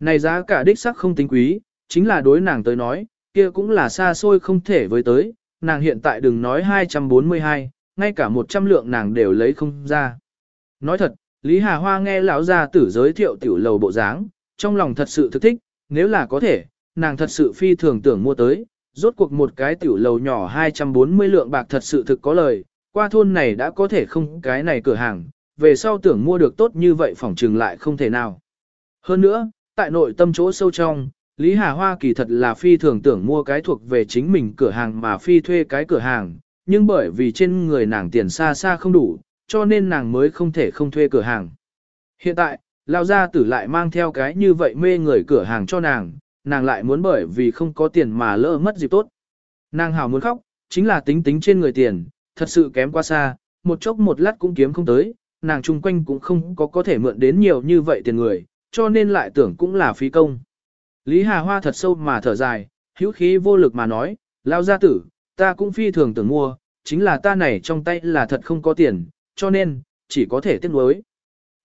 Này giá cả đích sắc không tính quý, chính là đối nàng tới nói, kia cũng là xa xôi không thể với tới, nàng hiện tại đừng nói 242, ngay cả 100 lượng nàng đều lấy không ra. Nói thật, Lý Hà Hoa nghe lão gia tử giới thiệu tiểu lầu bộ dáng, trong lòng thật sự thực thích, nếu là có thể, nàng thật sự phi thường tưởng mua tới, rốt cuộc một cái tiểu lầu nhỏ 240 lượng bạc thật sự thực có lời, qua thôn này đã có thể không cái này cửa hàng, về sau tưởng mua được tốt như vậy phỏng trừng lại không thể nào. Hơn nữa, tại nội tâm chỗ sâu trong, Lý Hà Hoa kỳ thật là phi thường tưởng mua cái thuộc về chính mình cửa hàng mà phi thuê cái cửa hàng, nhưng bởi vì trên người nàng tiền xa xa không đủ, cho nên nàng mới không thể không thuê cửa hàng. Hiện tại, lao gia tử lại mang theo cái như vậy mê người cửa hàng cho nàng, nàng lại muốn bởi vì không có tiền mà lỡ mất dịp tốt. Nàng hào muốn khóc, chính là tính tính trên người tiền, thật sự kém quá xa, một chốc một lát cũng kiếm không tới, nàng chung quanh cũng không có có thể mượn đến nhiều như vậy tiền người, cho nên lại tưởng cũng là phí công. Lý Hà Hoa thật sâu mà thở dài, hữu khí vô lực mà nói, lao gia tử, ta cũng phi thường tưởng mua, chính là ta này trong tay là thật không có tiền, cho nên, chỉ có thể tiếc nuối.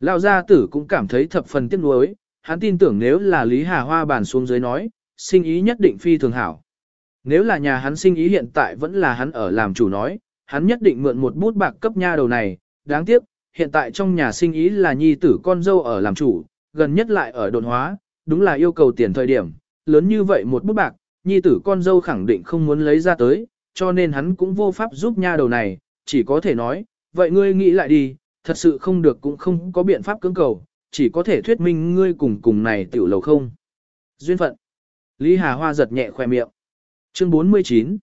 Lao gia tử cũng cảm thấy thập phần tiếc nuối, hắn tin tưởng nếu là Lý Hà Hoa bàn xuống dưới nói, sinh ý nhất định phi thường hảo. Nếu là nhà hắn sinh ý hiện tại vẫn là hắn ở làm chủ nói, hắn nhất định mượn một bút bạc cấp nha đầu này, đáng tiếc, hiện tại trong nhà sinh ý là nhi tử con dâu ở làm chủ, gần nhất lại ở đồn hóa, đúng là yêu cầu tiền thời điểm, lớn như vậy một bút bạc, nhi tử con dâu khẳng định không muốn lấy ra tới, cho nên hắn cũng vô pháp giúp nha đầu này, chỉ có thể nói, vậy ngươi nghĩ lại đi, thật sự không được cũng không có biện pháp cưỡng cầu, chỉ có thể thuyết minh ngươi cùng cùng này tiểu lầu không. Duyên phận. Lý Hà Hoa giật nhẹ khoe miệng. Chương 49.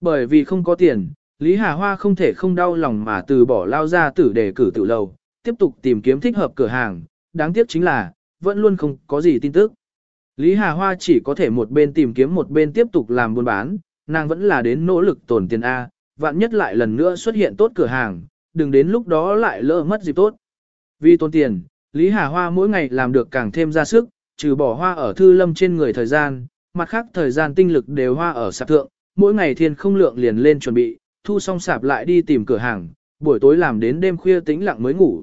Bởi vì không có tiền, Lý Hà Hoa không thể không đau lòng mà từ bỏ lao ra tử để cử tiểu lầu, tiếp tục tìm kiếm thích hợp cửa hàng, đáng tiếc chính là, vẫn luôn không có gì tin tức. Lý Hà Hoa chỉ có thể một bên tìm kiếm một bên tiếp tục làm buôn bán, nàng vẫn là đến nỗ lực tổn tiền A, vạn nhất lại lần nữa xuất hiện tốt cửa hàng, đừng đến lúc đó lại lỡ mất dịp tốt. Vì tốn tiền, Lý Hà Hoa mỗi ngày làm được càng thêm ra sức, trừ bỏ hoa ở thư lâm trên người thời gian, mặt khác thời gian tinh lực đều hoa ở sạp thượng, mỗi ngày thiên không lượng liền lên chuẩn bị, thu xong sạp lại đi tìm cửa hàng, buổi tối làm đến đêm khuya tĩnh lặng mới ngủ.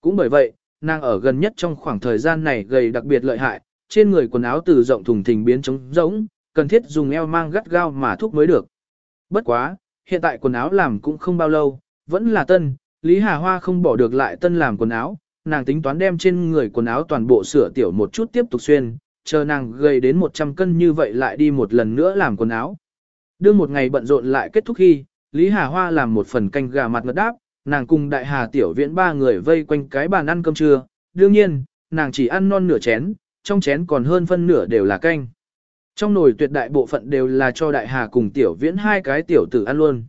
Cũng bởi vậy, nàng ở gần nhất trong khoảng thời gian này gầy đặc biệt lợi hại, trên người quần áo từ rộng thùng thình biến trống rỗng, cần thiết dùng eo mang gắt gao mà thúc mới được. Bất quá, hiện tại quần áo làm cũng không bao lâu, vẫn là tân, Lý Hà Hoa không bỏ được lại tân làm quần áo, nàng tính toán đem trên người quần áo toàn bộ sửa tiểu một chút tiếp tục xuyên, chờ nàng gầy đến 100 cân như vậy lại đi một lần nữa làm quần áo. Đưa một ngày bận rộn lại kết thúc khi, Lý Hà Hoa làm một phần canh gà mặt ngật đáp, nàng cùng đại hà tiểu viễn ba người vây quanh cái bàn ăn cơm trưa, đương nhiên, nàng chỉ ăn non nửa chén, trong chén còn hơn phân nửa đều là canh. Trong nồi tuyệt đại bộ phận đều là cho đại hà cùng tiểu viễn hai cái tiểu tử ăn luôn.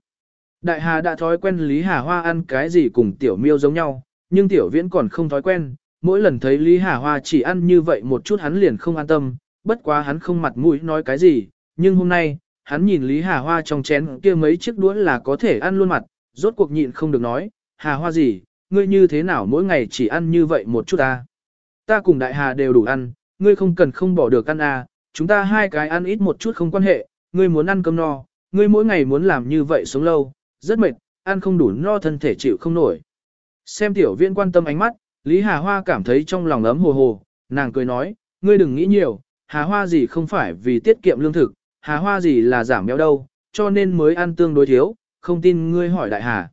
Đại hà đã thói quen Lý Hà Hoa ăn cái gì cùng tiểu miêu giống nhau, nhưng tiểu viễn còn không thói quen, mỗi lần thấy Lý Hà Hoa chỉ ăn như vậy một chút hắn liền không an tâm, bất quá hắn không mặt mũi nói cái gì, nhưng hôm nay, hắn nhìn Lý Hà Hoa trong chén kia mấy chiếc đũa là có thể ăn luôn mặt, rốt cuộc nhịn không được nói, Hà Hoa gì, ngươi như thế nào mỗi ngày chỉ ăn như vậy một chút ta. Ta cùng đại hà đều đủ ăn, ngươi không cần không bỏ được ăn à, chúng ta hai cái ăn ít một chút không quan hệ, ngươi muốn ăn cơm no, ngươi mỗi ngày muốn làm như vậy sống lâu, rất mệt, ăn không đủ no thân thể chịu không nổi. Xem tiểu viên quan tâm ánh mắt, Lý Hà Hoa cảm thấy trong lòng ấm hồ hồ, nàng cười nói, ngươi đừng nghĩ nhiều, Hà Hoa gì không phải vì tiết kiệm lương thực, Hà Hoa gì là giảm béo đâu, cho nên mới ăn tương đối thiếu, không tin ngươi hỏi Đại Hà.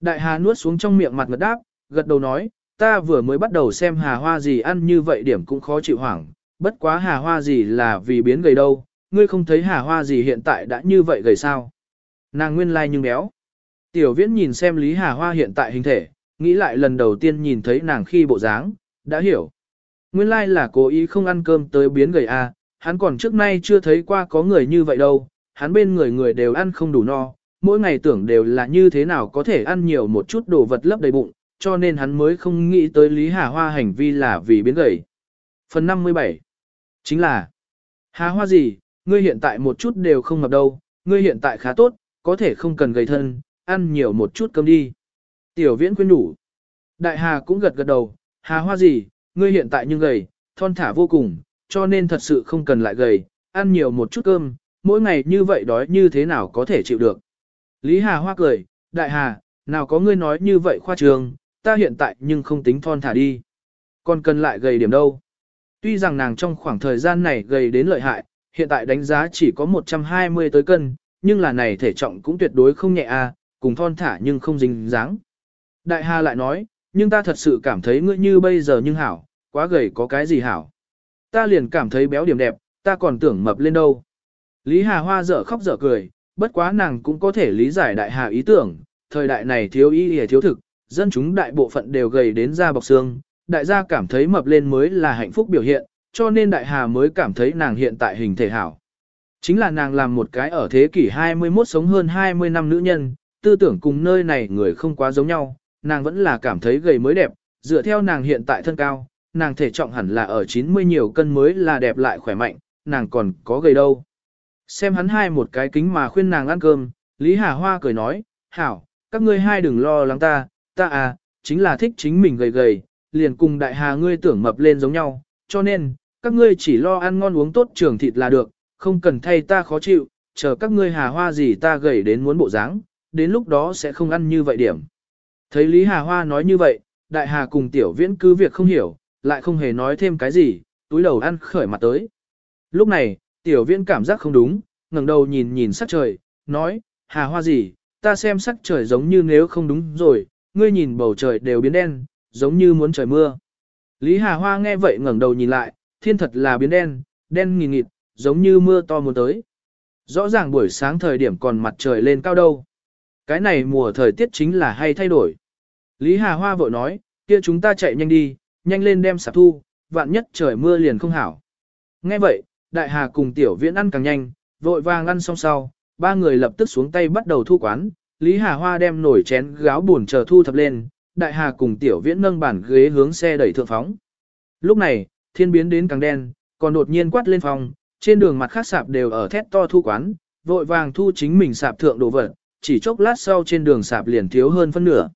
Đại Hà nuốt xuống trong miệng mặt ngật đáp, gật đầu nói, ta vừa mới bắt đầu xem Hà Hoa gì ăn như vậy điểm cũng khó chịu hoảng, bất quá Hà Hoa gì là vì biến gầy đâu, ngươi không thấy Hà Hoa gì hiện tại đã như vậy gầy sao. Nàng nguyên lai like nhưng béo. Tiểu viễn nhìn xem Lý Hà Hoa hiện tại hình thể, nghĩ lại lần đầu tiên nhìn thấy nàng khi bộ dáng, đã hiểu. Nguyên lai like là cố ý không ăn cơm tới biến gầy a, à, hắn còn trước nay chưa thấy qua có người như vậy đâu, hắn bên người người đều ăn không đủ no, mỗi ngày tưởng đều là như thế nào có thể ăn nhiều một chút đồ vật lấp đầy bụng, cho nên hắn mới không nghĩ tới Lý Hà Hoa hành vi là vì biến gầy. Phần 57 Chính là Hà Hoa gì, ngươi hiện tại một chút đều không mập đâu, ngươi hiện tại khá tốt, có thể không cần gầy thân, ăn nhiều một chút cơm đi. Tiểu viễn khuyên đủ. Đại Hà cũng gật gật đầu, Hà Hoa gì, ngươi hiện tại nhưng gầy, thon thả vô cùng, cho nên thật sự không cần lại gầy, ăn nhiều một chút cơm, mỗi ngày như vậy đói như thế nào có thể chịu được. Lý Hà Hoa cười, Đại Hà, nào có ngươi nói như vậy khoa trường, ta hiện tại nhưng không tính thon thả đi. Còn cần lại gầy điểm đâu. Tuy rằng nàng trong khoảng thời gian này gầy đến lợi hại, hiện tại đánh giá chỉ có 120 tới cân, nhưng là này thể trọng cũng tuyệt đối không nhẹ à, cùng thon thả nhưng không dính dáng. Đại Hà lại nói, nhưng ta thật sự cảm thấy ngươi như bây giờ nhưng hảo, quá gầy có cái gì hảo. Ta liền cảm thấy béo điểm đẹp, ta còn tưởng mập lên đâu. Lý Hà Hoa dở khóc dở cười, bất quá nàng cũng có thể lý giải đại hà ý tưởng, thời đại này thiếu y hề thiếu thực, dân chúng đại bộ phận đều gầy đến da bọc xương, đại gia cảm thấy mập lên mới là hạnh phúc biểu hiện, cho nên đại hà mới cảm thấy nàng hiện tại hình thể hảo. Chính là nàng làm một cái ở thế kỷ 21 sống hơn 20 năm nữ nhân, tư tưởng cùng nơi này người không quá giống nhau, nàng vẫn là cảm thấy gầy mới đẹp, dựa theo nàng hiện tại thân cao, nàng thể trọng hẳn là ở 90 nhiều cân mới là đẹp lại khỏe mạnh, nàng còn có gầy đâu. Xem hắn hai một cái kính mà khuyên nàng ăn cơm, Lý Hà Hoa cười nói, hảo, các ngươi hai đừng lo lắng ta, ta à, chính là thích chính mình gầy gầy, liền cùng đại hà ngươi tưởng mập lên giống nhau, cho nên, các ngươi chỉ lo ăn ngon uống tốt trường thịt là được, không cần thay ta khó chịu, chờ các ngươi hà hoa gì ta gầy đến muốn bộ dáng, đến lúc đó sẽ không ăn như vậy điểm. Thấy Lý Hà Hoa nói như vậy, đại hà cùng tiểu viễn cứ việc không hiểu, lại không hề nói thêm cái gì, túi đầu ăn khởi mặt tới. Lúc này, tiểu viễn cảm giác không đúng, ngẩng đầu nhìn nhìn sắc trời, nói, hà hoa gì, ta xem sắc trời giống như nếu không đúng rồi, ngươi nhìn bầu trời đều biến đen, giống như muốn trời mưa. Lý Hà Hoa nghe vậy ngẩng đầu nhìn lại, thiên thật là biến đen, đen nghìn nghịt, giống như mưa to muốn tới. Rõ ràng buổi sáng thời điểm còn mặt trời lên cao đâu. Cái này mùa thời tiết chính là hay thay đổi. Lý Hà Hoa vội nói, kia chúng ta chạy nhanh đi, nhanh lên đem sạp thu, vạn nhất trời mưa liền không hảo. Nghe vậy, Đại Hà cùng Tiểu Viễn ăn càng nhanh, vội vàng ăn xong sau, ba người lập tức xuống tay bắt đầu thu quán. Lý Hà Hoa đem nổi chén gáo buồn chờ thu thập lên, Đại Hà cùng Tiểu Viễn nâng bản ghế hướng xe đẩy thượng phóng. Lúc này, thiên biến đến càng đen, còn đột nhiên quát lên phòng, trên đường mặt khác sạp đều ở thét to thu quán, vội vàng thu chính mình sạp thượng đồ vật, chỉ chốc lát sau trên đường sạp liền thiếu hơn phân nửa.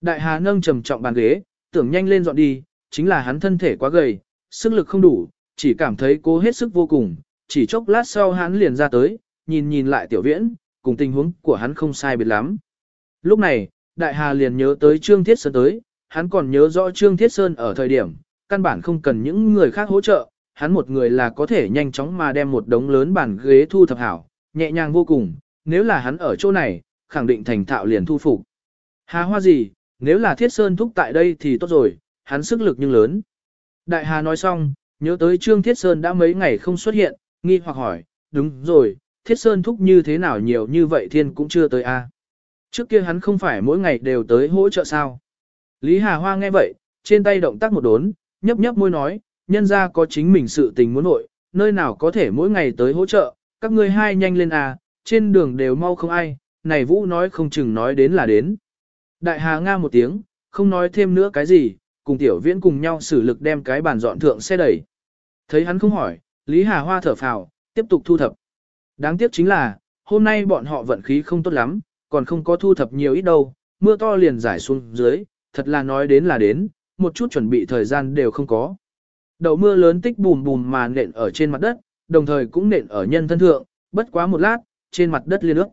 Đại Hà nâng trầm trọng bàn ghế, tưởng nhanh lên dọn đi, chính là hắn thân thể quá gầy, sức lực không đủ, chỉ cảm thấy cố hết sức vô cùng, chỉ chốc lát sau hắn liền ra tới, nhìn nhìn lại tiểu viễn, cùng tình huống của hắn không sai biệt lắm. Lúc này, Đại Hà liền nhớ tới Trương Thiết Sơn tới, hắn còn nhớ rõ Trương Thiết Sơn ở thời điểm, căn bản không cần những người khác hỗ trợ, hắn một người là có thể nhanh chóng mà đem một đống lớn bàn ghế thu thập hảo, nhẹ nhàng vô cùng, nếu là hắn ở chỗ này, khẳng định thành thạo liền thu phục. Hà hoa gì, nếu là Thiết Sơn thúc tại đây thì tốt rồi, hắn sức lực nhưng lớn. Đại Hà nói xong, nhớ tới Trương Thiết Sơn đã mấy ngày không xuất hiện, nghi hoặc hỏi, đúng rồi, Thiết Sơn thúc như thế nào nhiều như vậy thiên cũng chưa tới a. Trước kia hắn không phải mỗi ngày đều tới hỗ trợ sao. Lý Hà Hoa nghe vậy, trên tay động tác một đốn, nhấp nhấp môi nói, nhân ra có chính mình sự tình muốn nội, nơi nào có thể mỗi ngày tới hỗ trợ, các ngươi hai nhanh lên à, trên đường đều mau không ai, này Vũ nói không chừng nói đến là đến. Đại Hà Nga một tiếng, không nói thêm nữa cái gì, cùng Tiểu Viễn cùng nhau xử lực đem cái bàn dọn thượng xe đẩy. Thấy hắn không hỏi, Lý Hà Hoa thở phào, tiếp tục thu thập. Đáng tiếc chính là, hôm nay bọn họ vận khí không tốt lắm, còn không có thu thập nhiều ít đâu, mưa to liền giải xuống dưới, thật là nói đến là đến, một chút chuẩn bị thời gian đều không có. Đầu mưa lớn tích bùm bùm mà nện ở trên mặt đất, đồng thời cũng nện ở nhân thân thượng, bất quá một lát, trên mặt đất liên ước.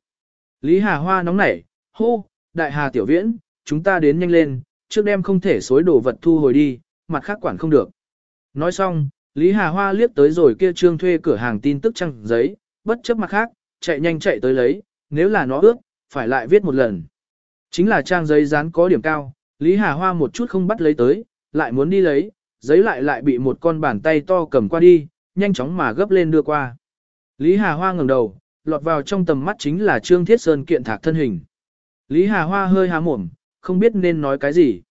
Lý Hà Hoa nóng nảy, hô, đại hà tiểu viễn, chúng ta đến nhanh lên, trước đêm không thể xối đồ vật thu hồi đi, mặt khác quản không được. Nói xong, Lý Hà Hoa liếc tới rồi kia trương thuê cửa hàng tin tức trăng giấy, bất chấp mặt khác, chạy nhanh chạy tới lấy, nếu là nó ước, phải lại viết một lần. Chính là trang giấy dán có điểm cao, Lý Hà Hoa một chút không bắt lấy tới, lại muốn đi lấy, giấy lại lại bị một con bàn tay to cầm qua đi, nhanh chóng mà gấp lên đưa qua. Lý Hà Hoa ngẩng đầu, lọt vào trong tầm mắt chính là Trương Thiết Sơn kiện thạc thân hình. Lý Hà Hoa hơi há mồm, không biết nên nói cái gì.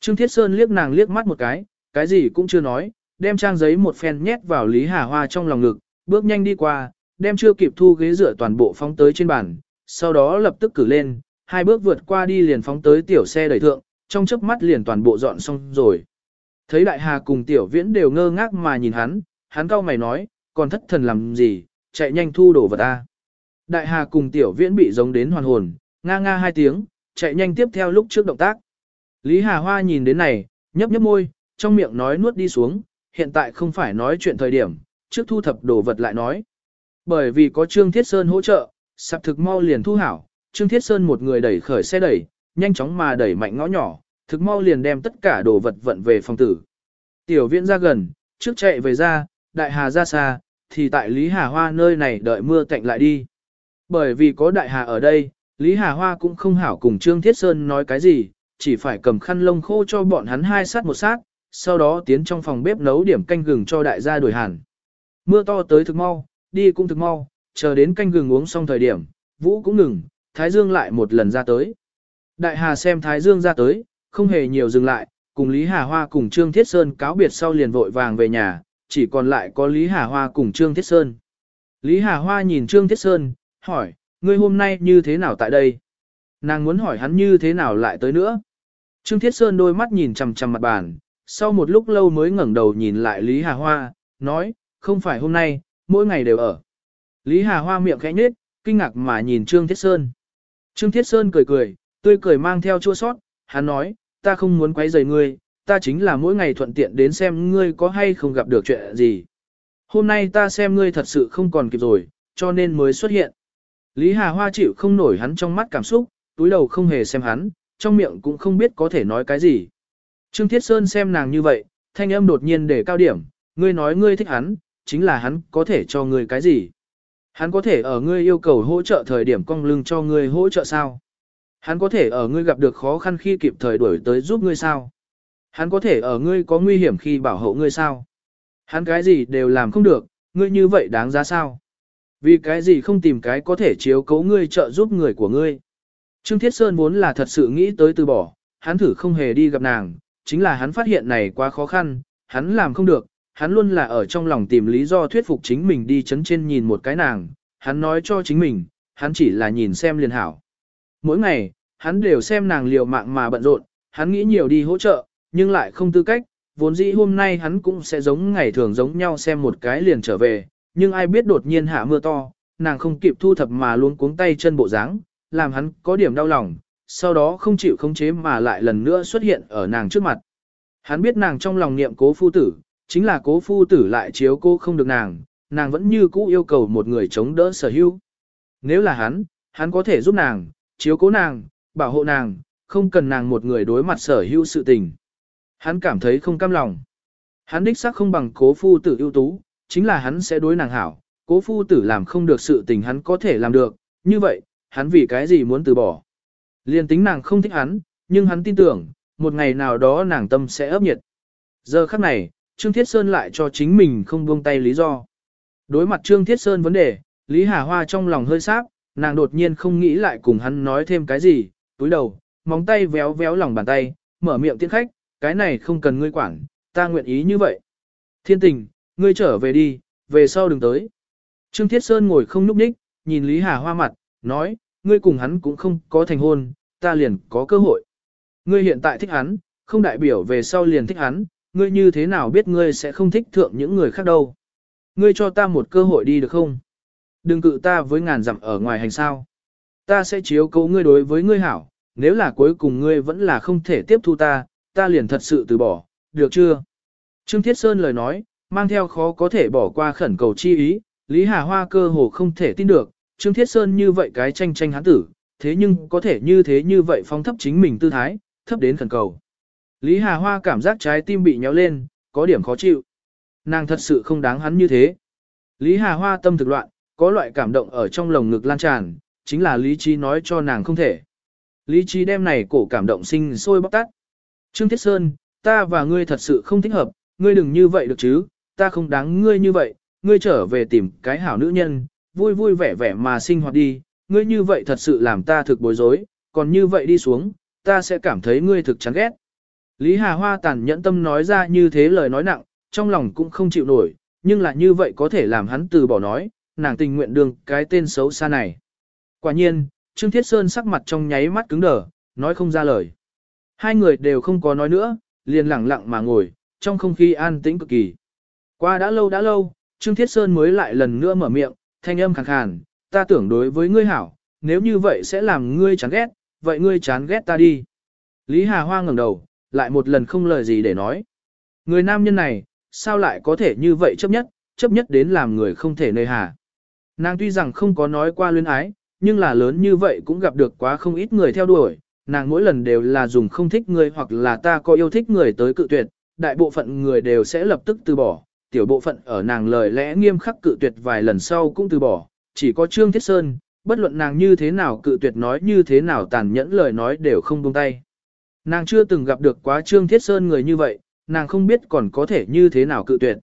Trương Thiết Sơn liếc nàng liếc mắt một cái, cái gì cũng chưa nói, đem trang giấy một phen nhét vào Lý Hà Hoa trong lòng ngực, bước nhanh đi qua, đem chưa kịp thu ghế rửa toàn bộ phóng tới trên bàn, sau đó lập tức cử lên, hai bước vượt qua đi liền phóng tới tiểu xe đẩy thượng, trong chớp mắt liền toàn bộ dọn xong rồi. Thấy đại hà cùng tiểu viễn đều ngơ ngác mà nhìn hắn, hắn cau mày nói, còn thất thần làm gì, chạy nhanh thu đồ vật ta. Đại hà cùng tiểu viễn bị giống đến hoàn hồn, nga nga hai tiếng, chạy nhanh tiếp theo lúc trước động tác. Lý Hà Hoa nhìn đến này, nhấp nhấp môi, trong miệng nói nuốt đi xuống, hiện tại không phải nói chuyện thời điểm, trước thu thập đồ vật lại nói. Bởi vì có Trương Thiết Sơn hỗ trợ, sạp thực mau liền thu hảo, Trương Thiết Sơn một người đẩy khởi xe đẩy, nhanh chóng mà đẩy mạnh ngõ nhỏ, thực mau liền đem tất cả đồ vật vận về phòng tử. Tiểu Viễn ra gần, trước chạy về ra, đại hà ra xa, thì tại Lý Hà Hoa nơi này đợi mưa cạnh lại đi. Bởi vì có đại hà ở đây, Lý Hà Hoa cũng không hảo cùng Trương Thiết Sơn nói cái gì, chỉ phải cầm khăn lông khô cho bọn hắn hai sát một sát, sau đó tiến trong phòng bếp nấu điểm canh gừng cho đại gia đổi hàn. Mưa to tới thực mau, đi cũng thực mau, chờ đến canh gừng uống xong thời điểm, Vũ cũng ngừng, Thái Dương lại một lần ra tới. Đại Hà xem Thái Dương ra tới, không hề nhiều dừng lại, cùng Lý Hà Hoa cùng Trương Thiết Sơn cáo biệt sau liền vội vàng về nhà, chỉ còn lại có Lý Hà Hoa cùng Trương Thiết Sơn. Lý Hà Hoa nhìn Trương Thiết Sơn, hỏi, ngươi hôm nay như thế nào tại đây? Nàng muốn hỏi hắn như thế nào lại tới nữa? Trương Thiết Sơn đôi mắt nhìn chằm chằm mặt bàn, sau một lúc lâu mới ngẩng đầu nhìn lại Lý Hà Hoa, nói, không phải hôm nay, mỗi ngày đều ở. Lý Hà Hoa miệng khẽ nhếch, kinh ngạc mà nhìn Trương Thiết Sơn. Trương Thiết Sơn cười cười, tươi cười mang theo chua sót, hắn nói, ta không muốn quấy rầy ngươi, ta chính là mỗi ngày thuận tiện đến xem ngươi có hay không gặp được chuyện gì. Hôm nay ta xem ngươi thật sự không còn kịp rồi, cho nên mới xuất hiện. Lý Hà Hoa chịu không nổi hắn trong mắt cảm xúc, túi đầu không hề xem hắn, trong miệng cũng không biết có thể nói cái gì. Trương Thiết Sơn xem nàng như vậy, thanh âm đột nhiên để cao điểm, ngươi nói ngươi thích hắn, chính là hắn có thể cho ngươi cái gì. Hắn có thể ở ngươi yêu cầu hỗ trợ thời điểm cong lưng cho ngươi hỗ trợ sao? Hắn có thể ở ngươi gặp được khó khăn khi kịp thời đuổi tới giúp ngươi sao? Hắn có thể ở ngươi có nguy hiểm khi bảo hộ ngươi sao? Hắn cái gì đều làm không được, ngươi như vậy đáng giá sao? Vì cái gì không tìm cái có thể chiếu cố ngươi trợ giúp người của ngươi? Trương Thiết Sơn vốn là thật sự nghĩ tới từ bỏ, hắn thử không hề đi gặp nàng, chính là hắn phát hiện này quá khó khăn, hắn làm không được, hắn luôn là ở trong lòng tìm lý do thuyết phục chính mình đi chấn trên nhìn một cái nàng, hắn nói cho chính mình, hắn chỉ là nhìn xem liền hảo. Mỗi ngày, hắn đều xem nàng liều mạng mà bận rộn, hắn nghĩ nhiều đi hỗ trợ, nhưng lại không tư cách, vốn dĩ hôm nay hắn cũng sẽ giống ngày thường giống nhau xem một cái liền trở về, nhưng ai biết đột nhiên hạ mưa to, nàng không kịp thu thập mà luôn cuống tay chân bộ dáng, làm hắn có điểm đau lòng, sau đó không chịu khống chế mà lại lần nữa xuất hiện ở nàng trước mặt. Hắn biết nàng trong lòng niệm cố phu tử, chính là cố phu tử lại chiếu cô không được nàng, nàng vẫn như cũ yêu cầu một người chống đỡ sở hữu. Nếu là hắn, hắn có thể giúp nàng, chiếu cố nàng, bảo hộ nàng, không cần nàng một người đối mặt sở hữu sự tình. Hắn cảm thấy không cam lòng. Hắn đích xác không bằng cố phu tử ưu tú, chính là hắn sẽ đối nàng hảo, cố phu tử làm không được sự tình hắn có thể làm được, như vậy, hắn vì cái gì muốn từ bỏ. Liên tính nàng không thích hắn, nhưng hắn tin tưởng, một ngày nào đó nàng tâm sẽ ấp nhiệt. Giờ khắc này, Trương Thiết Sơn lại cho chính mình không buông tay lý do. Đối mặt Trương Thiết Sơn vấn đề, Lý Hà Hoa trong lòng hơi sáp, nàng đột nhiên không nghĩ lại cùng hắn nói thêm cái gì, túi đầu, móng tay véo véo lòng bàn tay, mở miệng tiễn khách, cái này không cần ngươi quản, ta nguyện ý như vậy. Thiên tình, ngươi trở về đi, về sau đừng tới. Trương Thiết Sơn ngồi không nhúc nhích, nhìn Lý Hà Hoa mặt, nói, ngươi cùng hắn cũng không có thành hôn, ta liền có cơ hội. Ngươi hiện tại thích hắn, không đại biểu về sau liền thích hắn, ngươi như thế nào biết ngươi sẽ không thích thượng những người khác đâu. Ngươi cho ta một cơ hội đi được không? Đừng cự ta với ngàn dặm ở ngoài hành sao. Ta sẽ chiếu cố ngươi đối với ngươi hảo, nếu là cuối cùng ngươi vẫn là không thể tiếp thu ta, ta liền thật sự từ bỏ, được chưa? Trương Thiết Sơn lời nói, mang theo khó có thể bỏ qua khẩn cầu chi ý, Lý Hà Hoa cơ hồ không thể tin được, Trương Thiết Sơn như vậy cái tranh tranh hắn tử, thế nhưng có thể như thế như vậy phóng thấp chính mình tư thái, thấp đến khẩn cầu. Lý Hà Hoa cảm giác trái tim bị nhéo lên, có điểm khó chịu. Nàng thật sự không đáng hắn như thế. Lý Hà Hoa tâm thực loạn, có loại cảm động ở trong lồng ngực lan tràn, chính là lý trí nói cho nàng không thể. Lý trí đem này cổ cảm động sinh sôi bóc tắt. Trương Thiết Sơn, ta và ngươi thật sự không thích hợp, ngươi đừng như vậy được chứ, ta không đáng ngươi như vậy, ngươi trở về tìm cái hảo nữ nhân, vui vui vẻ vẻ mà sinh hoạt đi, ngươi như vậy thật sự làm ta thực bối rối, còn như vậy đi xuống, ta sẽ cảm thấy ngươi thực chán ghét. Lý Hà Hoa tàn nhẫn tâm nói ra như thế lời nói nặng, trong lòng cũng không chịu nổi, nhưng là như vậy có thể làm hắn từ bỏ nói, nàng tình nguyện đường cái tên xấu xa này. Quả nhiên, Trương Thiết Sơn sắc mặt trong nháy mắt cứng đờ, nói không ra lời. Hai người đều không có nói nữa, liền lặng lặng mà ngồi, trong không khí an tĩnh cực kỳ. Qua đã lâu đã lâu, Trương Thiết Sơn mới lại lần nữa mở miệng, thanh âm khàn khàn, ta tưởng đối với ngươi hảo, nếu như vậy sẽ làm ngươi chán ghét, vậy ngươi chán ghét ta đi. Lý Hà Hoa ngẩng đầu, lại một lần không lời gì để nói. Người nam nhân này, sao lại có thể như vậy chấp nhất, chấp nhất đến làm người không thể nơi hà. Nàng tuy rằng không có nói qua luyến ái, nhưng là lớn như vậy cũng gặp được quá không ít người theo đuổi, nàng mỗi lần đều là dùng không thích người hoặc là ta có yêu thích người tới cự tuyệt, đại bộ phận người đều sẽ lập tức từ bỏ, tiểu bộ phận ở nàng lời lẽ nghiêm khắc cự tuyệt vài lần sau cũng từ bỏ, chỉ có Trương Thiết Sơn, bất luận nàng như thế nào cự tuyệt nói như thế nào tàn nhẫn lời nói đều không buông tay. Nàng chưa từng gặp được quá Trương Thiết Sơn người như vậy, nàng không biết còn có thể như thế nào cự tuyệt.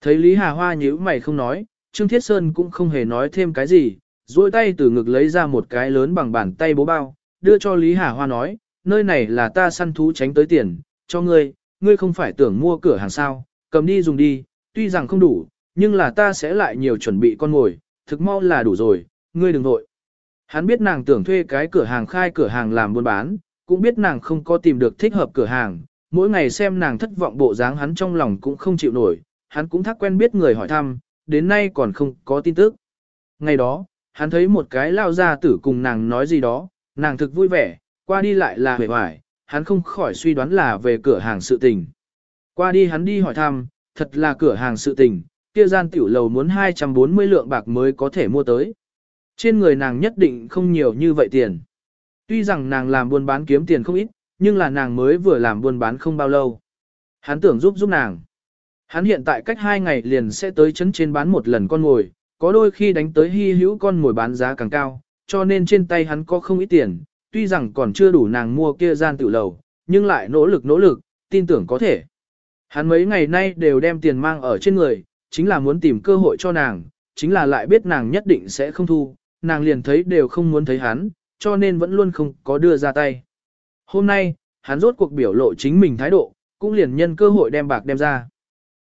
Thấy Lý Hà Hoa nhíu mày không nói, Trương Thiết Sơn cũng không hề nói thêm cái gì, duỗi tay từ ngực lấy ra một cái lớn bằng bàn tay bố bao, đưa cho Lý Hà Hoa nói, nơi này là ta săn thú tránh tới tiền, cho ngươi, ngươi không phải tưởng mua cửa hàng sao, cầm đi dùng đi, tuy rằng không đủ, nhưng là ta sẽ lại nhiều chuẩn bị con ngồi, thực mau là đủ rồi, ngươi đừng vội. Hắn biết nàng tưởng thuê cái cửa hàng khai cửa hàng làm buôn bán, cũng biết nàng không có tìm được thích hợp cửa hàng, mỗi ngày xem nàng thất vọng bộ dáng hắn trong lòng cũng không chịu nổi, hắn cũng thắc quen biết người hỏi thăm, đến nay còn không có tin tức. Ngày đó, hắn thấy một cái lao gia tử cùng nàng nói gì đó, nàng thực vui vẻ, qua đi lại là hề hoài, hắn không khỏi suy đoán là về cửa hàng sự tình. Qua đi hắn đi hỏi thăm, thật là cửa hàng sự tình, kia gian tiểu lầu muốn 240 lượng bạc mới có thể mua tới. Trên người nàng nhất định không nhiều như vậy tiền. Tuy rằng nàng làm buôn bán kiếm tiền không ít, nhưng là nàng mới vừa làm buôn bán không bao lâu. Hắn tưởng giúp giúp nàng. Hắn hiện tại cách hai ngày liền sẽ tới chấn trên bán một lần con ngồi, có đôi khi đánh tới hy hữu con ngồi bán giá càng cao, cho nên trên tay hắn có không ít tiền, tuy rằng còn chưa đủ nàng mua kia gian tiểu lầu, nhưng lại nỗ lực nỗ lực, tin tưởng có thể. Hắn mấy ngày nay đều đem tiền mang ở trên người, chính là muốn tìm cơ hội cho nàng, chính là lại biết nàng nhất định sẽ không thu, nàng liền thấy đều không muốn thấy hắn, cho nên vẫn luôn không có đưa ra tay. Hôm nay, hắn rốt cuộc biểu lộ chính mình thái độ, cũng liền nhân cơ hội đem bạc đem ra.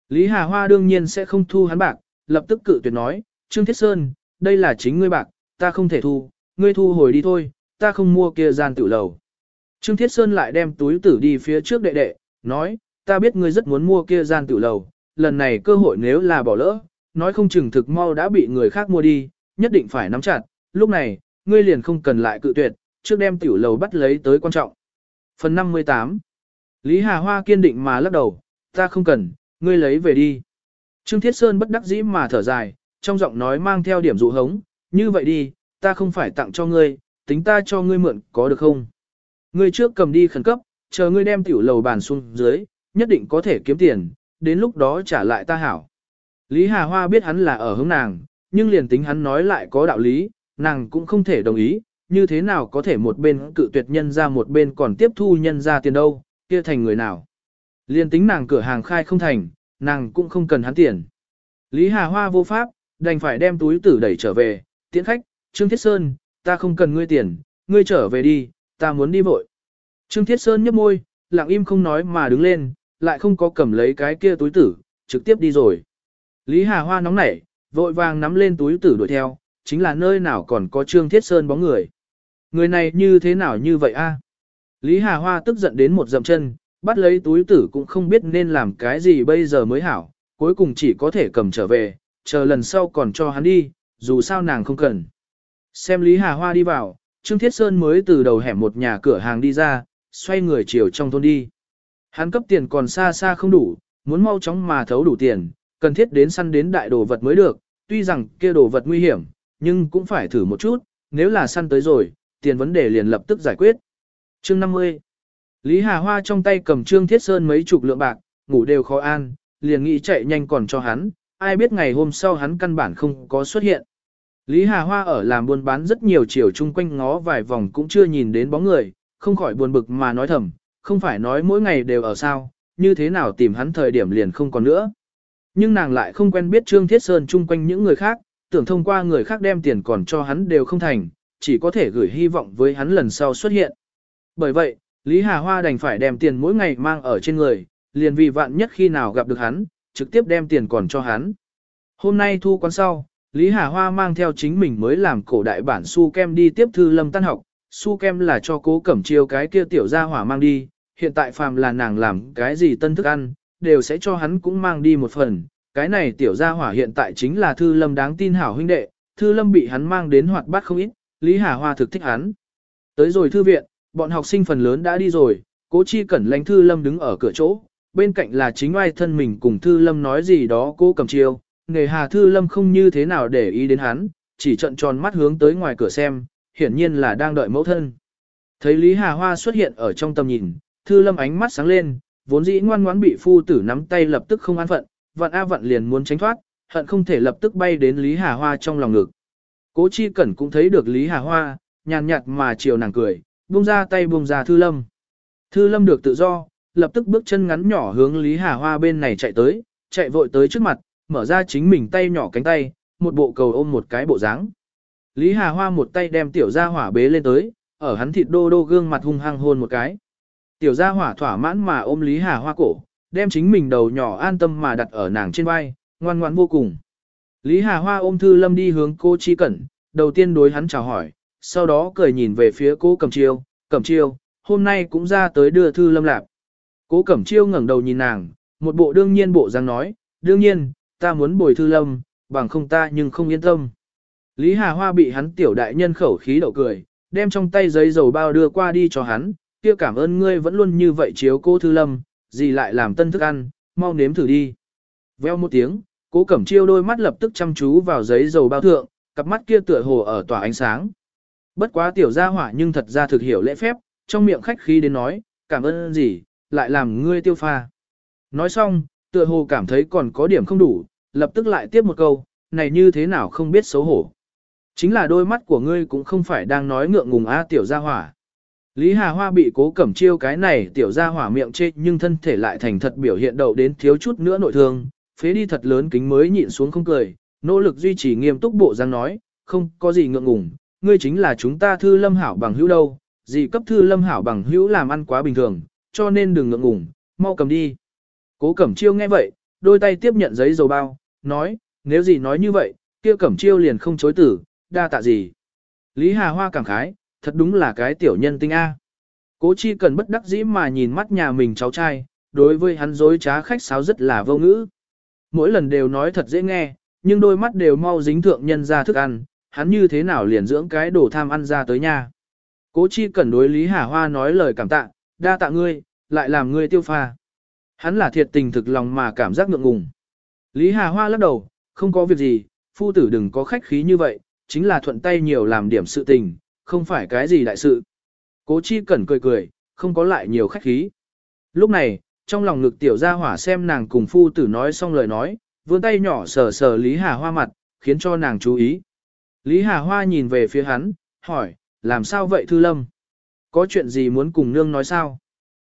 Lý Hà Hoa đương nhiên sẽ không thu hắn bạc, lập tức cự tuyệt nói, Trương Thiết Sơn, đây là chính ngươi bạc, ta không thể thu, ngươi thu hồi đi thôi, ta không mua kia gian tự lầu. Trương Thiết Sơn lại đem túi tử đi phía trước đệ đệ, nói, ta biết ngươi rất muốn mua kia gian Tiểu lầu, lần này cơ hội nếu là bỏ lỡ, nói không chừng thực mau đã bị người khác mua đi, nhất định phải nắm chặt, lúc này, ngươi liền không cần lại cự tuyệt, trước đem tiểu lầu bắt lấy tới quan trọng. Phần 58 Lý Hà Hoa kiên định mà lắc đầu, ta không cần, ngươi lấy về đi. Trương Thiết Sơn bất đắc dĩ mà thở dài, trong giọng nói mang theo điểm dụ hống, như vậy đi, ta không phải tặng cho ngươi, tính ta cho ngươi mượn, có được không? Ngươi trước cầm đi khẩn cấp, chờ ngươi đem tiểu lầu bàn xuống dưới, nhất định có thể kiếm tiền, đến lúc đó trả lại ta hảo. Lý Hà Hoa biết hắn là ở hướng nàng, nhưng liền tính hắn nói lại có đạo lý, nàng cũng không thể đồng ý, như thế nào có thể một bên cự tuyệt nhân ra một bên còn tiếp thu nhân ra tiền đâu, kia thành người nào. Liên tính nàng cửa hàng khai không thành, nàng cũng không cần hắn tiền. Lý Hà Hoa vô pháp, đành phải đem túi tử đẩy trở về, tiễn khách, Trương Thiết Sơn, ta không cần ngươi tiền, ngươi trở về đi, ta muốn đi vội. Trương Thiết Sơn nhấp môi, lặng im không nói mà đứng lên, lại không có cầm lấy cái kia túi tử, trực tiếp đi rồi. Lý Hà Hoa nóng nảy, vội vàng nắm lên túi tử đuổi theo, chính là nơi nào còn có Trương Thiết Sơn bóng người. Người này như thế nào như vậy a? Lý Hà Hoa tức giận đến một dậm chân, bắt lấy túi tử cũng không biết nên làm cái gì bây giờ mới hảo, cuối cùng chỉ có thể cầm trở về, chờ lần sau còn cho hắn đi, dù sao nàng không cần. Xem Lý Hà Hoa đi vào, Trương Thiết Sơn mới từ đầu hẻm một nhà cửa hàng đi ra, xoay người chiều trong thôn đi. Hắn cấp tiền còn xa xa không đủ, muốn mau chóng mà thấu đủ tiền, cần thiết đến săn đến đại đồ vật mới được, tuy rằng kia đồ vật nguy hiểm, nhưng cũng phải thử một chút, nếu là săn tới rồi, tiền vấn đề liền lập tức giải quyết. Chương 50 Lý Hà Hoa trong tay cầm Trương Thiết Sơn mấy chục lượng bạc, ngủ đều khó an, liền nghĩ chạy nhanh còn cho hắn, ai biết ngày hôm sau hắn căn bản không có xuất hiện. Lý Hà Hoa ở làm buôn bán rất nhiều chiều chung quanh ngó vài vòng cũng chưa nhìn đến bóng người, không khỏi buồn bực mà nói thầm, không phải nói mỗi ngày đều ở sao, như thế nào tìm hắn thời điểm liền không còn nữa. Nhưng nàng lại không quen biết Trương Thiết Sơn chung quanh những người khác, tưởng thông qua người khác đem tiền còn cho hắn đều không thành, chỉ có thể gửi hy vọng với hắn lần sau xuất hiện. Bởi vậy, Lý Hà Hoa đành phải đem tiền mỗi ngày mang ở trên người, liền vì vạn nhất khi nào gặp được hắn, trực tiếp đem tiền còn cho hắn. Hôm nay thu quán sau, Lý Hà Hoa mang theo chính mình mới làm cổ đại bản su kem đi tiếp thư lâm tan học, su kem là cho cố cẩm chiêu cái kia tiểu gia hỏa mang đi, hiện tại phàm là nàng làm cái gì tân thức ăn, đều sẽ cho hắn cũng mang đi một phần. Cái này tiểu gia hỏa hiện tại chính là Thư Lâm đáng tin hảo huynh đệ, Thư Lâm bị hắn mang đến hoạt bát không ít, Lý Hà Hoa thực thích hắn. Tới rồi thư viện, bọn học sinh phần lớn đã đi rồi, cố chi cẩn lãnh Thư Lâm đứng ở cửa chỗ, bên cạnh là chính ai thân mình cùng Thư Lâm nói gì đó cố cầm chiêu, nghề Hà Thư Lâm không như thế nào để ý đến hắn, chỉ trận tròn mắt hướng tới ngoài cửa xem, hiển nhiên là đang đợi mẫu thân. Thấy Lý Hà Hoa xuất hiện ở trong tầm nhìn, Thư Lâm ánh mắt sáng lên, vốn dĩ ngoan ngoãn bị phu tử nắm tay lập tức không an phận, Vận A Vận liền muốn tránh thoát, hận không thể lập tức bay đến Lý Hà Hoa trong lòng ngực. Cố Chi Cẩn cũng thấy được Lý Hà Hoa, nhàn nhạt mà chiều nàng cười, buông ra tay buông ra Thư Lâm. Thư Lâm được tự do, lập tức bước chân ngắn nhỏ hướng Lý Hà Hoa bên này chạy tới, chạy vội tới trước mặt, mở ra chính mình tay nhỏ cánh tay, một bộ cầu ôm một cái bộ dáng. Lý Hà Hoa một tay đem tiểu gia hỏa bế lên tới, ở hắn thịt đô đô gương mặt hung hăng hôn một cái. Tiểu gia hỏa thỏa mãn mà ôm Lý Hà Hoa cổ, đem chính mình đầu nhỏ an tâm mà đặt ở nàng trên vai, ngoan ngoãn vô cùng. Lý Hà Hoa ôm Thư Lâm đi hướng cô Chi Cẩn, đầu tiên đối hắn chào hỏi, sau đó cười nhìn về phía cô Cẩm Chiêu, Cẩm Chiêu, hôm nay cũng ra tới đưa thư lâm lạp. Cố Cẩm Chiêu ngẩng đầu nhìn nàng, một bộ đương nhiên bộ dáng nói, đương nhiên, ta muốn bồi thư lâm, bằng không ta nhưng không yên tâm. Lý Hà Hoa bị hắn tiểu đại nhân khẩu khí đậu cười, đem trong tay giấy dầu bao đưa qua đi cho hắn, kia cảm ơn ngươi vẫn luôn như vậy chiếu cô thư lâm, gì lại làm tân thức ăn, mau nếm thử đi. Veo một tiếng, cố cẩm chiêu đôi mắt lập tức chăm chú vào giấy dầu bao thượng, cặp mắt kia tựa hồ ở tỏa ánh sáng. Bất quá tiểu gia hỏa nhưng thật ra thực hiểu lễ phép, trong miệng khách khí đến nói, cảm ơn gì, lại làm ngươi tiêu pha. Nói xong, tựa hồ cảm thấy còn có điểm không đủ, lập tức lại tiếp một câu, này như thế nào không biết xấu hổ. Chính là đôi mắt của ngươi cũng không phải đang nói ngượng ngùng a tiểu gia hỏa. Lý Hà Hoa bị cố cẩm chiêu cái này tiểu gia hỏa miệng chê nhưng thân thể lại thành thật biểu hiện đậu đến thiếu chút nữa nội thương, phế đi thật lớn kính mới nhịn xuống không cười, nỗ lực duy trì nghiêm túc bộ răng nói, không có gì ngượng ngùng, ngươi chính là chúng ta thư lâm hảo bằng hữu đâu, gì cấp thư lâm hảo bằng hữu làm ăn quá bình thường, cho nên đừng ngượng ngùng, mau cầm đi. Cố cẩm chiêu nghe vậy, đôi tay tiếp nhận giấy dầu bao, nói, nếu gì nói như vậy, kia cẩm chiêu liền không chối tử, đa tạ gì. Lý Hà Hoa cảm khái, thật đúng là cái tiểu nhân tinh A. Cố chi cần bất đắc dĩ mà nhìn mắt nhà mình cháu trai, đối với hắn dối trá khách sáo rất là vô ngữ. Mỗi lần đều nói thật dễ nghe, nhưng đôi mắt đều mau dính thượng nhân ra thức ăn, hắn như thế nào liền dưỡng cái đồ tham ăn ra tới nhà. Cố chi cần đối Lý Hà Hoa nói lời cảm tạ, đa tạ ngươi, lại làm ngươi tiêu pha. Hắn là thiệt tình thực lòng mà cảm giác ngượng ngùng. Lý Hà Hoa lắc đầu, không có việc gì, phu tử đừng có khách khí như vậy, chính là thuận tay nhiều làm điểm sự tình, không phải cái gì đại sự. Cố chi cẩn cười cười, không có lại nhiều khách khí. Lúc này, trong lòng ngực tiểu gia hỏa xem nàng cùng phu tử nói xong lời nói, vươn tay nhỏ sờ sờ Lý Hà Hoa mặt, khiến cho nàng chú ý. Lý Hà Hoa nhìn về phía hắn, hỏi, làm sao vậy Thư Lâm? Có chuyện gì muốn cùng nương nói sao?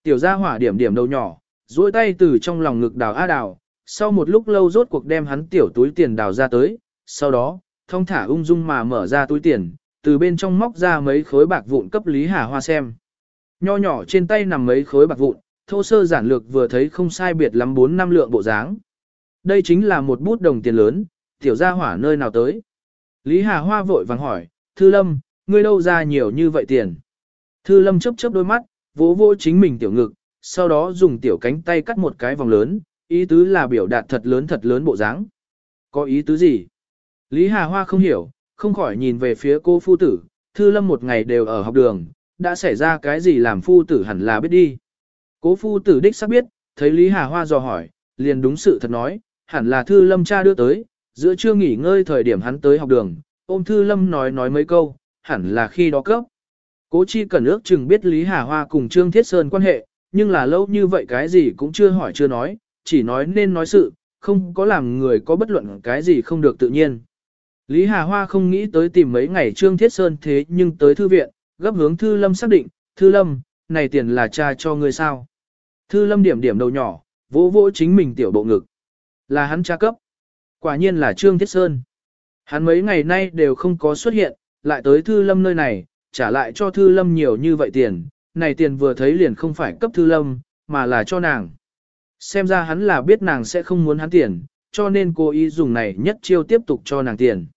Tiểu gia hỏa điểm điểm đầu nhỏ, duỗi tay từ trong lòng ngực đào a đào, sau một lúc lâu rốt cuộc đem hắn tiểu túi tiền đào ra tới, sau đó, thông thả ung dung mà mở ra túi tiền, từ bên trong móc ra mấy khối bạc vụn cấp Lý Hà Hoa xem. Nho nhỏ trên tay nằm mấy khối bạc vụn, thô sơ giản lược vừa thấy không sai biệt lắm 4 năm lượng bộ dáng. Đây chính là một bút đồng tiền lớn, tiểu gia hỏa nơi nào tới. Lý Hà Hoa vội vàng hỏi, Thư Lâm, ngươi đâu ra nhiều như vậy tiền? Thư Lâm chớp chớp đôi mắt, vỗ vỗ chính mình tiểu ngực, sau đó dùng tiểu cánh tay cắt một cái vòng lớn, ý tứ là biểu đạt thật lớn thật lớn bộ dáng. Có ý tứ gì? Lý Hà Hoa không hiểu, không khỏi nhìn về phía cô phu tử, Thư Lâm một ngày đều ở học đường, đã xảy ra cái gì làm phu tử hẳn là biết đi. Cố phu tử đích xác biết, thấy Lý Hà Hoa dò hỏi, liền đúng sự thật nói, hẳn là Thư Lâm cha đưa tới, giữa trưa nghỉ ngơi thời điểm hắn tới học đường, ôm Thư Lâm nói nói mấy câu, hẳn là khi đó cấp. Cố chi cần ước chừng biết Lý Hà Hoa cùng Trương Thiết Sơn quan hệ, nhưng là lâu như vậy cái gì cũng chưa hỏi chưa nói, chỉ nói nên nói sự, không có làm người có bất luận cái gì không được tự nhiên. Lý Hà Hoa không nghĩ tới tìm mấy ngày Trương Thiết Sơn thế nhưng tới thư viện, gấp hướng Thư Lâm xác định, Thư Lâm, này tiền là cha cho ngươi sao? Thư Lâm điểm điểm đầu nhỏ, vỗ vỗ chính mình tiểu bộ ngực. Là hắn cha cấp. Quả nhiên là Trương Thiết Sơn. Hắn mấy ngày nay đều không có xuất hiện, lại tới Thư Lâm nơi này, trả lại cho Thư Lâm nhiều như vậy tiền. Này tiền vừa thấy liền không phải cấp Thư Lâm, mà là cho nàng. Xem ra hắn là biết nàng sẽ không muốn hắn tiền, cho nên cô ý dùng này nhất chiêu tiếp tục cho nàng tiền.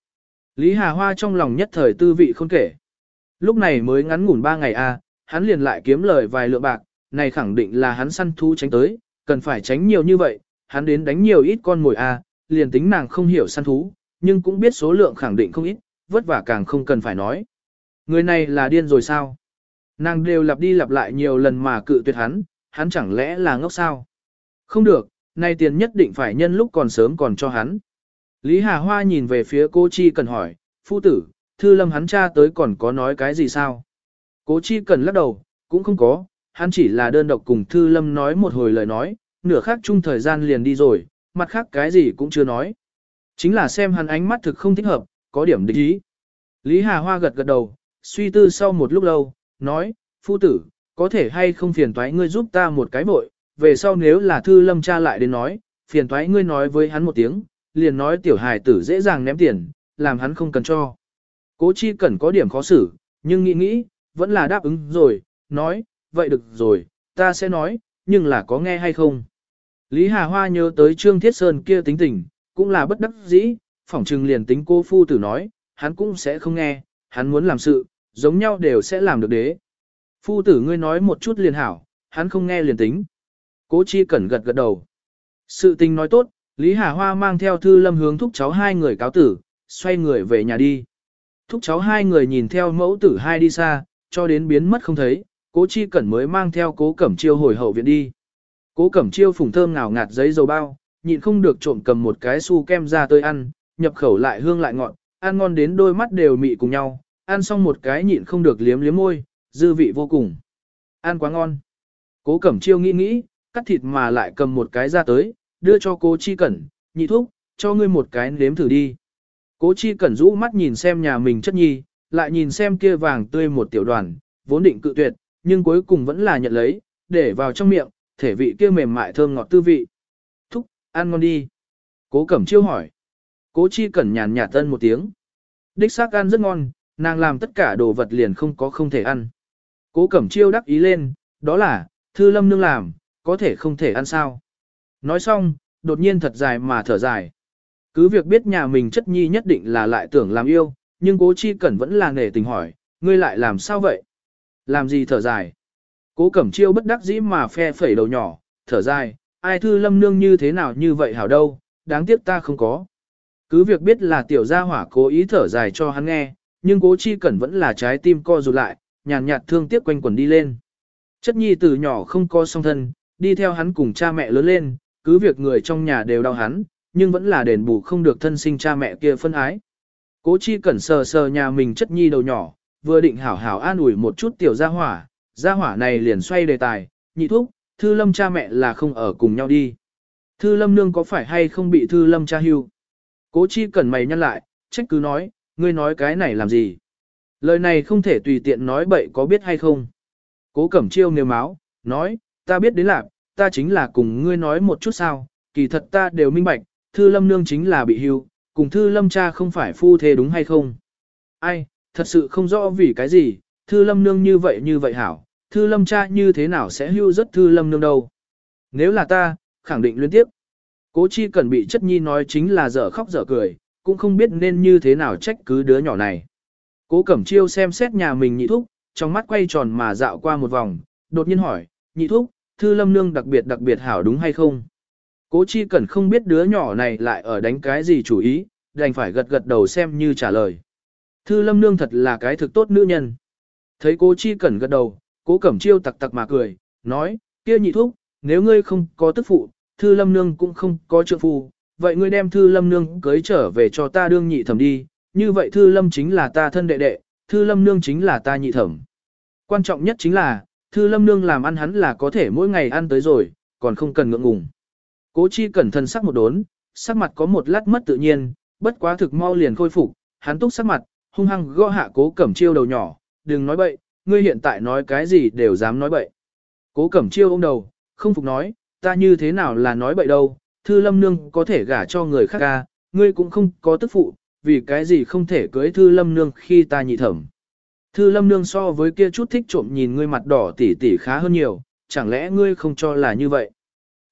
Lý Hà Hoa trong lòng nhất thời tư vị không kể. Lúc này mới ngắn ngủn ba ngày a, hắn liền lại kiếm lời vài lượng bạc, này khẳng định là hắn săn thú tránh tới, cần phải tránh nhiều như vậy, hắn đến đánh nhiều ít con mồi a, liền tính nàng không hiểu săn thú, nhưng cũng biết số lượng khẳng định không ít, vất vả càng không cần phải nói. Người này là điên rồi sao? Nàng đều lặp đi lặp lại nhiều lần mà cự tuyệt hắn, hắn chẳng lẽ là ngốc sao? Không được, nay tiền nhất định phải nhân lúc còn sớm còn cho hắn. Lý Hà Hoa nhìn về phía cô Chi cần hỏi, phu tử, thư lâm hắn cha tới còn có nói cái gì sao? Cố Chi cần lắc đầu, cũng không có, hắn chỉ là đơn độc cùng thư lâm nói một hồi lời nói, nửa khác chung thời gian liền đi rồi, mặt khác cái gì cũng chưa nói. Chính là xem hắn ánh mắt thực không thích hợp, có điểm địch ý. Lý Hà Hoa gật gật đầu, suy tư sau một lúc lâu, nói, phu tử, có thể hay không phiền toái ngươi giúp ta một cái vội, về sau nếu là thư lâm cha lại đến nói, phiền toái ngươi nói với hắn một tiếng, liền nói tiểu hài tử dễ dàng ném tiền, làm hắn không cần cho. Cố chi cần có điểm khó xử, nhưng nghĩ nghĩ, vẫn là đáp ứng rồi, nói, vậy được rồi, ta sẽ nói, nhưng là có nghe hay không. Lý Hà Hoa nhớ tới Trương Thiết Sơn kia tính tình, cũng là bất đắc dĩ, phỏng trừng liền tính cô phu tử nói, hắn cũng sẽ không nghe, hắn muốn làm sự, giống nhau đều sẽ làm được đế. Phu tử ngươi nói một chút liền hảo, hắn không nghe liền tính. Cố chi cẩn gật gật đầu. Sự tình nói tốt, Lý Hà Hoa mang theo thư lâm hướng thúc cháu hai người cáo tử, xoay người về nhà đi. Thúc cháu hai người nhìn theo mẫu tử hai đi xa, cho đến biến mất không thấy, cố chi cẩn mới mang theo cố cẩm chiêu hồi hậu viện đi. Cố cẩm chiêu phùng thơm ngào ngạt giấy dầu bao, nhịn không được trộm cầm một cái su kem ra tới ăn, nhập khẩu lại hương lại ngọt, ăn ngon đến đôi mắt đều mị cùng nhau, ăn xong một cái nhịn không được liếm liếm môi, dư vị vô cùng. Ăn quá ngon. Cố cẩm chiêu nghĩ nghĩ, cắt thịt mà lại cầm một cái ra tới, đưa cho cố chi cẩn, nhị thúc, cho ngươi một cái nếm thử đi. Cố chi cẩn rũ mắt nhìn xem nhà mình chất nhi, lại nhìn xem kia vàng tươi một tiểu đoàn, vốn định cự tuyệt, nhưng cuối cùng vẫn là nhận lấy, để vào trong miệng, thể vị kia mềm mại thơm ngọt tư vị. Thúc, ăn ngon đi. Cố cẩm chiêu hỏi. Cố chi cẩn nhàn nhạt tân một tiếng. Đích xác ăn rất ngon, nàng làm tất cả đồ vật liền không có không thể ăn. Cố cẩm chiêu đắc ý lên, đó là, thư lâm nương làm, có thể không thể ăn sao. Nói xong, đột nhiên thật dài mà thở dài. Cứ việc biết nhà mình chất nhi nhất định là lại tưởng làm yêu, nhưng cố chi cẩn vẫn là nể tình hỏi, ngươi lại làm sao vậy? Làm gì thở dài? Cố cẩm chiêu bất đắc dĩ mà phe phẩy đầu nhỏ, thở dài, ai thư lâm nương như thế nào như vậy hảo đâu, đáng tiếc ta không có. Cứ việc biết là tiểu gia hỏa cố ý thở dài cho hắn nghe, nhưng cố chi cẩn vẫn là trái tim co rụt lại, nhàn nhạt thương tiếc quanh quẩn đi lên. Chất nhi từ nhỏ không có song thân, đi theo hắn cùng cha mẹ lớn lên, cứ việc người trong nhà đều đau hắn, nhưng vẫn là đền bù không được thân sinh cha mẹ kia phân ái. Cố chi cẩn sờ sờ nhà mình chất nhi đầu nhỏ, vừa định hảo hảo an ủi một chút tiểu gia hỏa, gia hỏa này liền xoay đề tài, nhị thúc, thư lâm cha mẹ là không ở cùng nhau đi. Thư lâm nương có phải hay không bị thư lâm cha hưu? Cố chi cẩn mày nhăn lại, trách cứ nói, ngươi nói cái này làm gì? Lời này không thể tùy tiện nói bậy có biết hay không? Cố cẩm chiêu nêu máu, nói, ta biết đến lạc, ta chính là cùng ngươi nói một chút sao, kỳ thật ta đều minh bạch, thư lâm nương chính là bị hưu, cùng thư lâm cha không phải phu thế đúng hay không? Ai, thật sự không rõ vì cái gì, thư lâm nương như vậy như vậy hảo, thư lâm cha như thế nào sẽ hưu rất thư lâm nương đâu? Nếu là ta, khẳng định liên tiếp. Cố chi cần bị chất nhi nói chính là dở khóc dở cười, cũng không biết nên như thế nào trách cứ đứa nhỏ này. Cố cẩm chiêu xem xét nhà mình nhị thúc, trong mắt quay tròn mà dạo qua một vòng, đột nhiên hỏi, nhị thúc, thư lâm nương đặc biệt đặc biệt hảo đúng hay không? Cố chi cần không biết đứa nhỏ này lại ở đánh cái gì chủ ý, đành phải gật gật đầu xem như trả lời. Thư lâm nương thật là cái thực tốt nữ nhân. Thấy cố chi cần gật đầu, cố cẩm chiêu tặc tặc mà cười, nói, kia nhị thúc, nếu ngươi không có tức phụ, thư lâm nương cũng không có trượng phu, vậy ngươi đem thư lâm nương cưới trở về cho ta đương nhị thẩm đi, như vậy thư lâm chính là ta thân đệ đệ, thư lâm nương chính là ta nhị thẩm. Quan trọng nhất chính là, thư lâm nương làm ăn hắn là có thể mỗi ngày ăn tới rồi, còn không cần ngượng ngùng. Cố chi cẩn thận sắc một đốn, sắc mặt có một lát mất tự nhiên, bất quá thực mau liền khôi phục, hắn túc sắc mặt, hung hăng gõ hạ cố cẩm chiêu đầu nhỏ, đừng nói bậy, ngươi hiện tại nói cái gì đều dám nói bậy. Cố cẩm chiêu ôm đầu, không phục nói, ta như thế nào là nói bậy đâu, thư lâm nương có thể gả cho người khác ca, ngươi cũng không có tức phụ, vì cái gì không thể cưới thư lâm nương khi ta nhị thẩm. Thư lâm nương so với kia chút thích trộm nhìn ngươi mặt đỏ tỉ tỉ khá hơn nhiều, chẳng lẽ ngươi không cho là như vậy.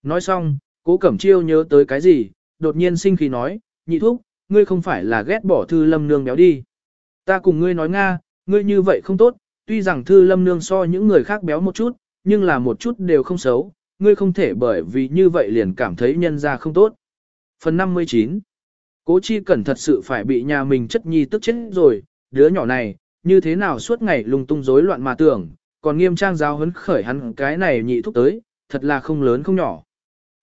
Nói xong, cố cẩm chiêu nhớ tới cái gì, đột nhiên sinh khí nói, nhị thúc, ngươi không phải là ghét bỏ thư lâm nương béo đi. Ta cùng ngươi nói Nga, ngươi như vậy không tốt, tuy rằng thư lâm nương so những người khác béo một chút, nhưng là một chút đều không xấu, ngươi không thể bởi vì như vậy liền cảm thấy nhân ra không tốt. Phần 59 Cố chi cẩn thật sự phải bị nhà mình chất nhi tức chết rồi, đứa nhỏ này, như thế nào suốt ngày lung tung rối loạn mà tưởng, còn nghiêm trang giáo hấn khởi hắn cái này nhị thúc tới, thật là không lớn không nhỏ.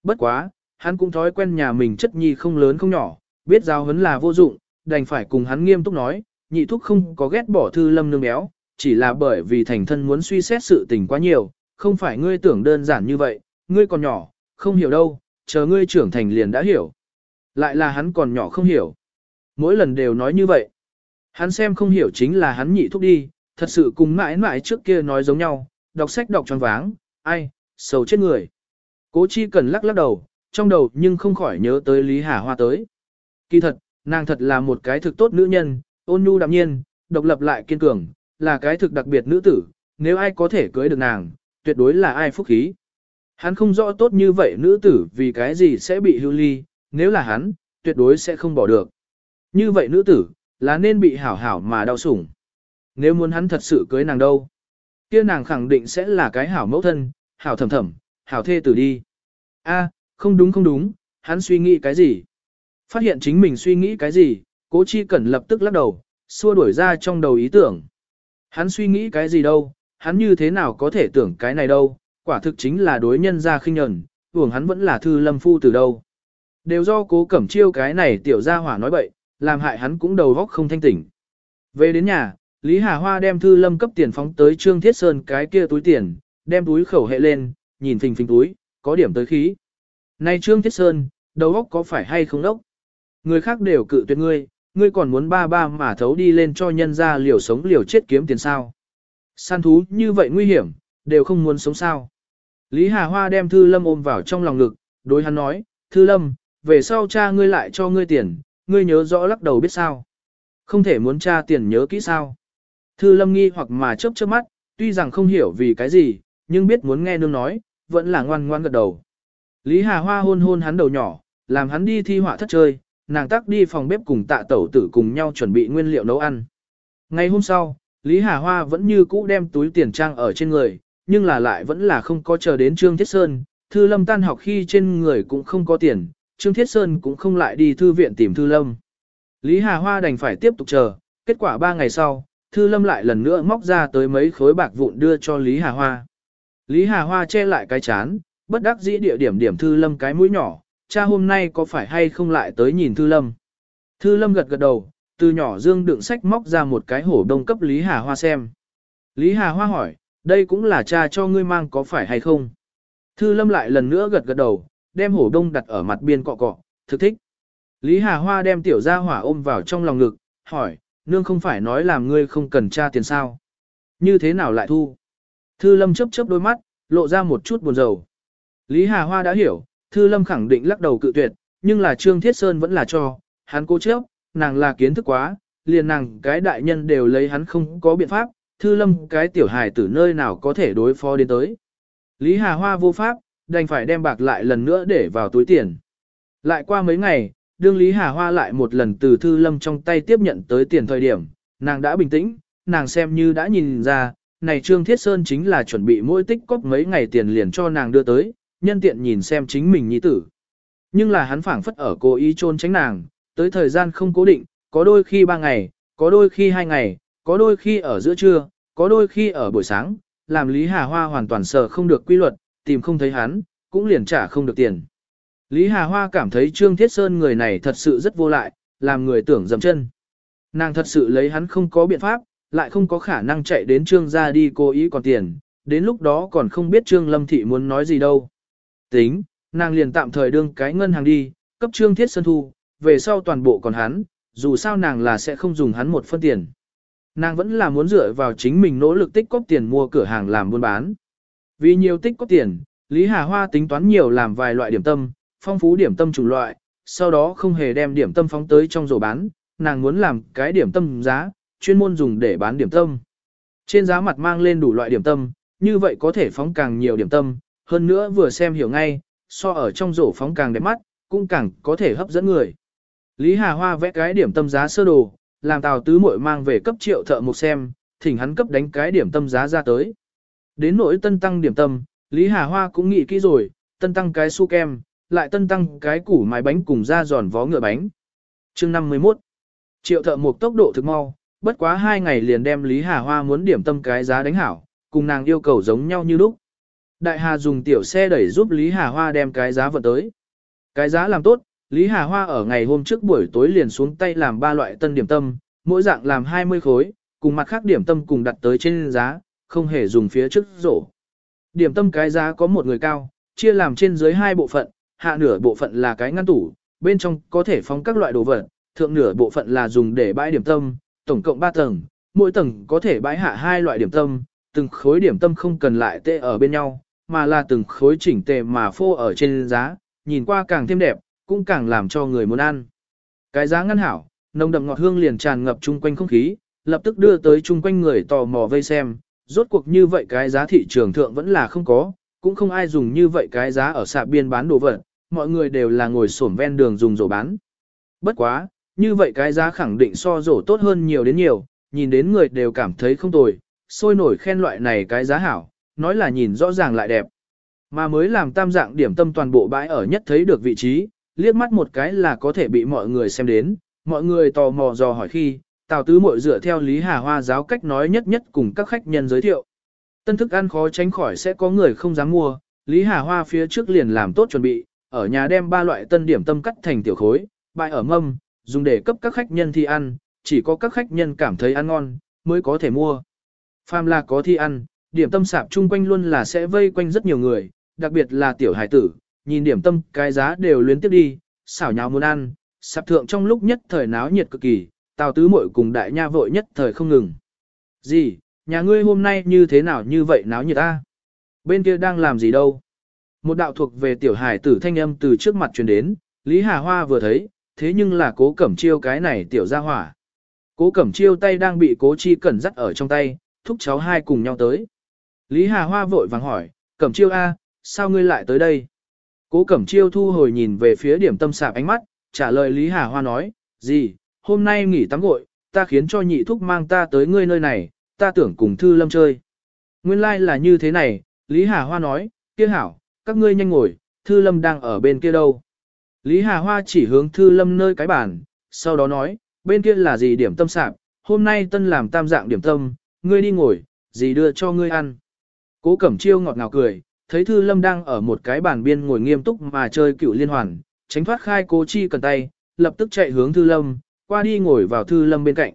Bất quá, hắn cũng thói quen nhà mình chất nhi không lớn không nhỏ, biết giáo hấn là vô dụng, đành phải cùng hắn nghiêm túc nói, nhị thúc không có ghét bỏ thư lâm nương béo, chỉ là bởi vì thành thân muốn suy xét sự tình quá nhiều, không phải ngươi tưởng đơn giản như vậy, ngươi còn nhỏ, không hiểu đâu, chờ ngươi trưởng thành liền đã hiểu. Lại là hắn còn nhỏ không hiểu. Mỗi lần đều nói như vậy. Hắn xem không hiểu chính là hắn nhị thúc đi, thật sự cùng mãi mãi trước kia nói giống nhau, đọc sách đọc tròn váng, ai, sầu chết người. Cố chi cần lắc lắc đầu, trong đầu nhưng không khỏi nhớ tới Lý Hà Hoa tới. Kỳ thật, nàng thật là một cái thực tốt nữ nhân, ôn nhu đạm nhiên, độc lập lại kiên cường, là cái thực đặc biệt nữ tử, nếu ai có thể cưới được nàng, tuyệt đối là ai phúc khí. Hắn không rõ tốt như vậy nữ tử vì cái gì sẽ bị hưu ly, nếu là hắn, tuyệt đối sẽ không bỏ được. Như vậy nữ tử, là nên bị hảo hảo mà đau sủng. Nếu muốn hắn thật sự cưới nàng đâu. kia nàng khẳng định sẽ là cái hảo mẫu thân, hảo thầm thầm, hảo thê tử đi. A, không đúng không đúng, hắn suy nghĩ cái gì? Phát hiện chính mình suy nghĩ cái gì, cố chi cẩn lập tức lắc đầu, xua đuổi ra trong đầu ý tưởng. Hắn suy nghĩ cái gì đâu, hắn như thế nào có thể tưởng cái này đâu, quả thực chính là đối nhân ra khinh nhẫn, uổng hắn vẫn là thư lâm phu từ đâu. Đều do cố cẩm chiêu cái này tiểu gia hỏa nói bậy, làm hại hắn cũng đầu góc không thanh tỉnh. Về đến nhà, Lý Hà Hoa đem thư lâm cấp tiền phóng tới Trương Thiết Sơn cái kia túi tiền, đem túi khẩu hệ lên, nhìn phình phình túi, có điểm tới khí. Này Trương Thiết Sơn, đầu óc có phải hay không đốc? Người khác đều cự tuyệt ngươi, ngươi còn muốn ba ba mà thấu đi lên cho nhân ra liều sống liều chết kiếm tiền sao. Săn thú như vậy nguy hiểm, đều không muốn sống sao. Lý Hà Hoa đem Thư Lâm ôm vào trong lòng ngực, đối hắn nói, Thư Lâm, về sau cha ngươi lại cho ngươi tiền, ngươi nhớ rõ lắc đầu biết sao. Không thể muốn tra tiền nhớ kỹ sao. Thư Lâm nghi hoặc mà chớp chớp mắt, tuy rằng không hiểu vì cái gì, nhưng biết muốn nghe nương nói, vẫn là ngoan ngoan gật đầu. Lý Hà Hoa hôn hôn hắn đầu nhỏ, làm hắn đi thi họa thất chơi, nàng tắc đi phòng bếp cùng tạ tẩu tử cùng nhau chuẩn bị nguyên liệu nấu ăn. Ngày hôm sau, Lý Hà Hoa vẫn như cũ đem túi tiền trang ở trên người, nhưng là lại vẫn là không có chờ đến Trương Thiết Sơn, Thư Lâm tan học khi trên người cũng không có tiền, Trương Thiết Sơn cũng không lại đi thư viện tìm Thư Lâm. Lý Hà Hoa đành phải tiếp tục chờ, kết quả 3 ngày sau, Thư Lâm lại lần nữa móc ra tới mấy khối bạc vụn đưa cho Lý Hà Hoa. Lý Hà Hoa che lại cái chán, bất đắc dĩ địa điểm điểm Thư Lâm cái mũi nhỏ, cha hôm nay có phải hay không lại tới nhìn Thư Lâm. Thư Lâm gật gật đầu, từ nhỏ dương đựng sách móc ra một cái hổ đông cấp Lý Hà Hoa xem. Lý Hà Hoa hỏi, đây cũng là cha cho ngươi mang có phải hay không? Thư Lâm lại lần nữa gật gật đầu, đem hổ đông đặt ở mặt biên cọ cọ, thực thích. Lý Hà Hoa đem tiểu gia hỏa ôm vào trong lòng ngực, hỏi, nương không phải nói làm ngươi không cần cha tiền sao? Như thế nào lại thu? Thư Lâm chớp chớp đôi mắt, lộ ra một chút buồn rầu. Lý Hà Hoa đã hiểu, Thư Lâm khẳng định lắc đầu cự tuyệt, nhưng là Trương Thiết Sơn vẫn là cho, hắn cố chấp, nàng là kiến thức quá, liền nàng cái đại nhân đều lấy hắn không có biện pháp, Thư Lâm cái tiểu hài tử nơi nào có thể đối phó đến tới. Lý Hà Hoa vô pháp, đành phải đem bạc lại lần nữa để vào túi tiền. Lại qua mấy ngày, đương Lý Hà Hoa lại một lần từ Thư Lâm trong tay tiếp nhận tới tiền thời điểm, nàng đã bình tĩnh, nàng xem như đã nhìn ra, này Trương Thiết Sơn chính là chuẩn bị mỗi tích cóp mấy ngày tiền liền cho nàng đưa tới, nhân tiện nhìn xem chính mình nhi tử. Nhưng là hắn phảng phất ở cố ý trôn tránh nàng, tới thời gian không cố định, có đôi khi ba ngày, có đôi khi hai ngày, có đôi khi ở giữa trưa, có đôi khi ở buổi sáng, làm Lý Hà Hoa hoàn toàn sợ không được quy luật, tìm không thấy hắn, cũng liền trả không được tiền. Lý Hà Hoa cảm thấy Trương Thiết Sơn người này thật sự rất vô lại, làm người tưởng dầm chân. Nàng thật sự lấy hắn không có biện pháp, lại không có khả năng chạy đến Trương gia đi cố ý còn tiền, đến lúc đó còn không biết Trương Lâm Thị muốn nói gì đâu. Tính, nàng liền tạm thời đương cái ngân hàng đi, cấp Trương Thiết Sơn thu, về sau toàn bộ còn hắn, dù sao nàng là sẽ không dùng hắn một phân tiền. Nàng vẫn là muốn dựa vào chính mình nỗ lực tích cóp tiền mua cửa hàng làm buôn bán. Vì nhiều tích có tiền, Lý Hà Hoa tính toán nhiều làm vài loại điểm tâm, phong phú điểm tâm chủng loại, sau đó không hề đem điểm tâm phóng tới trong rổ bán, nàng muốn làm cái điểm tâm giá, chuyên môn dùng để bán điểm tâm. Trên giá mặt mang lên đủ loại điểm tâm, như vậy có thể phóng càng nhiều điểm tâm, hơn nữa vừa xem hiểu ngay, so ở trong rổ phóng càng đẹp mắt, cũng càng có thể hấp dẫn người. Lý Hà Hoa vẽ cái điểm tâm giá sơ đồ, làm Tào Tứ Muội mang về cấp triệu thợ một xem, thỉnh hắn cấp đánh cái điểm tâm giá ra tới. Đến nỗi tân tăng điểm tâm, Lý Hà Hoa cũng nghĩ kỹ rồi, tân tăng cái su kem, lại tân tăng cái củ mái bánh cùng da giòn vó ngựa bánh. chương 51 Triệu thợ một tốc độ thực mau, bất quá hai ngày liền đem Lý Hà Hoa muốn điểm tâm cái giá đánh hảo, cùng nàng yêu cầu giống nhau như lúc. Đại Hà dùng tiểu xe đẩy giúp Lý Hà Hoa đem cái giá vận tới. Cái giá làm tốt, Lý Hà Hoa ở ngày hôm trước buổi tối liền xuống tay làm ba loại tân điểm tâm, mỗi dạng làm 20 khối, cùng mặt khác điểm tâm cùng đặt tới trên giá, không hề dùng phía trước rổ. Điểm tâm cái giá có một người cao, chia làm trên dưới hai bộ phận, hạ nửa bộ phận là cái ngăn tủ, bên trong có thể phóng các loại đồ vật, thượng nửa bộ phận là dùng để bãi điểm tâm, tổng cộng 3 tầng, mỗi tầng có thể bãi hạ hai loại điểm tâm, từng khối điểm tâm không cần lại tê ở bên nhau, mà là từng khối chỉnh tề mà phô ở trên giá, nhìn qua càng thêm đẹp, cũng càng làm cho người muốn ăn. Cái giá ngăn hảo, nồng đậm ngọt hương liền tràn ngập chung quanh không khí, lập tức đưa tới chung quanh người tò mò vây xem, rốt cuộc như vậy cái giá thị trường thượng vẫn là không có, cũng không ai dùng như vậy cái giá ở sạp biên bán đồ vật, mọi người đều là ngồi xổm ven đường dùng rổ bán. Bất quá, như vậy cái giá khẳng định so rổ tốt hơn nhiều đến nhiều, nhìn đến người đều cảm thấy không tồi, sôi nổi khen loại này cái giá hảo, nói là nhìn rõ ràng lại đẹp. Mà mới làm tam dạng điểm tâm toàn bộ bãi ở nhất thấy được vị trí, liếc mắt một cái là có thể bị mọi người xem đến, mọi người tò mò dò hỏi khi, Tào Tứ Mội dựa theo Lý Hà Hoa giáo cách nói nhất nhất cùng các khách nhân giới thiệu. Tân thức ăn khó tránh khỏi sẽ có người không dám mua, Lý Hà Hoa phía trước liền làm tốt chuẩn bị, ở nhà đem ba loại tân điểm tâm cắt thành tiểu khối, bại ở mâm, dùng để cấp các khách nhân thi ăn, chỉ có các khách nhân cảm thấy ăn ngon, mới có thể mua. Phàm là có thi ăn, điểm tâm sạp chung quanh luôn là sẽ vây quanh rất nhiều người, đặc biệt là tiểu hải tử, nhìn điểm tâm cái giá đều luyến tiếp đi, xảo nháo muốn ăn, sạp thượng trong lúc nhất thời náo nhiệt cực kỳ, tào tứ muội cùng đại nha vội nhất thời không ngừng. Gì, nhà ngươi hôm nay như thế nào như vậy náo nhiệt ta? Bên kia đang làm gì đâu? Một đạo thuộc về tiểu hải tử thanh âm từ trước mặt truyền đến, Lý Hà Hoa vừa thấy, thế nhưng là cố cẩm chiêu cái này tiểu ra hỏa. Cố cẩm chiêu tay đang bị cố chi cẩn dắt ở trong tay, thúc cháu hai cùng nhau tới. Lý Hà Hoa vội vàng hỏi, cẩm chiêu A, sao ngươi lại tới đây? Cố cẩm chiêu thu hồi nhìn về phía điểm tâm sạp ánh mắt, trả lời Lý Hà Hoa nói, gì, hôm nay nghỉ tắm gội, ta khiến cho nhị thúc mang ta tới ngươi nơi này, ta tưởng cùng Thư Lâm chơi. Nguyên lai like là như thế này, Lý Hà Hoa nói, kia hảo, các ngươi nhanh ngồi, Thư Lâm đang ở bên kia đâu. Lý Hà Hoa chỉ hướng Thư Lâm nơi cái bàn, sau đó nói, bên kia là gì điểm tâm sạp, hôm nay tân làm tam dạng điểm tâm, ngươi đi ngồi, gì đưa cho ngươi ăn. Cố Cẩm Chiêu ngọt ngào cười, thấy Thư Lâm đang ở một cái bàn biên ngồi nghiêm túc mà chơi cựu liên hoàn, tránh thoát khai cố chi cần tay, lập tức chạy hướng Thư Lâm, qua đi ngồi vào Thư Lâm bên cạnh.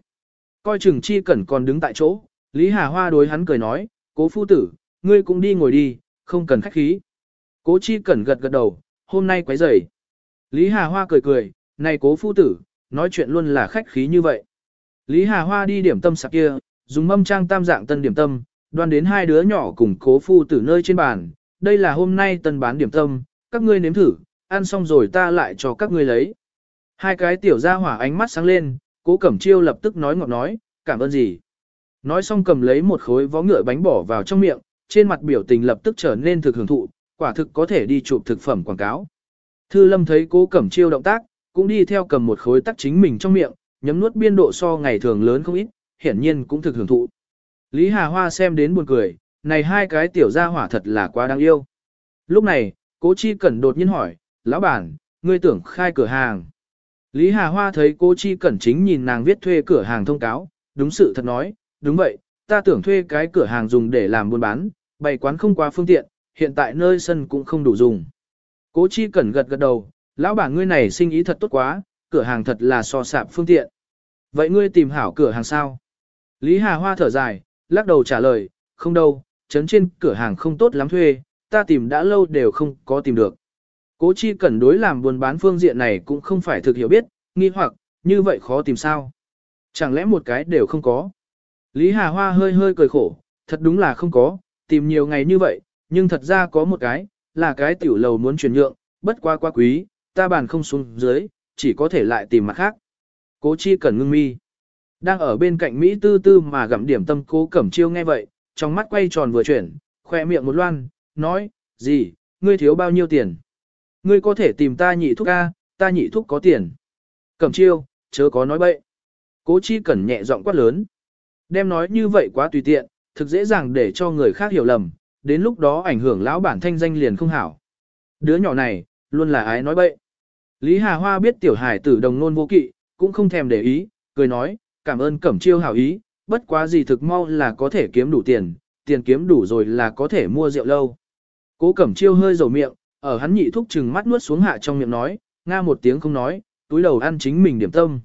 Coi chừng chi cẩn còn đứng tại chỗ, Lý Hà Hoa đối hắn cười nói, cố phu tử, ngươi cũng đi ngồi đi, không cần khách khí. Cố chi cẩn gật gật đầu, hôm nay quấy rầy. Lý Hà Hoa cười cười, này cố phu tử, nói chuyện luôn là khách khí như vậy. Lý Hà Hoa đi điểm tâm sạp kia, dùng mâm trang tam dạng tân điểm tâm, đoan đến hai đứa nhỏ cùng cố phu tử nơi trên bàn. Đây là hôm nay tân bán điểm tâm, các ngươi nếm thử, ăn xong rồi ta lại cho các ngươi lấy. Hai cái tiểu gia hỏa ánh mắt sáng lên, cố cẩm chiêu lập tức nói ngọt nói, cảm ơn gì. Nói xong cầm lấy một khối vó ngựa bánh bỏ vào trong miệng, trên mặt biểu tình lập tức trở nên thực hưởng thụ, quả thực có thể đi chụp thực phẩm quảng cáo. Thư lâm thấy cố cẩm chiêu động tác, cũng đi theo cầm một khối tắc chính mình trong miệng, nhấm nuốt biên độ so ngày thường lớn không ít, hiển nhiên cũng thực hưởng thụ. Lý Hà Hoa xem đến buồn cười, này hai cái tiểu gia hỏa thật là quá đáng yêu. Lúc này, cố chi cẩn đột nhiên hỏi, lão bản, ngươi tưởng khai cửa hàng. Lý Hà Hoa thấy cố chi cẩn chính nhìn nàng viết thuê cửa hàng thông cáo, đúng sự thật nói, đúng vậy, ta tưởng thuê cái cửa hàng dùng để làm buôn bán, bày quán không quá phương tiện, hiện tại nơi sân cũng không đủ dùng. Cố chi cẩn gật gật đầu, lão bản ngươi này sinh ý thật tốt quá, cửa hàng thật là so sạp phương tiện. Vậy ngươi tìm hảo cửa hàng sao? Lý Hà Hoa thở dài, lắc đầu trả lời, không đâu, chấn trên cửa hàng không tốt lắm thuê, ta tìm đã lâu đều không có tìm được. Cố chi cẩn đối làm buôn bán phương diện này cũng không phải thực hiểu biết, nghi hoặc, như vậy khó tìm sao? Chẳng lẽ một cái đều không có? Lý Hà Hoa hơi hơi cười khổ, thật đúng là không có, tìm nhiều ngày như vậy, nhưng thật ra có một cái, là cái tiểu lầu muốn chuyển nhượng, bất quá quá quý, ta bàn không xuống dưới, chỉ có thể lại tìm mặt khác. Cố chi cần ngưng mi. Đang ở bên cạnh Mỹ tư tư mà gặm điểm tâm cố cẩm chiêu nghe vậy, trong mắt quay tròn vừa chuyển, khoe miệng một loan, nói, gì, ngươi thiếu bao nhiêu tiền? Ngươi có thể tìm ta nhị thúc A, ta nhị thúc có tiền. Cẩm chiêu, chớ có nói bậy. Cố chi cẩn nhẹ giọng quát lớn. Đem nói như vậy quá tùy tiện, thực dễ dàng để cho người khác hiểu lầm, đến lúc đó ảnh hưởng lão bản thanh danh liền không hảo. Đứa nhỏ này, luôn là ái nói bậy. Lý Hà Hoa biết tiểu hải tử đồng nôn vô kỵ, cũng không thèm để ý, cười nói, cảm ơn cẩm chiêu hảo ý, bất quá gì thực mau là có thể kiếm đủ tiền, tiền kiếm đủ rồi là có thể mua rượu lâu. Cố cẩm chiêu hơi dầu miệng, ở hắn nhị thúc chừng mắt nuốt xuống hạ trong miệng nói, nga một tiếng không nói, túi đầu ăn chính mình điểm tâm.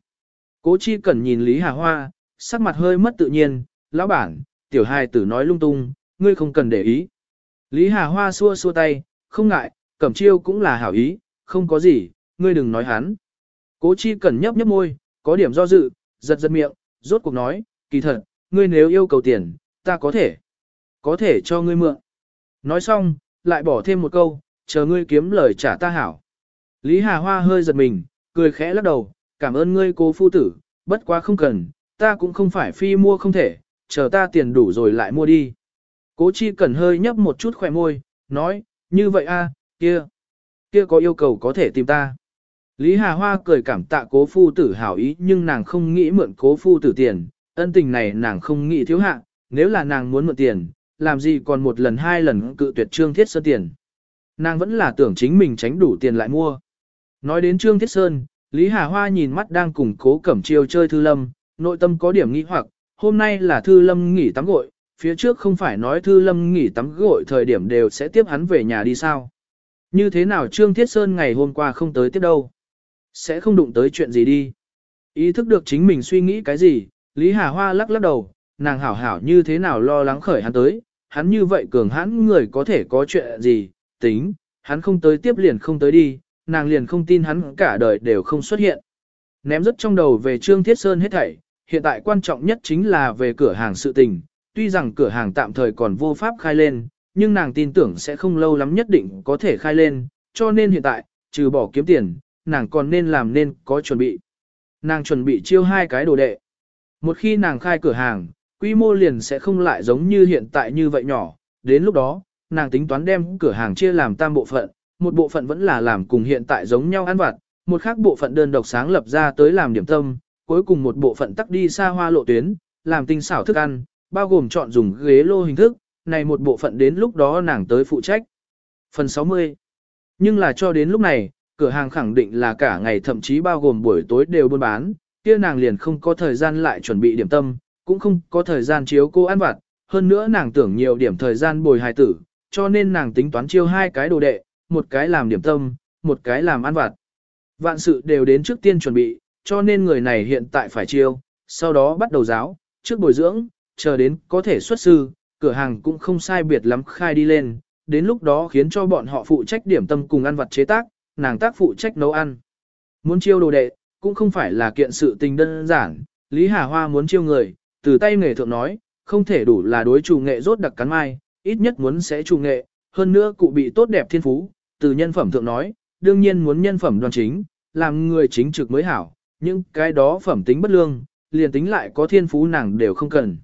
Cố chi cần nhìn Lý Hà Hoa, sắc mặt hơi mất tự nhiên, lão bản, tiểu hài tử nói lung tung, ngươi không cần để ý. Lý Hà Hoa xua xua tay, không ngại, cẩm chiêu cũng là hảo ý, không có gì, ngươi đừng nói hắn. Cố chi cần nhấp nhấp môi, có điểm do dự, giật giật miệng, rốt cuộc nói, kỳ thật, ngươi nếu yêu cầu tiền, ta có thể, có thể cho ngươi mượn. Nói xong, lại bỏ thêm một câu, chờ ngươi kiếm lời trả ta hảo. Lý Hà Hoa hơi giật mình, cười khẽ lắc đầu, cảm ơn ngươi cố phu tử, bất quá không cần, ta cũng không phải phi mua không thể, chờ ta tiền đủ rồi lại mua đi. Cố chi cần hơi nhấp một chút khỏe môi, nói, như vậy a, kia, kia có yêu cầu có thể tìm ta. Lý Hà Hoa cười cảm tạ cố phu tử hảo ý nhưng nàng không nghĩ mượn cố phu tử tiền, ân tình này nàng không nghĩ thiếu hạ, nếu là nàng muốn mượn tiền, làm gì còn một lần hai lần cự tuyệt Trương Thiết Sơn tiền. Nàng vẫn là tưởng chính mình tránh đủ tiền lại mua. Nói đến Trương Thiết Sơn, Lý Hà Hoa nhìn mắt đang cùng cố cẩm chiêu chơi Thư Lâm, nội tâm có điểm nghi hoặc, hôm nay là Thư Lâm nghỉ tắm gội, phía trước không phải nói Thư Lâm nghỉ tắm gội thời điểm đều sẽ tiếp hắn về nhà đi sao. Như thế nào Trương Thiết Sơn ngày hôm qua không tới tiếp đâu? Sẽ không đụng tới chuyện gì đi. Ý thức được chính mình suy nghĩ cái gì, Lý Hà Hoa lắc lắc đầu, nàng hảo hảo như thế nào lo lắng khởi hắn tới, hắn như vậy cường hãn người có thể có chuyện gì, tính, hắn không tới tiếp liền không tới đi, nàng liền không tin hắn cả đời đều không xuất hiện. Ném rất trong đầu về Trương Thiết Sơn hết thảy, hiện tại quan trọng nhất chính là về cửa hàng sự tình, tuy rằng cửa hàng tạm thời còn vô pháp khai lên, nhưng nàng tin tưởng sẽ không lâu lắm nhất định có thể khai lên, cho nên hiện tại, trừ bỏ kiếm tiền, nàng còn nên làm nên có chuẩn bị. Nàng chuẩn bị chiêu hai cái đồ đệ. Một khi nàng khai cửa hàng, quy mô liền sẽ không lại giống như hiện tại như vậy nhỏ, đến lúc đó, nàng tính toán đem cửa hàng chia làm tam bộ phận, một bộ phận vẫn là làm cùng hiện tại giống nhau ăn vặt, một khác bộ phận đơn độc sáng lập ra tới làm điểm tâm, cuối cùng một bộ phận tắc đi xa hoa lộ tuyến, làm tinh xảo thức ăn, bao gồm chọn dùng ghế lô hình thức, này một bộ phận đến lúc đó nàng tới phụ trách. Phần 60 Nhưng là cho đến lúc này, cửa hàng khẳng định là cả ngày thậm chí bao gồm buổi tối đều buôn bán, kia nàng liền không có thời gian lại chuẩn bị điểm tâm, cũng không có thời gian chiếu cô ăn vặt, hơn nữa nàng tưởng nhiều điểm thời gian bồi hài tử, cho nên nàng tính toán chiêu hai cái đồ đệ, một cái làm điểm tâm, một cái làm ăn vặt. Vạn sự đều đến trước tiên chuẩn bị, cho nên người này hiện tại phải chiêu, sau đó bắt đầu giáo, trước bồi dưỡng, chờ đến có thể xuất sư, cửa hàng cũng không sai biệt lắm khai đi lên, đến lúc đó khiến cho bọn họ phụ trách điểm tâm cùng ăn vặt chế tác, nàng tác phụ trách nấu ăn. Muốn chiêu đồ đệ, cũng không phải là kiện sự tình đơn giản, Lý Hà Hoa muốn chiêu người, từ tay nghề thượng nói, không thể đủ là đối chủ nghệ rốt đặc cắn mai, ít nhất muốn sẽ trù nghệ, hơn nữa cụ bị tốt đẹp thiên phú, từ nhân phẩm thượng nói, đương nhiên muốn nhân phẩm đoan chính, làm người chính trực mới hảo, nhưng cái đó phẩm tính bất lương, liền tính lại có thiên phú nàng đều không cần.